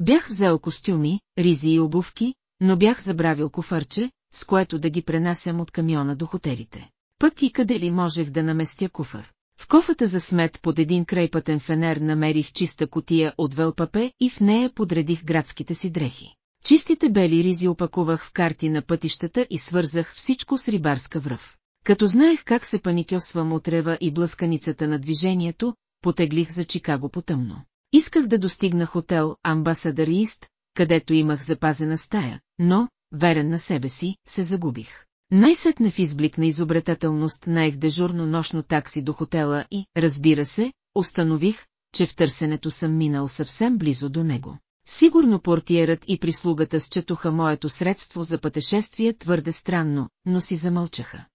Бях взел костюми, ризи и обувки, но бях забравил куфарче, с което да ги пренасям от камиона до хотелите. Пък и къде ли можех да наместя куфър? В кофата за смет под един крайпътен фенер намерих чиста котия от велпапе и в нея подредих градските си дрехи. Чистите бели ризи опакувах в карти на пътищата и свързах всичко с рибарска връв. Като знаех как се паникьосвам от рева и блъсканицата на движението, потеглих за Чикаго потъмно. Исках да достигна хотел Амбасадър Ист, където имах запазена стая, но, верен на себе си, се загубих. Най-сетне в изблик на изобретателност наех дежурно нощно такси до хотела и, разбира се, установих, че в търсенето съм минал съвсем близо до него. Сигурно портиерът и прислугата счетоха моето средство за пътешествие твърде странно, но си замълчаха.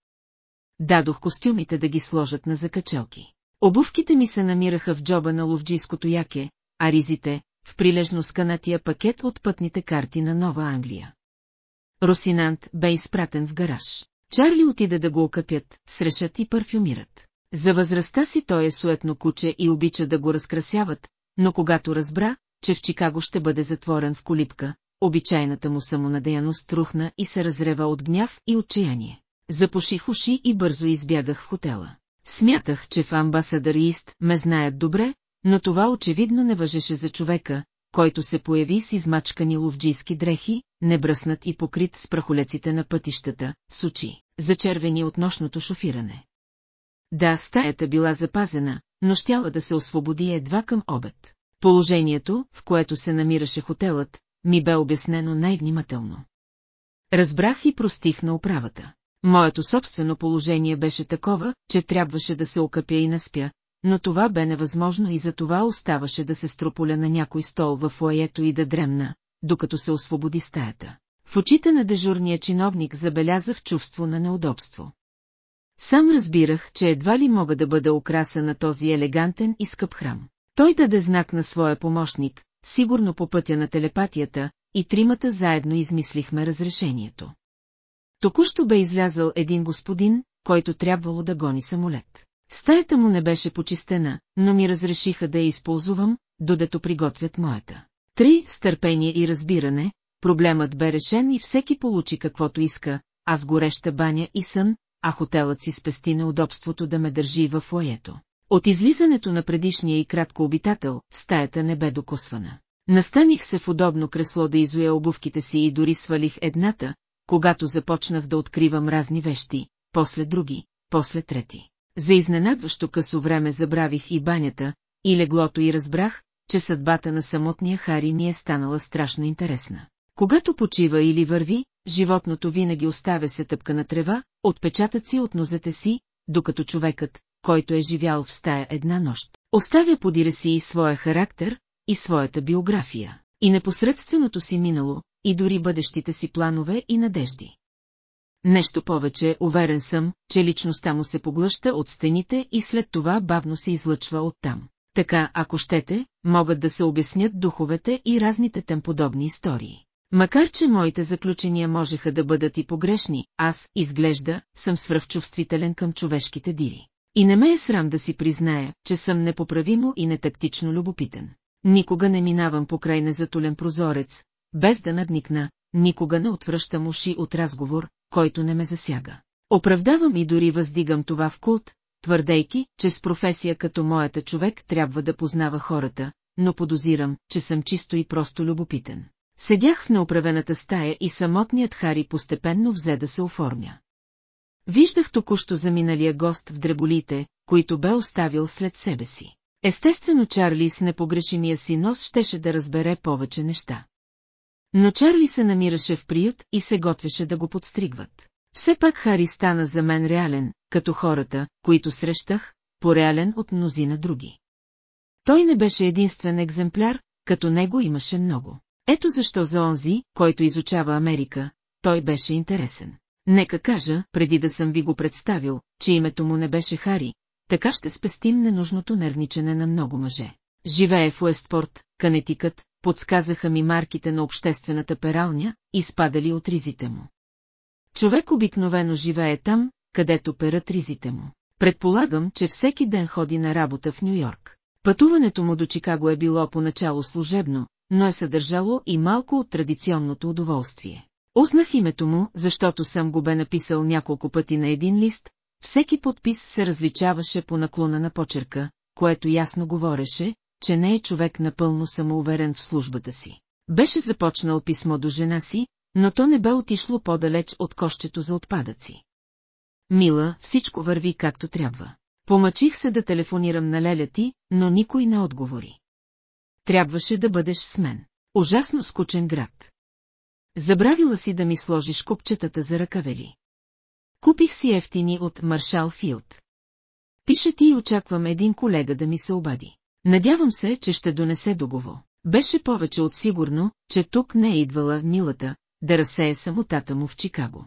Дадох костюмите да ги сложат на закачелки. Обувките ми се намираха в джоба на ловджийското яке, а ризите – в прилежно сканатия пакет от пътните карти на Нова Англия. Росинант бе изпратен в гараж. Чарли отида да го окъпят, срешат и парфюмират. За възрастта си той е суетно куче и обича да го разкрасяват, но когато разбра, че в Чикаго ще бъде затворен в колипка, обичайната му самонадеяност трухна и се разрева от гняв и отчаяние. Запуших уши и бързо избягах в хотела. Смятах, че в амбасадър Ист ме знаят добре, но това очевидно не въжеше за човека, който се появи с измачкани ловджийски дрехи, небръснат и покрит с прахолеците на пътищата, с очи, зачервени от нощното шофиране. Да, стаята била запазена, но щяла да се освободи едва към обед. Положението, в което се намираше хотелът, ми бе обяснено най-внимателно. Разбрах и простих на управата. Моето собствено положение беше такова, че трябваше да се окъпя и наспя, но това бе невъзможно и за това оставаше да се строполя на някой стол във фоето и да дремна, докато се освободи стаята. В очите на дежурния чиновник забелязах чувство на неудобство. Сам разбирах, че едва ли мога да бъда украса на този елегантен и скъп храм. Той даде знак на своя помощник, сигурно по пътя на телепатията, и тримата заедно измислихме разрешението. Току-що бе излязъл един господин, който трябвало да гони самолет. Стаята му не беше почистена, но ми разрешиха да я използвам, додето приготвят моята. Три, с търпение и разбиране, проблемът бе решен и всеки получи каквото иска, аз гореща баня и сън, а хотелът си спести неудобството да ме държи във фоето. От излизането на предишния и кратко обитател, стаята не бе докосвана. Настаних се в удобно кресло да изуя обувките си и дори свалих едната, когато започнах да откривам разни вещи, после други, после трети. За изненадващо късо време забравих и банята, и леглото и разбрах, че съдбата на самотния Хари ми е станала страшно интересна. Когато почива или върви, животното винаги оставя се тъпка на трева, отпечатъци от нозете си, докато човекът, който е живял в стая една нощ, оставя подире си и своя характер, и своята биография, и непосредственото си минало, и дори бъдещите си планове и надежди. Нещо повече, уверен съм, че личността му се поглъща от стените и след това бавно се излъчва оттам. Така, ако щете, могат да се обяснят духовете и разните тем подобни истории. Макар че моите заключения можеха да бъдат и погрешни, аз, изглежда, съм свръхчувствителен към човешките дири. И не ме е срам да си призная, че съм непоправимо и нетактично любопитен. Никога не минавам покрай незатулен прозорец, без да надникна, никога не отвръщам уши от разговор, който не ме засяга. Оправдавам и дори въздигам това в култ, твърдейки, че с професия като моята човек трябва да познава хората, но подозирам, че съм чисто и просто любопитен. Седях в неуправената стая и самотният Хари постепенно взе да се оформя. Виждах току-що заминалия гост в дреболите, които бе оставил след себе си. Естествено Чарли с непогрешимия си нос щеше да разбере повече неща. Но Чарли се намираше в приют и се готвеше да го подстригват. Все пак Хари стана за мен реален, като хората, които срещах, пореален от мнозина други. Той не беше единствен екземпляр, като него имаше много. Ето защо за онзи, който изучава Америка, той беше интересен. Нека кажа, преди да съм ви го представил, че името му не беше Хари, така ще спестим ненужното нервничене на много мъже. Живее в Уестпорт, Канетикът, подсказаха ми марките на обществената пералня, изпадали от ризите му. Човек обикновено живее там, където перат ризите му. Предполагам, че всеки ден ходи на работа в Нью-Йорк. Пътуването му до Чикаго е било поначало служебно, но е съдържало и малко от традиционното удоволствие. Узнах името му, защото съм го бе написал няколко пъти на един лист, всеки подпис се различаваше по наклона на почерка, което ясно говореше, че не е човек напълно самоуверен в службата си. Беше започнал писмо до жена си, но то не бе отишло по-далеч от кощето за отпадъци. Мила, всичко върви както трябва. Помъчих се да телефонирам на леля ти, но никой не отговори. Трябваше да бъдеш с мен. Ужасно скучен град. Забравила си да ми сложиш купчетата за ръкавели. Купих си ефтини от Маршал Филд. Пише ти и очаквам един колега да ми се обади. Надявам се, че ще донесе договор. Беше повече от сигурно, че тук не е идвала милата, да разсее самотата му в Чикаго.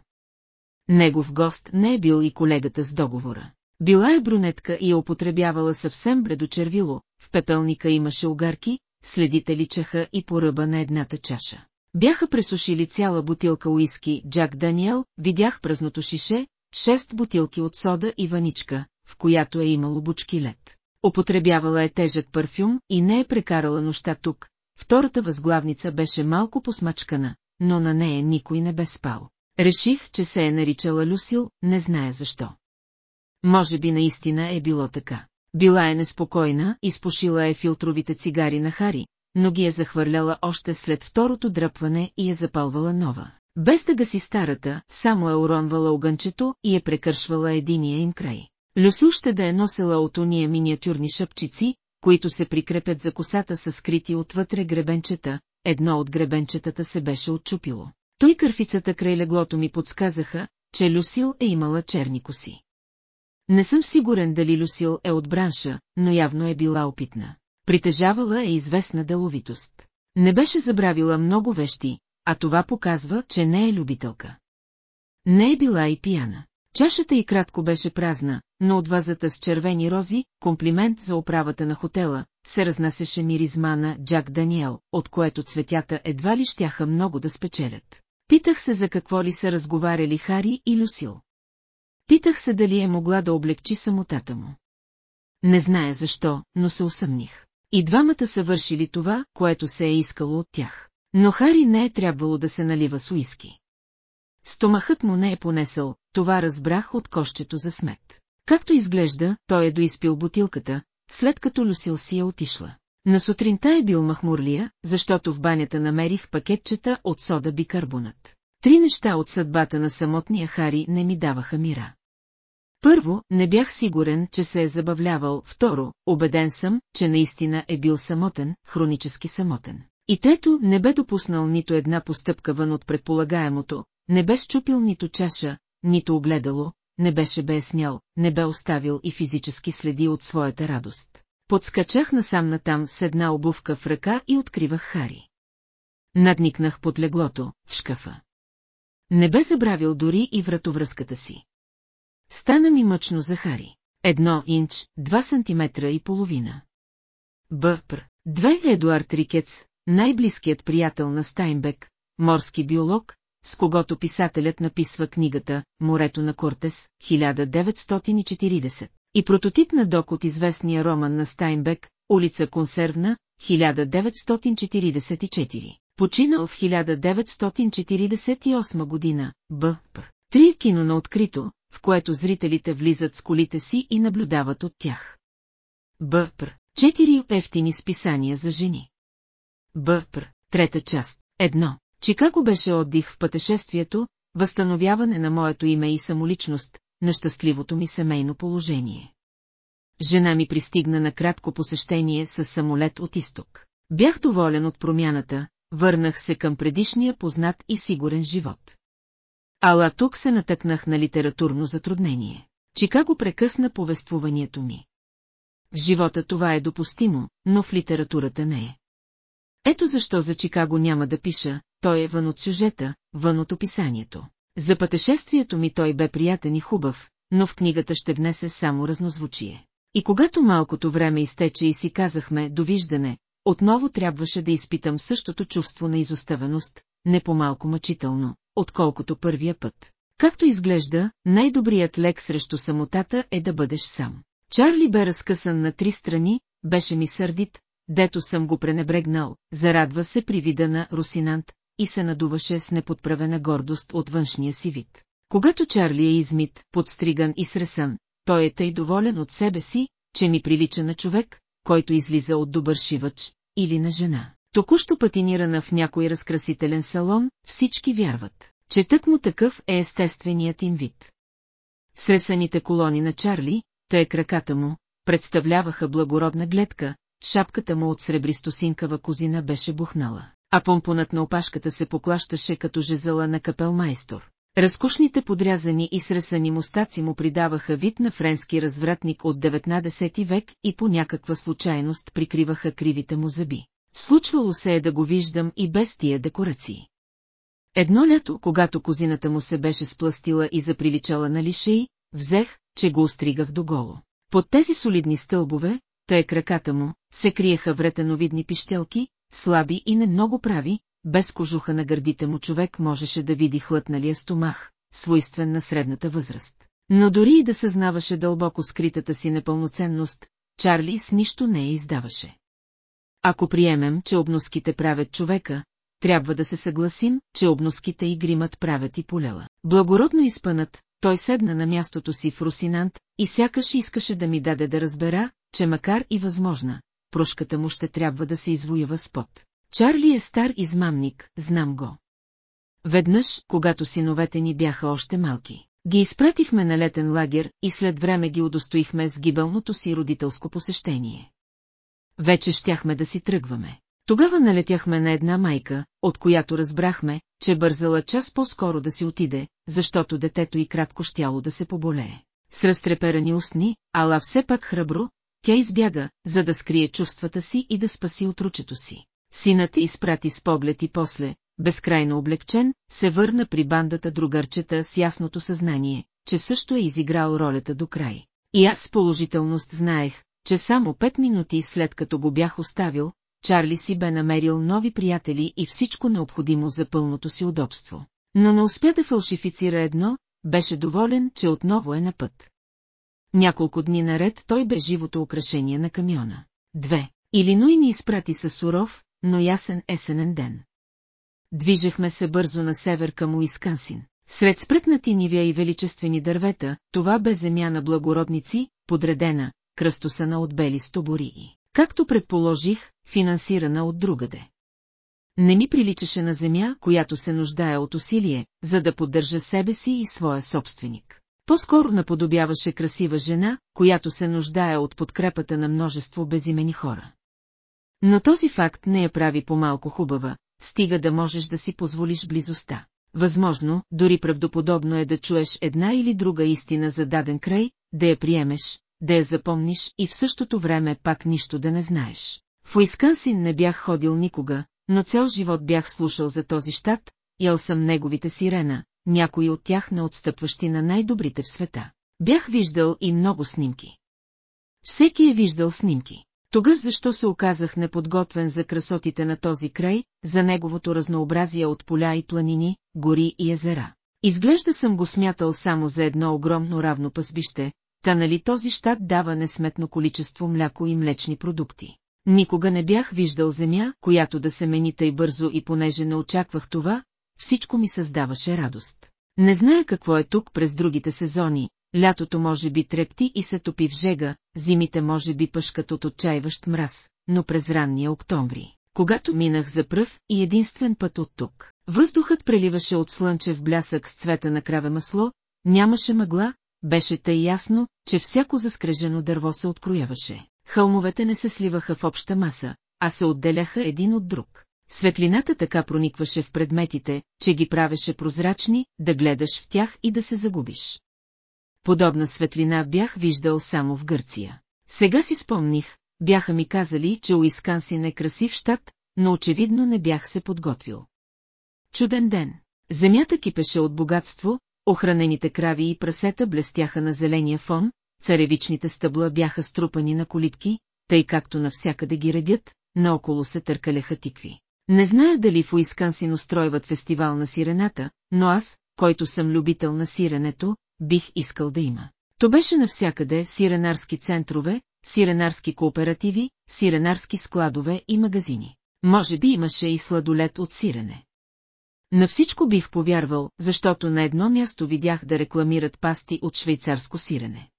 Негов гост не е бил и колегата с договора. Била е брунетка и е употребявала съвсем бредочервило, в пепелника имаше огарки, следите личаха и по ръба на едната чаша. Бяха пресушили цяла бутилка уиски Джак Даниел, видях празното шише, шест бутилки от сода и ваничка, в която е имало бучки лед. Употребявала е тежък парфюм и не е прекарала нощта тук. Втората възглавница беше малко посмачкана, но на нея никой не бе спал. Реших, че се е наричала Люсил, не зная защо. Може би наистина е било така. Била е неспокойна, изпушила е филтровите цигари на Хари, но ги е захвърляла още след второто дръпване и е запалвала нова. Без да гаси старата, само е уронвала огънчето и е прекършвала единия им край. Люсил ще да е носила от уния миниатюрни шъпчици, които се прикрепят за косата с скрити отвътре гребенчета, едно от гребенчетата се беше отчупило. Той кърфицата край леглото ми подсказаха, че Люсил е имала черни коси. Не съм сигурен дали Люсил е от бранша, но явно е била опитна. Притежавала е известна деловитост. Не беше забравила много вещи, а това показва, че не е любителка. Не е била и пияна. Чашата и кратко беше празна, но от вазата с червени рози, комплимент за оправата на хотела, се разнасяше миризма на Джак Даниел, от което цветята едва ли щяха много да спечелят. Питах се за какво ли са разговаряли Хари и Люсил. Питах се дали е могла да облегчи самотата му. Не зная защо, но се усъмних. И двамата са вършили това, което се е искало от тях. Но Хари не е трябвало да се налива с уиски. Стомахът му не е понесъл, това разбрах от кощето за смет. Както изглежда, той е доизпил бутилката, след като Люсил си е отишла. На сутринта е бил махмурлия, защото в банята намерих пакетчета от сода бикарбонат. Три неща от съдбата на самотния Хари не ми даваха мира. Първо, не бях сигурен, че се е забавлявал, второ, убеден съм, че наистина е бил самотен, хронически самотен. И трето, не бе допуснал нито една постъпка вън от предполагаемото, не бе щупил нито чаша, нито огледало, не беше бе снял, не бе оставил и физически следи от своята радост. Подскачах насам натам с една обувка в ръка и откривах Хари. Надникнах под леглото, в шкафа. Не бе забравил дори и вратовръзката си. Стана ми мъчно за Хари. Едно инч, два сантиметра и половина. Бъпр. Две Едуард Рикец, най-близкият приятел на Стайнбек, морски биолог, с когото писателят написва книгата «Морето на Кортес» 1940 и прототип на док от известния роман на Стайнбек «Улица Консервна» 1944. Починал в 1948 година, Б. Три кино на открито, в което зрителите влизат с колите си и наблюдават от тях. Б. П. Четири ефтини списания за жени. Б. П. Трета част. Едно. Чикаго беше отдих в пътешествието, възстановяване на моето име и самоличност, на щастливото ми семейно положение. Жена ми пристигна на кратко посещение с самолет от изток. Бях доволен от промяната, върнах се към предишния познат и сигурен живот. Ала тук се натъкнах на литературно затруднение. Чикаго прекъсна повествуванието ми. В живота това е допустимо, но в литературата не е. Ето защо за Чикаго няма да пиша, той е вън от сюжета, вън от описанието. За пътешествието ми той бе приятен и хубав, но в книгата ще внесе само разнозвучие. И когато малкото време изтече и си казахме «довиждане», отново трябваше да изпитам същото чувство на изоставеност, не по-малко мъчително, отколкото първия път. Както изглежда, най-добрият лек срещу самотата е да бъдеш сам. Чарли бе разкъсан на три страни, беше ми сърдит, дето съм го пренебрегнал, зарадва се при вида на Русинант и се надуваше с неподправена гордост от външния си вид. Когато Чарли е измит, подстриган и сресан, той е тъй доволен от себе си, че ми прилича на човек, който излиза от добър шивач, или на жена. Току-що патинирана в някой разкрасителен салон, всички вярват, че тък му такъв е естественият им вид. Сресаните колони на Чарли, тъй краката му, представляваха благородна гледка, шапката му от сребристо-синкава козина беше бухнала, а помпонът на опашката се поклащаше като жезъла на капелмайстор. Разкошните подрязани и сресани мустаци му придаваха вид на френски развратник от 19 век и по някаква случайност прикриваха кривите му зъби. Случвало се е да го виждам и без тия декорации. Едно лято, когато козината му се беше спластила и заприличала на лишей, взех, че го остригах до голо. Под тези солидни стълбове, тъй краката му, се криеха вретеновидни пищелки, слаби и не много прави, без кожуха на гърдите му човек можеше да види хлътналия стомах, свойствен на средната възраст. Но дори и да съзнаваше дълбоко скритата си непълноценност, Чарли с нищо не я издаваше. Ако приемем, че обноските правят човека, трябва да се съгласим, че обноските и гримът правят и полела. Благородно изпънат, той седна на мястото си в Русинант и сякаш искаше да ми даде да разбера, че макар и възможна, прошката му ще трябва да се извоюва с пот. Чарли е стар измамник, знам го. Веднъж, когато синовете ни бяха още малки, ги изпратихме на летен лагер и след време ги удостоихме с гибелното си родителско посещение. Вече щяхме да си тръгваме. Тогава налетяхме на една майка, от която разбрахме, че бързала час по-скоро да си отиде, защото детето и кратко щяло да се поболее. С разтреперани устни, ала все пак храбро, тя избяга, за да скрие чувствата си и да спаси отручето си. Синът изпрати с поглед и после, безкрайно облегчен, се върна при бандата другарчета с ясното съзнание, че също е изиграл ролята до край. И аз с положителност знаех, че само пет минути след като го бях оставил, Чарли си бе намерил нови приятели и всичко необходимо за пълното си удобство. Но не успя да фалшифицира едно, беше доволен, че отново е на път. Няколко дни наред той бе живото украшение на камиона. Две. Илиной ни изпрати със суров, но ясен есенен ден. Движехме се бързо на север към Уискансин. Сред спрътнати нивя и величествени дървета, това бе земя на благородници, подредена, кръстосана от бели стобори. Както предположих, финансирана от другаде. Не ми приличаше на земя, която се нуждае от усилие, за да поддържа себе си и своя собственик. По-скоро наподобяваше красива жена, която се нуждае от подкрепата на множество безимени хора. Но този факт не я прави по-малко хубава, стига да можеш да си позволиш близостта. Възможно, дори правдоподобно е да чуеш една или друга истина за даден край, да я приемеш, да я запомниш и в същото време пак нищо да не знаеш. В Уискансин не бях ходил никога, но цял живот бях слушал за този щат, ял съм неговите сирена, някои от тях не отстъпващи на най-добрите в света. Бях виждал и много снимки. Всеки е виждал снимки. Тогас защо се оказах неподготвен за красотите на този край, за неговото разнообразие от поля и планини, гори и езера. Изглежда съм го смятал само за едно огромно равно пъсбище, та нали този щат дава несметно количество мляко и млечни продукти. Никога не бях виждал земя, която да се мени тъй бързо и понеже не очаквах това, всичко ми създаваше радост. Не зная какво е тук през другите сезони, лятото може би трепти и се топи в жега, зимите може би пъшкат от отчаиващ мраз, но през ранния октомври, когато минах за пръв и единствен път от тук, въздухът преливаше от слънчев блясък с цвета на краве масло, нямаше мъгла, беше тъй ясно, че всяко заскрежено дърво се открояваше. Хълмовете не се сливаха в обща маса, а се отделяха един от друг. Светлината така проникваше в предметите, че ги правеше прозрачни, да гледаш в тях и да се загубиш. Подобна светлина бях виждал само в Гърция. Сега си спомних, бяха ми казали, че Уискансин е красив щат, но очевидно не бях се подготвил. Чуден ден. Земята кипеше от богатство, охранените крави и прасета блестяха на зеления фон, царевичните стъбла бяха струпани на колипки, тъй както навсякъде ги редят, наоколо се търкаляха тикви. Не зная дали в Уискансин устройват фестивал на сирената, но аз, който съм любител на сиренето, бих искал да има. То беше навсякъде сиренарски центрове, сиренарски кооперативи, сиренарски складове и магазини. Може би имаше и сладолет от сирене. На всичко бих повярвал, защото на едно място видях да рекламират пасти от швейцарско сирене.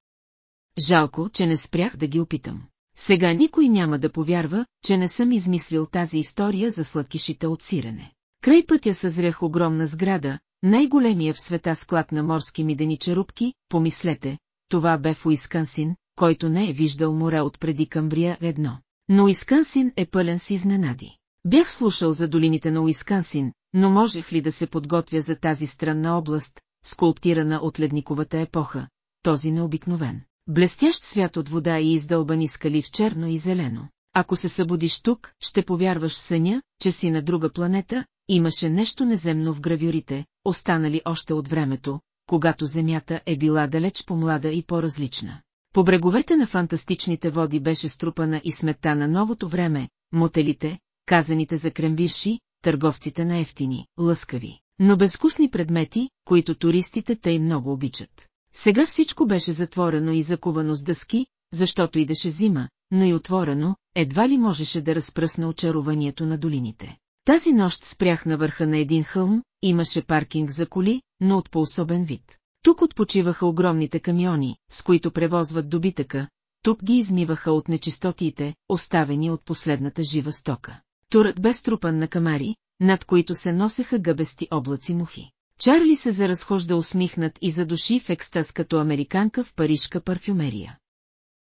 Жалко, че не спрях да ги опитам. Сега никой няма да повярва, че не съм измислил тази история за сладкишите от сирене. Край пътя съзрях огромна сграда, най-големия в света склад на морски мидени черупки, помислете, това бе в Уискансин, който не е виждал море от преди Камбрия едно. Но Уискансин е пълен с изненади. Бях слушал за долините на Уискансин, но можех ли да се подготвя за тази странна област, скулптирана от ледниковата епоха, този необикновен. Блестящ свят от вода и издълбани скали в черно и зелено. Ако се събудиш тук, ще повярваш съня, че си на друга планета, имаше нещо неземно в гравюрите, останали още от времето, когато Земята е била далеч по-млада и по-различна. По бреговете на фантастичните води беше струпана и смета на новото време, мотелите, казаните за кремвирши, търговците на ефтини, лъскави, но безвкусни предмети, които туристите тъй много обичат. Сега всичко беше затворено и закувано с дъски, защото идеше зима, но и отворено, едва ли можеше да разпръсне очарованието на долините. Тази нощ спрях на върха на един хълм, имаше паркинг за коли, но от по-особен вид. Тук отпочиваха огромните камиони, с които превозват добитъка, тук ги измиваха от нечистотиите, оставени от последната жива стока. Турът бе струпан на камари, над които се носеха гъбести облаци мухи. Чарли се заразхожда усмихнат и задуши в екстаз като американка в парижка парфюмерия.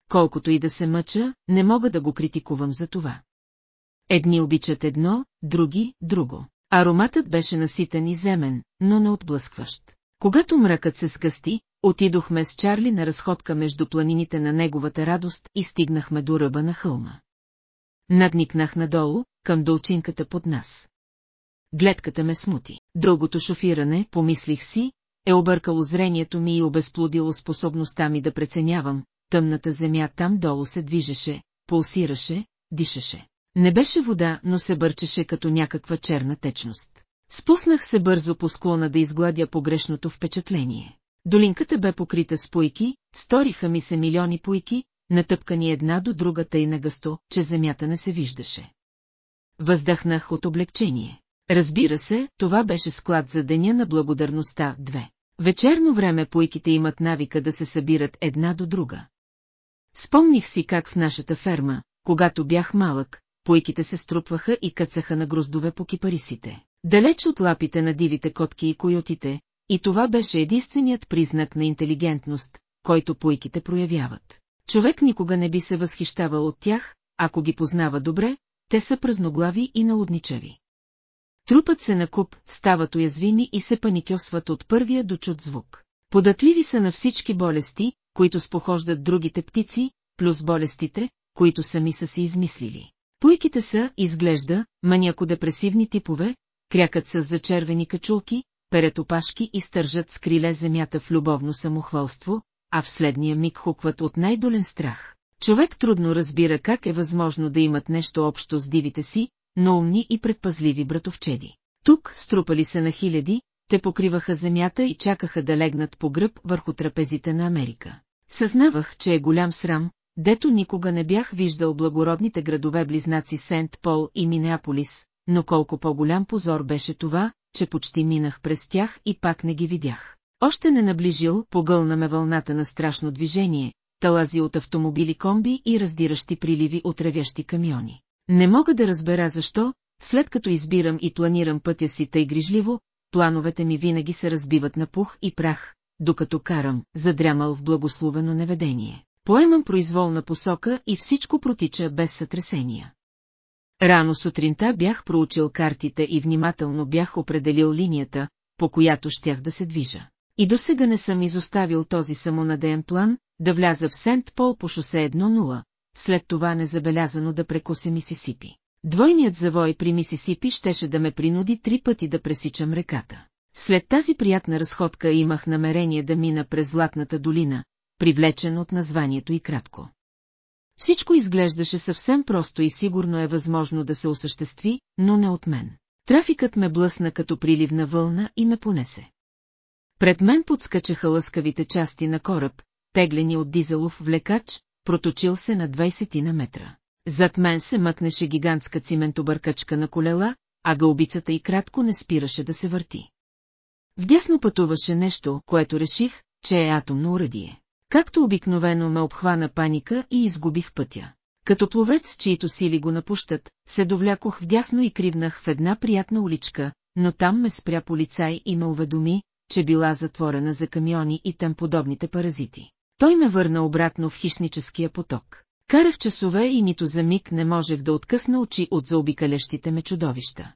Колкото и да се мъча, не мога да го критикувам за това. Едни обичат едно, други – друго. Ароматът беше наситен и земен, но не отблъскващ. Когато мракът се скъсти, отидохме с Чарли на разходка между планините на неговата радост и стигнахме до ръба на хълма. Надникнах надолу, към долчинката под нас. Гледката ме смути. Дългото шофиране, помислих си, е объркало зрението ми и обезплодило способността ми да преценявам, тъмната земя там долу се движеше, пулсираше, дишаше. Не беше вода, но се бърчеше като някаква черна течност. Спуснах се бързо по склона да изгладя погрешното впечатление. Долинката бе покрита с пуйки, сториха ми се милиони пуйки, натъпкани една до другата и нагъсто, че земята не се виждаше. Въздъхнах от облегчение. Разбира се, това беше склад за деня на благодарността, две. Вечерно време пуйките имат навика да се събират една до друга. Спомних си как в нашата ферма, когато бях малък, пуйките се струпваха и кацаха на гроздове по кипарисите. Далеч от лапите на дивите котки и койотите, и това беше единственият признак на интелигентност, който пуйките проявяват. Човек никога не би се възхищавал от тях, ако ги познава добре, те са празноглави и налудничави. Трупът се на куп, стават уязвими и се паникьосват от първия до чуд звук. Податливи са на всички болести, които спохождат другите птици, плюс болестите, които сами са си измислили. Пуйките са, изглежда, маняко-депресивни типове, крякат с зачервени качулки, перят опашки и стържат с криле земята в любовно самохвалство, а в следния миг хукват от най-долен страх. Човек трудно разбира как е възможно да имат нещо общо с дивите си, но умни и предпазливи братовчеди. Тук, струпали се на хиляди, те покриваха земята и чакаха да легнат по гръб върху трапезите на Америка. Съзнавах, че е голям срам, дето никога не бях виждал благородните градове-близнаци Сент Пол и Минеаполис, но колко по-голям позор беше това, че почти минах през тях и пак не ги видях. Още не наближил, погълна ме вълната на страшно движение, талази от автомобили комби и раздиращи приливи от ревящи камиони. Не мога да разбера защо, след като избирам и планирам пътя си тъй грижливо, плановете ми винаги се разбиват на пух и прах, докато карам, задрямал в благословено неведение. Поемам произволна посока и всичко протича без сътресения. Рано сутринта бях проучил картите и внимателно бях определил линията, по която щях да се движа. И до сега не съм изоставил този самонадеен план, да вляза в Сент Пол по шосе 1-0, след това незабелязано да прекуся Мисисипи. Двойният завой при Мисисипи щеше да ме принуди три пъти да пресичам реката. След тази приятна разходка имах намерение да мина през Златната долина, привлечен от названието и кратко. Всичко изглеждаше съвсем просто и сигурно е възможно да се осъществи, но не от мен. Трафикът ме блъсна като приливна вълна и ме понесе. Пред мен подскачаха лъскавите части на кораб, теглени от дизелов влекач, проточил се на 20 на метра. Зад мен се мъкнеше гигантска циментобъркачка на колела, а гълбицата и кратко не спираше да се върти. Вдясно пътуваше нещо, което реших, че е атомно урадие. Както обикновено ме обхвана паника и изгубих пътя. Като пловец, чието сили го напущат, се довлякох вдясно и кривнах в една приятна уличка, но там ме спря полицай и ме уведоми, че била затворена за камиони и тем подобните паразити. Той ме върна обратно в хищническия поток. Карах часове и нито за миг не можех да откъсна очи от заобикалящите ме чудовища.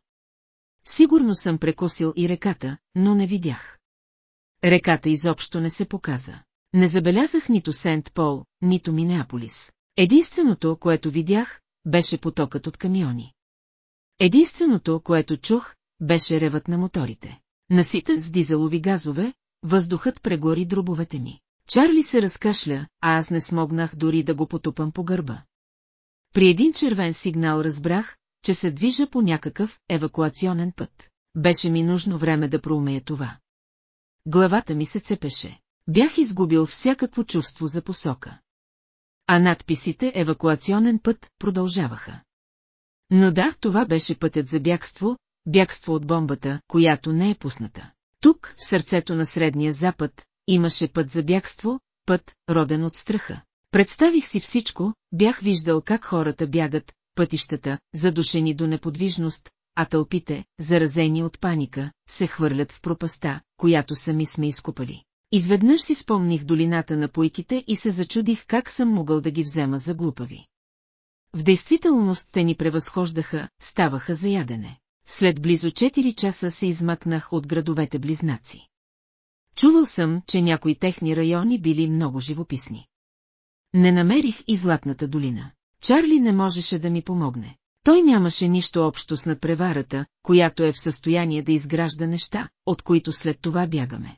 Сигурно съм прекосил и реката, но не видях. Реката изобщо не се показа. Не забелязах нито Сент Пол, нито Минеаполис. Единственото, което видях, беше потокът от камиони. Единственото, което чух, беше ревът на моторите. Наситен с дизелови газове, въздухът прегори дробовете ми. Чарли се разкашля, а аз не смогнах дори да го потупам по гърба. При един червен сигнал разбрах, че се движа по някакъв евакуационен път. Беше ми нужно време да проумея това. Главата ми се цепеше. Бях изгубил всякакво чувство за посока. А надписите «Евакуационен път» продължаваха. Но да, това беше пътят за бягство, бягство от бомбата, която не е пусната. Тук, в сърцето на Средния Запад, имаше път за бягство, път, роден от страха. Представих си всичко, бях виждал как хората бягат, пътищата, задушени до неподвижност, а тълпите, заразени от паника, се хвърлят в пропаста, която сами сме изкупали. Изведнъж си спомних долината на пойките и се зачудих как съм могъл да ги взема за глупави. В действителност те ни превъзхождаха, ставаха за ядене. След близо 4 часа се измъкнах от градовете близнаци. Чувал съм, че някои техни райони били много живописни. Не намерих и Златната долина. Чарли не можеше да ми помогне. Той нямаше нищо общо с надпреварата, която е в състояние да изгражда неща, от които след това бягаме.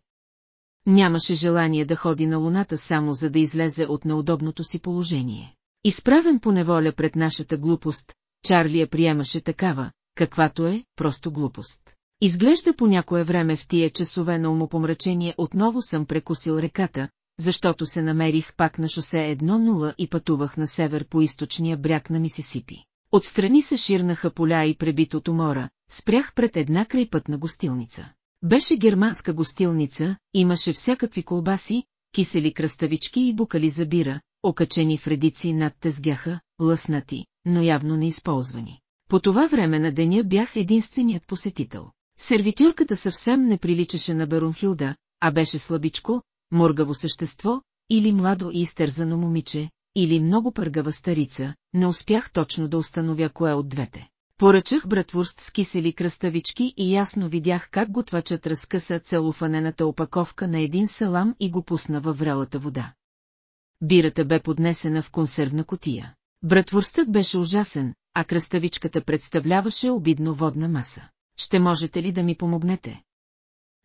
Нямаше желание да ходи на луната само за да излезе от неудобното си положение. Изправен по неволя пред нашата глупост, Чарли я приемаше такава, каквато е, просто глупост. Изглежда по някое време в тия часове на умопомрачение отново съм прекусил реката, защото се намерих пак на шосе 1-0 и пътувах на север по източния бряг на Мисисипи. Отстрани се ширнаха поля и пребитото мора, спрях пред една крайпътна гостилница. Беше германска гостилница, имаше всякакви колбаси, кисели кръставички и букали за бира, окачени в редици над тезгяха, лъснати, но явно неизползвани. По това време на деня бях единственият посетител. Сервитюрката съвсем не приличаше на Берунхилда, а беше слабичко, моргаво същество, или младо и изтързано момиче, или много пъргава старица, не успях точно да установя кое от двете. Поръчах братвурст с кисели кръставички и ясно видях как готвачът разкъса целофанената опаковка на един салам и го пусна във врелата вода. Бирата бе поднесена в консервна котия. Братвурстът беше ужасен, а кръставичката представляваше обидно водна маса. Ще можете ли да ми помогнете?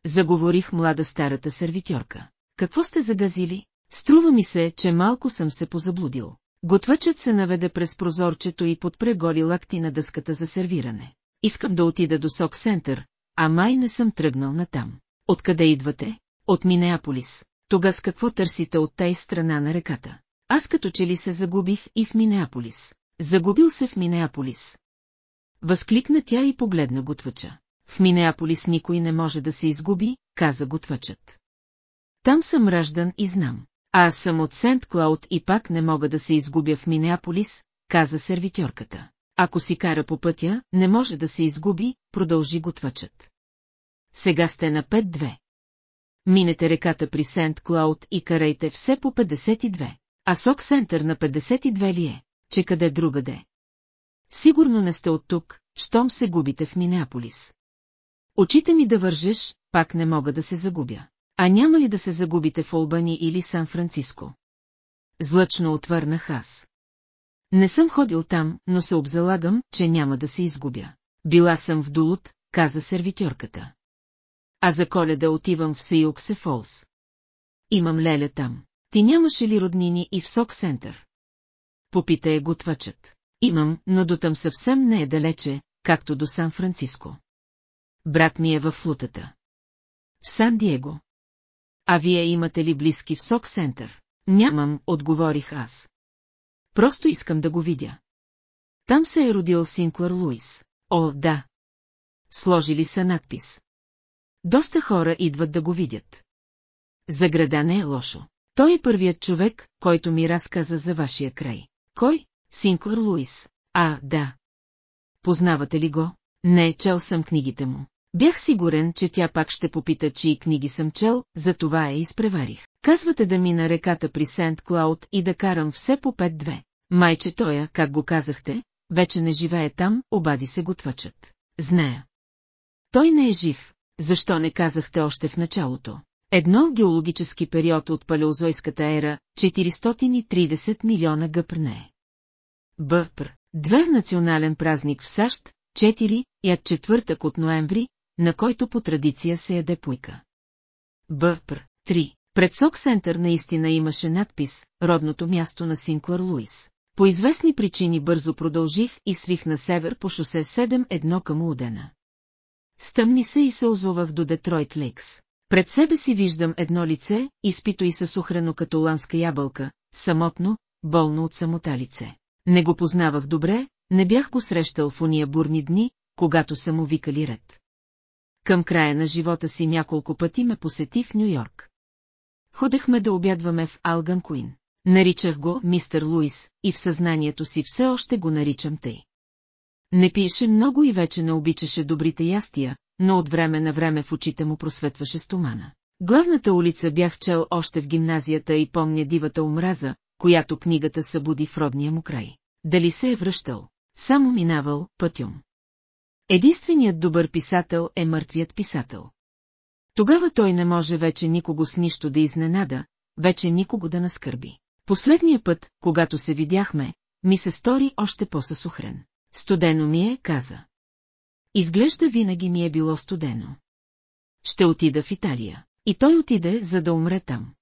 Заговорих млада старата сервитьорка. Какво сте загазили? Струва ми се, че малко съм се позаблудил. Готвачът се наведе през прозорчето и подпре голи лакти на дъската за сервиране. Искам да отида до Сок Сентър, а май не съм тръгнал натам. Откъде идвате? От Минеаполис. Тога с какво търсите от тая страна на реката? Аз като че ли се загубих и в Минеаполис. Загубил се в Минеаполис. Възкликна тя и погледна готвача. В Минеаполис никой не може да се изгуби, каза готвачът. Там съм раждан и знам. Аз съм от Сент Клауд и пак не мога да се изгубя в Минеаполис, каза сервитьорката. Ако си кара по пътя, не може да се изгуби, продължи готвачът. Сега сте на 5-2. Минете реката при Сент Клауд и карайте все по 52. А Сок Сентър на 52 ли е? Че къде другаде? Сигурно не сте от тук, щом се губите в Минеаполис. Очите ми да вържеш, пак не мога да се загубя. А няма ли да се загубите в Олбани или Сан-Франциско? Злъчно отвърнах аз. Не съм ходил там, но се обзалагам, че няма да се изгубя. Била съм в Дулут, каза сервитьорката. А за коледа отивам в Сейуксе Фолс. Имам леля там. Ти нямаше ли роднини и в Сок Сентър? Попита е готвачът. Имам, но дотъм съвсем не е далече, както до Сан-Франциско. Брат ми е в флутата. В Сан-Диего. А вие имате ли близки в Сок Сентър? Нямам, отговорих аз. Просто искам да го видя. Там се е родил Синклър Луис. О, да. Сложили са надпис. Доста хора идват да го видят. За града не е лошо. Той е първият човек, който ми разказа за вашия край. Кой? Синклър Луис. А, да. Познавате ли го? Не, чел съм книгите му. Бях сигурен, че тя пак ще попита, чии книги съм чел, затова я изпреварих. Казвате да мина реката при Сент Клауд и да карам все по 5-2. Майче тоя, как го казахте, вече не живее там, обади се готвачът. Зная. Той не е жив, защо не казахте още в началото? Едно геологически период от палеозойската ера, 430 милиона гъпрне. Бъпр. Две национален празник в САЩ, 4, яд четвъртък от ноември, на който по традиция се яде пуйка. Бъпр. 3. Пред Сок Сентър наистина имаше надпис «Родното място на Синклър Луис». По известни причини бързо продължих и свих на север по шосе 7-1 към Удена. Стъмни се и се озовах до Детройт Лейкс. Пред себе си виждам едно лице, изпито и съсухрено като ланска ябълка, самотно, болно от самота лице. Не го познавах добре, не бях го срещал в уния бурни дни, когато са му викали ред. Към края на живота си няколко пъти ме посети в Нью-Йорк. Ходехме да обядваме в Алган Куин. Наричах го мистер Луис и в съзнанието си все още го наричам тъй. Не пиеше много и вече не обичаше добрите ястия, но от време на време в очите му просветваше стомана. Главната улица бях чел още в гимназията и помня дивата омраза, която книгата събуди в родния му край. Дали се е връщал? Само минавал пътюм. Единственият добър писател е мъртвият писател. Тогава той не може вече никого с нищо да изненада, вече никого да наскърби. Последния път, когато се видяхме, ми се стори още по-съсухрен. Студено ми е, каза. Изглежда винаги ми е било студено. Ще отида в Италия. И той отиде, за да умре там.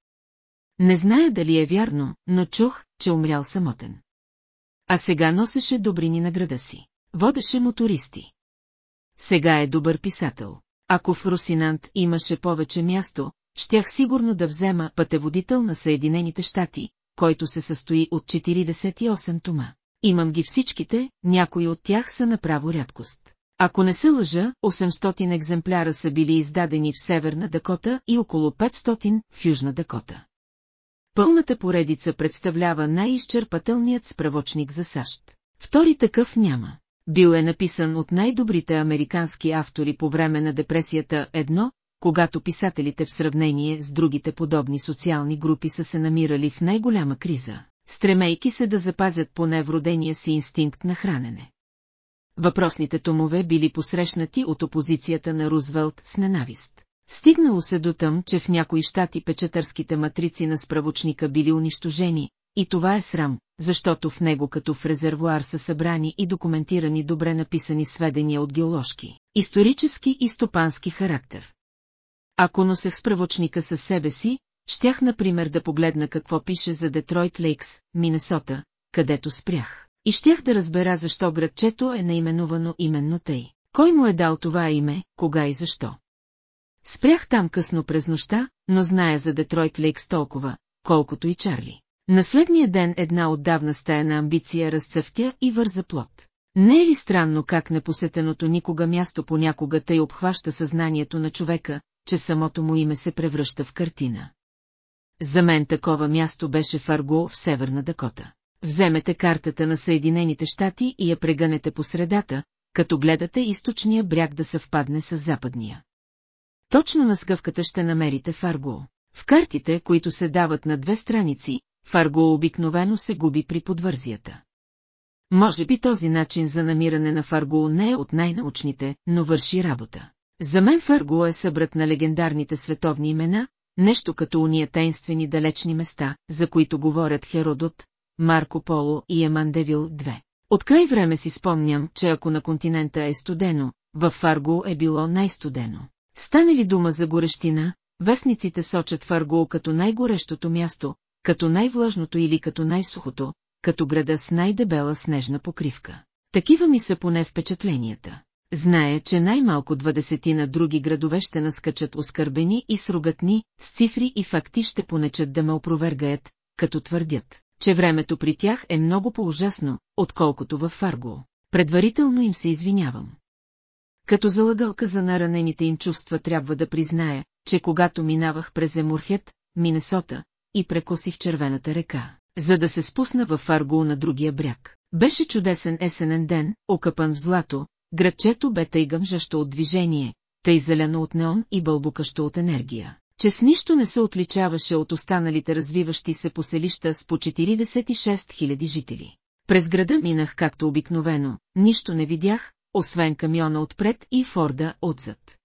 Не зная дали е вярно, но чух, че умрял самотен. А сега носеше добрини на града си. Водеше мотористи. Сега е добър писател. Ако в Русинант имаше повече място, щях сигурно да взема пътеводител на Съединените щати, който се състои от 48 тома. Имам ги всичките, някои от тях са направо рядкост. Ако не се лъжа, 800 екземпляра са били издадени в Северна Дакота и около 500 в Южна Дакота. Пълната поредица представлява най-изчерпателният справочник за САЩ. Втори такъв няма. Бил е написан от най-добрите американски автори по време на депресията едно, когато писателите в сравнение с другите подобни социални групи са се намирали в най-голяма криза, стремейки се да запазят поне вродения си инстинкт на хранене. Въпросните томове били посрещнати от опозицията на Рузвелт с ненавист. Стигнало се до тъм, че в някои щати печатърските матрици на справочника били унищожени, и това е срам, защото в него като в резервуар са събрани и документирани добре написани сведения от геоложки, исторически и стопански характер. Ако носех справочника със себе си, щях например да погледна какво пише за Детройт Лейкс, Минесота, където спрях. И щях да разбера защо градчето е наименувано именно тъй. Кой му е дал това име, кога и защо? Спрях там късно през нощта, но зная за Детройт Лейкс толкова, колкото и Чарли. На следния ден една отдавна стаяна амбиция разцъфтя и върза плод. Не е ли странно как непосетеното никога място понякога тъй обхваща съзнанието на човека, че самото му име се превръща в картина? За мен такова място беше Фарго в Северна Дакота. Вземете картата на Съединените щати и я прегънете по средата, като гледате източния бряг да съвпадне с западния. Точно на скъвката ще намерите Фарго. В картите, които се дават на две страници, Фарго обикновено се губи при подвързията. Може би този начин за намиране на Фарго не е от най-научните, но върши работа. За мен Фарго е събрат на легендарните световни имена, нещо като уния тайнствени далечни места, за които говорят Херодот, Марко Поло и Емандевил 2. От край време си спомням, че ако на континента е студено, във Фарго е било най-студено. Стане ли дума за горещина, вестниците сочат Фарго като най-горещото място, като най-влажното или като най-сухото, като града с най-дебела снежна покривка. Такива ми са поне впечатленията. Знае, че най-малко двадесетина други градове ще наскачат оскърбени и сругатни, с цифри и факти ще понечат да ме опровергаят, като твърдят, че времето при тях е много по-ужасно, отколкото във Фарго. Предварително им се извинявам. Като залагалка за наранените им чувства трябва да призная, че когато минавах през Емурхет, Минесота, и прекосих червената река, за да се спусна във Фарго на другия бряг. Беше чудесен есенен ден, окъпан в злато, градчето бе тъй гъмжащо от движение, тъй зелено от неон и бълбукащо от енергия, че с нищо не се отличаваше от останалите развиващи се поселища с по 46 000 жители. През града минах както обикновено, нищо не видях, освен камиона отпред и Форда отзад.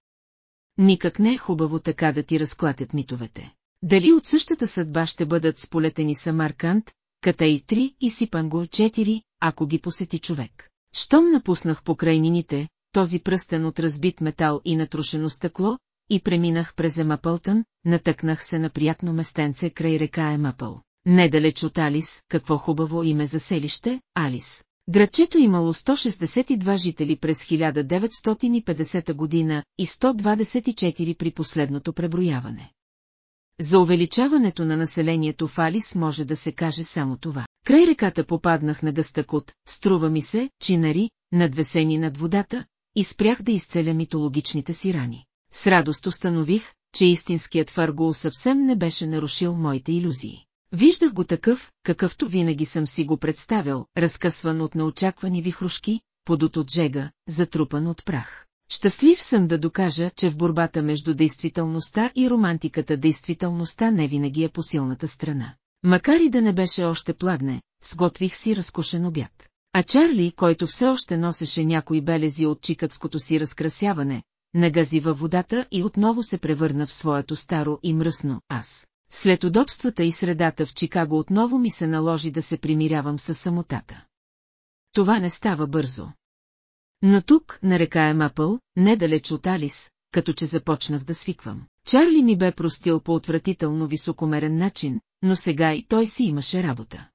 Никак не е хубаво така да ти разклатят митовете. Дали от същата съдба ще бъдат сполетени Самарканд, Катай 3 и Сипанго 4, ако ги посети човек. Щом напуснах покрайнините, този пръстен от разбит метал и натрушено стъкло, и преминах през Емапълтън, натъкнах се на приятно местенце край река Емапъл. Недалеч от Алис, какво хубаво име за селище, Алис. Градчето имало 162 жители през 1950 година и 124 при последното преброяване. За увеличаването на населението в Алис може да се каже само това. Край реката попаднах на гъстъкот, струва ми се, чинари, надвесени над водата, и спрях да изцеля митологичните си рани. С радост установих, че истинският Фаргул съвсем не беше нарушил моите иллюзии. Виждах го такъв, какъвто винаги съм си го представил, разкъсван от неочаквани вихрушки, подот от жега, затрупан от прах. Щастлив съм да докажа, че в борбата между действителността и романтиката действителността не винаги е по силната страна. Макар и да не беше още пладне, сготвих си разкошен обяд. А Чарли, който все още носеше някои белези от чикатското си разкрасяване, нагази във водата и отново се превърна в своето старо и мръсно аз. След удобствата и средата в Чикаго отново ми се наложи да се примирявам с самотата. Това не става бързо. Но тук, на река Емапъл, недалеч от Алис, като че започнах да свиквам. Чарли ми бе простил по отвратително високомерен начин, но сега и той си имаше работа.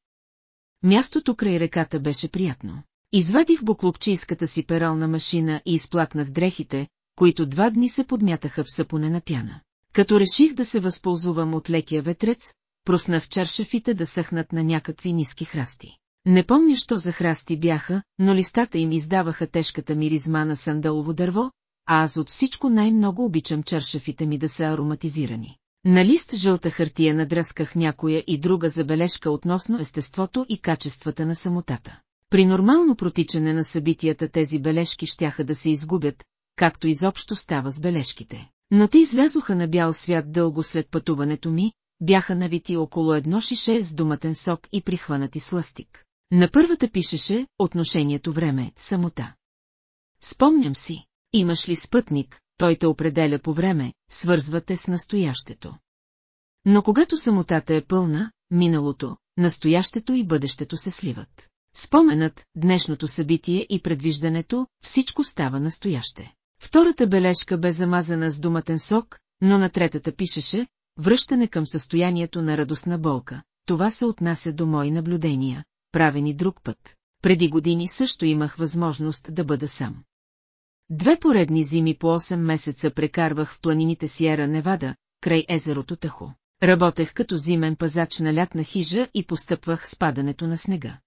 Мястото край реката беше приятно. Извадих буклопчийската си перална машина и изплакнах дрехите, които два дни се подмятаха в сапоне пяна. Като реших да се възползвам от лекия ветрец, проснах чаршафите да съхнат на някакви ниски храсти. Не помня, що за храсти бяха, но листата им издаваха тежката миризма на сандалово дърво, а аз от всичко най-много обичам чаршафите ми да са ароматизирани. На лист жълта хартия надръсках някоя и друга забележка относно естеството и качествата на самотата. При нормално протичане на събитията тези бележки щяха да се изгубят, както изобщо става с бележките. Но те излязоха на бял свят дълго след пътуването ми, бяха навити около едно шише с думатен сок и прихванати сластик. На първата пишеше отношението време, самота. Спомням си, имаш ли спътник, той те определя по време, свързвате с настоящето. Но когато самотата е пълна, миналото, настоящето и бъдещето се сливат. Споменът, днешното събитие и предвиждането, всичко става настояще. Втората бележка бе замазана с думатен сок, но на третата пишеше «Връщане към състоянието на радостна болка». Това се отнася до мои наблюдения, правени друг път. Преди години също имах възможност да бъда сам. Две поредни зими по 8 месеца прекарвах в планините Сиера Невада, край езерото Тахо. Работех като зимен пазач на лятна хижа и постъпвах с падането на снега.